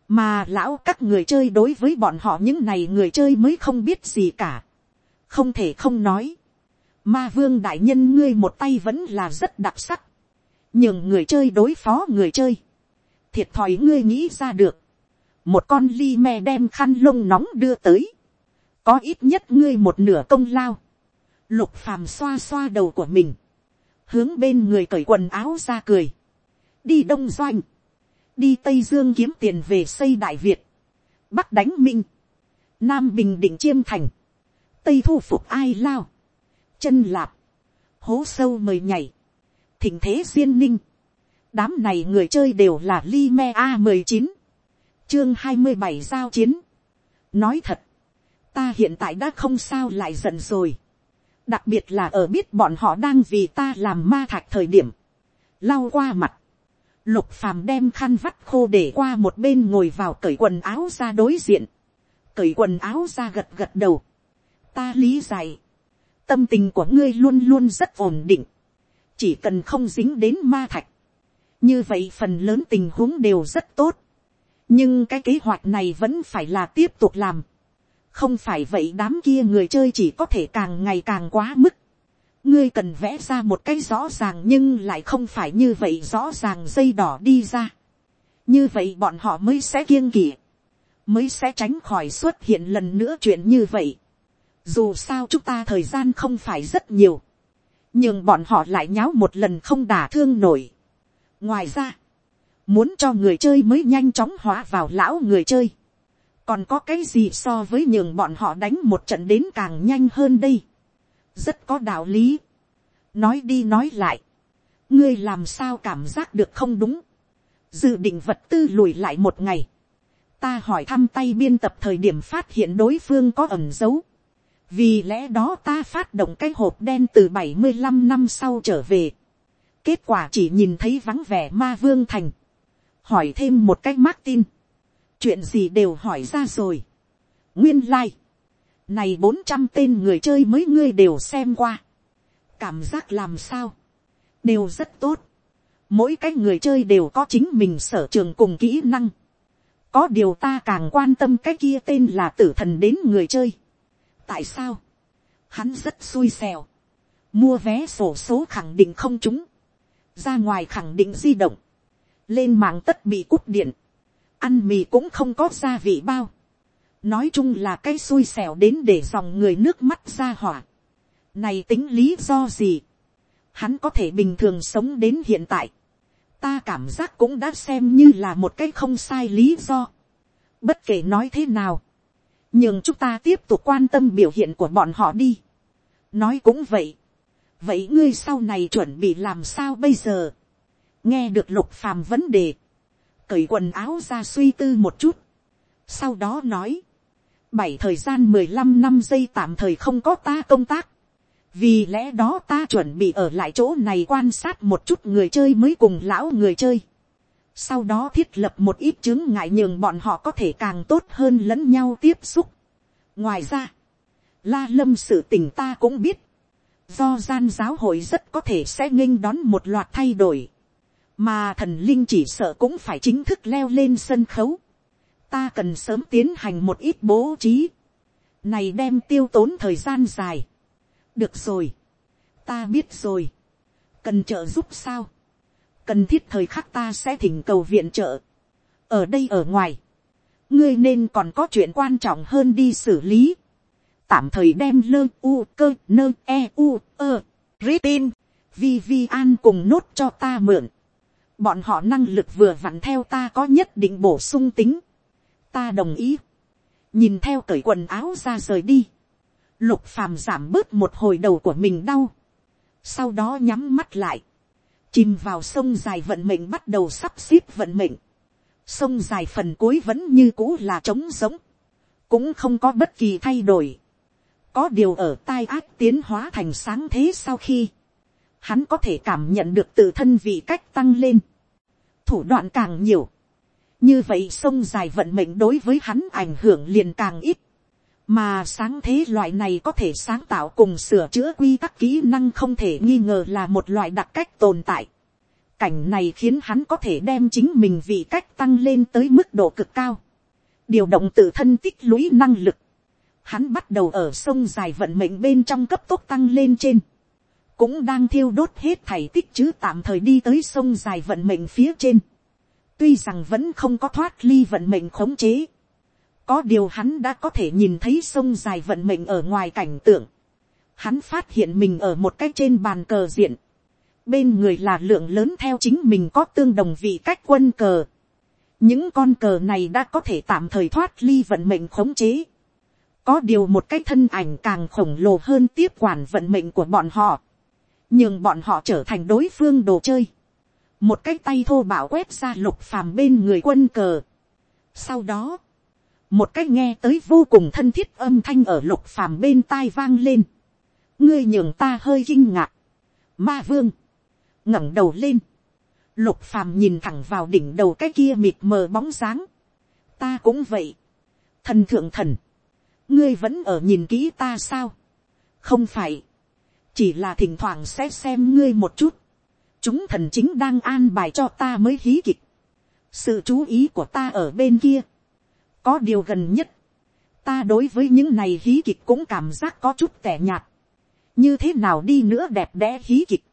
S1: mà lão các người chơi đối với bọn họ những này người chơi mới không biết gì cả, không thể không nói, ma vương đại nhân ngươi một tay vẫn là rất đặc sắc, nhưng người chơi đối phó người chơi, thiệt thòi ngươi nghĩ ra được, một con ly me đem khăn lông nóng đưa tới, có ít nhất ngươi một nửa công lao, lục phàm xoa xoa đầu của mình, hướng bên người cởi quần áo ra cười, đi đông doanh, đi tây dương kiếm tiền về xây đại việt, bắc đánh minh, nam bình định chiêm thành, tây thu phục ai lao, chân lạp, hố sâu mời nhảy, thỉnh thế duyên ninh, đám này người chơi đều là Li Me A19. Chương 27 giao chiến. Nói thật, ta hiện tại đã không sao lại giận rồi. Đặc biệt là ở biết bọn họ đang vì ta làm ma thạch thời điểm. Lau qua mặt. Lục phàm đem khăn vắt khô để qua một bên ngồi vào cởi quần áo ra đối diện. Cởi quần áo ra gật gật đầu. Ta lý giải. Tâm tình của ngươi luôn luôn rất ổn định. Chỉ cần không dính đến ma thạch như vậy phần lớn tình huống đều rất tốt. nhưng cái kế hoạch này vẫn phải là tiếp tục làm không phải vậy đám kia người chơi chỉ có thể càng ngày càng quá mức. ngươi cần vẽ ra một cái rõ ràng nhưng lại không phải như vậy rõ ràng dây đỏ đi ra. như vậy bọn họ mới sẽ kiêng kỵ, mới sẽ tránh khỏi xuất hiện lần nữa chuyện như vậy. dù sao chúng ta thời gian không phải rất nhiều, nhưng bọn họ lại nháo một lần không đả thương nổi ngoài ra, muốn cho người chơi mới nhanh chóng hóa vào lão người chơi, còn có cái gì so với nhường bọn họ đánh một trận đến càng nhanh hơn đây, rất có đạo lý, nói đi nói lại, ngươi làm sao cảm giác được không đúng, dự định vật tư lùi lại một ngày, ta hỏi thăm tay biên tập thời điểm phát hiện đối phương có ẩn dấu, vì lẽ đó ta phát động cái hộp đen từ bảy mươi năm năm sau trở về, kết quả chỉ nhìn thấy vắng vẻ ma vương thành, hỏi thêm một cách Martin, chuyện gì đều hỏi ra rồi, nguyên lai、like. này bốn trăm tên người chơi mới ngươi đều xem qua, cảm giác làm sao, đều rất tốt, mỗi cái người chơi đều có chính mình sở trường cùng kỹ năng, có điều ta càng quan tâm cái kia tên là tử thần đến người chơi, tại sao, hắn rất xui xẻo, mua vé sổ số khẳng định không trúng, ra ngoài khẳng định di động, lên mạng tất bị cúp điện, ăn mì cũng không có gia vị bao, nói chung là cái xui xẻo đến để dòng người nước mắt ra hỏa, này tính lý do gì, hắn có thể bình thường sống đến hiện tại, ta cảm giác cũng đã xem như là một cái không sai lý do, bất kể nói thế nào, nhưng chúng ta tiếp tục quan tâm biểu hiện của bọn họ đi, nói cũng vậy, vậy ngươi sau này chuẩn bị làm sao bây giờ, nghe được lục phàm vấn đề, cởi quần áo ra suy tư một chút, sau đó nói, bảy thời gian mười lăm năm giây tạm thời không có ta công tác, vì lẽ đó ta chuẩn bị ở lại chỗ này quan sát một chút người chơi mới cùng lão người chơi, sau đó thiết lập một ít chứng ngại nhường bọn họ có thể càng tốt hơn lẫn nhau tiếp xúc. ngoài ra, la lâm sự tình ta cũng biết, do gian giáo hội rất có thể sẽ nghênh đón một loạt thay đổi, mà thần linh chỉ sợ cũng phải chính thức leo lên sân khấu. ta cần sớm tiến hành một ít bố trí, này đem tiêu tốn thời gian dài. được rồi, ta biết rồi, cần trợ giúp sao, cần thiết thời khắc ta sẽ thỉnh cầu viện trợ, ở đây ở ngoài, ngươi nên còn có chuyện quan trọng hơn đi xử lý. Tạm thời đem lơ u cơ nơ e u ơ ritin vi vi an cùng nốt cho ta mượn bọn họ năng lực vừa vặn theo ta có nhất định bổ sung tính. Ta đồng ý. Nhìn theo cởi quần áo ra rời đi. Lục phàm giảm bớt một hồi đầu của mình đau. Sau đó nhắm mắt lại. Chìm vào sông dài vận mệnh bắt đầu sắp xếp vận mệnh. Sông dài phần cuối vẫn như cũ là trống giống cũng không có bất kỳ thay đổi. Có điều ở tai ác tiến hóa thành sáng thế sau khi, hắn có thể cảm nhận được tự thân vị cách tăng lên, thủ đoạn càng nhiều, như vậy sông dài vận mệnh đối với hắn ảnh hưởng liền càng ít, mà sáng thế loại này có thể sáng tạo cùng sửa chữa quy tắc kỹ năng không thể nghi ngờ là một loại đặc cách tồn tại. Cảnh này khiến hắn có thể đem chính mình vị cách tăng lên tới mức độ cực cao. Điều động tự thân tích lũy năng lực. Hắn bắt đầu ở sông dài vận mệnh bên trong cấp tốc tăng lên trên, cũng đang thiêu đốt hết thảy tích chứ tạm thời đi tới sông dài vận mệnh phía trên, tuy rằng vẫn không có thoát ly vận mệnh khống chế, có điều hắn đã có thể nhìn thấy sông dài vận mệnh ở ngoài cảnh tượng, hắn phát hiện mình ở một cái trên bàn cờ diện, bên người là lượng lớn theo chính mình có tương đồng vị cách quân cờ, những con cờ này đã có thể tạm thời thoát ly vận mệnh khống chế, có điều một cái thân ảnh càng khổng lồ hơn tiếp quản vận mệnh của bọn họ, nhường bọn họ trở thành đối phương đồ chơi. một cái tay thô bảo quét ra lục phàm bên người quân cờ. sau đó, một cái nghe tới vô cùng thân thiết âm thanh ở lục phàm bên tai vang lên. ngươi nhường ta hơi kinh ngạc. ma vương, ngẩng đầu lên. lục phàm nhìn thẳng vào đỉnh đầu cái kia mịt mờ bóng dáng. ta cũng vậy. thần thượng thần, ngươi vẫn ở nhìn kỹ ta sao. không phải, chỉ là thỉnh thoảng sẽ xem ngươi một chút. chúng thần chính đang an bài cho ta mới hí kịch. sự chú ý của ta ở bên kia có điều gần nhất, ta đối với những này hí kịch cũng cảm giác có chút tẻ nhạt. như thế nào đi nữa đẹp đẽ hí kịch.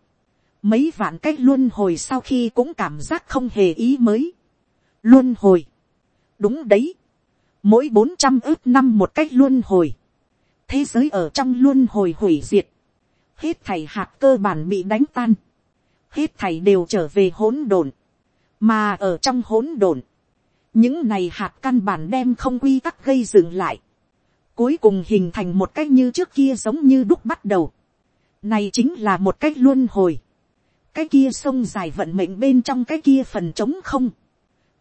S1: mấy vạn cách luân hồi sau khi cũng cảm giác không hề ý mới. luân hồi. đúng đấy. mỗi bốn trăm ước năm một cách luân hồi. thế giới ở trong luân hồi hủy diệt hết thảy hạt cơ bản bị đánh tan. hết thảy đều trở về hỗn độn. mà ở trong hỗn độn những này hạt căn bản đem không quy tắc gây dựng lại, cuối cùng hình thành một cách như trước kia giống như đúc bắt đầu, này chính là một cách luân hồi, cái kia sông dài vận mệnh bên trong cái kia phần trống không,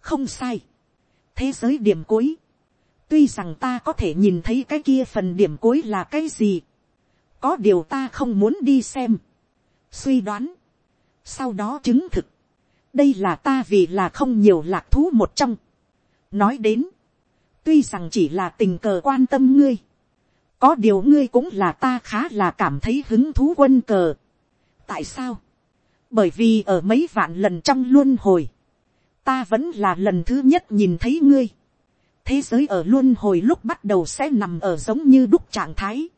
S1: không sai, thế giới điểm cuối, tuy rằng ta có thể nhìn thấy cái kia phần điểm cuối là cái gì, có điều ta không muốn đi xem, suy đoán, sau đó chứng thực, đây là ta vì là không nhiều lạc thú một trong, nói đến, tuy rằng chỉ là tình cờ quan tâm ngươi, có điều ngươi cũng là ta khá là cảm thấy hứng thú quân cờ. tại sao, bởi vì ở mấy vạn lần trong luân hồi, ta vẫn là lần thứ nhất nhìn thấy ngươi. thế giới ở luân hồi lúc bắt đầu sẽ nằm ở giống như đúc trạng thái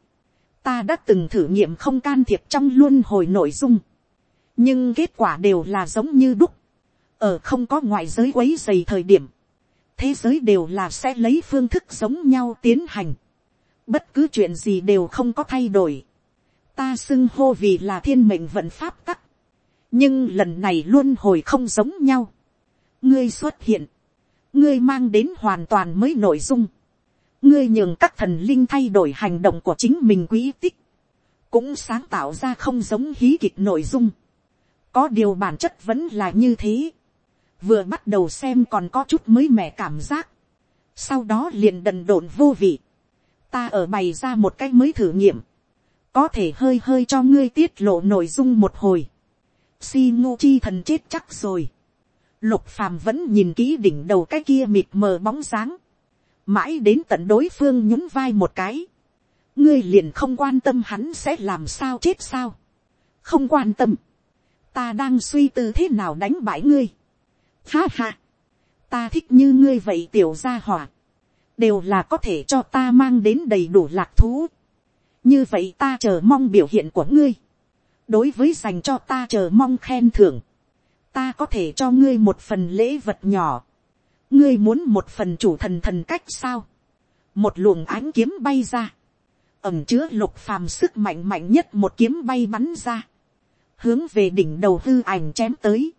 S1: ta đã từng thử nghiệm không can thiệp trong luân hồi nội dung, nhưng kết quả đều là giống như đúc. ở không có ngoại giới quấy dày thời điểm, thế giới đều là sẽ lấy phương thức giống nhau tiến hành. bất cứ chuyện gì đều không có thay đổi. ta xưng hô vì là thiên mệnh vận pháp tắc. nhưng lần này luôn hồi không giống nhau. ngươi xuất hiện. ngươi mang đến hoàn toàn mới nội dung ngươi nhường các thần linh thay đổi hành động của chính mình quỹ tích. cũng sáng tạo ra không giống hí kịch nội dung. có điều bản chất vẫn là như thế. Vừa bắt đầu xem còn có chút mới mẻ cảm giác, sau đó liền đần độn vô vị, ta ở bày ra một cái mới thử nghiệm, có thể hơi hơi cho ngươi tiết lộ nội dung một hồi, si ngô chi thần chết chắc rồi, lục phàm vẫn nhìn kỹ đỉnh đầu cái kia mịt mờ bóng dáng, mãi đến tận đối phương nhún vai một cái, ngươi liền không quan tâm hắn sẽ làm sao chết sao, không quan tâm, ta đang suy tư thế nào đánh bại ngươi, Ha ha. Ta thích như ngươi vậy tiểu gia hỏa. Đều là có thể cho ta mang đến đầy đủ lạc thú. Như vậy ta chờ mong biểu hiện của ngươi. Đối với dành cho ta chờ mong khen thưởng. Ta có thể cho ngươi một phần lễ vật nhỏ. Ngươi muốn một phần chủ thần thần cách sao? Một luồng ánh kiếm bay ra. Ẩm chứa lục phàm sức mạnh mạnh nhất một kiếm bay bắn ra. Hướng về đỉnh đầu hư ảnh chém tới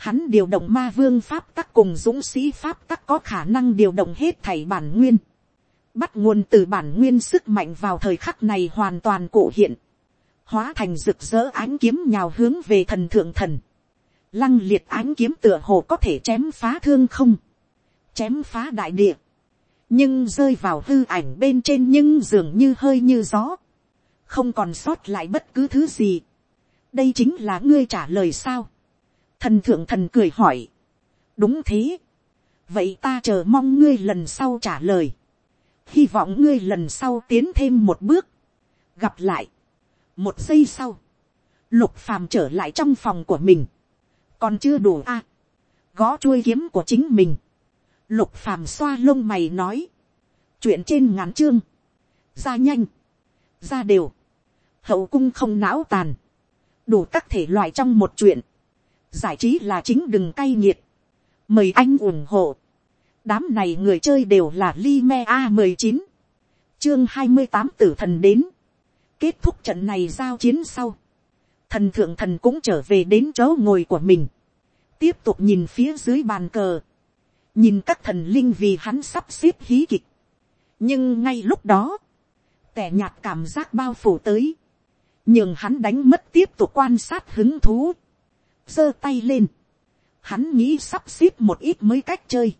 S1: hắn điều động ma vương pháp tắc cùng dũng sĩ pháp tắc có khả năng điều động hết thảy bản nguyên, bắt nguồn từ bản nguyên sức mạnh vào thời khắc này hoàn toàn cổ hiện, hóa thành rực rỡ ánh kiếm nhào hướng về thần thượng thần, lăng liệt ánh kiếm tựa hồ có thể chém phá thương không, chém phá đại địa, nhưng rơi vào hư ảnh bên trên nhưng dường như hơi như gió, không còn sót lại bất cứ thứ gì. đây chính là ngươi trả lời sao? Thần thượng thần cười hỏi, đúng thế, vậy ta chờ mong ngươi lần sau trả lời, hy vọng ngươi lần sau tiến thêm một bước, gặp lại, một giây sau, lục phàm trở lại trong phòng của mình, còn chưa đủ a, gõ chuôi kiếm của chính mình, lục phàm xoa lông mày nói, chuyện trên ngắn chương, ra nhanh, ra đều, hậu cung không não tàn, đủ các thể loại trong một chuyện, giải trí là chính đừng cay nghiệt, mời anh ủng hộ, đám này người chơi đều là Lime a mười chín, chương hai mươi tám tử thần đến, kết thúc trận này giao chiến sau, thần thượng thần cũng trở về đến chỗ ngồi của mình, tiếp tục nhìn phía dưới bàn cờ, nhìn các thần linh vì hắn sắp xếp hí kịch, nhưng ngay lúc đó, tẻ nhạt cảm giác bao phủ tới, nhưng hắn đánh mất tiếp tục quan sát hứng thú, giơ tay lên, hắn nghĩ sắp xếp một ít mới cách chơi,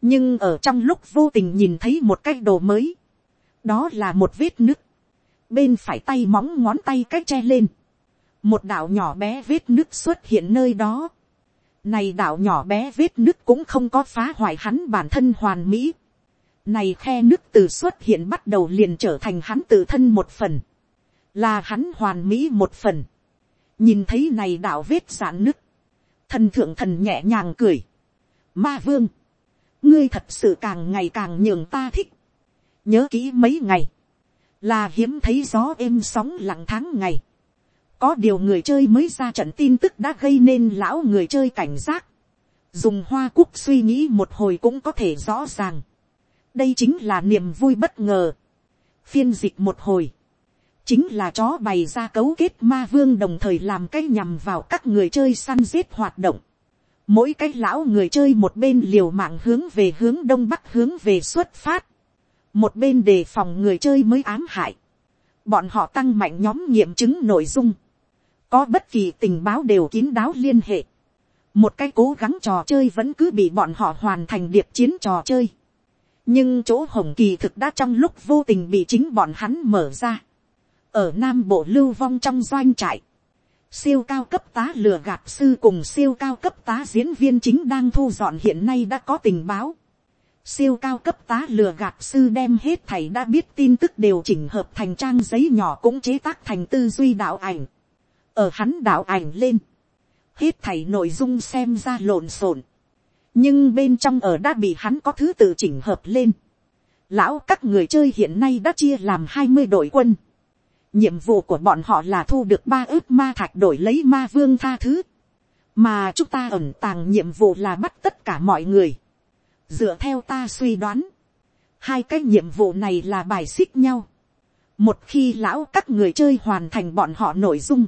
S1: nhưng ở trong lúc vô tình nhìn thấy một cái đồ mới, đó là một vết nứt, bên phải tay móng ngón tay cách che lên, một đạo nhỏ bé vết nứt xuất hiện nơi đó, này đạo nhỏ bé vết nứt cũng không có phá hoại hắn bản thân hoàn mỹ, này khe nứt từ xuất hiện bắt đầu liền trở thành hắn tự thân một phần, là hắn hoàn mỹ một phần, nhìn thấy này đạo vết giãn nứt, thần thượng thần nhẹ nhàng cười, ma vương, ngươi thật sự càng ngày càng nhường ta thích, nhớ kỹ mấy ngày, là hiếm thấy gió êm sóng lặng tháng ngày, có điều người chơi mới ra trận tin tức đã gây nên lão người chơi cảnh giác, dùng hoa cúc suy nghĩ một hồi cũng có thể rõ ràng, đây chính là niềm vui bất ngờ, phiên dịch một hồi, chính là chó bày ra cấu kết ma vương đồng thời làm cái nhằm vào các người chơi săn giết hoạt động. Mỗi cái lão người chơi một bên liều mạng hướng về hướng đông bắc hướng về xuất phát. Một bên đề phòng người chơi mới ám hại. Bọn họ tăng mạnh nhóm nghiệm chứng nội dung. Có bất kỳ tình báo đều kín đáo liên hệ. Một cái cố gắng trò chơi vẫn cứ bị bọn họ hoàn thành điệp chiến trò chơi. Nhưng chỗ hồng kỳ thực đã trong lúc vô tình bị chính bọn hắn mở ra ở nam bộ lưu vong trong doanh trại, siêu cao cấp tá lừa gạt sư cùng siêu cao cấp tá diễn viên chính đang thu dọn hiện nay đã có tình báo. Siêu cao cấp tá lừa gạt sư đem hết thầy đã biết tin tức đều chỉnh hợp thành trang giấy nhỏ cũng chế tác thành tư duy đạo ảnh. Ở hắn đạo ảnh lên. Hết thảy nội dung xem ra lộn xộn. Nhưng bên trong ở đã bị hắn có thứ tự chỉnh hợp lên. Lão các người chơi hiện nay đã chia làm hai mươi đội quân nhiệm vụ của bọn họ là thu được ba ước ma thạch đổi lấy ma vương tha thứ, mà chúng ta ẩn tàng nhiệm vụ là bắt tất cả mọi người. dựa theo ta suy đoán, hai cái nhiệm vụ này là bài xích nhau. một khi lão các người chơi hoàn thành bọn họ nội dung,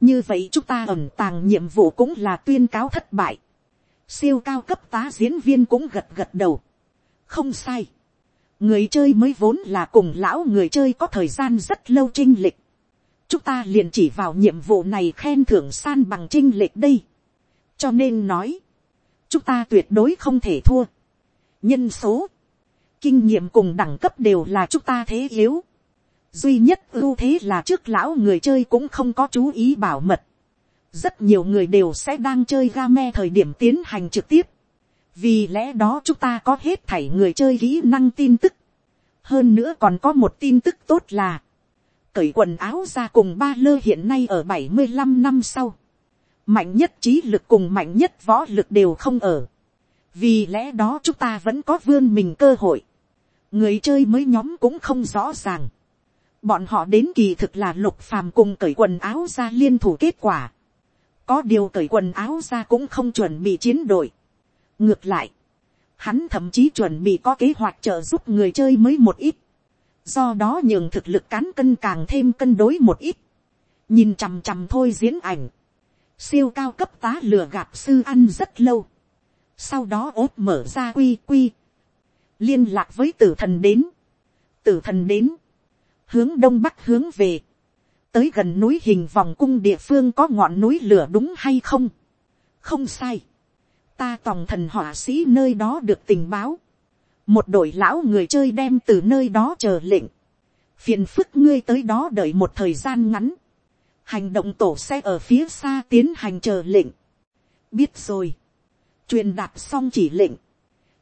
S1: như vậy chúng ta ẩn tàng nhiệm vụ cũng là tuyên cáo thất bại. siêu cao cấp tá diễn viên cũng gật gật đầu. không sai người chơi mới vốn là cùng lão người chơi có thời gian rất lâu trinh lịch. chúng ta liền chỉ vào nhiệm vụ này khen thưởng san bằng trinh lịch đây. cho nên nói, chúng ta tuyệt đối không thể thua. nhân số, kinh nghiệm cùng đẳng cấp đều là chúng ta thế yếu duy nhất ưu thế là trước lão người chơi cũng không có chú ý bảo mật. rất nhiều người đều sẽ đang chơi game thời điểm tiến hành trực tiếp vì lẽ đó chúng ta có hết thảy người chơi kỹ năng tin tức. hơn nữa còn có một tin tức tốt là, cởi quần áo ra cùng ba lơ hiện nay ở bảy mươi 75 năm sau. mạnh nhất trí lực cùng mạnh nhất võ lực đều không ở. vì lẽ đó chúng ta vẫn có vươn mình cơ hội. người chơi mới nhóm cũng không rõ ràng bọn họ đến kỳ thực là lục phàm cùng cởi quần áo ra liên thủ kết quả. có điều cởi quần áo ra cũng không chuẩn bị chiến đội. Ngược lại, hắn thậm chí chuẩn bị có kế hoạch trợ giúp người chơi mới một ít, do đó nhường thực lực cán cân càng thêm cân đối một ít, nhìn chằm chằm thôi diễn ảnh, siêu cao cấp tá lừa gạt sư ăn rất lâu, sau đó ốt mở ra quy quy, liên lạc với tử thần đến, tử thần đến, hướng đông bắc hướng về, tới gần núi hình vòng cung địa phương có ngọn núi lửa đúng hay không, không sai, ta tòng thần họa sĩ nơi đó được tình báo. một đội lão người chơi đem từ nơi đó chờ lệnh. phiền phức ngươi tới đó đợi một thời gian ngắn. hành động tổ sẽ ở phía xa tiến hành chờ lệnh. biết rồi. truyền đạt xong chỉ lệnh.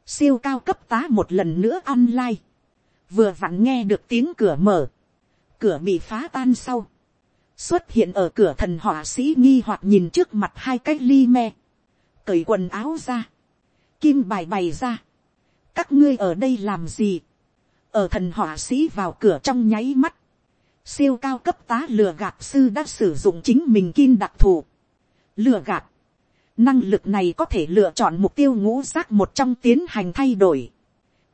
S1: siêu cao cấp tá một lần nữa online. vừa vặn nghe được tiếng cửa mở cửa bị phá tan sau. xuất hiện ở cửa thần họa sĩ nghi hoặc nhìn trước mặt hai cái ly me. Cởi quần áo ra, kim bài bày ra, các ngươi ở đây làm gì, ở thần họa sĩ vào cửa trong nháy mắt, siêu cao cấp tá lừa gạt sư đã sử dụng chính mình kim đặc thù, lừa gạt, năng lực này có thể lựa chọn mục tiêu ngũ giác một trong tiến hành thay đổi,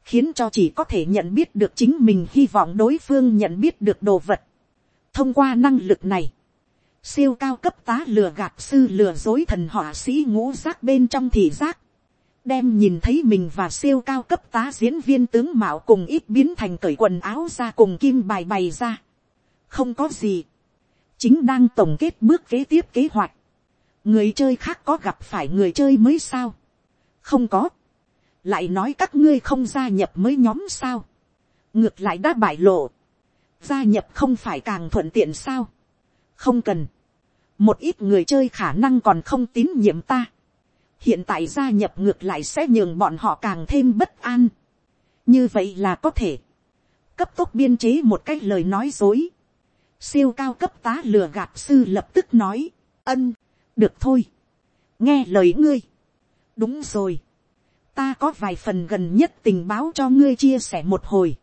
S1: khiến cho chỉ có thể nhận biết được chính mình hy vọng đối phương nhận biết được đồ vật. thông qua năng lực này, siêu cao cấp tá lừa gạt sư lừa dối thần họa sĩ ngũ giác bên trong thị giác, đem nhìn thấy mình và siêu cao cấp tá diễn viên tướng mạo cùng ít biến thành cởi quần áo ra cùng kim bài bày ra. không có gì, chính đang tổng kết bước kế tiếp kế hoạch, người chơi khác có gặp phải người chơi mới sao, không có, lại nói các ngươi không gia nhập mới nhóm sao, ngược lại đã bại lộ, gia nhập không phải càng thuận tiện sao, không cần, một ít người chơi khả năng còn không tín nhiệm ta, hiện tại gia nhập ngược lại sẽ nhường bọn họ càng thêm bất an, như vậy là có thể, cấp tốc biên chế một cách lời nói dối, siêu cao cấp tá lừa gạt sư lập tức nói, ân, được thôi, nghe lời ngươi, đúng rồi, ta có vài phần gần nhất tình báo cho ngươi chia sẻ một hồi,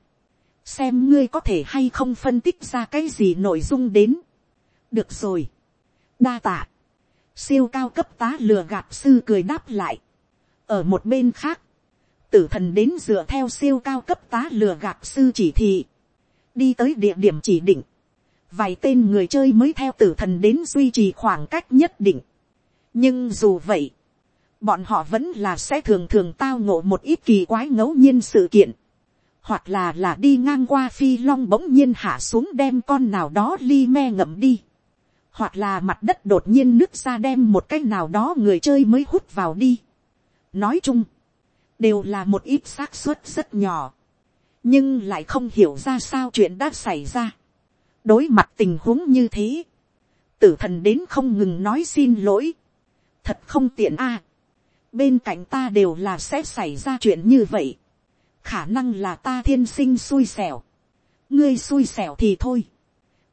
S1: xem ngươi có thể hay không phân tích ra cái gì nội dung đến. được rồi, đa tạ, siêu cao cấp tá lừa gạt sư cười đáp lại, ở một bên khác, tử thần đến dựa theo siêu cao cấp tá lừa gạt sư chỉ thị, đi tới địa điểm chỉ định, vài tên người chơi mới theo tử thần đến duy trì khoảng cách nhất định. nhưng dù vậy, bọn họ vẫn là sẽ thường thường tao ngộ một ít kỳ quái ngẫu nhiên sự kiện, hoặc là là đi ngang qua phi long bỗng nhiên hạ xuống đem con nào đó li me ngậm đi, hoặc là mặt đất đột nhiên nước ra đem một cái nào đó người chơi mới hút vào đi. nói chung, đều là một ít xác suất rất nhỏ, nhưng lại không hiểu ra sao chuyện đã xảy ra. đối mặt tình huống như thế, tử thần đến không ngừng nói xin lỗi, thật không tiện a, bên cạnh ta đều là sẽ xảy ra chuyện như vậy, khả năng là ta thiên sinh xui xẻo, ngươi xui xẻo thì thôi,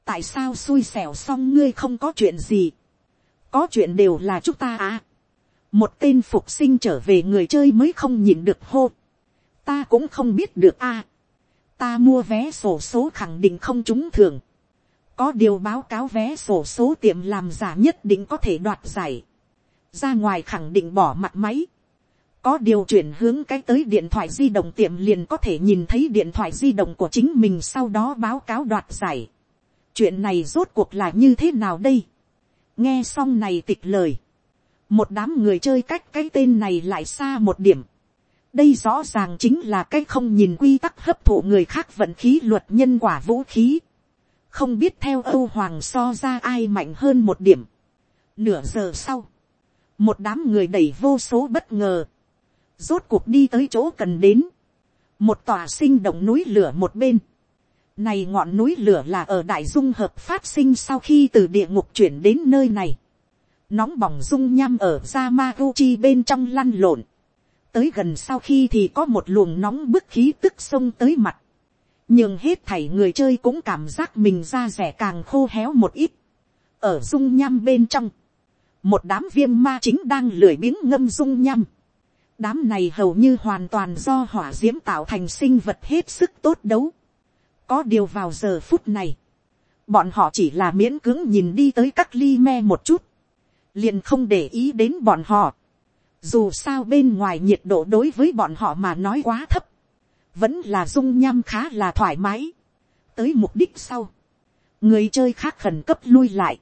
S1: tại sao xui xẻo xong ngươi không có chuyện gì, có chuyện đều là chúng ta à, một tên phục sinh trở về người chơi mới không nhìn được hô, ta cũng không biết được a, ta mua vé sổ số khẳng định không trúng thường, có điều báo cáo vé sổ số tiệm làm giả nhất định có thể đoạt giải, ra ngoài khẳng định bỏ mặt máy, có điều chuyển hướng cái tới điện thoại di động tiệm liền có thể nhìn thấy điện thoại di động của chính mình sau đó báo cáo đoạt giải. chuyện này rốt cuộc là như thế nào đây. nghe xong này tịch lời. một đám người chơi cách cái tên này lại xa một điểm. đây rõ ràng chính là cái không nhìn quy tắc hấp thụ người khác vận khí luật nhân quả vũ khí. không biết theo âu hoàng so ra ai mạnh hơn một điểm. nửa giờ sau, một đám người đẩy vô số bất ngờ. Rốt cuộc đi tới chỗ cần đến, một tòa sinh động núi lửa một bên, này ngọn núi lửa là ở đại dung hợp phát sinh sau khi từ địa ngục chuyển đến nơi này, nóng bỏng dung nham ở Yamaguchi bên trong lăn lộn, tới gần sau khi thì có một luồng nóng bức khí tức sông tới mặt, nhưng hết thảy người chơi cũng cảm giác mình da rẻ càng khô héo một ít, ở dung nham bên trong, một đám viêm ma chính đang lười biếng ngâm dung nhăm. đám này hầu như hoàn toàn do hỏa d i ễ m tạo thành sinh vật hết sức tốt đấu. có điều vào giờ phút này, bọn họ chỉ là miễn cưỡng nhìn đi tới các ly me một chút, liền không để ý đến bọn họ. dù sao bên ngoài nhiệt độ đối với bọn họ mà nói quá thấp, vẫn là dung nham khá là thoải mái. tới mục đích sau, người chơi khác khẩn cấp lui lại,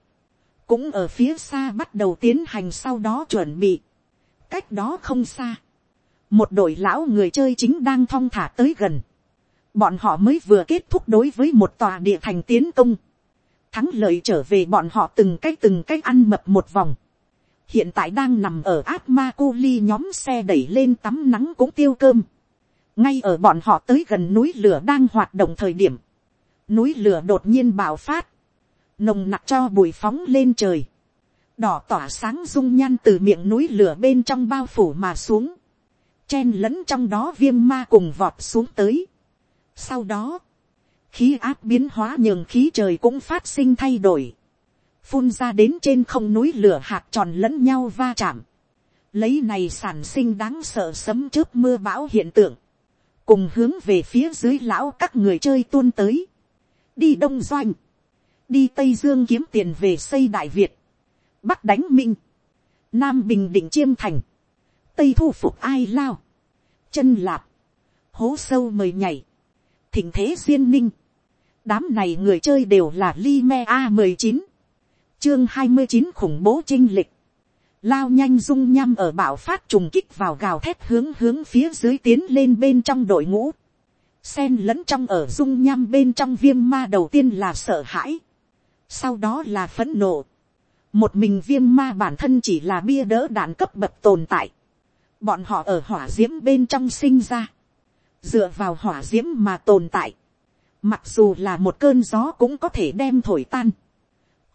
S1: cũng ở phía xa bắt đầu tiến hành sau đó chuẩn bị. cách đó không xa, một đội lão người chơi chính đang thong thả tới gần. bọn họ mới vừa kết thúc đối với một tòa địa thành tiến công. thắng lợi trở về bọn họ từng cái từng cái ăn mập một vòng. hiện tại đang nằm ở át ma cu li nhóm xe đẩy lên tắm nắng cũng tiêu cơm. ngay ở bọn họ tới gần núi lửa đang hoạt động thời điểm. núi lửa đột nhiên bạo phát nồng nặc cho bụi phóng lên trời đỏ tỏa sáng dung nhan từ miệng núi lửa bên trong bao phủ mà xuống chen lẫn trong đó viêm ma cùng vọt xuống tới. Sau đó, khí áp biến hóa nhường khí trời cũng phát sinh thay đổi. Phun ra đến trên không núi lửa hạt tròn lẫn nhau va chạm. Lấy này sản sinh đáng sợ sấm chớp mưa bão hiện tượng. Cùng hướng về phía dưới lão các người chơi tuôn tới. Đi Đông Doanh. Đi Tây Dương kiếm tiền về xây Đại Việt. Bắc đánh Minh. Nam Bình Định Chiêm Thành tây thu phục ai lao, chân lạp, hố sâu mời nhảy, thỉnh thế duyên ninh, đám này người chơi đều là li me a mười chín, chương hai mươi chín khủng bố chinh lịch, lao nhanh dung nhăm ở bạo phát trùng kích vào gào thét hướng hướng phía dưới tiến lên bên trong đội ngũ, sen lẫn trong ở dung nham bên trong viêm ma đầu tiên là sợ hãi, sau đó là phấn nộ, một mình viêm ma bản thân chỉ là bia đỡ đạn cấp bậc tồn tại, bọn họ ở hỏa d i ễ m bên trong sinh ra, dựa vào hỏa d i ễ m mà tồn tại, mặc dù là một cơn gió cũng có thể đem thổi tan,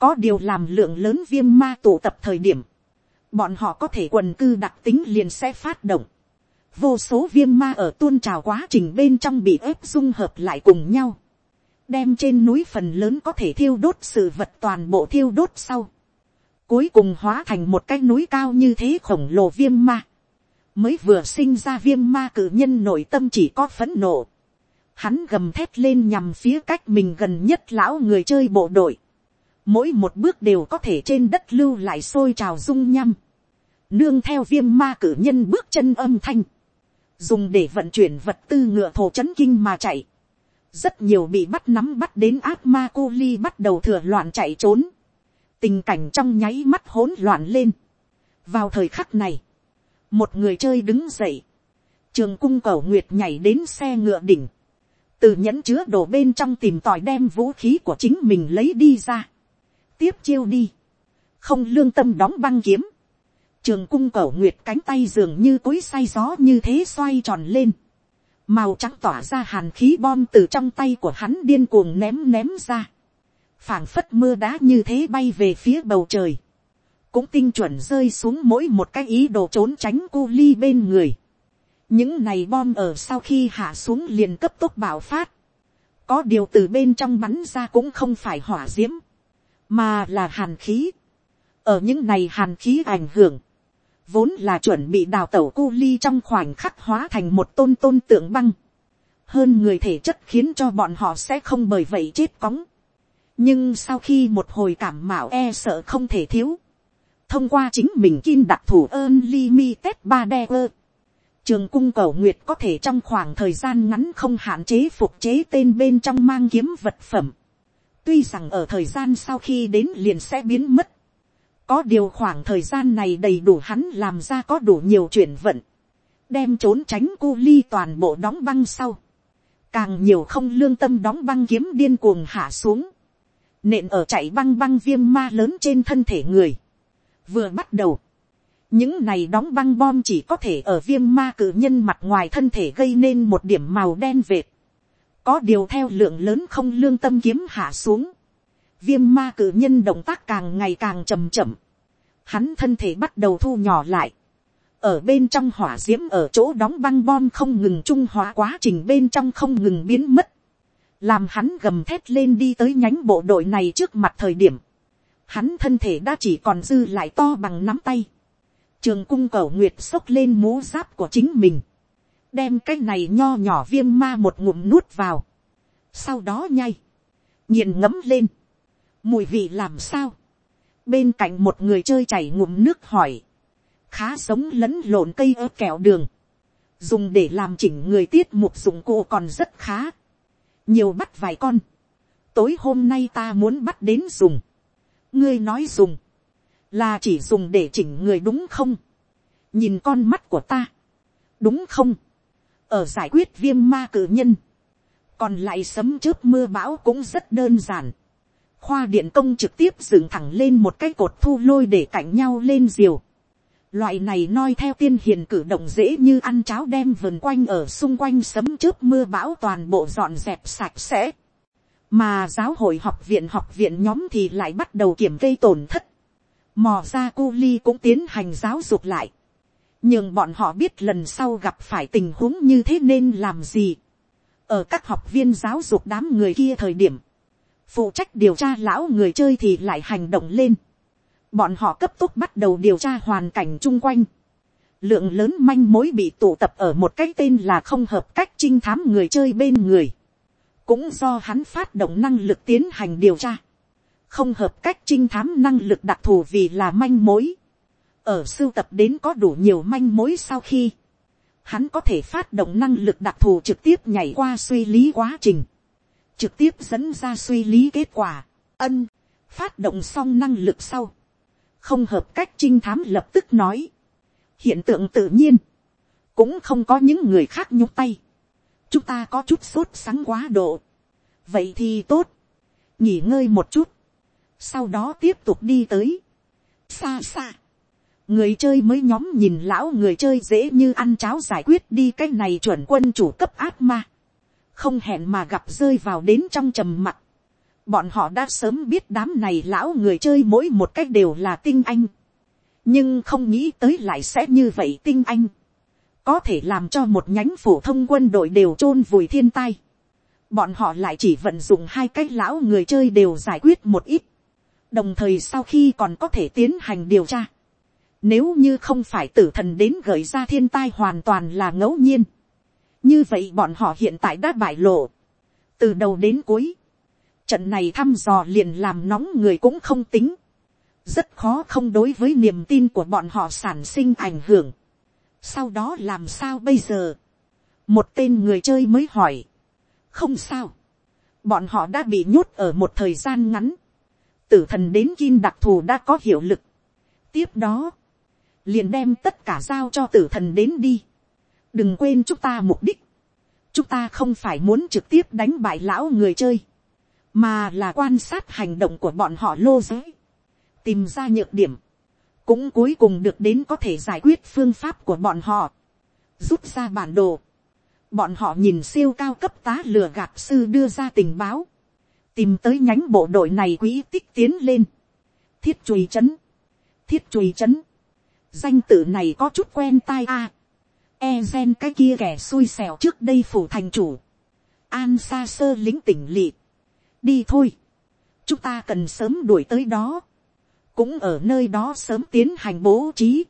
S1: có điều làm lượng lớn viêm ma tụ tập thời điểm, bọn họ có thể quần cư đặc tính liền sẽ phát động, vô số viêm ma ở tuôn trào quá trình bên trong bị ép dung hợp lại cùng nhau, đem trên núi phần lớn có thể thiêu đốt sự vật toàn bộ thiêu đốt sau, cuối cùng hóa thành một cái núi cao như thế khổng lồ viêm ma. mới vừa sinh ra viêm ma cử nhân nội tâm chỉ có phấn nộ. hắn gầm thét lên nhằm phía cách mình gần nhất lão người chơi bộ đội. mỗi một bước đều có thể trên đất lưu lại sôi trào rung nhăm. nương theo viêm ma cử nhân bước chân âm thanh. dùng để vận chuyển vật tư ngựa thổ c kinh mà chạy rất nhiều bị bắt nắm bắt đến ác ma cô li bắt đầu thừa loạn chạy trốn. Tình cảnh trong nháy mắt hỗn loạn lên. vào thời khắc này, một người chơi đứng dậy, trường cung cầu nguyệt nhảy đến xe ngựa đỉnh, từ nhẫn chứa đồ bên trong tìm tòi đem vũ khí của chính mình lấy đi ra, tiếp chiêu đi, không lương tâm đóng băng kiếm, trường cung cầu nguyệt cánh tay dường như cối say gió như thế xoay tròn lên, màu trắng tỏa ra hàn khí bom từ trong tay của hắn điên cuồng ném ném ra, phảng phất mưa đá như thế bay về phía bầu trời, cũng tinh chuẩn rơi xuống mỗi một cái ý đồ trốn tránh cu ly bên người. những này bom ở sau khi hạ xuống liền cấp tốc bạo phát, có điều từ bên trong bắn ra cũng không phải hỏa d i ễ m mà là hàn khí. ở những này hàn khí ảnh hưởng, vốn là chuẩn bị đào tẩu cu ly trong khoảnh khắc hóa thành một tôn tôn tượng băng. hơn người thể chất khiến cho bọn họ sẽ không bởi vậy chết cóng. Nhưng sau khi một hồi cảm mạo e sợ không thể thiếu, thông qua chính mình kim đặc thủ ơn limited ba đe ơ, trường cung cầu nguyệt có thể trong khoảng thời gian ngắn không hạn chế phục chế tên bên trong mang kiếm vật phẩm, tuy rằng ở thời gian sau khi đến liền sẽ biến mất, có điều khoảng thời gian này đầy đủ hắn làm ra có đủ nhiều chuyển vận, đem trốn tránh cu ly toàn bộ đóng băng sau, càng nhiều không lương tâm đóng băng kiếm điên cuồng hạ xuống, nện ở chạy băng băng viêm ma lớn trên thân thể người. vừa bắt đầu, những này đóng băng bom chỉ có thể ở viêm ma cử nhân mặt ngoài thân thể gây nên một điểm màu đen vệt. có điều theo lượng lớn không lương tâm kiếm hạ xuống viêm ma cử nhân động tác càng ngày càng chầm chậm. hắn thân thể bắt đầu thu nhỏ lại. ở bên trong hỏa d i ễ m ở chỗ đóng băng bom không ngừng trung hóa quá trình bên trong không ngừng biến mất. Làm hắn gầm thét lên đi tới nhánh bộ đội này trước mặt thời điểm, hắn thân thể đã chỉ còn dư lại to bằng nắm tay, trường cung cầu nguyệt xốc lên mố giáp của chính mình, đem cái này nho nhỏ viêm ma một ngụm nuốt vào, sau đó nhai, nghiền ngấm lên, mùi vị làm sao, bên cạnh một người chơi chảy ngụm nước hỏi, khá sống lẫn lộn cây ớt kẹo đường, dùng để làm chỉnh người tiết mục dụng cụ còn rất khá, nhiều bắt vài con, tối hôm nay ta muốn bắt đến dùng, ngươi nói dùng, là chỉ dùng để chỉnh người đúng không, nhìn con mắt của ta, đúng không, ở giải quyết viêm ma cử nhân, còn lại sấm chớp mưa bão cũng rất đơn giản, khoa điện công trực tiếp dựng thẳng lên một cái cột thu lôi để cạnh nhau lên diều, Loại này noi theo tiên hiền cử động dễ như ăn cháo đem vườn quanh ở xung quanh sấm trước mưa bão toàn bộ dọn dẹp sạch sẽ. Mà giáo hội học viện học viện nhóm thì lại bắt đầu kiểm gây tổn thất. Mò ra cu ly cũng tiến hành giáo dục lại. Nhưng bọn họ biết lần sau gặp phải tình huống như thế nên làm gì. Ở các học viên giáo dục đám người kia thời điểm. Phụ trách điều tra lão người chơi thì lại hành động lên bọn họ cấp tốc bắt đầu điều tra hoàn cảnh chung quanh. lượng lớn manh mối bị tụ tập ở một cái tên là không hợp cách trinh thám người chơi bên người. cũng do hắn phát động năng lực tiến hành điều tra. không hợp cách trinh thám năng lực đặc thù vì là manh mối. ở sưu tập đến có đủ nhiều manh mối sau khi, hắn có thể phát động năng lực đặc thù trực tiếp nhảy qua suy lý quá trình, trực tiếp dẫn ra suy lý kết quả, ân, phát động xong năng lực sau, không hợp cách trinh thám lập tức nói, hiện tượng tự nhiên, cũng không có những người khác nhúc tay, chúng ta có chút sốt sáng quá độ, vậy thì tốt, nghỉ ngơi một chút, sau đó tiếp tục đi tới, xa xa, người chơi mới nhóm nhìn lão người chơi dễ như ăn cháo giải quyết đi cái này chuẩn quân chủ cấp ác ma, không hẹn mà gặp rơi vào đến trong trầm mặc, bọn họ đã sớm biết đám này lão người chơi mỗi một cách đều là tinh anh, nhưng không nghĩ tới lại sẽ như vậy tinh anh, có thể làm cho một nhánh phổ thông quân đội đều chôn vùi thiên tai, bọn họ lại chỉ vận dụng hai cách lão người chơi đều giải quyết một ít, đồng thời sau khi còn có thể tiến hành điều tra, nếu như không phải tử thần đến gợi ra thiên tai hoàn toàn là ngẫu nhiên, như vậy bọn họ hiện tại đã bại lộ, từ đầu đến cuối, trận này thăm dò liền làm nóng người cũng không tính, rất khó không đối với niềm tin của bọn họ sản sinh ảnh hưởng. Sau đó làm sao bây giờ, một tên người chơi mới hỏi, không sao, bọn họ đã bị nhốt ở một thời gian ngắn, tử thần đến kim đặc thù đã có hiệu lực, tiếp đó, liền đem tất cả giao cho tử thần đến đi, đừng quên chúng ta mục đích, chúng ta không phải muốn trực tiếp đánh bại lão người chơi, mà là quan sát hành động của bọn họ lô giới, tìm ra nhược điểm, cũng cuối cùng được đến có thể giải quyết phương pháp của bọn họ, rút ra bản đồ, bọn họ nhìn siêu cao cấp tá lừa gạt sư đưa ra tình báo, tìm tới nhánh bộ đội này quỹ tích tiến lên, thiết chùi c h ấ n thiết chùi c h ấ n danh tự này có chút quen tai a, e gen cái kia kẻ xui xẻo trước đây phủ thành chủ, an xa sơ lính tỉnh lỵ, đi thôi, chúng ta cần sớm đuổi tới đó, cũng ở nơi đó sớm tiến hành bố trí.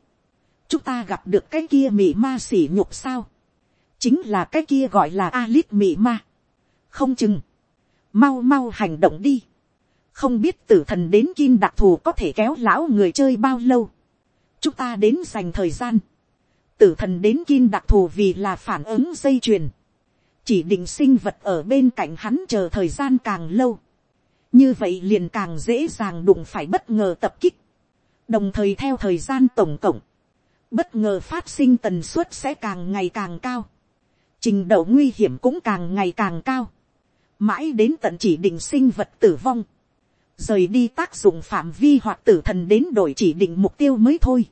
S1: chúng ta gặp được cái kia mị ma sỉ nhục sao. chính là cái kia gọi là Alit mị ma. không chừng. mau mau hành động đi. không biết tử thần đến kim đặc thù có thể kéo lão người chơi bao lâu. chúng ta đến dành thời gian tử thần đến kim đặc thù vì là phản ứng dây chuyền. chỉ định sinh vật ở bên cạnh hắn chờ thời gian càng lâu. Như vậy liền càng dễ dàng đụng phải bất ngờ tập kích, đồng thời theo thời gian tổng cộng, bất ngờ phát sinh tần suất sẽ càng ngày càng cao, trình độ nguy hiểm cũng càng ngày càng cao, mãi đến tận chỉ định sinh vật tử vong, rời đi tác dụng phạm vi hoặc tử thần đến đổi chỉ định mục tiêu mới thôi.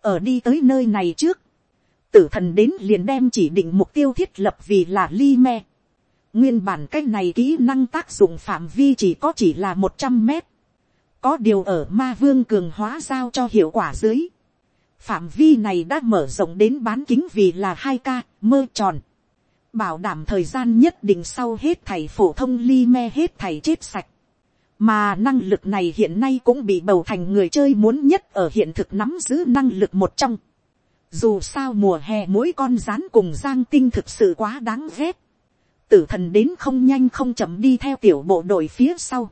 S1: ở đi tới nơi này trước, tử thần đến liền đem chỉ định mục tiêu thiết lập vì là ly me. Nguyên bản cái này kỹ năng tác dụng phạm vi chỉ có chỉ là một trăm mét. Có điều ở ma vương cường hóa giao cho hiệu quả dưới. Phạm vi này đã mở rộng đến bán kính vì là hai k mơ tròn. Bảo đảm thời gian nhất định sau hết thầy phổ thông ly me hết thầy chết sạch. Mà năng lực này hiện nay cũng bị bầu thành người chơi muốn nhất ở hiện thực nắm giữ năng lực một trong. Dù sao mùa hè mỗi con rán cùng giang tinh thực sự quá đáng ghét tử thần đến không nhanh không chậm đi theo tiểu bộ đội phía sau.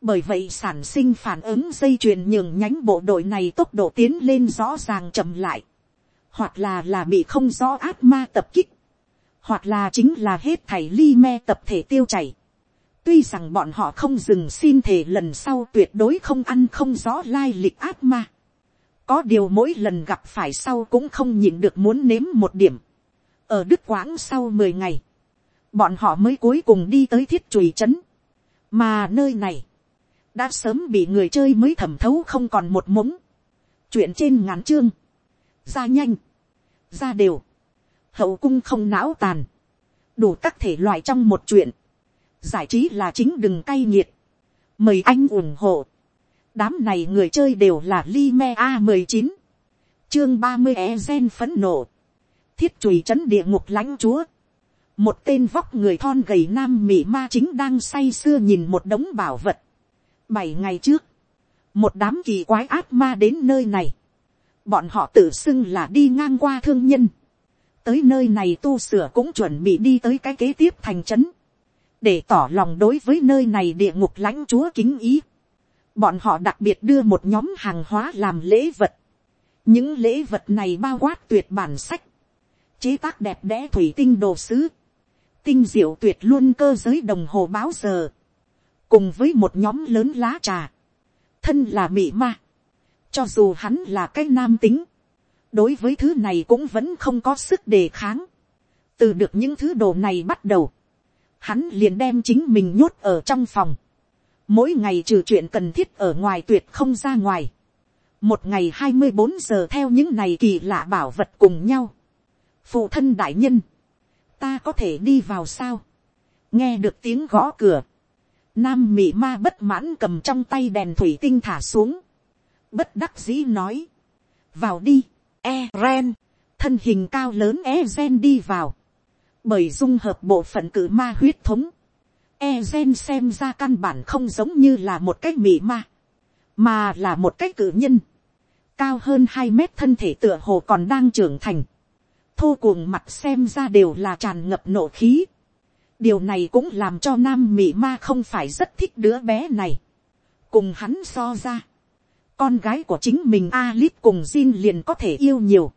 S1: Bởi vậy sản sinh phản ứng dây chuyền nhường nhánh bộ đội này tốc độ tiến lên rõ ràng chậm lại. Hoặc là là bị không rõ ác ma tập kích. Hoặc là chính là hết thảy ly me tập thể tiêu chảy. Tuy rằng bọn họ không dừng xin thể lần sau tuyệt đối không ăn không rõ lai lịch ác ma. Có điều mỗi lần gặp phải sau cũng không nhịn được muốn nếm một điểm. Ở Đức Quãng sau mười ngày bọn họ mới cuối cùng đi tới thiết chùy trấn, mà nơi này, đã sớm bị người chơi mới thẩm thấu không còn một mống, chuyện trên ngắn chương, ra nhanh, ra đều, hậu cung không não tàn, đủ các thể loại trong một chuyện, giải trí là chính đừng cay nghiệt, mời anh ủng hộ, đám này người chơi đều là Lime a mười chín, chương ba mươi e gen phấn nộ, thiết chùy trấn địa ngục lãnh chúa, một tên vóc người thon gầy nam mỹ ma chính đang say sưa nhìn một đống bảo vật. bảy ngày trước, một đám kỳ quái ác ma đến nơi này. bọn họ tự xưng là đi ngang qua thương nhân. tới nơi này tu sửa cũng chuẩn bị đi tới cái kế tiếp thành trấn. để tỏ lòng đối với nơi này địa ngục lãnh chúa kính ý bọn họ đặc biệt đưa một nhóm hàng hóa làm lễ vật. những lễ vật này bao quát tuyệt bản sách chế tác đẹp đẽ thủy tinh đồ sứ, tinh diệu tuyệt luôn cơ giới đồng hồ báo giờ, cùng với một nhóm lớn lá trà, thân là mị ma, cho dù hắn là cái nam tính, đối với thứ này cũng vẫn không có sức đề kháng, từ được những thứ đồ này bắt đầu, hắn liền đem chính mình nhốt ở trong phòng, mỗi ngày trừ chuyện cần thiết ở ngoài tuyệt không ra ngoài, một ngày hai mươi bốn giờ theo những này kỳ lạ bảo vật cùng nhau. phụ thân đại nhân, ta có thể đi vào sao, nghe được tiếng gõ cửa, nam mị ma bất mãn cầm trong tay đèn thủy tinh thả xuống, bất đắc dĩ nói, vào đi, e ren, thân hình cao lớn e gen đi vào, bởi dung hợp bộ phận cử ma huyết thống, e gen xem ra căn bản không giống như là một cái mị ma, mà là một cái cử nhân, cao hơn hai mét thân thể tựa hồ còn đang trưởng thành, thô cuồng mặt xem ra đều là tràn ngập nộ khí, điều này cũng làm cho nam mị ma không phải rất thích đứa bé này, cùng hắn so ra, con gái của chính mình Alip cùng Jin liền có thể yêu nhiều.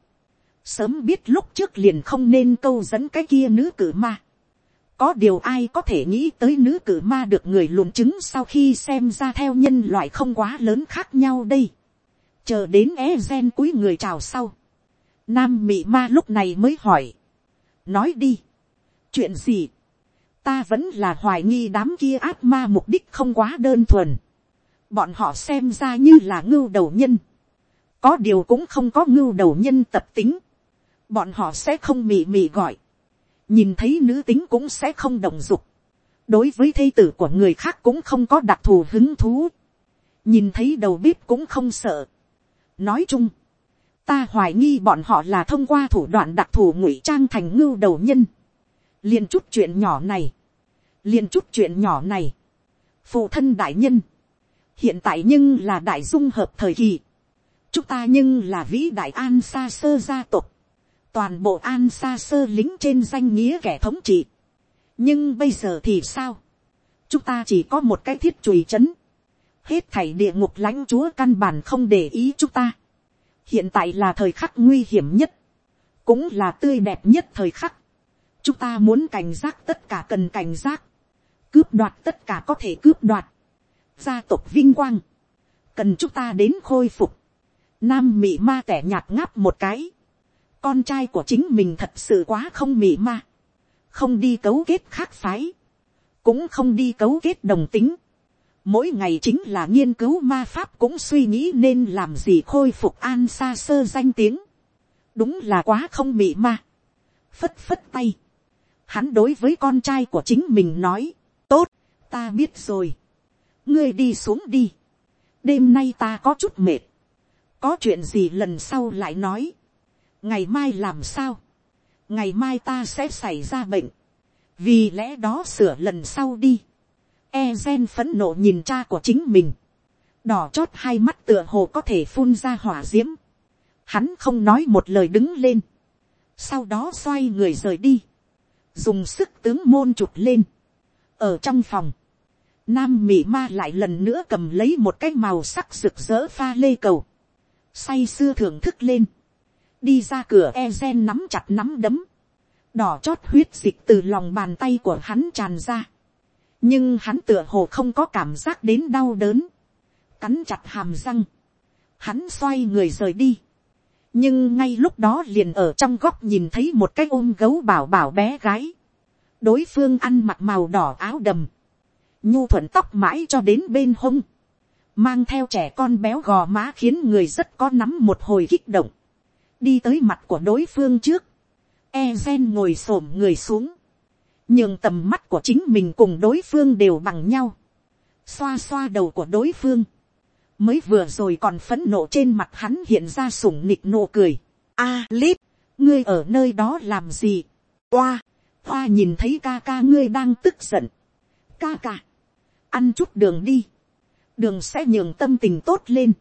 S1: Sớm biết lúc trước liền không nên câu dẫn cái kia nữ cử ma. Có điều ai có thể nghĩ tới nữ cử ma được người luồn chứng sau khi xem ra theo nhân loại không quá lớn khác nhau đây. Chờ đến e gen cuối người chào sau. Nam mị ma lúc này mới hỏi. Nói đi. Chuyện gì? Ta vẫn là hoài nghi đám kia ác ma mục đích không quá đơn thuần bọn họ xem ra như là ngưu đầu nhân, có điều cũng không có ngưu đầu nhân tập tính, bọn họ sẽ không mị mị gọi, nhìn thấy nữ tính cũng sẽ không động dục, đối với thây tử của người khác cũng không có đặc thù hứng thú, nhìn thấy đầu bếp cũng không sợ. nói chung, ta hoài nghi bọn họ là thông qua thủ đoạn đặc thù ngụy trang thành ngưu đầu nhân, liền chút chuyện nhỏ này, liền chút chuyện nhỏ này, phụ thân đại nhân, hiện tại nhưng là đại dung hợp thời kỳ, chúng ta nhưng là vĩ đại an xa sơ gia tộc, toàn bộ an xa sơ lính trên danh nghĩa kẻ thống trị. nhưng bây giờ thì sao, chúng ta chỉ có một cái thiết chùi c h ấ n hết thảy địa ngục lãnh chúa căn bản không để ý chúng ta. hiện tại là thời khắc nguy hiểm nhất, cũng là tươi đẹp nhất thời khắc. chúng ta muốn cảnh giác tất cả cần cảnh giác, cướp đoạt tất cả có thể cướp đoạt, gia tộc vinh quang, cần chúng ta đến khôi phục, nam mị ma tẻ nhạt ngáp một cái, con trai của chính mình thật sự quá không mị ma, không đi cấu kết khác phái, cũng không đi cấu kết đồng tính, mỗi ngày chính là nghiên cứu ma pháp cũng suy nghĩ nên làm gì khôi phục an xa sơ danh tiếng, đúng là quá không mị ma, phất phất tay, hắn đối với con trai của chính mình nói, tốt, ta biết rồi, ngươi đi xuống đi. đêm nay ta có chút mệt. có chuyện gì lần sau lại nói ngày mai làm sao. ngày mai ta sẽ xảy ra bệnh. vì lẽ đó sửa lần sau đi. e gen phấn nộ nhìn cha của chính mình. đỏ chót hai mắt tựa hồ có thể phun ra hỏa d i ễ m hắn không nói một lời đứng lên. sau đó xoay người rời đi. dùng sức tướng môn chụp lên. ở trong phòng, Nam mị ma lại lần nữa cầm lấy một cái màu sắc rực rỡ pha lê cầu. Say sưa thưởng thức lên. Đi ra cửa e gen nắm chặt nắm đấm. Đỏ chót huyết dịch từ lòng bàn tay của hắn tràn ra. Nhưng hắn tựa hồ không có cảm giác đến đau đớn. Cắn chặt hàm răng. Hắn xoay người rời đi. Nhưng ngay lúc đó liền ở trong góc nhìn thấy một cái ôm gấu bảo bảo bé gái. Đối phương ăn mặc màu đỏ áo đầm nhu thuận tóc mãi cho đến bên hông, mang theo trẻ con béo gò má khiến người rất có nắm một hồi kích động, đi tới mặt của đối phương trước, e gen ngồi s ổ m người xuống, nhường tầm mắt của chính mình cùng đối phương đều bằng nhau, xoa xoa đầu của đối phương, mới vừa rồi còn phấn nộ trên mặt hắn hiện ra sủng nịt nụ cười. A lip, ngươi ở nơi đó làm gì. Oa, hoa nhìn thấy ca ca ngươi đang tức giận. Ca ca, ăn chút đường đi, đường sẽ nhường tâm tình tốt lên.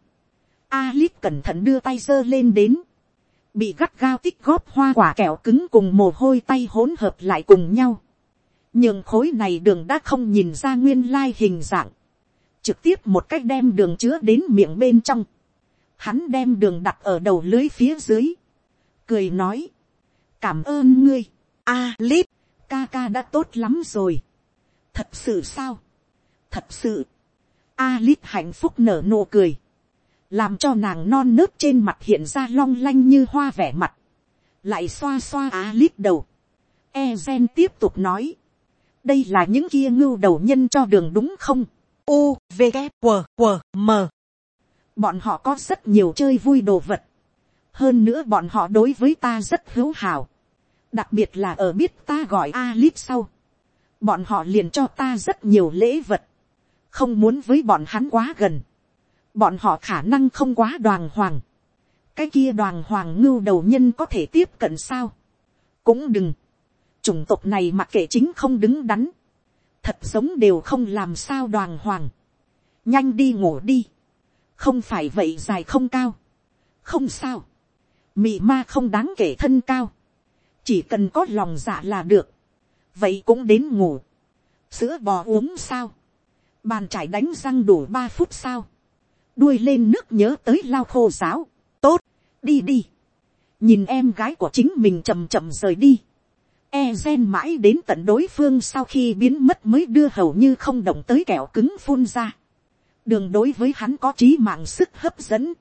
S1: A Lip cẩn thận đưa tay giơ lên đến, bị gắt gao tích góp hoa quả kẹo cứng cùng mồ hôi tay hỗn hợp lại cùng nhau. nhường khối này đường đã không nhìn ra nguyên lai hình dạng, trực tiếp một cách đem đường chứa đến miệng bên trong. Hắn đem đường đặt ở đầu lưới phía dưới, cười nói, cảm ơn ngươi, a lít, ca ca đã tốt lắm rồi. thật sự sao, thật sự, a lít hạnh phúc nở nụ cười, làm cho nàng non nớt trên mặt hiện ra long lanh như hoa vẻ mặt, lại xoa xoa á lít đầu. Ezen tiếp tục nói, đây là những kia ngưu đầu nhân cho đường đúng không? U, V, g W, W, M. bọn họ có rất nhiều chơi vui đồ vật, hơn nữa bọn họ đối với ta rất hữu hảo, đặc biệt là ở biết ta gọi Alip sau, bọn họ liền cho ta rất nhiều lễ vật, không muốn với bọn hắn quá gần, bọn họ khả năng không quá đoàn hoàng, cái kia đoàn hoàng ngưu đầu nhân có thể tiếp cận sao, cũng đừng, chủng tộc này mặc kệ chính không đứng đắn, thật giống đều không làm sao đoàn hoàng, nhanh đi ngủ đi, không phải vậy dài không cao, không sao, mị ma không đáng kể thân cao, chỉ cần có lòng dạ là được, vậy cũng đến ngủ, sữa bò uống sao, bàn trải đánh răng đủ ba phút sao, đuôi lên nước nhớ tới lao khô giáo, tốt, đi đi, nhìn em gái của chính mình chầm chậm rời đi, e gen mãi đến tận đối phương sau khi biến mất mới đưa hầu như không động tới kẹo cứng phun ra, đường đối với hắn có trí mạng sức hấp dẫn,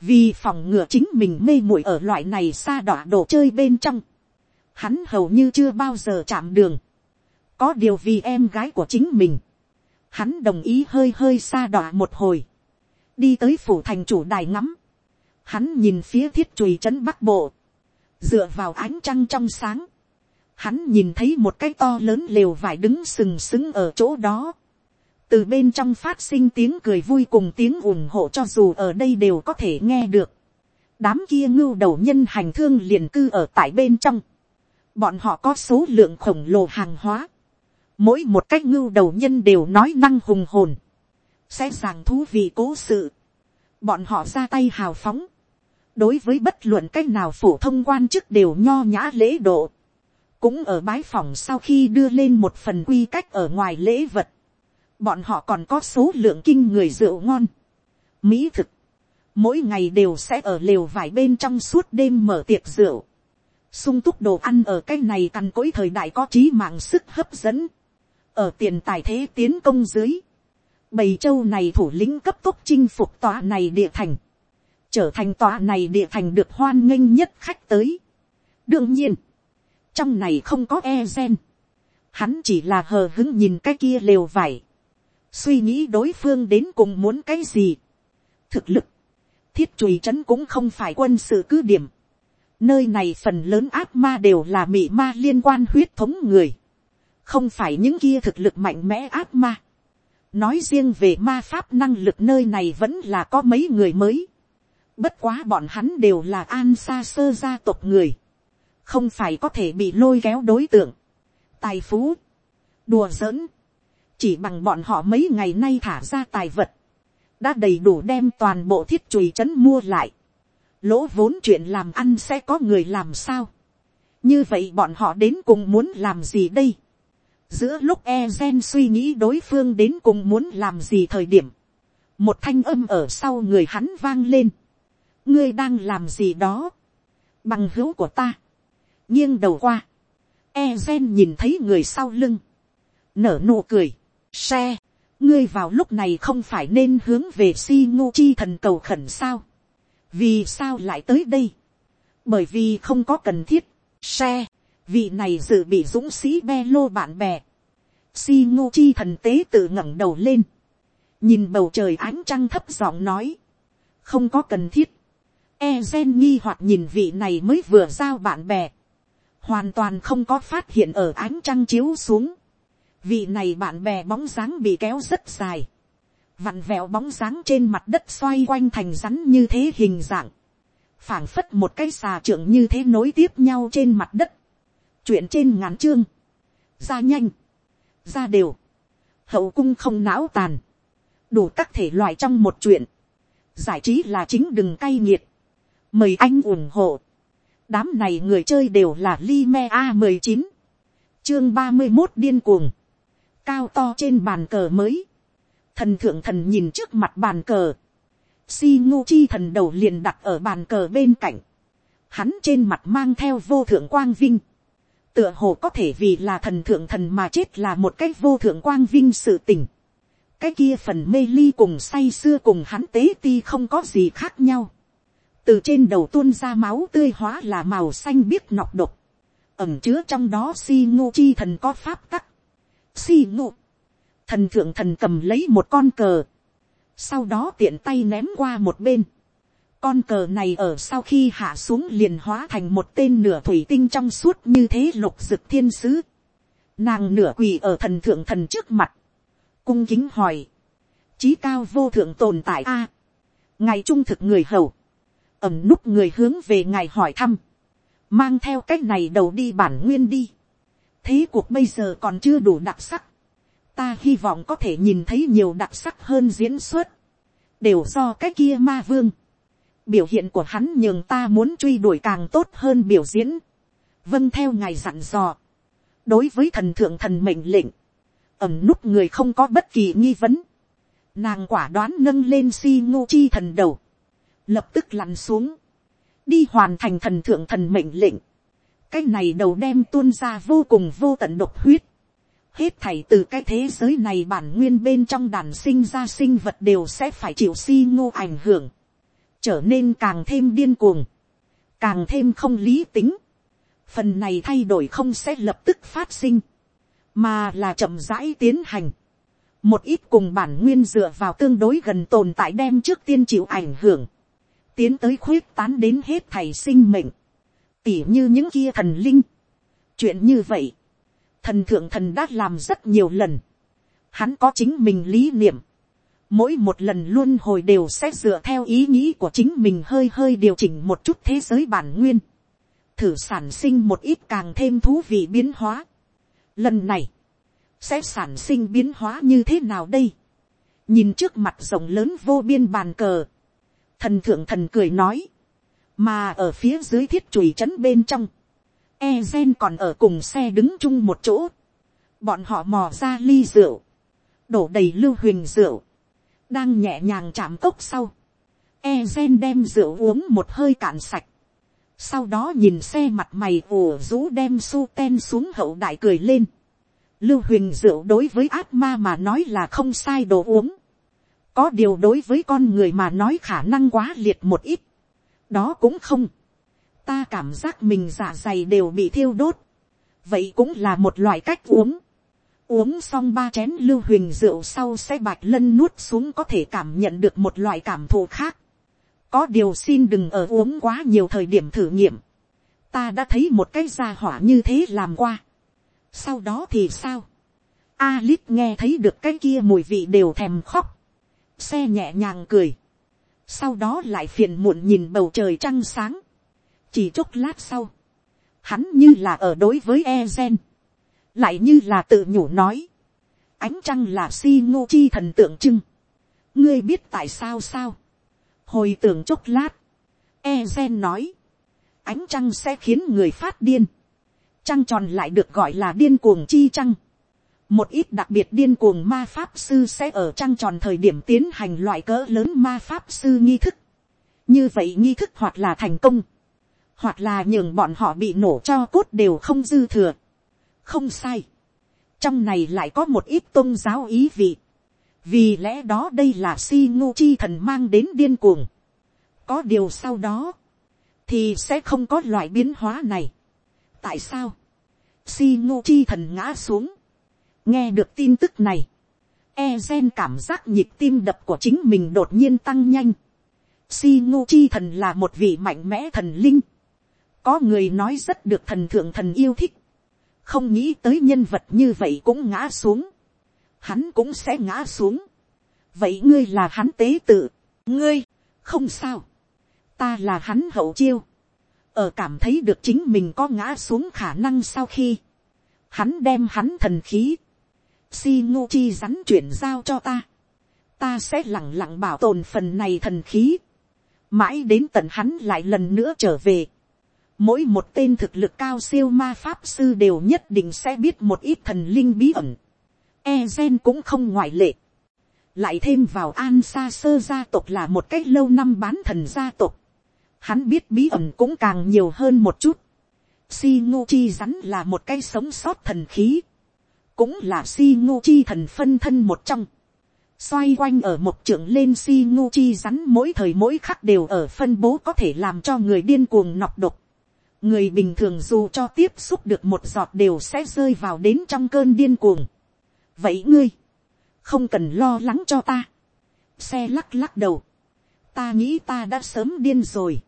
S1: vì phòng ngừa chính mình mê muội ở loại này xa đọa đồ chơi bên trong, hắn hầu như chưa bao giờ chạm đường, có điều vì em gái của chính mình, hắn đồng ý hơi hơi xa đọa một hồi, đi tới phủ thành chủ đài ngắm, hắn nhìn phía thiết chùi trấn bắc bộ, dựa vào ánh trăng trong sáng, hắn nhìn thấy một cái to lớn lều vải đứng sừng sững ở chỗ đó, từ bên trong phát sinh tiếng cười vui cùng tiếng ủng hộ cho dù ở đây đều có thể nghe được. đám kia ngưu đầu nhân hành thương liền cư ở tại bên trong. bọn họ có số lượng khổng lồ hàng hóa. mỗi một cái ngưu đầu nhân đều nói năng hùng hồn sẽ giảng thú vị cố sự. bọn họ ra tay hào phóng. đối với bất luận cách nào phổ thông quan chức đều nho nhã lễ độ. cũng ở bái phòng sau khi đưa lên một phần quy cách ở ngoài lễ vật bọn họ còn có số lượng kinh người rượu ngon, mỹ thực, mỗi ngày đều sẽ ở lều vải bên trong suốt đêm mở tiệc rượu, sung túc đồ ăn ở cái này cằn cỗi thời đại có trí mạng sức hấp dẫn, ở tiền tài thế tiến công dưới, bầy châu này thủ lĩnh cấp tốc chinh phục tòa này địa thành, trở thành tòa này địa thành được hoan nghênh nhất khách tới. đương nhiên, trong này không có e gen, hắn chỉ là hờ hứng nhìn cái kia lều vải, suy nghĩ đối phương đến cùng muốn cái gì. thực lực, thiết chùy trấn cũng không phải quân sự cứ điểm. nơi này phần lớn ác ma đều là mị ma liên quan huyết thống người. không phải những kia thực lực mạnh mẽ ác ma nói riêng về ma pháp năng lực nơi này vẫn là có mấy người mới. bất quá bọn hắn đều là an xa sơ gia tộc người. không phải có thể bị lôi kéo đối tượng. tài phú, đùa giỡn, chỉ bằng bọn họ mấy ngày nay thả ra tài vật, đã đầy đủ đem toàn bộ thiết chùy trấn mua lại. lỗ vốn chuyện làm ăn sẽ có người làm sao. như vậy bọn họ đến cùng muốn làm gì đây giữa lúc e gen suy nghĩ đối phương đến cùng muốn làm gì thời điểm, một thanh âm ở sau người hắn vang lên. ngươi đang làm gì đó. bằng hữu của ta. nghiêng đầu qua. e gen nhìn thấy người sau lưng. nở nụ cười xe, ngươi vào lúc này không phải nên hướng về si ngô chi thần cầu khẩn sao. vì sao lại tới đây. bởi vì không có cần thiết, xe, vị này dự bị dũng sĩ be lô bạn bè. si ngô chi thần tế tự ngẩng đầu lên, nhìn bầu trời ánh trăng thấp giọng nói, không có cần thiết. E gen nghi hoặc nhìn vị này mới vừa giao bạn bè, hoàn toàn không có phát hiện ở ánh trăng chiếu xuống. Vị này bạn bè bóng dáng bị kéo rất dài, vặn vẹo bóng dáng trên mặt đất xoay quanh thành rắn như thế hình dạng, phảng phất một cái xà trưởng như thế nối tiếp nhau trên mặt đất, chuyện trên ngắn chương, ra nhanh, ra đều, hậu cung không não tàn, đủ các thể loại trong một chuyện, giải trí là chính đừng cay nghiệt, mời anh ủng hộ, đám này người chơi đều là Lime a mười chín. Chương ba mươi một điên cuồng. Cao to trên bàn cờ mới, thần thượng thần nhìn trước mặt bàn cờ, si ngô chi thần đầu liền đặt ở bàn cờ bên cạnh, hắn trên mặt mang theo vô thượng quang vinh, tựa hồ có thể vì là thần thượng thần mà chết là một cái vô thượng quang vinh sự tình, cái kia phần mê ly cùng say xưa cùng hắn tế ti không có gì khác nhau, từ trên đầu tuôn ra máu tươi hóa là màu xanh biếc nọc độc, ẩm chứa trong đó si ngô chi thần có pháp tắc, si ngô. Thần thượng thần cầm lấy một con cờ. sau đó tiện tay ném qua một bên, con cờ này ở sau khi hạ xuống liền hóa thành một tên nửa thủy tinh trong suốt như thế lục dực thiên sứ, nàng nửa quỳ ở thần thượng thần trước mặt, cung kính hỏi, chí cao vô thượng tồn tại a, ngài trung thực người hầu, ẩm núp người hướng về ngài hỏi thăm, mang theo cách này đầu đi bản nguyên đi, thế cuộc bây giờ còn chưa đủ đặc sắc, ta hy vọng có thể nhìn thấy nhiều đặc sắc hơn diễn xuất, đều do cái kia ma vương, biểu hiện của hắn nhường ta muốn truy đuổi càng tốt hơn biểu diễn, vâng theo ngài dặn dò, đối với thần thượng thần mệnh lệnh, ẩm núp người không có bất kỳ nghi vấn, nàng quả đoán nâng lên si ngô chi thần đầu, lập tức lặn xuống, đi hoàn thành thần thượng thần mệnh lệnh, cái này đầu đem tuôn ra vô cùng vô tận độc huyết, hết thảy từ cái thế giới này bản nguyên bên trong đàn sinh ra sinh vật đều sẽ phải chịu si ngô ảnh hưởng, trở nên càng thêm điên cuồng, càng thêm không lý tính, phần này thay đổi không sẽ lập tức phát sinh, mà là chậm rãi tiến hành. một ít cùng bản nguyên dựa vào tương đối gần tồn tại đem trước tiên chịu ảnh hưởng, tiến tới khuyết tán đến hết thầy sinh mệnh, tỉ như những kia thần linh. chuyện như vậy, thần thượng thần đã làm rất nhiều lần, hắn có chính mình lý niệm, mỗi một lần luôn hồi đều sẽ dựa theo ý nghĩ của chính mình hơi hơi điều chỉnh một chút thế giới bản nguyên, thử sản sinh một ít càng thêm thú vị biến hóa. Lần này, sẽ sản sinh biến hóa như thế nào đây? nhìn trước mặt rộng lớn vô biên bàn cờ, thần thượng thần cười nói, mà ở phía dưới thiết chùi trấn bên trong, e gen còn ở cùng xe đứng chung một chỗ, bọn họ mò ra ly rượu, đổ đầy lưu huỳnh rượu, đang nhẹ nhàng chạm cốc sau, e gen đem rượu uống một hơi cạn sạch, sau đó nhìn xe mặt mày ồ rũ đem su ten xuống hậu đại cười lên, lưu huỳnh rượu đối với ác ma mà nói là không sai đồ uống, có điều đối với con người mà nói khả năng quá liệt một ít, đó cũng không, ta cảm giác mình dạ dày đều bị thiêu đốt, vậy cũng là một loại cách uống, uống xong ba chén lưu huỳnh rượu sau sẽ bạch lân nuốt xuống có thể cảm nhận được một loại cảm thụ khác, có điều xin đừng ở uống quá nhiều thời điểm thử nghiệm, ta đã thấy một cái gia hỏa như thế làm qua, sau đó thì sao, Alip nghe thấy được cái kia mùi vị đều thèm khóc, xe nhẹ nhàng cười, sau đó lại phiền muộn nhìn bầu trời trăng sáng, chỉ chốc lát sau, hắn như là ở đối với e gen, lại như là tự nhủ nói, ánh trăng là si ngô chi thần tượng trưng, ngươi biết tại sao sao, hồi tưởng chốc lát, e gen nói, ánh trăng sẽ khiến người phát điên, trăng tròn lại được gọi là điên cuồng chi trăng, một ít đặc biệt điên cuồng ma pháp sư sẽ ở trăng tròn thời điểm tiến hành loại cỡ lớn ma pháp sư nghi thức. như vậy nghi thức hoặc là thành công, hoặc là nhường bọn họ bị nổ cho cốt đều không dư thừa không sai. trong này lại có một ít tôn giáo ý vị. vì lẽ đó đây là si ngô chi thần mang đến điên cuồng. có điều sau đó, thì sẽ không có loại biến hóa này. tại sao, si ngô chi thần ngã xuống, nghe được tin tức này, e gen cảm giác nhịp tim đập của chính mình đột nhiên tăng nhanh. Si ngô chi thần là một vị mạnh mẽ thần linh. có người nói rất được thần thượng thần yêu thích không nghĩ tới nhân vật như vậy cũng ngã xuống. hắn cũng sẽ ngã xuống. vậy ngươi là hắn tế tự. ngươi, không sao. ta là hắn hậu chiêu. ở cảm thấy được chính mình có ngã xuống khả năng sau khi, hắn đem hắn thần khí, si ngô chi rắn chuyển giao cho ta, ta sẽ lẳng lặng bảo tồn phần này thần khí, mãi đến tận hắn lại lần nữa trở về. Mỗi một tên thực lực cao siêu ma pháp sư đều nhất định sẽ biết một ít thần linh bí ẩn. E gen cũng không ngoại lệ. Lại thêm vào an xa sơ gia tộc là một cách lâu năm bán thần gia tộc. Hắn biết bí ẩn cũng càng nhiều hơn một chút. Si ngô chi rắn là một cái sống sót thần khí cũng là si ngô chi thần phân thân một trong, xoay quanh ở một trưởng lên si ngô chi rắn mỗi thời mỗi khắc đều ở phân bố có thể làm cho người điên cuồng nọc độc người bình thường dù cho tiếp xúc được một giọt đều sẽ rơi vào đến trong cơn điên cuồng. vậy ngươi, không cần lo lắng cho ta. xe lắc lắc đầu, ta nghĩ ta đã sớm điên rồi,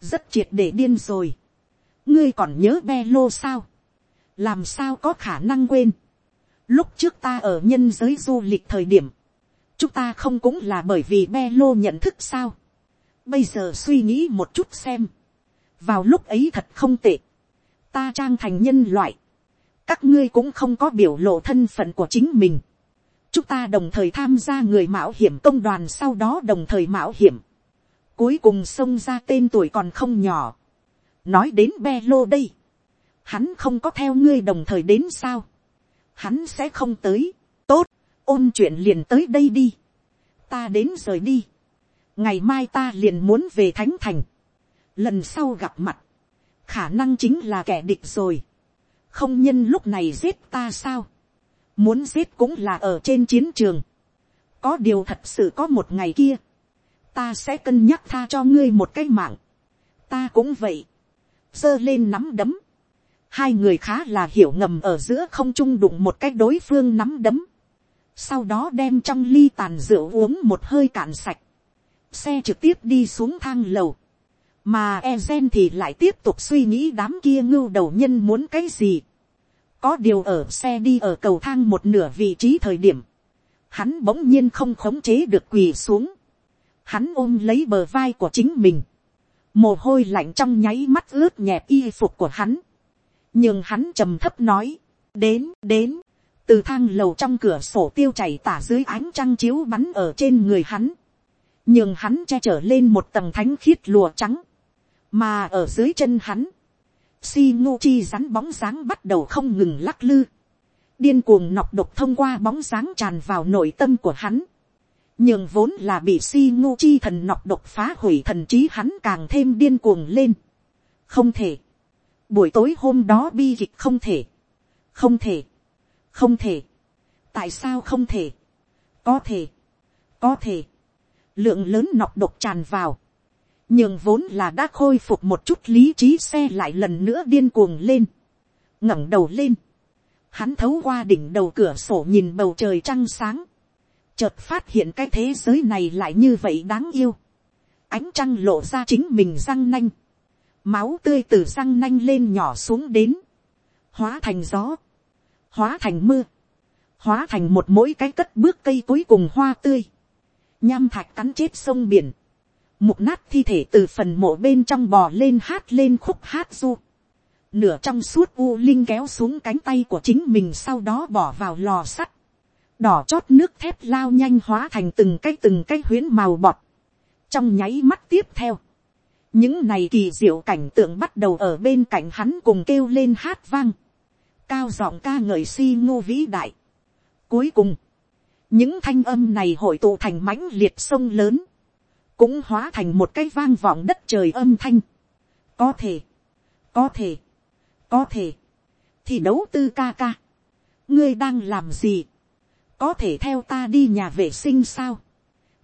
S1: rất triệt để điên rồi, ngươi còn nhớ be lô sao, làm sao có khả năng quên, lúc trước ta ở nhân giới du lịch thời điểm, chúng ta không cũng là bởi vì be lô nhận thức sao, bây giờ suy nghĩ một chút xem, vào lúc ấy thật không tệ, ta trang thành nhân loại, các ngươi cũng không có biểu lộ thân phận của chính mình, chúng ta đồng thời tham gia người mạo hiểm công đoàn sau đó đồng thời mạo hiểm, cuối cùng xông ra tên tuổi còn không nhỏ, nói đến be lô đây, hắn không có theo ngươi đồng thời đến sao, hắn sẽ không tới, tốt, ôn chuyện liền tới đây đi, ta đến rời đi, ngày mai ta liền muốn về thánh thành, lần sau gặp mặt, khả năng chính là kẻ địch rồi, không nhân lúc này giết ta sao, muốn giết cũng là ở trên chiến trường, có điều thật sự có một ngày kia, ta sẽ cân nhắc tha cho ngươi một cái mạng, ta cũng vậy, giơ lên nắm đấm, hai người khá là hiểu ngầm ở giữa không trung đụng một cái đối phương nắm đấm, sau đó đem trong ly tàn rượu uống một hơi cạn sạch, xe trực tiếp đi xuống thang lầu, mà Ezen thì lại tiếp tục suy nghĩ đám kia ngưu đầu nhân muốn cái gì. có điều ở xe đi ở cầu thang một nửa vị trí thời điểm, hắn bỗng nhiên không khống chế được quỳ xuống, hắn ôm lấy bờ vai của chính mình, mồ hôi lạnh trong nháy mắt ướt nhẹp y phục của hắn, nhưng hắn trầm thấp nói, đến đến, từ thang lầu trong cửa sổ tiêu chảy tả dưới ánh trăng chiếu bắn ở trên người hắn, nhưng hắn che trở lên một tầng thánh khiết lùa trắng, mà ở dưới chân hắn, si ngô chi rắn bóng dáng bắt đầu không ngừng lắc lư, điên cuồng nọc độc thông qua bóng dáng tràn vào nội tâm của hắn, nhưng vốn là bị si ngô chi thần nọc độc phá hủy thần trí hắn càng thêm điên cuồng lên. không thể, buổi tối hôm đó bi kịch không thể, không thể, không thể, tại sao không thể, có thể, có thể, lượng lớn nọc độc tràn vào, nhưng vốn là đã khôi phục một chút lý trí xe lại lần nữa điên cuồng lên, ngẩng đầu lên, hắn thấu qua đỉnh đầu cửa sổ nhìn bầu trời trăng sáng, chợt phát hiện cái thế giới này lại như vậy đáng yêu, ánh trăng lộ ra chính mình răng nanh, máu tươi từ răng nanh lên nhỏ xuống đến, hóa thành gió, hóa thành mưa, hóa thành một mỗi cái cất bước cây cuối cùng hoa tươi, nham thạch cắn chết sông biển, mục nát thi thể từ phần mộ bên trong bò lên hát lên khúc hát du, nửa trong suốt u linh kéo xuống cánh tay của chính mình sau đó bỏ vào lò sắt, đỏ chót nước thép lao nhanh hóa thành từng cái từng cái huyến màu bọt, trong nháy mắt tiếp theo, những này kỳ diệu cảnh tượng bắt đầu ở bên cạnh hắn cùng kêu lên hát vang, cao giọng ca ngợi si ngô vĩ đại. Cuối cùng, những thanh âm này hội tụ thành mãnh liệt sông lớn, cũng hóa thành một cái vang vọng đất trời âm thanh. có thể, có thể, có thể, thì đấu tư ca ca, ngươi đang làm gì, có thể theo ta đi nhà vệ sinh sao,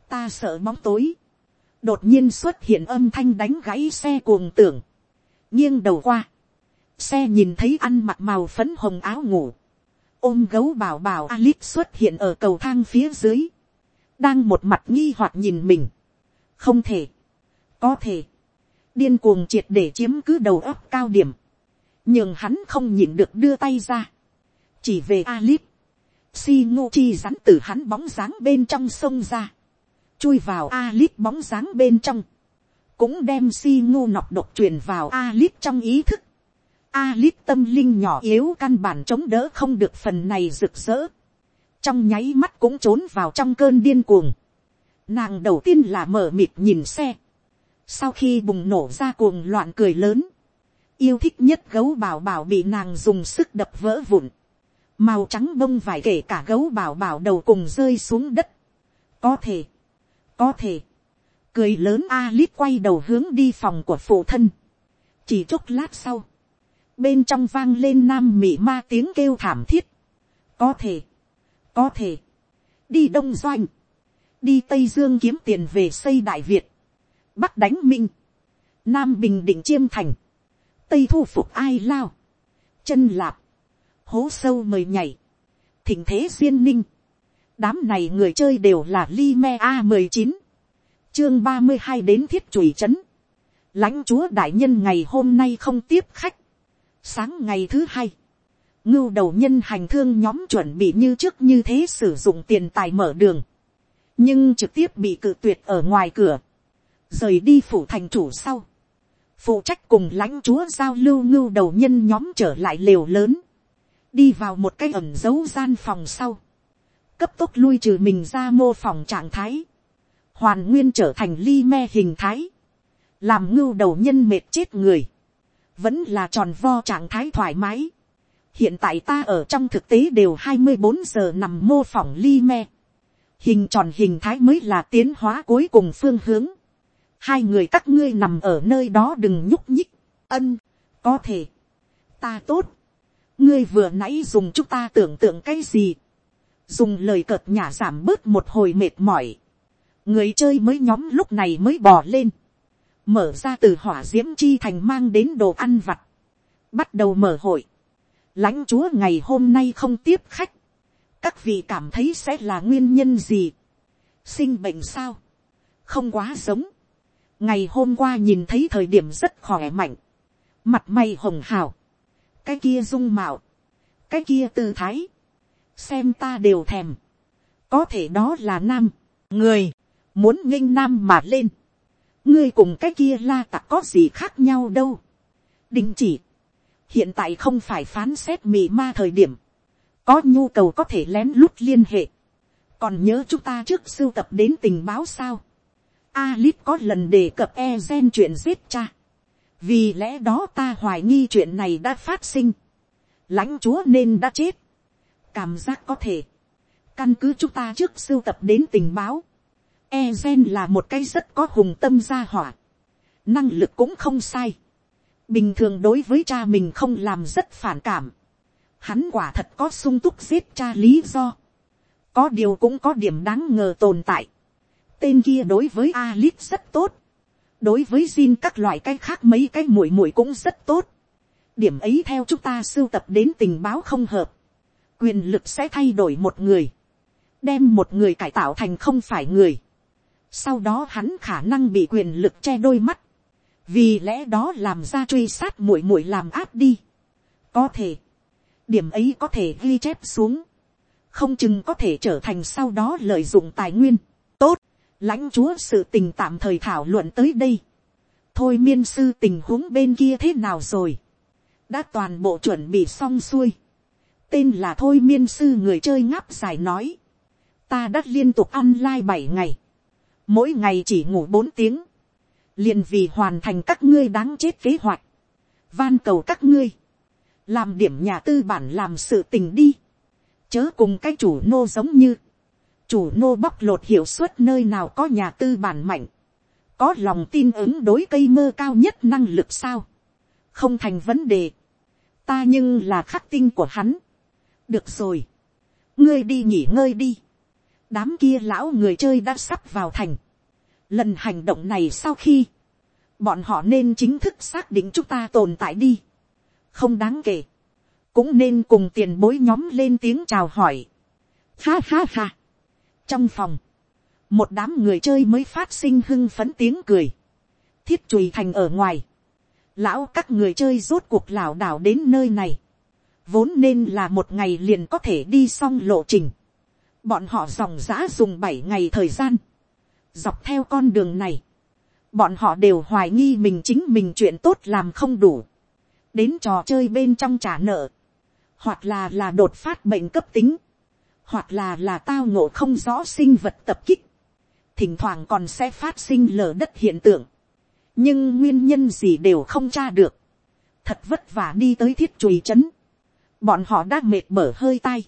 S1: ta sợ bóng tối, đột nhiên xuất hiện âm thanh đánh gãy xe cuồng tưởng, nghiêng đầu qua, xe nhìn thấy ăn mặc màu phấn hồng áo ngủ, ôm gấu bảo bảo alip xuất hiện ở cầu thang phía dưới, đang một mặt nghi hoặc nhìn mình, không thể, có thể, điên cuồng triệt để chiếm cứ đầu óc cao điểm, nhưng hắn không nhìn được đưa tay ra, chỉ về Alip, si ngô chi rắn từ hắn bóng dáng bên trong sông ra, chui vào Alip bóng dáng bên trong, cũng đem si ngô nọc độc truyền vào Alip trong ý thức, Alip tâm linh nhỏ yếu căn bản chống đỡ không được phần này rực rỡ. Trong nháy mắt cũng trốn vào trong cơn điên cuồng. Nàng đầu tiên là mở mịt nhìn xe. Sau khi bùng nổ ra cuồng loạn cười lớn. Yêu thích nhất gấu bảo bảo bị nàng dùng sức đập vỡ vụn. Màu trắng bông vải kể cả gấu bảo bảo đầu cùng rơi xuống đất. Có thể. Có thể. Cười lớn Alice quay đầu hướng đi phòng của phụ thân. Chỉ chốc lát sau bên trong vang lên nam mị ma tiếng kêu thảm thiết. có thể, có thể, đi đông doanh, đi tây dương kiếm tiền về xây đại việt, bắc đánh minh, nam bình định chiêm thành, tây thu phục ai lao, chân lạp, hố sâu mời nhảy, thỉnh thế duyên ninh, đám này người chơi đều là li me a mười chín chương ba mươi hai đến thiết chùy trấn. Lãnh chúa đại nhân ngày hôm nay không tiếp khách. Sáng ngày thứ hai ngưu đầu nhân hành thương nhóm chuẩn bị như trước như thế sử dụng tiền tài mở đường nhưng trực tiếp bị cự tuyệt ở ngoài cửa rời đi phủ thành chủ sau phụ trách cùng lãnh chúa giao lưu ngưu đầu nhân nhóm trở lại lều lớn đi vào một cái ẩm dấu gian phòng sau cấp tốc lui trừ mình ra mô phòng trạng thái hoàn nguyên trở thành ly me hình thái, làm ngưu đầu nhân mệt chết người, vẫn là tròn vo trạng thái thoải mái. hiện tại ta ở trong thực tế đều hai mươi bốn giờ nằm mô phỏng ly me, hình tròn hình thái mới là tiến hóa cuối cùng phương hướng. hai người các ngươi nằm ở nơi đó đừng nhúc nhích, ân, có thể, ta tốt, ngươi vừa nãy dùng chúng ta tưởng tượng cái gì, dùng lời cợt nhả giảm bớt một hồi mệt mỏi, người chơi mới nhóm lúc này mới bò lên, mở ra từ hỏa d i ễ m chi thành mang đến đồ ăn vặt, bắt đầu mở hội, lãnh chúa ngày hôm nay không tiếp khách, các vị cảm thấy sẽ là nguyên nhân gì, sinh bệnh sao, không quá giống, ngày hôm qua nhìn thấy thời điểm rất khỏe mạnh, mặt mày hồng hào, cái kia dung mạo, cái kia tư thái, xem ta đều thèm, có thể đó là nam, người, muốn nghênh nam mà lên, ngươi cùng cái kia la tặc có gì khác nhau đâu. đình chỉ, hiện tại không phải phán xét mì ma thời điểm, có nhu cầu có thể lén lút liên hệ, còn nhớ chúng ta trước sưu tập đến tình báo sao. Alip có lần đề cập e gen chuyện giết cha, vì lẽ đó ta hoài nghi chuyện này đã phát sinh, lãnh chúa nên đã chết, cảm giác có thể, căn cứ chúng ta trước sưu tập đến tình báo, E gen là một cái rất có hùng tâm gia hỏa. Năng lực cũng không sai. Bình thường đối với cha mình không làm rất phản cảm. Hắn quả thật có sung túc giết cha lý do. Có điều cũng có điểm đáng ngờ tồn tại. Tên kia đối với Alip rất tốt. Đối với Jin các loại cái khác mấy cái muội muội cũng rất tốt. Điểm ấy theo chúng ta sưu tập đến tình báo không hợp. Quyền lực sẽ thay đổi một người. Đem một người cải tạo thành không phải người sau đó hắn khả năng bị quyền lực che đôi mắt. Vì lẽ đó làm ra truy sát muội muội làm áp đi. Có thể. Điểm ấy có thể ghi chép xuống. Không chừng có thể trở thành sau đó lợi dụng tài nguyên. Tốt. Lãnh chúa sự tình tạm thời thảo luận tới đây. Thôi miên sư tình huống bên kia thế nào rồi. Đã toàn bộ chuẩn bị xong xuôi. Tên là Thôi miên sư người chơi ngáp dài nói. Ta đã liên tục ăn lai bảy ngày mỗi ngày chỉ ngủ bốn tiếng, liền vì hoàn thành các ngươi đáng chết kế hoạch, van cầu các ngươi, làm điểm nhà tư bản làm sự tình đi, chớ cùng cái chủ nô giống như, chủ nô bóc lột hiệu suất nơi nào có nhà tư bản mạnh, có lòng tin ứng đối cây mơ cao nhất năng lực sao, không thành vấn đề, ta nhưng là khắc tinh của hắn, được rồi, ngươi đi nghỉ ngơi đi, đám kia lão người chơi đã sắp vào thành. Lần hành động này sau khi, bọn họ nên chính thức xác định chúng ta tồn tại đi. Không đáng kể. Cũng nên cùng tiền bối nhóm lên tiếng chào hỏi. Ha ha ha. Trong phòng, một đám người chơi mới phát sinh hưng phấn tiếng cười. Thiết chùy thành ở ngoài. Lão các người chơi rốt cuộc lảo đảo đến nơi này. Vốn nên là một ngày liền có thể đi xong lộ trình bọn họ dòng giã dùng bảy ngày thời gian, dọc theo con đường này, bọn họ đều hoài nghi mình chính mình chuyện tốt làm không đủ, đến trò chơi bên trong trả nợ, hoặc là là đột phát bệnh cấp tính, hoặc là là tao ngộ không rõ sinh vật tập kích, thỉnh thoảng còn sẽ phát sinh lở đất hiện tượng, nhưng nguyên nhân gì đều không tra được, thật vất vả đi tới thiết chùy c bọn họ đã mệt mở hơi tay,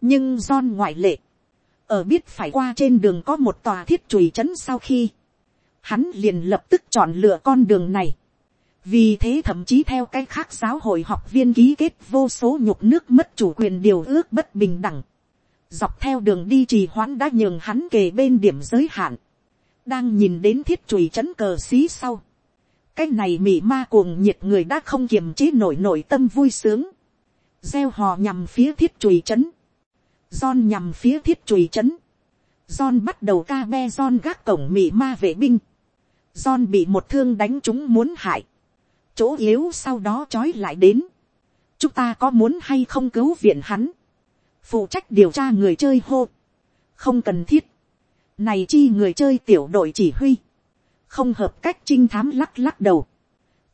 S1: nhưng John ngoại lệ, ở biết phải qua trên đường có một tòa thiết chùy n sau khi, hắn liền lập tức chọn lựa con đường này vì thế thậm chí theo cái khác giáo hội học viên ký kết vô số nhục nước mất chủ quyền điều ước bất bình đẳng. dọc theo đường đi trì hoãn đã nhường hắn kề bên điểm giới hạn. đang nhìn đến thiết chùy chấn cờ xí sau. cái này mị ma cuồng nhiệt người đã không kiềm chế nổi nội tâm vui sướng. gieo hò nhằm phía thiết chùy chấn John nhằm phía thiết chùy chấn. John bắt đầu ca be John gác cổng mị ma vệ binh. John bị một thương đánh chúng muốn hại. Chỗ yếu sau đó trói lại đến. Chúng ta có muốn hay không cứu viện hắn. Phụ trách điều tra người chơi hô. Không cần thiết. Này chi người chơi tiểu đội chỉ huy. Không hợp cách trinh thám lắc lắc đầu.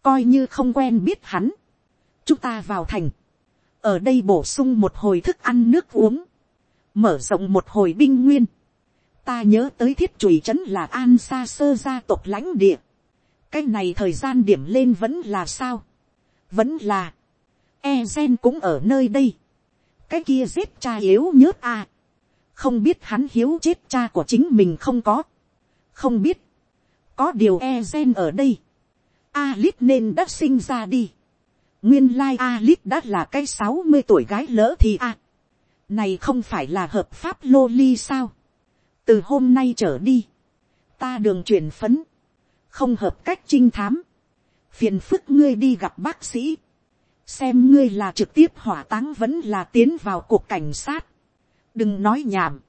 S1: Coi như không quen biết hắn. Chúng ta vào thành. Ở đây bổ sung một hồi thức ăn nước uống. Mở rộng một hồi binh nguyên ta nhớ tới thiết chùy trấn là an xa sơ gia tộc lãnh địa cái này thời gian điểm lên vẫn là sao. vẫn là, e gen cũng ở nơi đây. cái kia giết cha yếu nhớt à. không biết hắn hiếu chết cha của chính mình không có. không biết, có điều e gen ở đây. Alit nên đã sinh ra đi. nguyên lai Alit đã là cái sáu mươi tuổi gái lỡ thì a. này không phải là hợp pháp lô ly sao từ hôm nay trở đi, ta đường chuyển phấn, không hợp cách trinh thám, phiền phức ngươi đi gặp bác sĩ, xem ngươi là trực tiếp hỏa táng vẫn là tiến vào cuộc cảnh sát, đừng nói nhảm,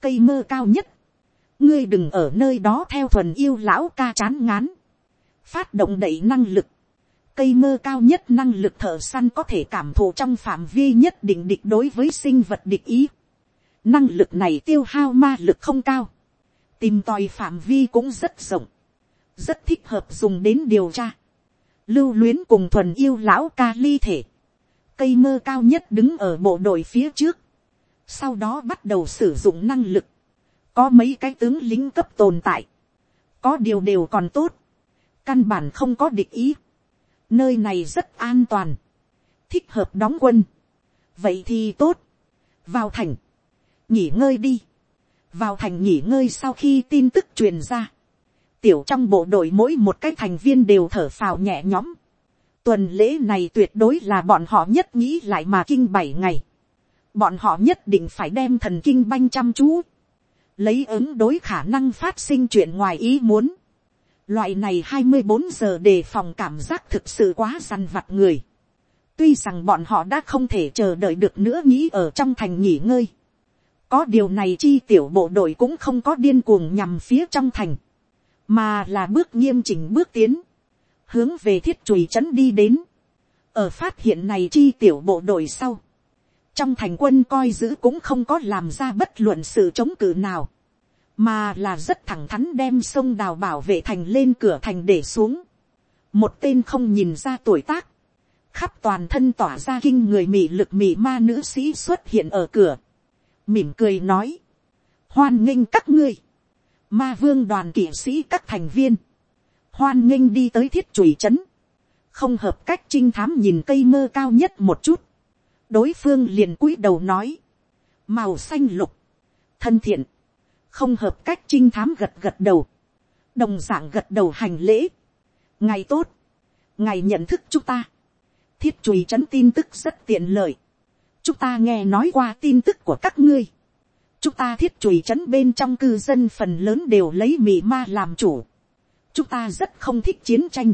S1: cây mơ cao nhất, ngươi đừng ở nơi đó theo thuần yêu lão ca chán ngán, phát động đẩy năng lực, cây mơ cao nhất năng lực thợ săn có thể cảm thụ trong phạm vi nhất định địch đối với sinh vật địch ý. Năng lực này tiêu hao ma lực không cao. Tìm tòi phạm vi cũng rất rộng. Rất thích hợp dùng đến điều tra. Lưu luyến cùng thuần yêu lão ca ly thể. Cây mơ cao nhất đứng ở bộ đội phía trước. Sau đó bắt đầu sử dụng năng lực. Có mấy cái tướng lính cấp tồn tại. Có điều đều còn tốt. Căn bản không có địch ý. Nơi này rất an toàn. Thích hợp đóng quân. Vậy thì tốt. Vào thành nghỉ ngơi đi, vào thành nghỉ ngơi sau khi tin tức truyền ra, tiểu trong bộ đội mỗi một cái thành viên đều thở phào nhẹ nhõm, tuần lễ này tuyệt đối là bọn họ nhất nghĩ lại mà kinh bảy ngày, bọn họ nhất định phải đem thần kinh banh chăm chú, lấy ứng đối khả năng phát sinh chuyện ngoài ý muốn, loại này hai mươi bốn giờ đề phòng cảm giác thực sự quá săn vặt người, tuy rằng bọn họ đã không thể chờ đợi được nữa nghĩ ở trong thành nghỉ ngơi, có điều này chi tiểu bộ đội cũng không có điên cuồng nhằm phía trong thành, mà là bước nghiêm chỉnh bước tiến, hướng về thiết chùy trấn đi đến, ở phát hiện này chi tiểu bộ đội sau, trong thành quân coi giữ cũng không có làm ra bất luận sự chống cự nào, mà là rất thẳng thắn đem sông đào bảo vệ thành lên cửa thành để xuống, một tên không nhìn ra tuổi tác, khắp toàn thân tỏa ra kinh người mị lực mị ma nữ sĩ xuất hiện ở cửa, mỉm cười nói, hoan nghênh các ngươi, ma vương đoàn kỵ sĩ các thành viên, hoan nghênh đi tới thiết chùy trấn, không hợp cách trinh thám nhìn cây mơ cao nhất một chút, đối phương liền cúi đầu nói, màu xanh lục, thân thiện, không hợp cách trinh thám gật gật đầu, đồng d ạ n g gật đầu hành lễ, ngày tốt, ngày nhận thức chúng ta, thiết chùy trấn tin tức rất tiện lợi, chúng ta nghe nói qua tin tức của các ngươi chúng ta thiết chùi trấn bên trong cư dân phần lớn đều lấy mì ma làm chủ. chúng ta rất không thích chiến tranh.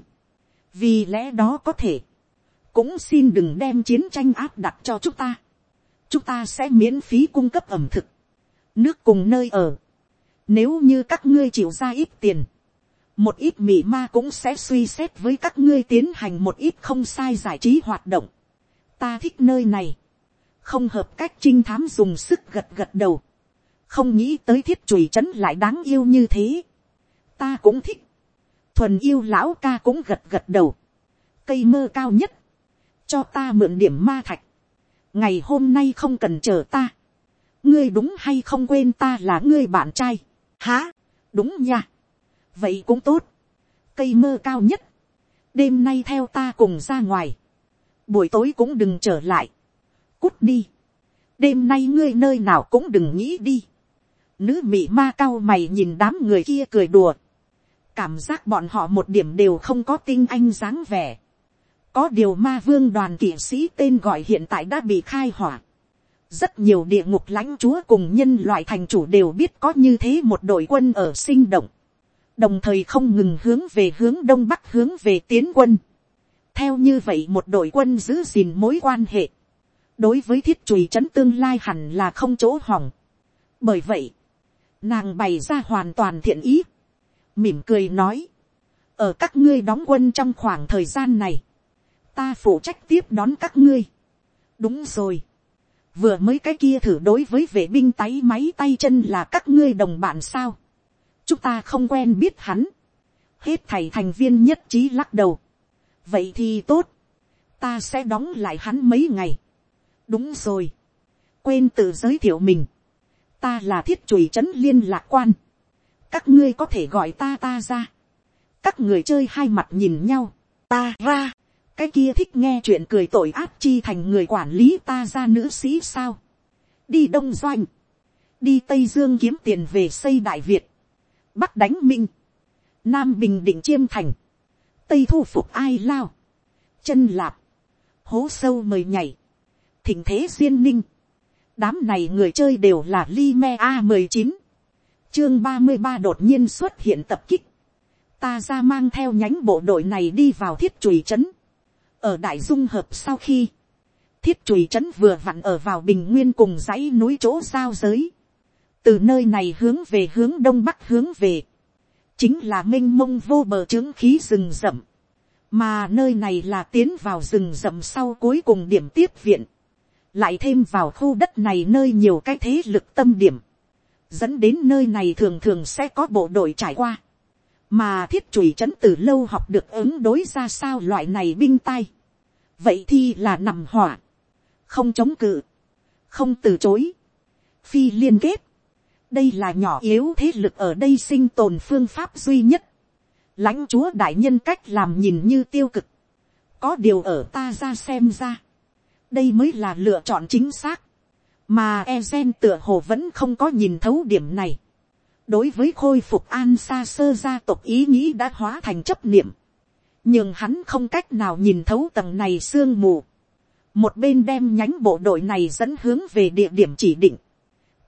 S1: vì lẽ đó có thể, cũng xin đừng đem chiến tranh áp đặt cho chúng ta. chúng ta sẽ miễn phí cung cấp ẩm thực, nước cùng nơi ở. nếu như các ngươi chịu ra ít tiền, một ít mì ma cũng sẽ suy xét với các ngươi tiến hành một ít không sai giải trí hoạt động. ta thích nơi này không hợp cách trinh thám dùng sức gật gật đầu, không nghĩ tới thiết chùy trấn lại đáng yêu như thế, ta cũng thích, thuần yêu lão ca cũng gật gật đầu, cây mơ cao nhất, cho ta mượn điểm ma thạch, ngày hôm nay không cần chờ ta, ngươi đúng hay không quên ta là ngươi bạn trai, há, đúng nha, vậy cũng tốt, cây mơ cao nhất, đêm nay theo ta cùng ra ngoài, buổi tối cũng đừng trở lại, cút đi. đêm nay ngươi nơi nào cũng đừng nghĩ đi nữ mị ma cao mày nhìn đám người kia cười đùa. cảm giác bọn họ một điểm đều không có tinh anh dáng vẻ. có điều ma vương đoàn kỵ sĩ tên gọi hiện tại đã bị khai hỏa. rất nhiều địa ngục lãnh chúa cùng nhân loại thành chủ đều biết có như thế một đội quân ở sinh động. đồng thời không ngừng hướng về hướng đông bắc hướng về tiến quân theo như vậy một đội quân giữ gìn mối quan hệ, đối với thiết chùy trấn tương lai hẳn là không chỗ hỏng. bởi vậy, nàng bày ra hoàn toàn thiện ý, mỉm cười nói, ở các ngươi đóng quân trong khoảng thời gian này, ta phụ trách tiếp đón các ngươi. đúng rồi, vừa mới cái kia thử đối với vệ binh tay máy tay chân là các ngươi đồng bạn sao. chúng ta không quen biết hắn. hết thầy thành viên nhất trí lắc đầu. vậy thì tốt, ta sẽ đóng lại hắn mấy ngày. đúng rồi, quên tự giới thiệu mình ta là thiết chùy trấn liên lạc quan. các ngươi có thể gọi ta ta ra. các người chơi hai mặt nhìn nhau. ta ra. cái kia thích nghe chuyện cười tội ác chi thành người quản lý ta ra nữ sĩ sao. đi đông doanh, đi tây dương kiếm tiền về xây đại việt, bắc đánh minh, nam bình định chiêm thành, tây thu phục ai lao, chân lạp, hố sâu mời nhảy, thỉnh thế duyên ninh, đám này người chơi đều là Lime a mười chín, chương ba mươi ba đột nhiên xuất hiện tập kích, ta ra mang theo nhánh bộ đội này đi vào thiết chùy trấn, ở đại dung hợp sau khi, thiết chùy trấn vừa vặn ở vào bình nguyên cùng dãy núi chỗ giao giới, từ nơi này hướng về hướng đông bắc hướng về, chính là minh mông vô bờ trướng khí rừng rậm, mà nơi này là tiến vào rừng rậm sau cuối cùng điểm tiếp viện, lại thêm vào khu đất này nơi nhiều cái thế lực tâm điểm, dẫn đến nơi này thường thường sẽ có bộ đội trải qua. Mà thiết chùy trấn từ lâu học được ứng đối ra sao loại này binh tay. vậy thì là nằm hỏa, không chống cự, không từ chối, phi liên kết, đây là nhỏ yếu thế lực ở đây sinh tồn phương pháp duy nhất, lãnh chúa đại nhân cách làm nhìn như tiêu cực, có điều ở ta ra xem ra, đây mới là lựa chọn chính xác, mà Ezen tựa hồ vẫn không có nhìn thấu điểm này. Đối với khôi phục an xa sơ gia tộc ý nghĩ đã hóa thành chấp niệm, nhưng hắn không cách nào nhìn thấu tầng này sương mù, một bên đem nhánh bộ đội này dẫn hướng về địa điểm chỉ định,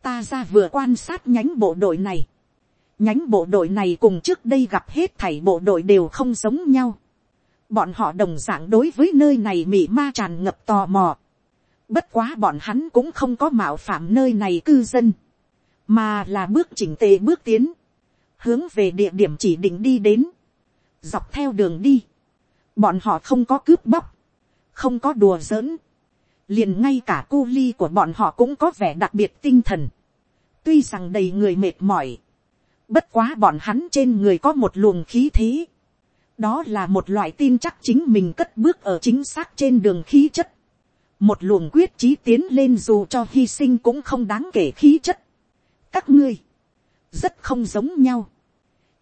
S1: ta ra vừa quan sát nhánh bộ đội này, nhánh bộ đội này cùng trước đây gặp hết thảy bộ đội đều không giống nhau, bọn họ đồng d ạ n g đối với nơi này mị ma tràn ngập tò mò, bất quá bọn hắn cũng không có mạo phạm nơi này cư dân, mà là bước chỉnh tề bước tiến, hướng về địa điểm chỉ định đi đến, dọc theo đường đi, bọn họ không có cướp bóc, không có đùa giỡn, liền ngay cả cu ly của bọn họ cũng có vẻ đặc biệt tinh thần, tuy rằng đầy người mệt mỏi, bất quá bọn hắn trên người có một luồng khí thế, đó là một loại tin chắc chính mình cất bước ở chính xác trên đường khí chất, một luồng quyết chí tiến lên dù cho hy sinh cũng không đáng kể khí chất, các ngươi, rất không giống nhau.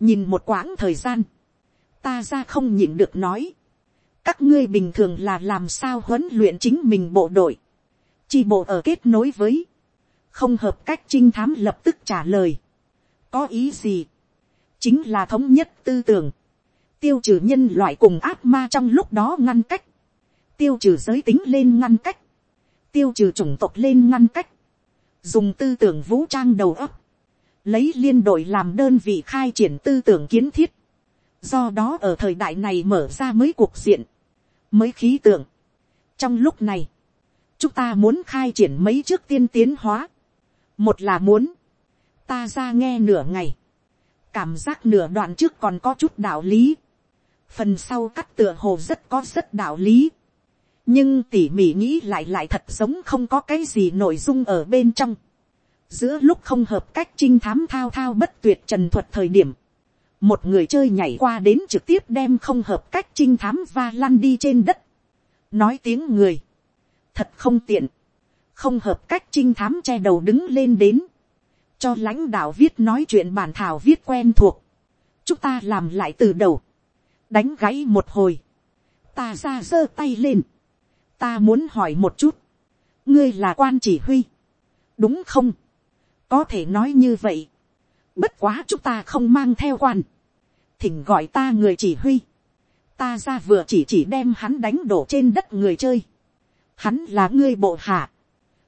S1: nhìn một quãng thời gian, ta ra không nhịn được nói, các ngươi bình thường là làm sao huấn luyện chính mình bộ đội, chi bộ ở kết nối với, không hợp cách trinh thám lập tức trả lời, có ý gì, chính là thống nhất tư tưởng, tiêu trừ nhân loại cùng ác ma trong lúc đó ngăn cách, tiêu trừ giới tính lên ngăn cách, tiêu trừ chủng tộc lên ngăn cách, dùng tư tưởng vũ trang đầu óc, lấy liên đội làm đơn vị khai triển tư tưởng kiến thiết, do đó ở thời đại này mở ra mới cuộc diện, mới khí tượng. trong lúc này, chúng ta muốn khai triển mấy trước tiên tiến hóa, một là muốn, ta ra nghe nửa ngày, cảm giác nửa đoạn trước còn có chút đạo lý, phần sau cắt tựa hồ rất có rất đạo lý, nhưng tỉ mỉ nghĩ lại lại thật giống không có cái gì nội dung ở bên trong. giữa lúc không hợp cách trinh thám thao thao bất tuyệt trần thuật thời điểm, một người chơi nhảy qua đến trực tiếp đem không hợp cách trinh thám va lăn đi trên đất, nói tiếng người, thật không tiện, không hợp cách trinh thám che đầu đứng lên đến, cho lãnh đạo viết nói chuyện bản thảo viết quen thuộc, chúng ta làm lại từ đầu, đánh gáy một hồi, ta ra giơ tay lên, ta muốn hỏi một chút, ngươi là quan chỉ huy, đúng không, có thể nói như vậy, bất quá chúng ta không mang theo quan, thỉnh gọi ta người chỉ huy, ta ra vừa chỉ chỉ đem hắn đánh đổ trên đất người chơi, hắn là ngươi bộ hạ,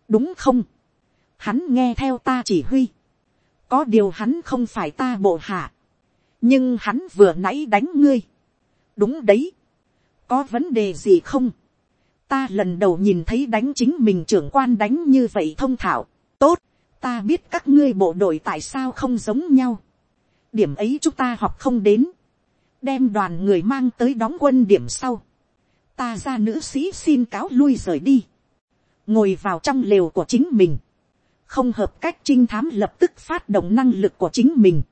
S1: đúng không, hắn nghe theo ta chỉ huy, có điều hắn không phải ta bộ hạ, nhưng hắn vừa nãy đánh ngươi, đúng đấy, có vấn đề gì không, ta lần đầu nhìn thấy đánh chính mình trưởng quan đánh như vậy thông thạo, tốt, ta biết các ngươi bộ đội tại sao không giống nhau, điểm ấy chúng ta học không đến, đem đoàn người mang tới đóng quân điểm sau, ta ra nữ sĩ xin cáo lui rời đi, ngồi vào trong lều của chính mình, không hợp cách trinh thám lập tức phát động năng lực của chính mình,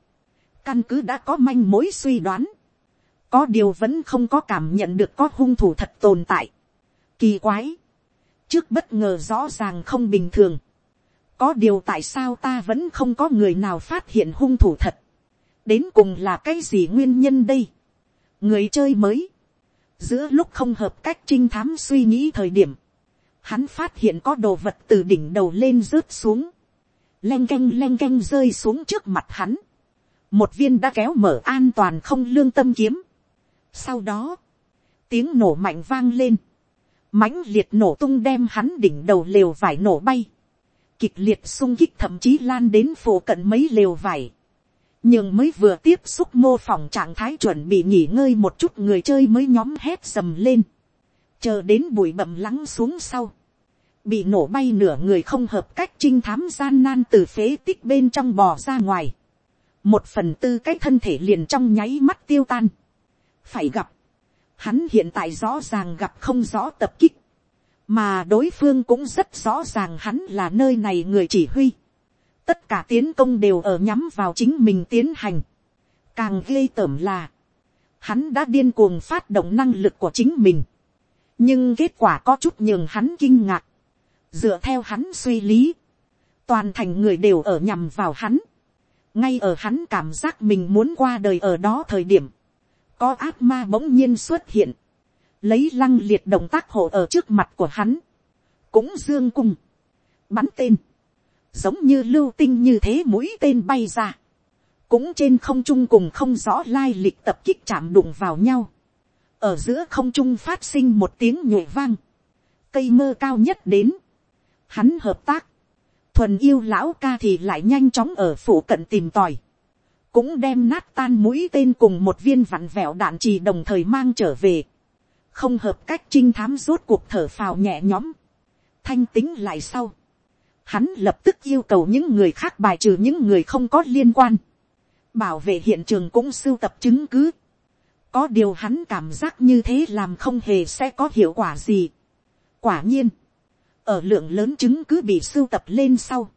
S1: căn cứ đã có manh mối suy đoán, có điều vẫn không có cảm nhận được có hung thủ thật tồn tại. Kỳ quái, trước bất ngờ rõ ràng không bình thường, có điều tại sao ta vẫn không có người nào phát hiện hung thủ thật, đến cùng là cái gì nguyên nhân đây, người chơi mới, giữa lúc không hợp cách trinh thám suy nghĩ thời điểm, hắn phát hiện có đồ vật từ đỉnh đầu lên rớt xuống, leng canh leng canh rơi xuống trước mặt hắn, một viên đã kéo mở an toàn không lương tâm kiếm sau đó, tiếng nổ mạnh vang lên, mãnh liệt nổ tung đem hắn đỉnh đầu lều vải nổ bay, kịch liệt sung kích thậm chí lan đến phổ cận mấy lều vải, nhưng mới vừa tiếp xúc mô phỏng trạng thái chuẩn bị nghỉ ngơi một chút người chơi mới nhóm hét dầm lên, chờ đến bụi bậm lắng xuống sau, bị nổ bay nửa người không hợp cách trinh thám gian nan từ phế tích bên trong bò ra ngoài, một phần tư cái thân thể liền trong nháy mắt tiêu tan, phải gặp, hắn hiện tại rõ ràng gặp không rõ tập kích, mà đối phương cũng rất rõ ràng hắn là nơi này người chỉ huy, tất cả tiến công đều ở nhắm vào chính mình tiến hành, càng ghê tởm là, hắn đã điên cuồng phát động năng lực của chính mình, nhưng kết quả có chút nhường hắn kinh ngạc, dựa theo hắn suy lý, toàn thành người đều ở nhằm vào hắn, ngay ở hắn cảm giác mình muốn qua đời ở đó thời điểm, có ác ma bỗng nhiên xuất hiện, lấy lăng liệt động tác hộ ở trước mặt của hắn, cũng dương cung, bắn tên, giống như lưu tinh như thế mũi tên bay ra, cũng trên không trung cùng không rõ lai lịch tập kích chạm đụng vào nhau, ở giữa không trung phát sinh một tiếng nhụy vang, cây mơ cao nhất đến, hắn hợp tác, thuần yêu lão ca thì lại nhanh chóng ở phủ cận tìm tòi, cũng đem nát tan mũi tên cùng một viên vặn vẹo đạn trì đồng thời mang trở về, không hợp cách trinh thám rốt cuộc thở phào nhẹ nhõm, thanh tính lại sau, hắn lập tức yêu cầu những người khác bài trừ những người không có liên quan, bảo vệ hiện trường cũng sưu tập chứng cứ, có điều hắn cảm giác như thế làm không hề sẽ có hiệu quả gì. quả nhiên, ở lượng lớn chứng cứ bị sưu tập lên sau,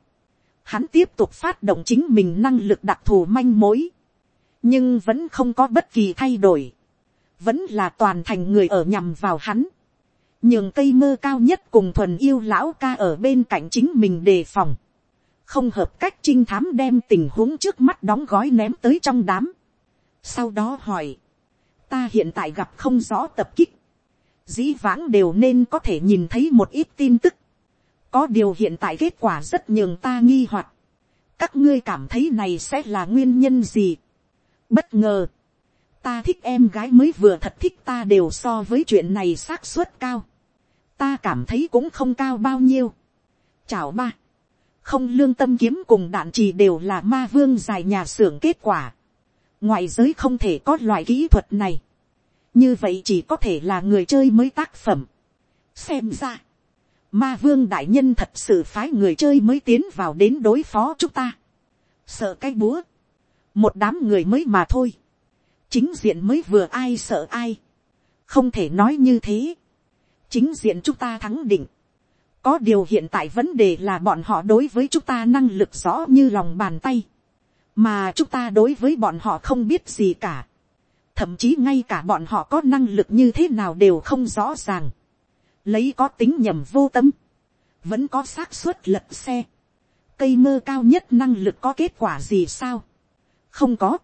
S1: hắn tiếp tục phát động chính mình năng lực đặc thù manh mối, nhưng vẫn không có bất kỳ thay đổi, vẫn là toàn thành người ở nhằm vào hắn, nhường cây mơ cao nhất cùng thuần yêu lão ca ở bên cạnh chính mình đề phòng, không hợp cách trinh thám đem tình huống trước mắt đóng gói ném tới trong đám, sau đó hỏi, ta hiện tại gặp không rõ tập kích, dĩ vãng đều nên có thể nhìn thấy một ít tin tức, có điều hiện tại kết quả rất nhường ta nghi hoặc. Các ngươi cảm thấy này sẽ là nguyên nhân gì? Bất ngờ. Ta thích em gái mới vừa thật thích ta đều so với chuyện này xác suất cao. Ta cảm thấy cũng không cao bao nhiêu. Chào ba. Không lương tâm kiếm cùng đạn trì đều là ma vương dài nhà xưởng kết quả. Ngoại giới không thể có loại kỹ thuật này. Như vậy chỉ có thể là người chơi mới tác phẩm. Xem ra ma vương đại nhân thật sự phái người chơi mới tiến vào đến đối phó chúng ta. sợ cái búa. một đám người mới mà thôi. chính diện mới vừa ai sợ ai. không thể nói như thế. chính diện chúng ta thắng định. có điều hiện tại vấn đề là bọn họ đối với chúng ta năng lực rõ như lòng bàn tay. mà chúng ta đối với bọn họ không biết gì cả. thậm chí ngay cả bọn họ có năng lực như thế nào đều không rõ ràng lấy có tính nhầm vô tâm, vẫn có xác suất lật xe, cây mơ cao nhất năng lực có kết quả gì sao, không có,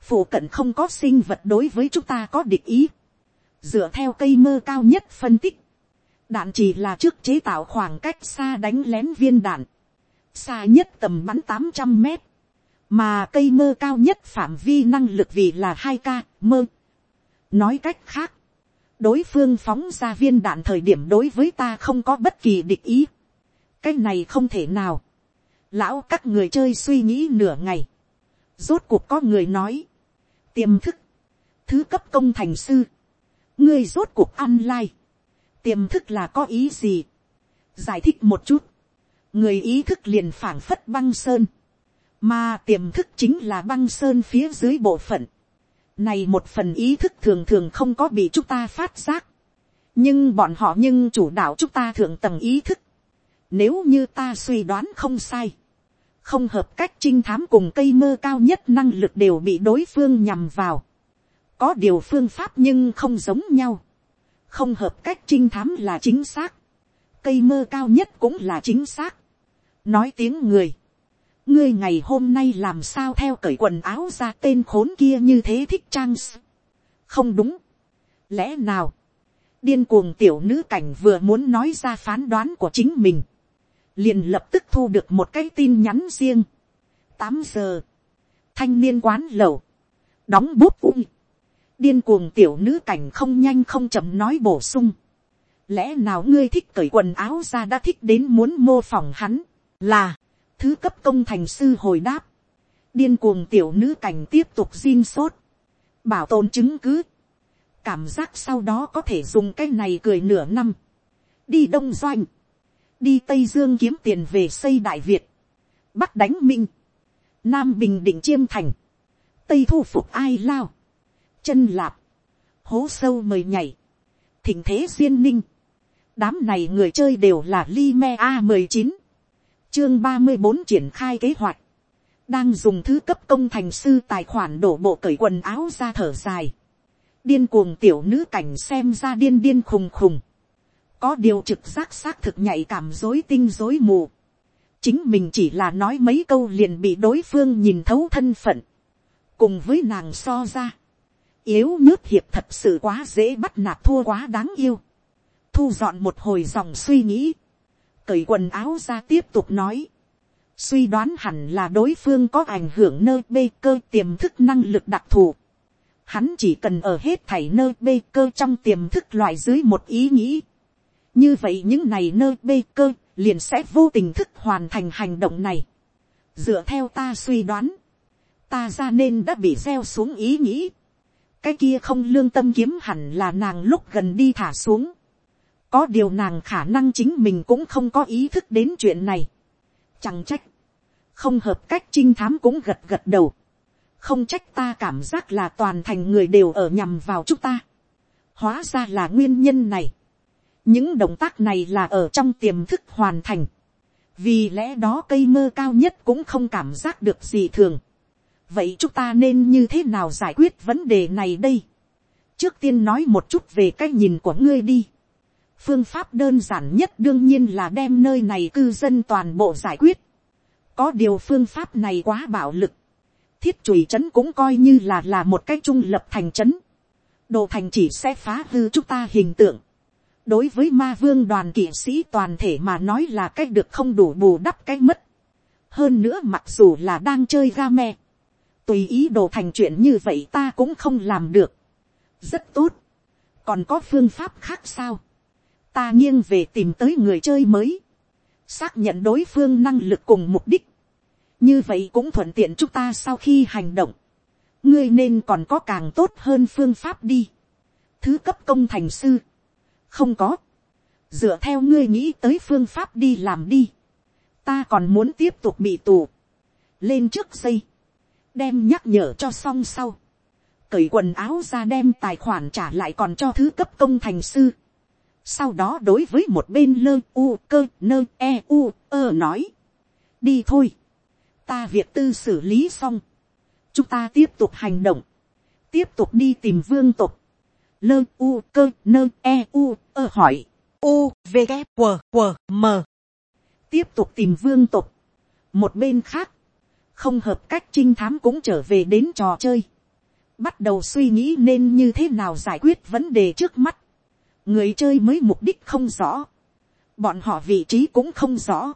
S1: phổ cận không có sinh vật đối với chúng ta có địch ý, dựa theo cây mơ cao nhất phân tích, đạn chỉ là trước chế tạo khoảng cách xa đánh lén viên đạn, xa nhất tầm bắn tám trăm mét, mà cây mơ cao nhất phạm vi năng lực vì là hai k mơ. nói cách khác, đối phương phóng ra viên đạn thời điểm đối với ta không có bất kỳ địch ý. cái này không thể nào. lão các người chơi suy nghĩ nửa ngày. rốt cuộc có người nói. tiềm thức. thứ cấp công thành sư. ngươi rốt cuộc online. tiềm thức là có ý gì, giải thích một chút, người ý thức liền phảng phất băng sơn, mà tiềm thức chính là băng sơn phía dưới bộ phận. Này một phần ý thức thường thường không có bị chúng ta phát giác, nhưng bọn họ nhưng chủ đạo chúng ta thượng tầng ý thức. Nếu như ta suy đoán không sai, không hợp cách trinh thám cùng cây mơ cao nhất năng lực đều bị đối phương nhằm vào. Có điều phương pháp nhưng không giống nhau. Không hợp cách trinh thám là chính xác. Cây mơ cao nhất cũng là chính xác. Nói tiếng người. Ngươi ngày hôm nay làm sao theo cởi quần áo ra tên khốn kia như thế thích trang Không đúng. Lẽ nào? Điên cuồng tiểu nữ cảnh vừa muốn nói ra phán đoán của chính mình liền lập tức thu được một cái tin nhắn riêng. tám giờ, thanh niên quán lầu, đóng bút ui, điên cuồng tiểu nữ cảnh không nhanh không chậm nói bổ sung. lẽ nào ngươi thích cởi quần áo ra đã thích đến muốn mô phỏng hắn, là, thứ cấp công thành sư hồi đáp, điên cuồng tiểu nữ cảnh tiếp tục xin sốt, bảo tồn chứng cứ, cảm giác sau đó có thể dùng cái này cười nửa năm, đi đông doanh, đi tây dương kiếm tiền về xây đại việt, bắc đánh minh, nam bình định chiêm thành, tây thu phục ai lao, chân lạp, hố sâu mời nhảy, thỉnh thế duyên ninh, đám này người chơi đều là li me a mười chín, chương ba mươi bốn triển khai kế hoạch, đang dùng thứ cấp công thành sư tài khoản đổ bộ cởi quần áo ra thở dài, điên cuồng tiểu nữ cảnh xem ra điên điên khùng khùng, có điều trực giác xác thực nhạy cảm dối tinh dối mù. chính mình chỉ là nói mấy câu liền bị đối phương nhìn thấu thân phận. cùng với nàng so ra. yếu nước hiệp thật sự quá dễ bắt nạt thua quá đáng yêu. thu dọn một hồi dòng suy nghĩ cởi quần áo ra tiếp tục nói. suy đoán hẳn là đối phương có ảnh hưởng nơi bê cơ tiềm thức năng lực đặc thù. Hắn chỉ cần ở hết thảy nơi bê cơ trong tiềm thức loại dưới một ý nghĩ như vậy những này nơi bê cơ liền sẽ vô tình thức hoàn thành hành động này. dựa theo ta suy đoán, ta ra nên đã bị gieo xuống ý nghĩ. cái kia không lương tâm kiếm hẳn là nàng lúc gần đi thả xuống có điều nàng khả năng chính mình cũng không có ý thức đến chuyện này. chẳng trách, không hợp cách trinh thám cũng gật gật đầu. không trách ta cảm giác là toàn thành người đều ở nhằm vào chúng ta. hóa ra là nguyên nhân này những động tác này là ở trong tiềm thức hoàn thành. vì lẽ đó cây mơ cao nhất cũng không cảm giác được gì thường. vậy chúng ta nên như thế nào giải quyết vấn đề này đây. trước tiên nói một chút về cái nhìn của ngươi đi phương pháp đơn giản nhất đương nhiên là đem nơi này cư dân toàn bộ giải quyết. có điều phương pháp này quá bạo lực. thiết chùy trấn cũng coi như là là một cái trung lập thành trấn. đồ thành chỉ sẽ phá hư chúng ta hình tượng đối với ma vương đoàn kỵ sĩ toàn thể mà nói là cách được không đủ bù đắp cái mất. hơn nữa mặc dù là đang chơi ga me, tùy ý đồ thành chuyện như vậy ta cũng không làm được. rất tốt. còn có phương pháp khác sao ta nghiêng về tìm tới người chơi mới, xác nhận đối phương năng lực cùng mục đích. như vậy cũng thuận tiện chúng ta sau khi hành động. ngươi nên còn có càng tốt hơn phương pháp đi. thứ cấp công thành sư. không có, dựa theo ngươi nghĩ tới phương pháp đi làm đi, ta còn muốn tiếp tục bị tù, lên trước xây. đem nhắc nhở cho xong sau, cởi quần áo ra đem tài khoản trả lại còn cho thứ cấp công thành sư, sau đó đối với một bên lơ u cơ nơ e u ơ nói, đi thôi, ta việc tư xử lý xong, chúng ta tiếp tục hành động, tiếp tục đi tìm vương tục, lơ u cơ nơ e u ơ hỏi. U v g q q m. Tiếp tục tìm vương tục một bên khác. Không hợp cách trinh thám cũng trở về đến trò chơi. Bắt đầu suy nghĩ nên như thế nào giải quyết vấn đề trước mắt người chơi mới mục đích không rõ. Bọn họ vị trí cũng không rõ.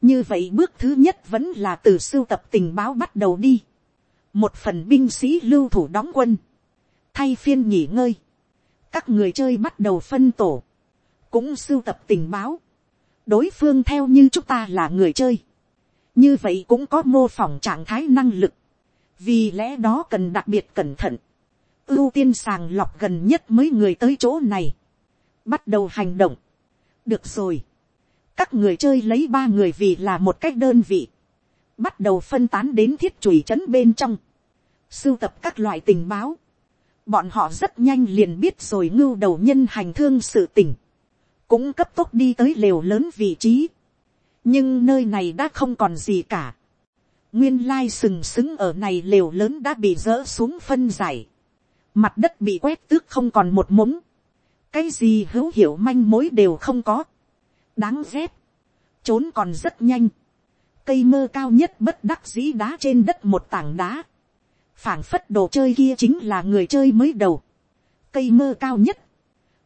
S1: Như vậy bước thứ nhất vẫn là từ sưu tập tình báo bắt đầu đi. Một phần binh sĩ lưu thủ đóng quân. Thay phiên nghỉ ngơi. Các người chơi bắt đầu phân tổ, cũng sưu tập tình báo, đối phương theo như chúng ta là người chơi, như vậy cũng có mô phỏng trạng thái năng lực, vì lẽ đó cần đặc biệt cẩn thận, ưu tiên sàng lọc gần nhất mới người tới chỗ này, bắt đầu hành động. được rồi, các người chơi lấy ba người vì là một cách đơn vị, bắt đầu phân tán đến thiết chùy trấn bên trong, sưu tập các loại tình báo, bọn họ rất nhanh liền biết rồi ngưu đầu nhân hành thương sự tình, cũng cấp tốc đi tới lều lớn vị trí, nhưng nơi này đã không còn gì cả, nguyên lai sừng sững ở này lều lớn đã bị dỡ xuống phân giải, mặt đất bị quét tước không còn một mống, cái gì hữu hiệu manh mối đều không có, đáng ghét, trốn còn rất nhanh, cây mơ cao nhất bất đắc dĩ đá trên đất một tảng đá, phảng phất đồ chơi kia chính là người chơi mới đầu, cây mơ cao nhất,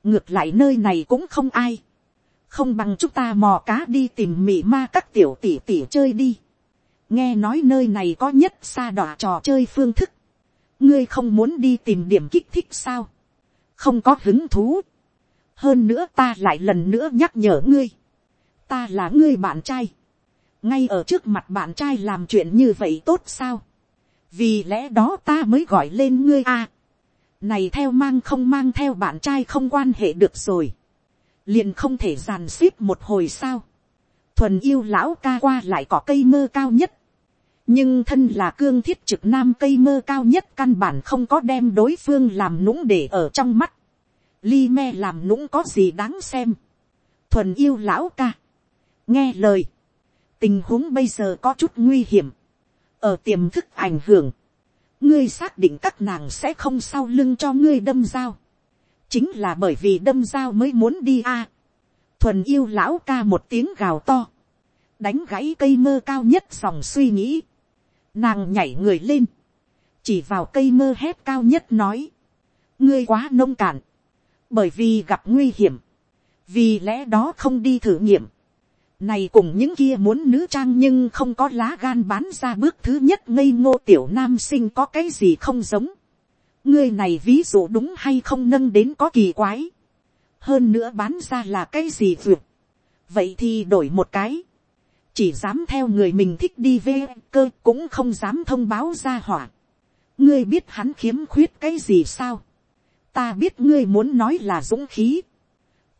S1: ngược lại nơi này cũng không ai, không bằng chúng ta mò cá đi tìm mị ma các tiểu tỷ tỷ chơi đi, nghe nói nơi này có nhất xa đỏ trò chơi phương thức, ngươi không muốn đi tìm điểm kích thích sao, không có hứng thú, hơn nữa ta lại lần nữa nhắc nhở ngươi, ta là ngươi bạn trai, ngay ở trước mặt bạn trai làm chuyện như vậy tốt sao, vì lẽ đó ta mới gọi lên ngươi a, này theo mang không mang theo bạn trai không quan hệ được rồi, liền không thể giàn xếp một hồi sao, thuần yêu lão ca qua lại có cây mơ cao nhất, nhưng thân là cương thiết trực nam cây mơ cao nhất căn bản không có đem đối phương làm nũng để ở trong mắt. Li me làm nũng có gì đáng xem. thuần yêu lão ca. nghe lời. tình huống bây giờ có chút nguy hiểm. ở tiềm thức ảnh hưởng. ngươi xác định các nàng sẽ không sau lưng cho ngươi đâm dao. chính là bởi vì đâm dao mới muốn đi a. thuần yêu lão ca một tiếng gào to. đánh gãy cây mơ cao nhất dòng suy nghĩ Nàng nhảy người lên. Chỉ vào cây mơ hét cao nhất nói. Ngươi quá nông cạn. Bởi vì gặp nguy hiểm. Vì lẽ đó không đi thử nghiệm. Này cùng những kia muốn nữ trang nhưng không có lá gan bán ra bước thứ nhất ngây ngô tiểu nam sinh có cái gì không giống. Ngươi này ví dụ đúng hay không nâng đến có kỳ quái. Hơn nữa bán ra là cái gì vượt. Vậy thì đổi một cái chỉ dám theo người mình thích đi về cơ cũng không dám thông báo ra hỏa. ngươi biết hắn khiếm khuyết cái gì sao ta biết ngươi muốn nói là dũng khí.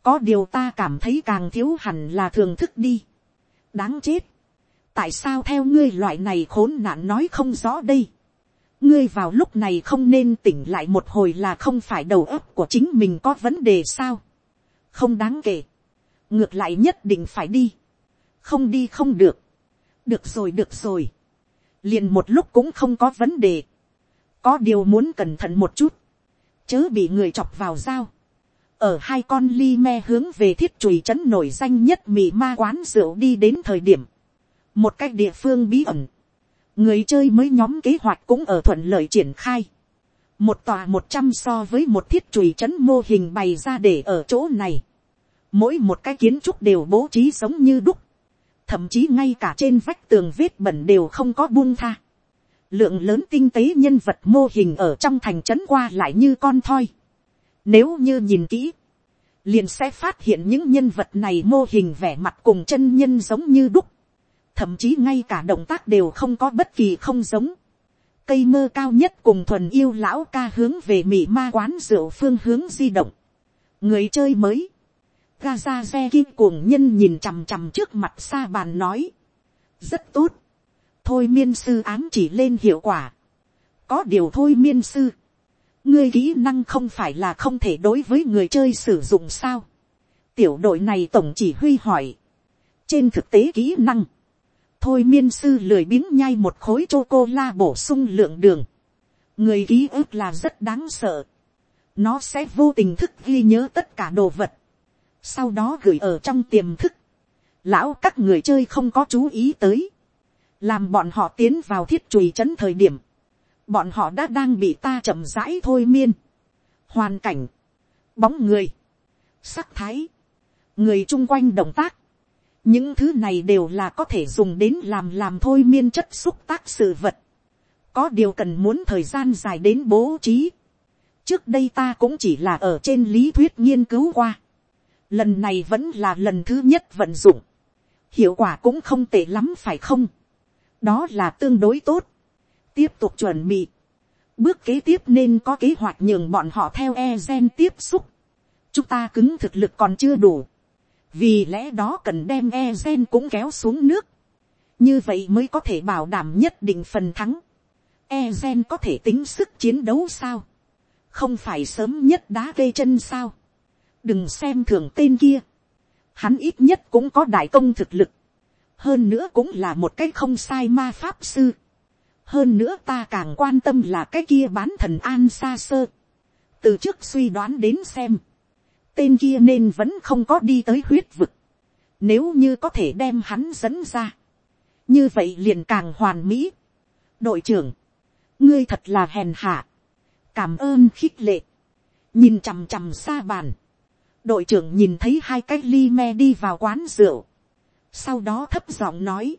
S1: có điều ta cảm thấy càng thiếu hẳn là thường thức đi. đáng chết. tại sao theo ngươi loại này khốn nạn nói không rõ đây. ngươi vào lúc này không nên tỉnh lại một hồi là không phải đầu óc của chính mình có vấn đề sao. không đáng kể. ngược lại nhất định phải đi không đi không được, được rồi được rồi, liền một lúc cũng không có vấn đề, có điều muốn cẩn thận một chút, chớ bị người chọc vào dao, ở hai con ly me hướng về thiết chùy trấn nổi danh nhất mì ma quán rượu đi đến thời điểm, một cách địa phương bí ẩn, người chơi mới nhóm kế hoạch cũng ở thuận lợi triển khai, một tòa một trăm so với một thiết chùy trấn mô hình bày ra để ở chỗ này, mỗi một cái kiến trúc đều bố trí giống như đúc, thậm chí ngay cả trên vách tường vết bẩn đều không có buông tha lượng lớn tinh tế nhân vật mô hình ở trong thành trấn qua lại như con thoi. nếu như nhìn kỹ, liền sẽ phát hiện những nhân vật này mô hình vẻ mặt cùng chân nhân giống như đúc. thậm chí ngay cả động tác đều không có bất kỳ không giống. cây mơ cao nhất cùng thuần yêu lão ca hướng về mỹ ma quán rượu phương hướng di động. người chơi mới Gaza xe kim cuồng nhân nhìn chằm chằm trước mặt xa bàn nói. Rất tốt. Thôi miên sư ám chỉ lên hiệu quả. Có điều thôi miên sư. Ngươi kỹ năng không phải là không thể đối với người chơi sử dụng sao. Tiểu đội này tổng chỉ huy hỏi. Trên thực tế kỹ năng. Thôi miên sư lười biếng nhai một khối choco-la bổ sung lượng đường. Người ký ức là rất đáng sợ. Nó sẽ vô tình thức ghi nhớ tất cả đồ vật sau đó gửi ở trong tiềm thức, lão các người chơi không có chú ý tới, làm bọn họ tiến vào thiết chùy trấn thời điểm, bọn họ đã đang bị ta chậm rãi thôi miên, hoàn cảnh, bóng người, sắc thái, người chung quanh động tác, những thứ này đều là có thể dùng đến làm làm thôi miên chất xúc tác sự vật, có điều cần muốn thời gian dài đến bố trí, trước đây ta cũng chỉ là ở trên lý thuyết nghiên cứu qua, lần này vẫn là lần thứ nhất vận dụng, hiệu quả cũng không tệ lắm phải không, đó là tương đối tốt, tiếp tục chuẩn bị, bước kế tiếp nên có kế hoạch nhường bọn họ theo e gen tiếp xúc, chúng ta cứng thực lực còn chưa đủ, vì lẽ đó cần đem e gen cũng kéo xuống nước, như vậy mới có thể bảo đảm nhất định phần thắng. e gen có thể tính sức chiến đấu sao, không phải sớm nhất đá gây chân sao, đừng xem thường tên kia, hắn ít nhất cũng có đại công thực lực, hơn nữa cũng là một cái không sai ma pháp sư, hơn nữa ta càng quan tâm là cái kia bán thần an xa sơ, từ trước suy đoán đến xem, tên kia nên vẫn không có đi tới huyết vực, nếu như có thể đem hắn dẫn ra, như vậy liền càng hoàn mỹ. đội trưởng, ngươi thật là hèn hạ, cảm ơn khích lệ, nhìn chằm chằm xa bàn, đội trưởng nhìn thấy hai cái ly me đi vào quán rượu, sau đó thấp giọng nói,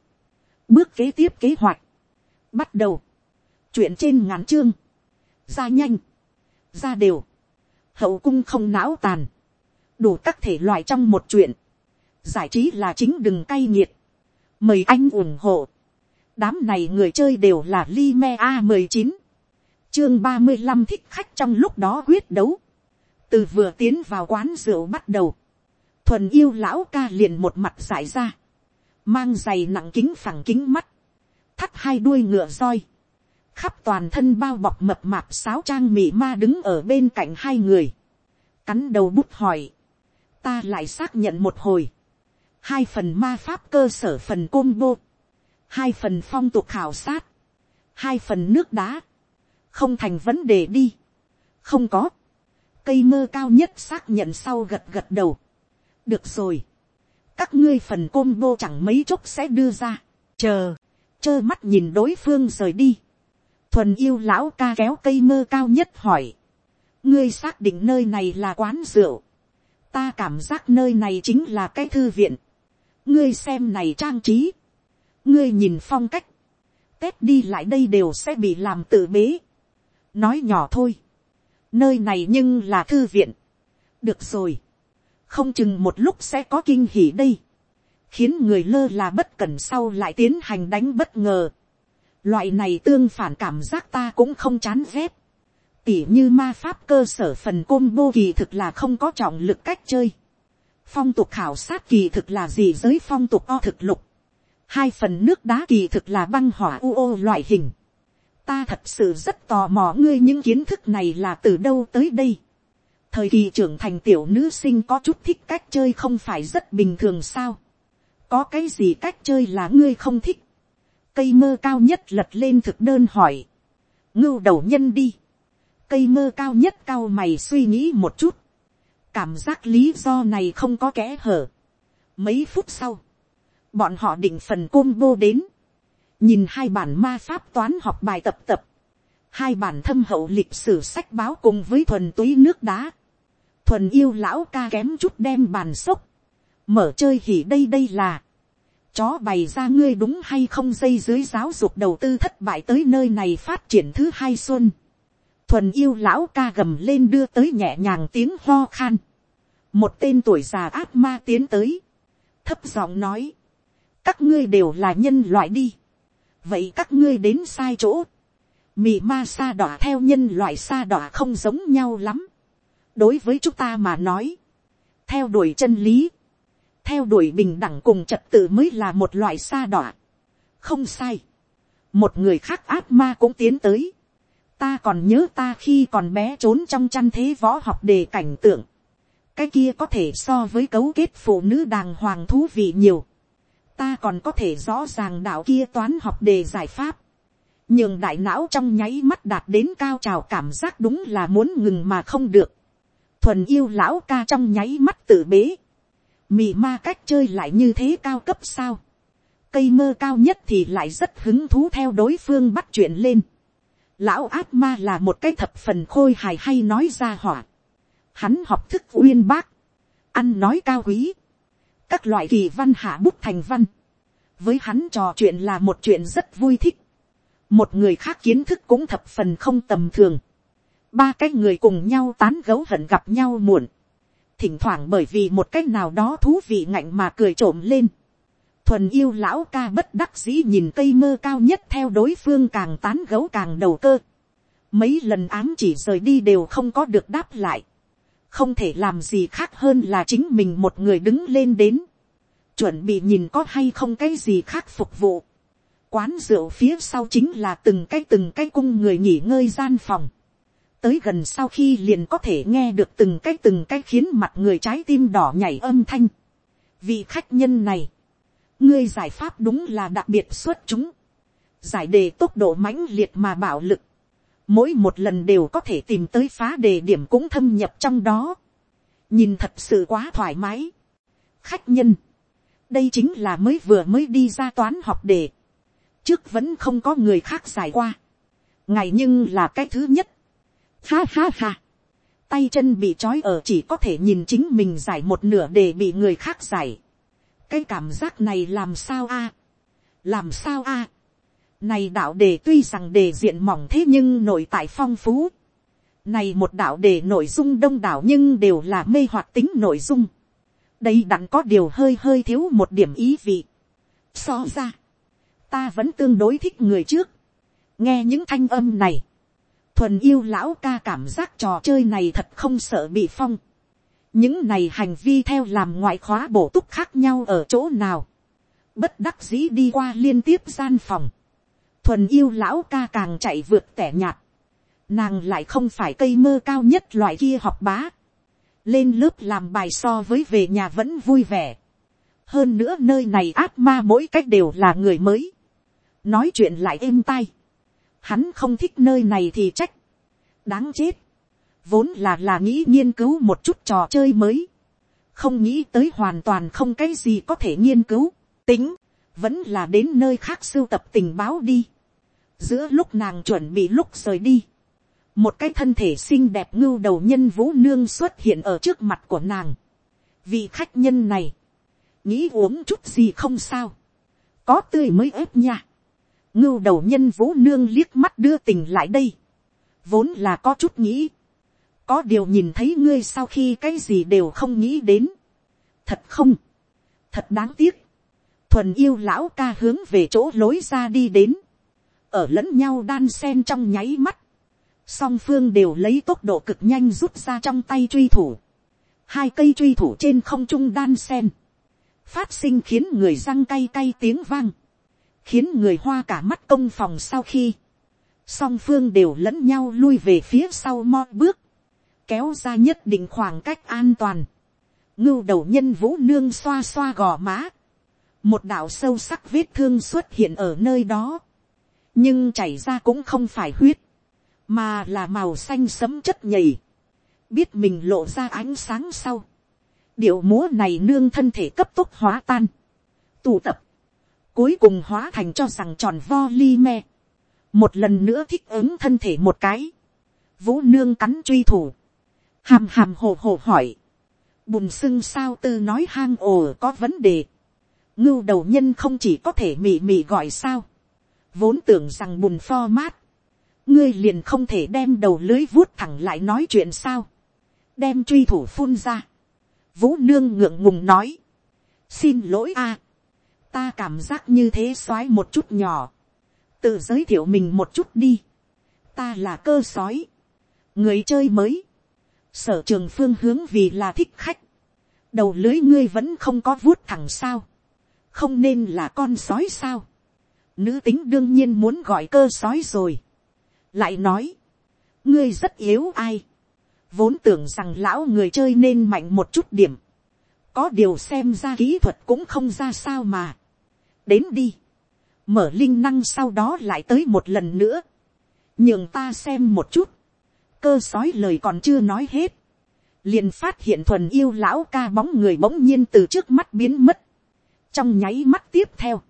S1: bước kế tiếp kế hoạch, bắt đầu, chuyện trên ngắn chương, ra nhanh, ra đều, hậu cung không não tàn, đủ các thể loại trong một chuyện, giải trí là chính đừng cay nghiệt, mời anh ủng hộ, đám này người chơi đều là li me a mười chín, chương ba mươi năm thích khách trong lúc đó quyết đấu, từ vừa tiến vào quán rượu bắt đầu, thuần yêu lão ca liền một mặt giải ra, mang giày nặng kính phẳng kính mắt, thắt hai đuôi ngựa roi, khắp toàn thân bao bọc mập mạp sáo trang mị ma đứng ở bên cạnh hai người, cắn đầu bút hỏi, ta lại xác nhận một hồi, hai phần ma pháp cơ sở phần combo, hai phần phong tục khảo sát, hai phần nước đá, không thành vấn đề đi, không có, cây mơ cao nhất xác nhận sau gật gật đầu, được rồi, các ngươi phần combo chẳng mấy chốc sẽ đưa ra, chờ, trơ mắt nhìn đối phương rời đi, thuần yêu lão ca kéo cây mơ cao nhất hỏi, ngươi xác định nơi này là quán rượu, ta cảm giác nơi này chính là cái thư viện, ngươi xem này trang trí, ngươi nhìn phong cách, tết đi lại đây đều sẽ bị làm tự bế, nói nhỏ thôi, nơi này nhưng là thư viện, được rồi, không chừng một lúc sẽ có kinh hỉ đây, khiến người lơ là bất cẩn sau lại tiến hành đánh bất ngờ, loại này tương phản cảm giác ta cũng không chán ghét, tỉ như ma pháp cơ sở phần combo kỳ thực là không có trọng lực cách chơi, phong tục khảo sát kỳ thực là gì giới phong tục o thực lục, hai phần nước đá kỳ thực là băng hỏa u ô loại hình, ta thật sự rất tò mò ngươi những kiến thức này là từ đâu tới đây thời kỳ trưởng thành tiểu nữ sinh có chút thích cách chơi không phải rất bình thường sao. có cái gì cách chơi là ngươi không thích. cây mơ cao nhất lật lên thực đơn hỏi. ngưu đầu nhân đi. cây mơ cao nhất cao mày suy nghĩ một chút. cảm giác lý do này không có kẽ hở. mấy phút sau, bọn họ định phần combo đến nhìn hai bản ma pháp toán học bài tập tập, hai bản thâm hậu lịch sử sách báo cùng với thuần túy nước đá, thuần yêu lão ca kém chút đem bàn xốc, mở chơi hỉ đây đây là, chó bày ra ngươi đúng hay không dây dưới giáo dục đầu tư thất bại tới nơi này phát triển thứ hai xuân, thuần yêu lão ca gầm lên đưa tới nhẹ nhàng tiếng ho khan, một tên tuổi già ác ma tiến tới, thấp giọng nói, các ngươi đều là nhân loại đi, vậy các ngươi đến sai chỗ, mì ma sa đỏ theo nhân loại sa đỏ không giống nhau lắm, đối với chúng ta mà nói, theo đuổi chân lý, theo đuổi bình đẳng cùng trật tự mới là một loại sa đọa. không sai, một người khác ác ma cũng tiến tới, ta còn nhớ ta khi còn bé trốn trong chăn thế võ học đề cảnh tượng, cái kia có thể so với cấu kết phụ nữ đàng hoàng thú vị nhiều, ta còn có thể rõ ràng đạo kia toán học đề giải pháp, nhưng đại não trong nháy mắt đạt đến cao trào cảm giác đúng là muốn ngừng mà không được, thuần yêu lão ca trong nháy mắt tự bế, mì ma cách chơi lại như thế cao cấp sao, cây mơ cao nhất thì lại rất hứng thú theo đối phương bắt chuyện lên, lão ác ma là một cái thập phần khôi hài hay nói ra hỏa, hắn học thức uyên bác, ăn nói cao quý, các loại kỳ văn hạ bút thành văn, với hắn trò chuyện là một chuyện rất vui thích, một người khác kiến thức cũng thập phần không tầm thường, ba cái người cùng nhau tán gấu hận gặp nhau muộn, thỉnh thoảng bởi vì một cách nào đó thú vị ngạnh mà cười trộm lên, thuần yêu lão ca bất đắc dĩ nhìn cây mơ cao nhất theo đối phương càng tán gấu càng đầu cơ, mấy lần ám chỉ rời đi đều không có được đáp lại, không thể làm gì khác hơn là chính mình một người đứng lên đến, chuẩn bị nhìn có hay không cái gì khác phục vụ. Quán rượu phía sau chính là từng cái từng cái cung người nghỉ ngơi gian phòng. Tới gần sau khi liền có thể nghe được từng cái từng cái khiến mặt người trái tim đỏ nhảy âm thanh. Vị khách nhân này, ngươi giải pháp đúng là đặc biệt xuất chúng. Giải đề tốc độ mãnh liệt mà bạo lực mỗi một lần đều có thể tìm tới phá đề điểm cũng thâm nhập trong đó, nhìn thật sự quá thoải mái. khách nhân, đây chính là mới vừa mới đi ra toán học đề, trước vẫn không có người khác giải qua, ngày nhưng là cái thứ nhất, ha ha ha, tay chân bị trói ở chỉ có thể nhìn chính mình giải một nửa để bị người khác giải, cái cảm giác này làm sao a, làm sao a, này đạo đề tuy rằng đề diện mỏng thế nhưng nội tại phong phú. Này một đạo đề nội dung đông đảo nhưng đều là mê hoặc tính nội dung. Đây đặn có điều hơi hơi thiếu một điểm ý vị. So ra, ta vẫn tương đối thích người trước. Nghe những thanh âm này. Thuần yêu lão ca cảm giác trò chơi này thật không sợ bị phong. Những này hành vi theo làm ngoại khóa bổ túc khác nhau ở chỗ nào. Bất đắc dĩ đi qua liên tiếp gian phòng. Thuần yêu lão ca càng chạy vượt tẻ nhạt, nàng lại không phải cây mơ cao nhất loại kia học bá, lên lớp làm bài so với về nhà vẫn vui vẻ, hơn nữa nơi này ác ma mỗi cách đều là người mới, nói chuyện lại êm tai, hắn không thích nơi này thì trách, đáng chết, vốn là là nghĩ nghiên cứu một chút trò chơi mới, không nghĩ tới hoàn toàn không cái gì có thể nghiên cứu, tính, vẫn là đến nơi khác sưu tập tình báo đi. Giữa lúc nàng chuẩn bị lúc rời đi, một cái thân thể xinh đẹp ngưu đầu nhân vũ nương xuất hiện ở trước mặt của nàng. vị khách nhân này, nghĩ uống chút gì không sao, có tươi mới ép nha ngưu đầu nhân vũ nương liếc mắt đưa tình lại đây, vốn là có chút nghĩ, có điều nhìn thấy ngươi sau khi cái gì đều không nghĩ đến, thật không, thật đáng tiếc, thuần yêu lão ca hướng về chỗ lối ra đi đến, ở lẫn nhau đan sen trong nháy mắt, song phương đều lấy tốc độ cực nhanh rút ra trong tay truy thủ, hai cây truy thủ trên không trung đan sen, phát sinh khiến người răng cay cay tiếng vang, khiến người hoa cả mắt công phòng sau khi, song phương đều lẫn nhau lui về phía sau mo bước, kéo ra nhất định khoảng cách an toàn, ngưu đầu nhân vũ nương xoa xoa gò má, một đạo sâu sắc vết thương xuất hiện ở nơi đó, nhưng chảy ra cũng không phải huyết, mà là màu xanh sấm chất nhầy, biết mình lộ ra ánh sáng sau, điệu múa này nương thân thể cấp tốc hóa tan, tụ tập, cuối cùng hóa thành cho rằng tròn vo li me, một lần nữa thích ứng thân thể một cái, vũ nương cắn truy thủ, hàm hàm hồ hồ hỏi, bùn sưng sao tư nói hang ồ có vấn đề, ngưu đầu nhân không chỉ có thể mì mì gọi sao, vốn tưởng rằng bùn pho mát, ngươi liền không thể đem đầu lưới vuốt thẳng lại nói chuyện sao, đem truy thủ phun ra, vũ nương ngượng ngùng nói, xin lỗi a, ta cảm giác như thế soái một chút nhỏ, tự giới thiệu mình một chút đi, ta là cơ sói, người chơi mới, sở trường phương hướng vì là thích khách, đầu lưới ngươi vẫn không có vuốt thẳng sao, không nên là con sói sao, Nữ tính đương nhiên muốn gọi cơ sói rồi. Lại nói. Ngươi rất yếu ai. Vốn tưởng rằng lão người chơi nên mạnh một chút điểm. Có điều xem ra kỹ thuật cũng không ra sao mà. Đến đi. Mở linh năng sau đó lại tới một lần nữa. Nhường ta xem một chút. Cơ sói lời còn chưa nói hết. Liền phát hiện thuần yêu lão ca bóng người bỗng nhiên từ trước mắt biến mất. Trong nháy mắt tiếp theo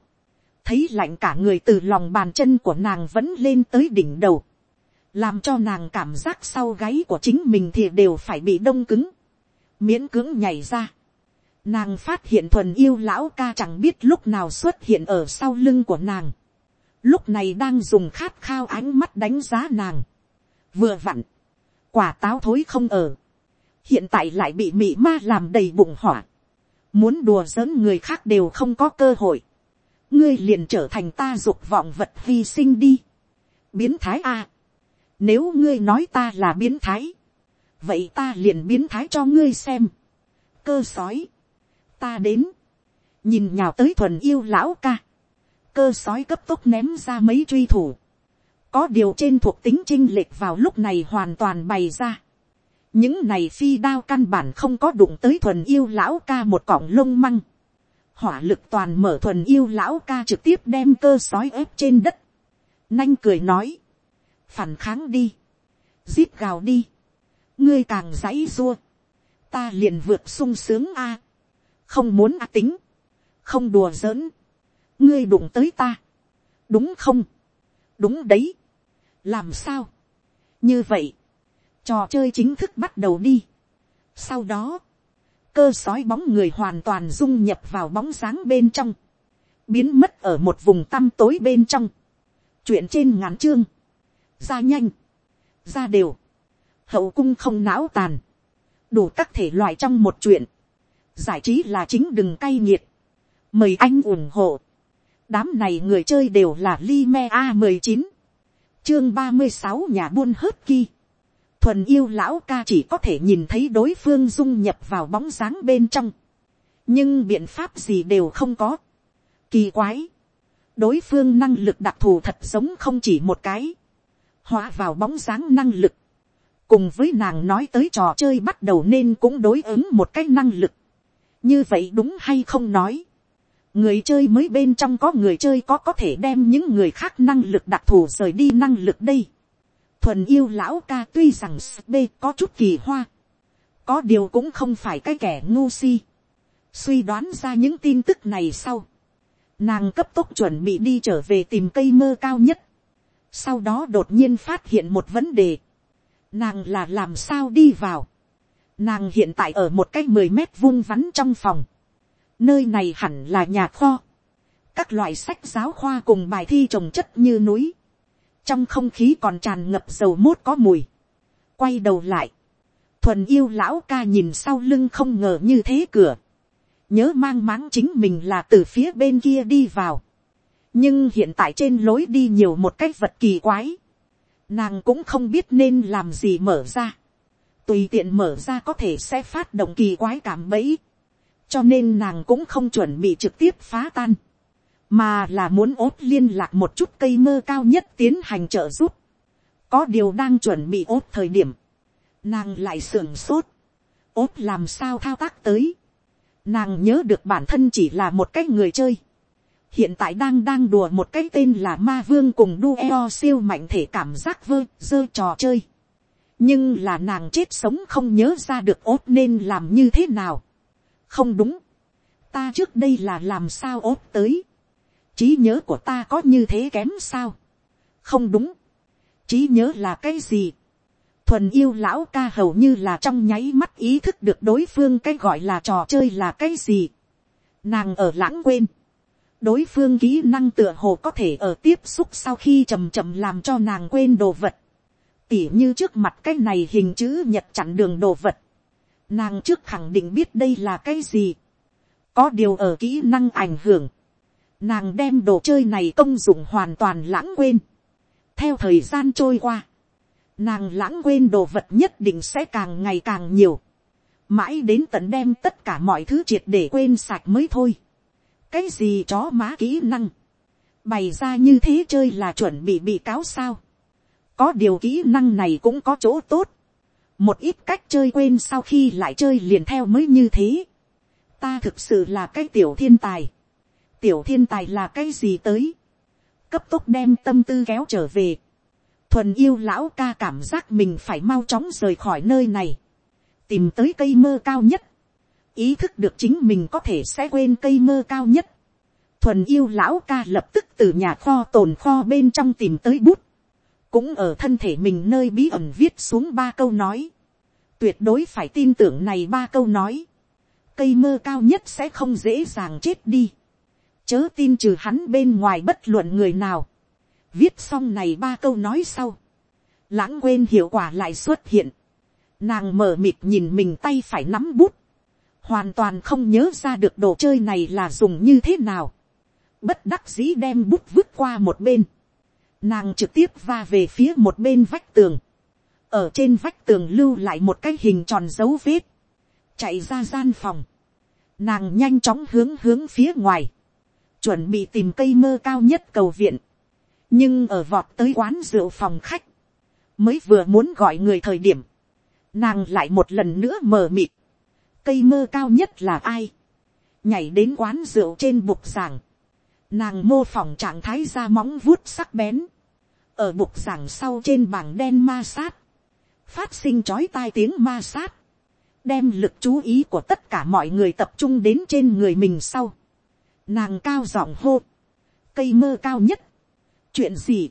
S1: thấy lạnh cả người từ lòng bàn chân của nàng vẫn lên tới đỉnh đầu, làm cho nàng cảm giác sau gáy của chính mình thì đều phải bị đông cứng, miễn cưỡng nhảy ra. Nàng phát hiện thuần yêu lão ca chẳng biết lúc nào xuất hiện ở sau lưng của nàng, lúc này đang dùng khát khao ánh mắt đánh giá nàng, vừa vặn, quả táo thối không ở, hiện tại lại bị mị ma làm đầy bụng hỏa, muốn đùa giỡn người khác đều không có cơ hội, ngươi liền trở thành ta dục vọng vật hy sinh đi. biến thái a. nếu ngươi nói ta là biến thái, vậy ta liền biến thái cho ngươi xem, cơ sói, ta đến, nhìn nhào tới thuần yêu lão ca, cơ sói cấp tốc ném ra mấy truy thủ, có điều trên thuộc tính chinh lệch vào lúc này hoàn toàn bày ra. những này phi đao căn bản không có đụng tới thuần yêu lão ca một cọng lông măng. hỏa lực toàn mở thuần yêu lão ca trực tiếp đem cơ sói ép trên đất. nanh cười nói, phản kháng đi, giết gào đi, ngươi càng dãy dua, ta liền vượt sung sướng a, không muốn ác tính, không đùa giỡn, ngươi đụng tới ta, đúng không, đúng đấy, làm sao, như vậy, trò chơi chính thức bắt đầu đi. sau đó, cơ sói bóng người hoàn toàn dung nhập vào bóng sáng bên trong, biến mất ở một vùng tăm tối bên trong, chuyện trên ngắn chương, ra nhanh, ra đều, hậu cung không não tàn, đủ các thể loại trong một chuyện, giải trí là chính đừng cay nghiệt, mời anh ủng hộ, đám này người chơi đều là li me a mười chín, chương ba mươi sáu nhà buôn hớt ki, thuần yêu lão ca chỉ có thể nhìn thấy đối phương dung nhập vào bóng dáng bên trong, nhưng biện pháp gì đều không có, kỳ quái, đối phương năng lực đặc thù thật giống không chỉ một cái, hóa vào bóng dáng năng lực, cùng với nàng nói tới trò chơi bắt đầu nên cũng đối ứng một cái năng lực, như vậy đúng hay không nói, người chơi mới bên trong có người chơi có có thể đem những người khác năng lực đặc thù rời đi năng lực đây. thuần yêu lão ca tuy rằng sb có chút kỳ hoa, có điều cũng không phải cái kẻ ngu si. suy đoán ra những tin tức này sau, nàng cấp tốc chuẩn bị đi trở về tìm cây mơ cao nhất. sau đó đột nhiên phát hiện một vấn đề. nàng là làm sao đi vào nàng hiện tại ở một cái mười mét vuông vắn trong phòng Nơi này hẳn là nhà kho. Các loại sách giáo khoa cùng bài thi trồng chất như núi. Trong không khí còn tràn ngập dầu mốt có mùi. Quay đầu lại. Thuần yêu lão ca nhìn sau lưng không ngờ như thế cửa. Nhớ mang máng chính mình là từ phía bên kia đi vào. Nhưng hiện tại trên lối đi nhiều một cái vật kỳ quái. Nàng cũng không biết nên làm gì mở ra tùy tiện mở ra có thể sẽ phát động kỳ quái cảm bẫy cho nên nàng cũng không chuẩn bị trực tiếp phá tan, mà là muốn ốt liên lạc một chút cây mơ cao nhất tiến hành trợ giúp. có điều đang chuẩn bị ốt thời điểm, nàng lại sưởng sốt, ốt làm sao thao tác tới. nàng nhớ được bản thân chỉ là một cái người chơi, hiện tại đang đang đùa một cái tên là ma vương cùng đu eo siêu mạnh thể cảm giác vơ dơ trò chơi nhưng là nàng chết sống không nhớ ra được ốt nên làm như thế nào. Không đúng, ta trước đây là làm sao ốt tới, trí nhớ của ta có như thế kém sao, không đúng, trí nhớ là cái gì, thuần yêu lão ca hầu như là trong nháy mắt ý thức được đối phương cái gọi là trò chơi là cái gì, nàng ở lãng quên, đối phương kỹ năng tựa hồ có thể ở tiếp xúc sau khi chầm chậm làm cho nàng quên đồ vật, tỉ như trước mặt cái này hình chữ nhật chặn đường đồ vật, Nàng trước khẳng định biết đây là cái gì. Có điều ở kỹ năng ảnh hưởng. Nàng đem đồ chơi này công dụng hoàn toàn lãng quên. Theo thời gian trôi qua. Nàng lãng quên đồ vật nhất định sẽ càng ngày càng nhiều. Mãi đến tận đem tất cả mọi thứ triệt để quên sạch mới thôi. Cái gì chó má kỹ năng. Bày ra như thế chơi là chuẩn bị bị cáo sao. Có điều kỹ năng này cũng có chỗ tốt một ít cách chơi quên sau khi lại chơi liền theo mới như thế. ta thực sự là cái tiểu thiên tài. tiểu thiên tài là cái gì tới. cấp tốc đem tâm tư kéo trở về. thuần yêu lão ca cảm giác mình phải mau chóng rời khỏi nơi này. tìm tới cây mơ cao nhất. ý thức được chính mình có thể sẽ quên cây mơ cao nhất. thuần yêu lão ca lập tức từ nhà kho tồn kho bên trong tìm tới bút cũng ở thân thể mình nơi bí ẩn viết xuống ba câu nói, tuyệt đối phải tin tưởng này ba câu nói, cây mơ cao nhất sẽ không dễ dàng chết đi, chớ tin trừ hắn bên ngoài bất luận người nào, viết xong này ba câu nói sau, lãng quên hiệu quả lại xuất hiện, nàng mở mịt nhìn mình tay phải nắm bút, hoàn toàn không nhớ ra được đồ chơi này là dùng như thế nào, bất đắc dĩ đem bút vứt qua một bên, nàng trực tiếp va về phía một bên vách tường, ở trên vách tường lưu lại một cái hình tròn dấu vết, chạy ra gian phòng, nàng nhanh chóng hướng hướng phía ngoài, chuẩn bị tìm cây mơ cao nhất cầu viện, nhưng ở vọt tới quán rượu phòng khách, mới vừa muốn gọi người thời điểm, nàng lại một lần nữa mờ mịt, cây mơ cao nhất là ai, nhảy đến quán rượu trên bục giảng, nàng mô phỏng trạng thái ra móng vuốt sắc bén, ở bục giảng sau trên bảng đen ma sát, phát sinh chói tai tiếng ma sát, đem lực chú ý của tất cả mọi người tập trung đến trên người mình sau, nàng cao giọng hô, cây mơ cao nhất, chuyện gì,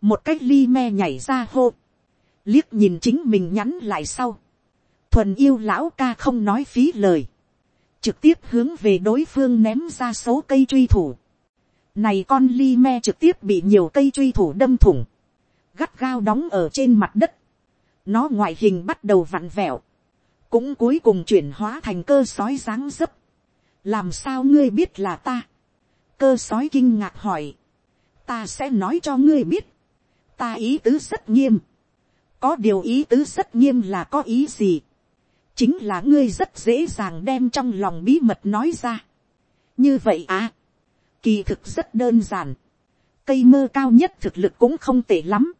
S1: một cách ly me nhảy ra hô, liếc nhìn chính mình nhắn lại sau, thuần yêu lão ca không nói phí lời, trực tiếp hướng về đối phương ném ra số cây truy thủ, này con ly me trực tiếp bị nhiều cây truy thủ đâm thủng, gắt gao đóng ở trên mặt đất, nó ngoại hình bắt đầu vặn vẹo, cũng cuối cùng chuyển hóa thành cơ sói dáng dấp, làm sao ngươi biết là ta, cơ sói kinh ngạc hỏi, ta sẽ nói cho ngươi biết, ta ý tứ rất nghiêm, có điều ý tứ rất nghiêm là có ý gì, chính là ngươi rất dễ dàng đem trong lòng bí mật nói ra. như vậy à, kỳ thực rất đơn giản, cây mơ cao nhất thực lực cũng không tệ lắm,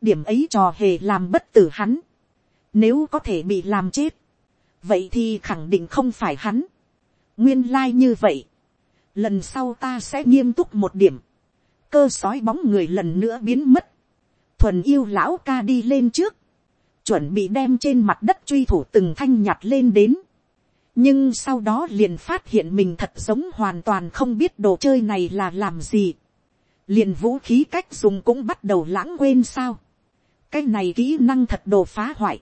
S1: điểm ấy trò hề làm bất tử hắn, nếu có thể bị làm chết, vậy thì khẳng định không phải hắn, nguyên lai như vậy, lần sau ta sẽ nghiêm túc một điểm, cơ sói bóng người lần nữa biến mất, thuần yêu lão ca đi lên trước, chuẩn bị đem trên mặt đất truy thủ từng thanh nhặt lên đến nhưng sau đó liền phát hiện mình thật giống hoàn toàn không biết đồ chơi này là làm gì. liền vũ khí cách dùng cũng bắt đầu lãng quên sao. cái này kỹ năng thật đồ phá hoại.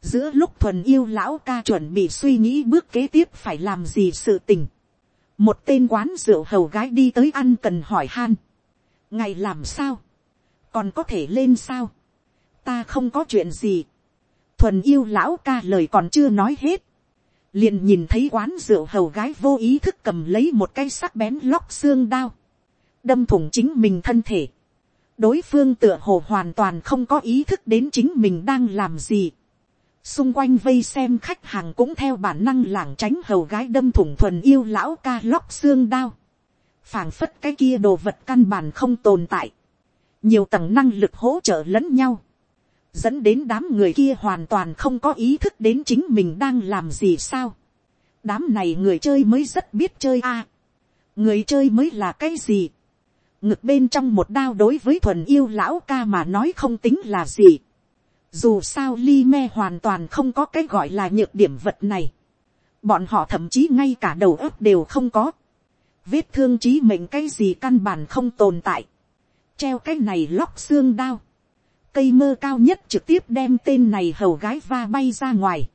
S1: giữa lúc thuần yêu lão ca chuẩn bị suy nghĩ bước kế tiếp phải làm gì sự tình. một tên quán rượu hầu gái đi tới ăn cần hỏi han. ngày làm sao còn có thể lên sao, ta không có chuyện gì, thuần yêu lão ca lời còn chưa nói hết, liền nhìn thấy quán rượu hầu gái vô ý thức cầm lấy một cây sắc bén lóc xương đao, đâm thủng chính mình thân thể, đối phương tựa hồ hoàn toàn không có ý thức đến chính mình đang làm gì, xung quanh vây xem khách hàng cũng theo bản năng lảng tránh hầu gái đâm thủng thuần yêu lão ca lóc xương đao, phảng phất cái kia đồ vật căn bản không tồn tại, nhiều tầng năng lực hỗ trợ lẫn nhau, dẫn đến đám người kia hoàn toàn không có ý thức đến chính mình đang làm gì sao. đám này người chơi mới rất biết chơi a. người chơi mới là cái gì. ngực bên trong một đao đối với thuần yêu lão ca mà nói không tính là gì. dù sao li me hoàn toàn không có cái gọi là nhược điểm vật này. bọn họ thậm chí ngay cả đầu óc đều không có. vết thương trí mệnh cái gì căn bản không tồn tại treo cái này lóc xương đao, cây mơ cao nhất trực tiếp đem tên này hầu gái va bay ra ngoài,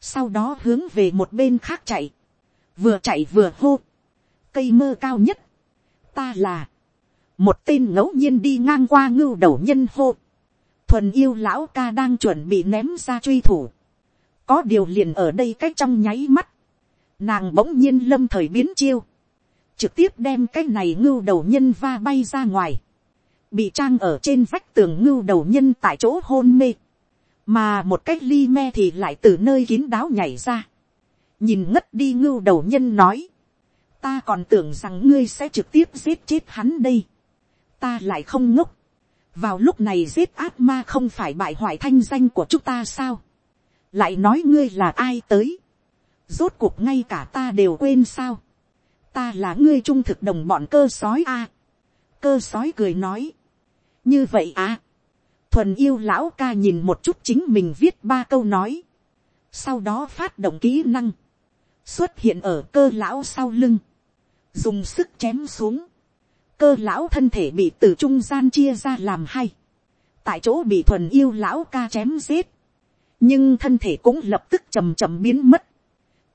S1: sau đó hướng về một bên khác chạy, vừa chạy vừa hô, cây mơ cao nhất, ta là, một tên ngẫu nhiên đi ngang qua ngưu đầu nhân hô, thuần yêu lão ca đang chuẩn bị ném ra truy thủ, có điều liền ở đây cách trong nháy mắt, nàng bỗng nhiên lâm thời biến chiêu, trực tiếp đem cái này ngưu đầu nhân va bay ra ngoài, bị trang ở trên vách tường ngưu đầu nhân tại chỗ hôn mê, mà một cách ly me thì lại từ nơi kín đáo nhảy ra, nhìn ngất đi ngưu đầu nhân nói, ta còn tưởng rằng ngươi sẽ trực tiếp giết chết hắn đây, ta lại không ngốc, vào lúc này giết ác ma không phải bại hoại thanh danh của chúng ta sao, lại nói ngươi là ai tới, rốt cuộc ngay cả ta đều quên sao, ta là ngươi trung thực đồng bọn cơ sói a, cơ sói cười nói, như vậy à. thuần yêu lão ca nhìn một chút chính mình viết ba câu nói. sau đó phát động kỹ năng. xuất hiện ở cơ lão sau lưng. dùng sức chém xuống. cơ lão thân thể bị từ trung gian chia ra làm hai. tại chỗ bị thuần yêu lão ca chém giết. nhưng thân thể cũng lập tức chầm chầm biến mất.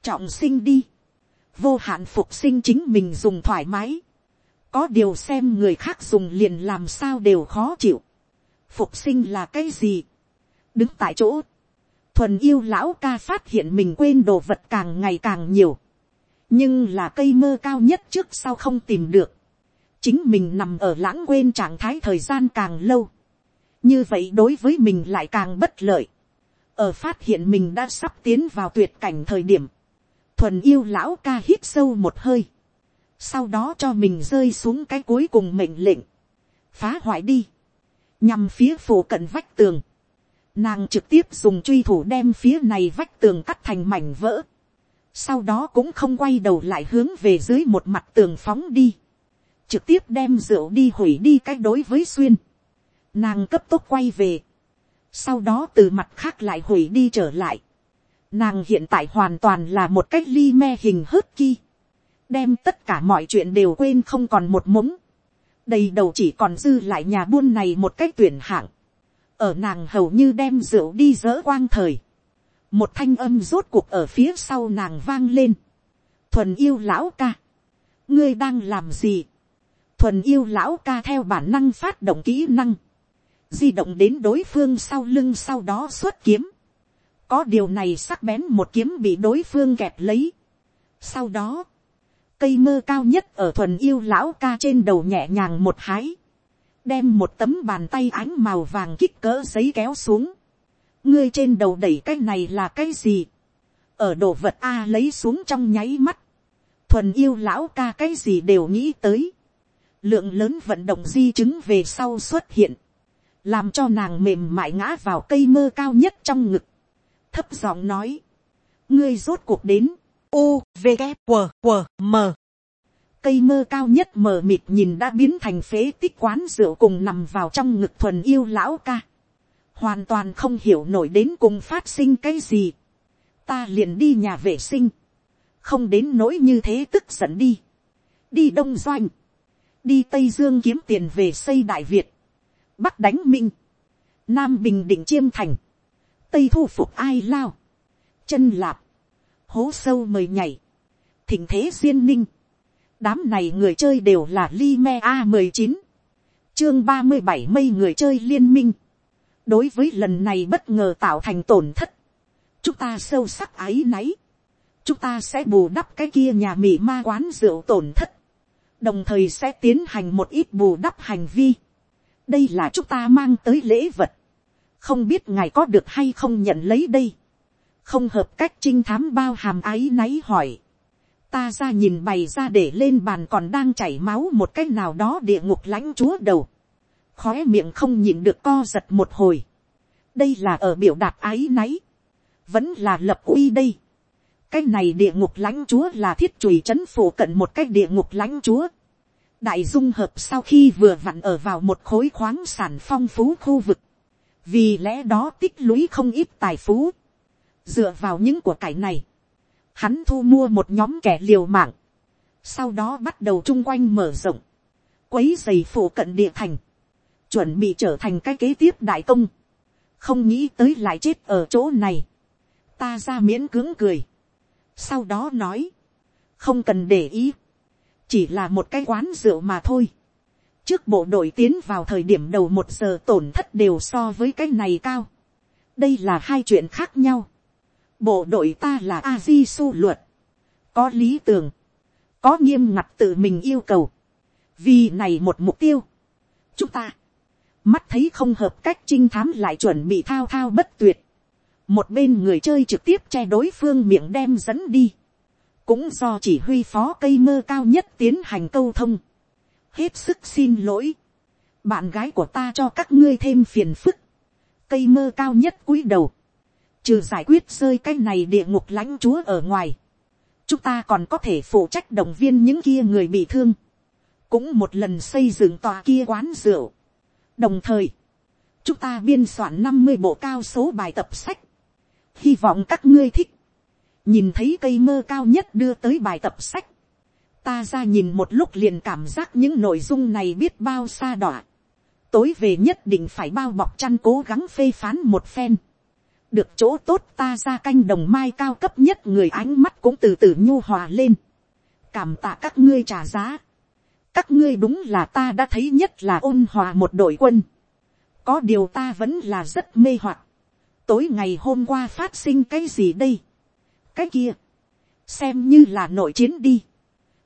S1: trọng sinh đi. vô hạn phục sinh chính mình dùng thoải mái có điều xem người khác dùng liền làm sao đều khó chịu. phục sinh là cái gì. đứng tại chỗ, thuần yêu lão ca phát hiện mình quên đồ vật càng ngày càng nhiều. nhưng là cây mơ cao nhất trước sau không tìm được. chính mình nằm ở lãng quên trạng thái thời gian càng lâu. như vậy đối với mình lại càng bất lợi, ở phát hiện mình đã sắp tiến vào tuyệt cảnh thời điểm, thuần yêu lão ca hít sâu một hơi, sau đó cho mình rơi xuống cái cuối cùng mệnh lệnh, phá hoại đi, nhằm phía phủ cận vách tường, nàng trực tiếp dùng truy thủ đem phía này vách tường cắt thành mảnh vỡ, sau đó cũng không quay đầu lại hướng về dưới một mặt tường phóng đi, trực tiếp đem rượu đi hủy đi cách đối với xuyên, nàng cấp tốc quay về, sau đó từ mặt khác lại hủy đi trở lại, nàng hiện tại hoàn toàn là một cách ly me hình hớt ki, đem tất cả mọi chuyện đều quên không còn một mống, đầy đầu chỉ còn dư lại nhà buôn này một cách tuyển hạng, ở nàng hầu như đem rượu đi dỡ quang thời, một thanh âm rốt cuộc ở phía sau nàng vang lên, thuần yêu lão ca, ngươi đang làm gì, thuần yêu lão ca theo bản năng phát động kỹ năng, di động đến đối phương sau lưng sau đó xuất kiếm, có điều này sắc bén một kiếm bị đối phương kẹp lấy. sau đó, cây mơ cao nhất ở thuần yêu lão ca trên đầu nhẹ nhàng một hái, đem một tấm bàn tay ánh màu vàng kích cỡ giấy kéo xuống, ngươi trên đầu đẩy cái này là cái gì, ở đồ vật a lấy xuống trong nháy mắt, thuần yêu lão ca cái gì đều nghĩ tới, lượng lớn vận động di chứng về sau xuất hiện, làm cho nàng mềm mại ngã vào cây mơ cao nhất trong ngực, thấp giọng nói, ngươi rốt cuộc đến, u v g q q m. Cây mơ cao nhất mờ mịt nhìn đã biến thành phế tích quán rượu cùng nằm vào trong ngực thuần yêu lão ca, hoàn toàn không hiểu nổi đến cùng phát sinh cái gì, ta liền đi nhà vệ sinh, không đến nỗi như thế tức giận đi, đi đông doanh, đi tây dương kiếm tiền về xây đại việt, bắc đánh minh, nam bình định chiêm thành, tây thu phục ai lao, chân lạp, hố sâu mời nhảy, thỉnh thế duyên ninh, đám này người chơi đều là li me a mười chín, chương ba mươi bảy mây người chơi liên minh, đối với lần này bất ngờ tạo thành tổn thất, chúng ta sâu sắc áy náy, chúng ta sẽ bù đắp cái kia nhà mì ma quán rượu tổn thất, đồng thời sẽ tiến hành một ít bù đắp hành vi. đây là chúng ta mang tới lễ vật, không biết ngài có được hay không nhận lấy đây, không hợp cách trinh thám bao hàm ái náy hỏi, ta ra nhìn bày ra để lên bàn còn đang chảy máu một cách nào đó địa ngục lãnh chúa đầu, khóe miệng không nhìn được co giật một hồi, đây là ở biểu đạt ái náy, vẫn là lập uy đây, cái này địa ngục lãnh chúa là thiết chùy c h ấ n phủ cận một cái địa ngục lãnh chúa. đại dung hợp sau khi vừa vặn ở vào một khối khoáng sản phong phú khu vực, vì lẽ đó tích lũy không ít tài phú dựa vào những của cải này, hắn thu mua một nhóm kẻ liều mạng, sau đó bắt đầu chung quanh mở rộng, quấy dày phủ cận địa thành, chuẩn bị trở thành cái kế tiếp đại công, không nghĩ tới lại chết ở chỗ này, ta ra miễn cưỡng cười, sau đó nói, không cần để ý, chỉ là một cái quán rượu mà thôi. trước bộ đội tiến vào thời điểm đầu một giờ tổn thất đều so với cái này cao. đây là hai chuyện khác nhau bộ đội ta là a di su luật, có lý tưởng, có nghiêm ngặt tự mình yêu cầu, vì này một mục tiêu. chúng ta, mắt thấy không hợp cách trinh thám lại chuẩn bị thao thao bất tuyệt. Một bên người chơi trực tiếp che đối phương miệng đem dẫn đi, cũng do chỉ huy phó cây mơ cao nhất tiến hành câu thông, hết sức xin lỗi, bạn gái của ta cho các ngươi thêm phiền phức, cây mơ cao nhất cúi đầu, trừ giải quyết rơi cái này địa ngục lãnh chúa ở ngoài, chúng ta còn có thể phụ trách động viên những kia người bị thương, cũng một lần xây dựng tòa kia quán rượu. đồng thời, chúng ta biên soạn năm mươi bộ cao số bài tập sách, hy vọng các ngươi thích, nhìn thấy cây mơ cao nhất đưa tới bài tập sách, ta ra nhìn một lúc liền cảm giác những nội dung này biết bao xa đọa, tối về nhất định phải bao bọc chăn cố gắng phê phán một phen, được chỗ tốt ta ra canh đồng mai cao cấp nhất người ánh mắt cũng từ từ nhu hòa lên, cảm tạ các ngươi trả giá, các ngươi đúng là ta đã thấy nhất là ôn hòa một đội quân, có điều ta vẫn là rất mê hoặc, tối ngày hôm qua phát sinh cái gì đây. cái kia, xem như là nội chiến đi.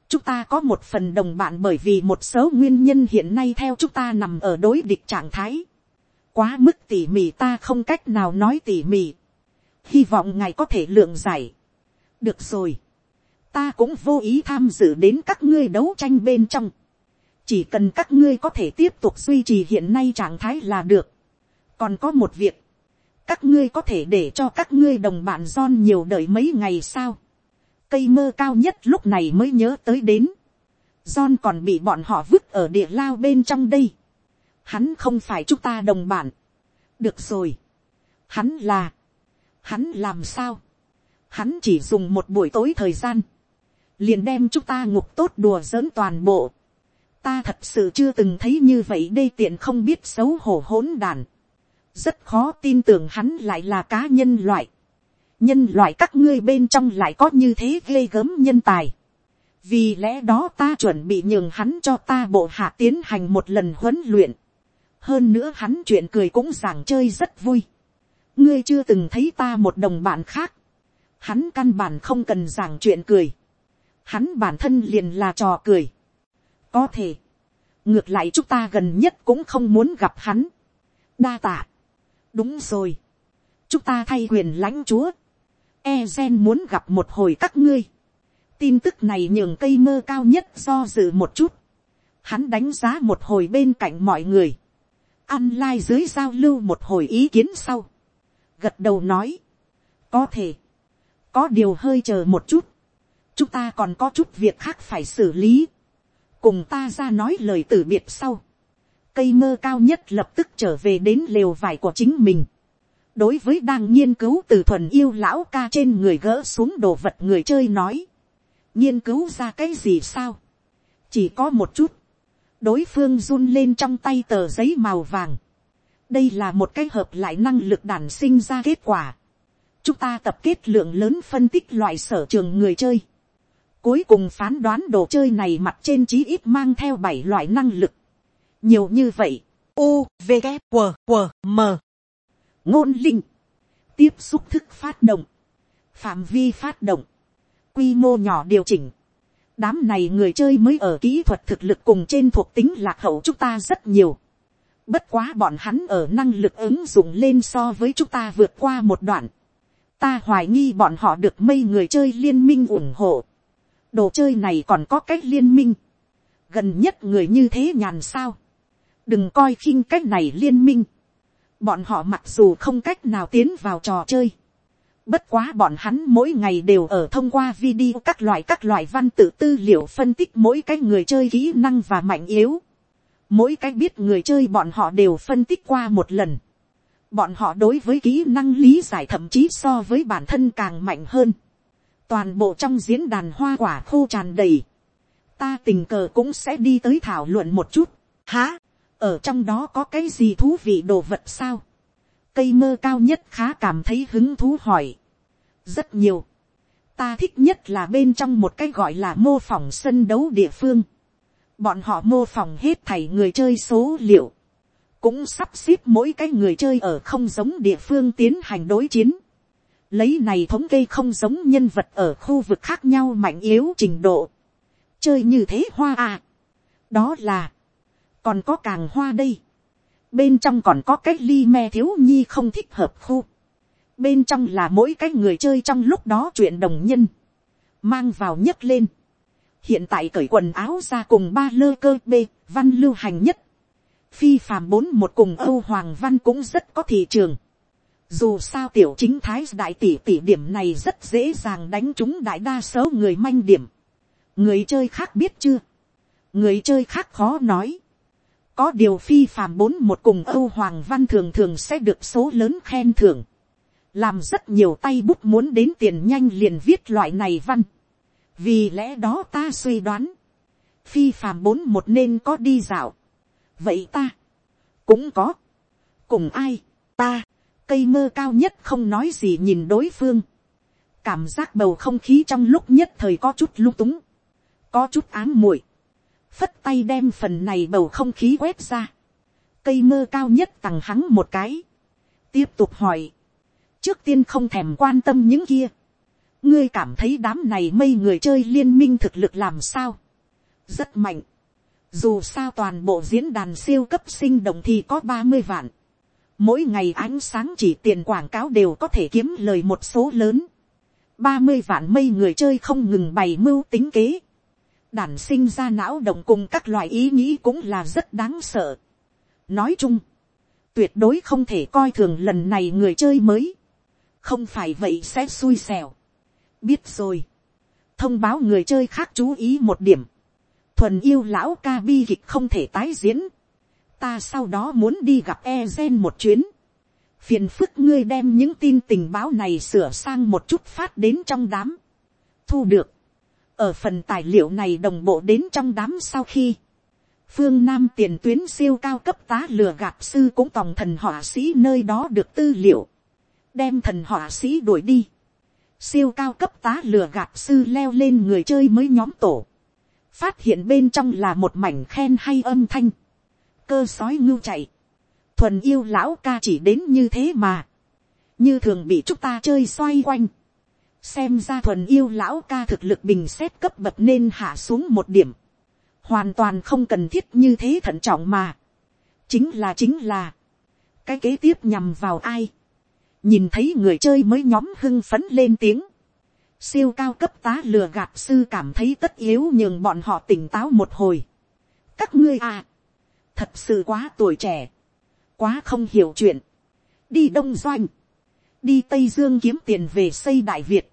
S1: chúng ta có một phần đồng bạn bởi vì một số nguyên nhân hiện nay theo chúng ta nằm ở đối địch trạng thái quá mức tỉ mỉ ta không cách nào nói tỉ mỉ, hy vọng ngài có thể lượng giải. được rồi, ta cũng vô ý tham dự đến các ngươi đấu tranh bên trong, chỉ cần các ngươi có thể tiếp tục duy trì hiện nay trạng thái là được. còn có một việc, các ngươi có thể để cho các ngươi đồng bạn don nhiều đợi mấy ngày sao. cây mơ cao nhất lúc này mới nhớ tới đến. John còn bị bọn họ vứt ở địa lao bên trong đây. Hắn không phải chúng ta đồng bạn. được rồi. hắn là, hắn làm sao. hắn chỉ dùng một buổi tối thời gian. liền đem chúng ta ngục tốt đùa giỡn toàn bộ ta thật sự chưa từng thấy như vậy đây tiện không biết xấu hổ hỗn đàn. rất khó tin tưởng hắn lại là cá nhân loại. nhân loại các ngươi bên trong lại có như thế ghê gớm nhân tài. vì lẽ đó ta chuẩn bị nhường hắn cho ta bộ hạ tiến hành một lần huấn luyện hơn nữa hắn chuyện cười cũng giảng chơi rất vui. ngươi chưa từng thấy ta một đồng bạn khác. hắn căn bản không cần giảng chuyện cười. hắn bản thân liền là trò cười có thể, ngược lại chúng ta gần nhất cũng không muốn gặp hắn. đa tạ, đúng rồi, chúng ta thay quyền lãnh chúa, e gen muốn gặp một hồi các ngươi, tin tức này nhường cây mơ cao nhất do dự một chút, hắn đánh giá một hồi bên cạnh mọi người, ăn lai dưới giao lưu một hồi ý kiến sau, gật đầu nói, có thể, có điều hơi chờ một chút, chúng ta còn có chút việc khác phải xử lý, cùng ta ra nói lời từ biệt sau, cây mơ cao nhất lập tức trở về đến lều vải của chính mình. đối với đang nghiên cứu từ thuần yêu lão ca trên người gỡ xuống đồ vật người chơi nói, nghiên cứu ra cái gì sao, chỉ có một chút, đối phương run lên trong tay tờ giấy màu vàng, đây là một cái hợp lại năng lực đản sinh ra kết quả. chúng ta tập kết lượng lớn phân tích loại sở trường người chơi, Cuối cùng phán đoán đồ chơi này mặt trên chí ít mang theo bảy loại năng lực. Nhiều như vậy. U, V, g, W, W, M. Ngôn linh. Tiếp xúc thức phát động. Phạm vi phát động. Quy mô nhỏ điều chỉnh. Đám này người chơi mới ở kỹ thuật thực lực cùng trên thuộc tính lạc hậu chúng ta rất nhiều. Bất quá bọn hắn ở năng lực ứng dụng lên so với chúng ta vượt qua một đoạn. Ta hoài nghi bọn họ được mây người chơi liên minh ủng hộ. Đồ chơi này còn có cách liên minh, gần nhất người như thế nhàn sao, đừng coi khinh cách này liên minh, bọn họ mặc dù không cách nào tiến vào trò chơi, bất quá bọn hắn mỗi ngày đều ở thông qua video các loại các loại văn tự tư liệu phân tích mỗi cái người chơi kỹ năng và mạnh yếu, mỗi cái biết người chơi bọn họ đều phân tích qua một lần, bọn họ đối với kỹ năng lý giải thậm chí so với bản thân càng mạnh hơn. Toàn bộ trong diễn đàn hoa quả khô tràn đầy, ta tình cờ cũng sẽ đi tới thảo luận một chút, hả? Ở trong đó có cái gì thú vị đồ vật sao, cây mơ cao nhất khá cảm thấy hứng thú hỏi, rất nhiều, ta thích nhất là bên trong một cái gọi là mô phỏng sân đấu địa phương, bọn họ mô phỏng hết thảy người chơi số liệu, cũng sắp xếp mỗi cái người chơi ở không giống địa phương tiến hành đối chiến lấy này thống kê không giống nhân vật ở khu vực khác nhau mạnh yếu trình độ. chơi như thế hoa à. đó là, còn có càng hoa đây bên trong còn có cách ly me thiếu nhi không thích hợp khu. bên trong là mỗi cái người chơi trong lúc đó chuyện đồng nhân. mang vào nhấc lên. hiện tại cởi quần áo ra cùng ba lơ cơ b văn lưu hành nhất. phi phàm bốn một cùng âu hoàng văn cũng rất có thị trường dù sao tiểu chính thái đại tỷ tỷ điểm này rất dễ dàng đánh chúng đại đa số người manh điểm. người chơi khác biết chưa. người chơi khác khó nói có điều phi phàm bốn một cùng âu hoàng văn thường thường sẽ được số lớn khen thưởng. làm rất nhiều tay bút muốn đến tiền nhanh liền viết loại này văn. vì lẽ đó ta suy đoán. phi phàm bốn một nên có đi dạo. vậy ta cũng có. cùng ai ta cây mơ cao nhất không nói gì nhìn đối phương. cảm giác bầu không khí trong lúc nhất thời có chút lung túng, có chút ám muội, phất tay đem phần này bầu không khí quét ra. cây mơ cao nhất tằng hắn một cái, tiếp tục hỏi, trước tiên không thèm quan tâm những kia, ngươi cảm thấy đám này mây người chơi liên minh thực lực làm sao, rất mạnh, dù sao toàn bộ diễn đàn siêu cấp sinh động thì có ba mươi vạn, mỗi ngày ánh sáng chỉ tiền quảng cáo đều có thể kiếm lời một số lớn, ba mươi vạn mây người chơi không ngừng bày mưu tính kế, đản sinh ra não động cùng các loại ý nghĩ cũng là rất đáng sợ. nói chung, tuyệt đối không thể coi thường lần này người chơi mới, không phải vậy sẽ xui xẻo. biết rồi, thông báo người chơi khác chú ý một điểm, thuần yêu lão ca bi kịch không thể tái diễn, ta sau đó muốn đi gặp e gen một chuyến, phiền phức ngươi đem những tin tình báo này sửa sang một chút phát đến trong đám, thu được, ở phần tài liệu này đồng bộ đến trong đám sau khi, phương nam tiền tuyến siêu cao cấp tá lừa gạt sư cũng tòng thần họa sĩ nơi đó được tư liệu, đem thần họa sĩ đuổi đi, siêu cao cấp tá lừa gạt sư leo lên người chơi mới nhóm tổ, phát hiện bên trong là một mảnh khen hay âm thanh, cơ sói ngưu chạy, thuần yêu lão ca chỉ đến như thế mà, như thường bị chúng ta chơi xoay quanh, xem ra thuần yêu lão ca thực lực bình xét cấp bậc nên hạ xuống một điểm, hoàn toàn không cần thiết như thế thận trọng mà, chính là chính là, cái kế tiếp nhằm vào ai, nhìn thấy người chơi mới nhóm hưng phấn lên tiếng, siêu cao cấp tá lừa gạt sư cảm thấy tất yếu nhường bọn họ tỉnh táo một hồi. các ngươi à, thật sự quá tuổi trẻ, quá không hiểu chuyện, đi đông doanh, đi tây dương kiếm tiền về xây đại việt,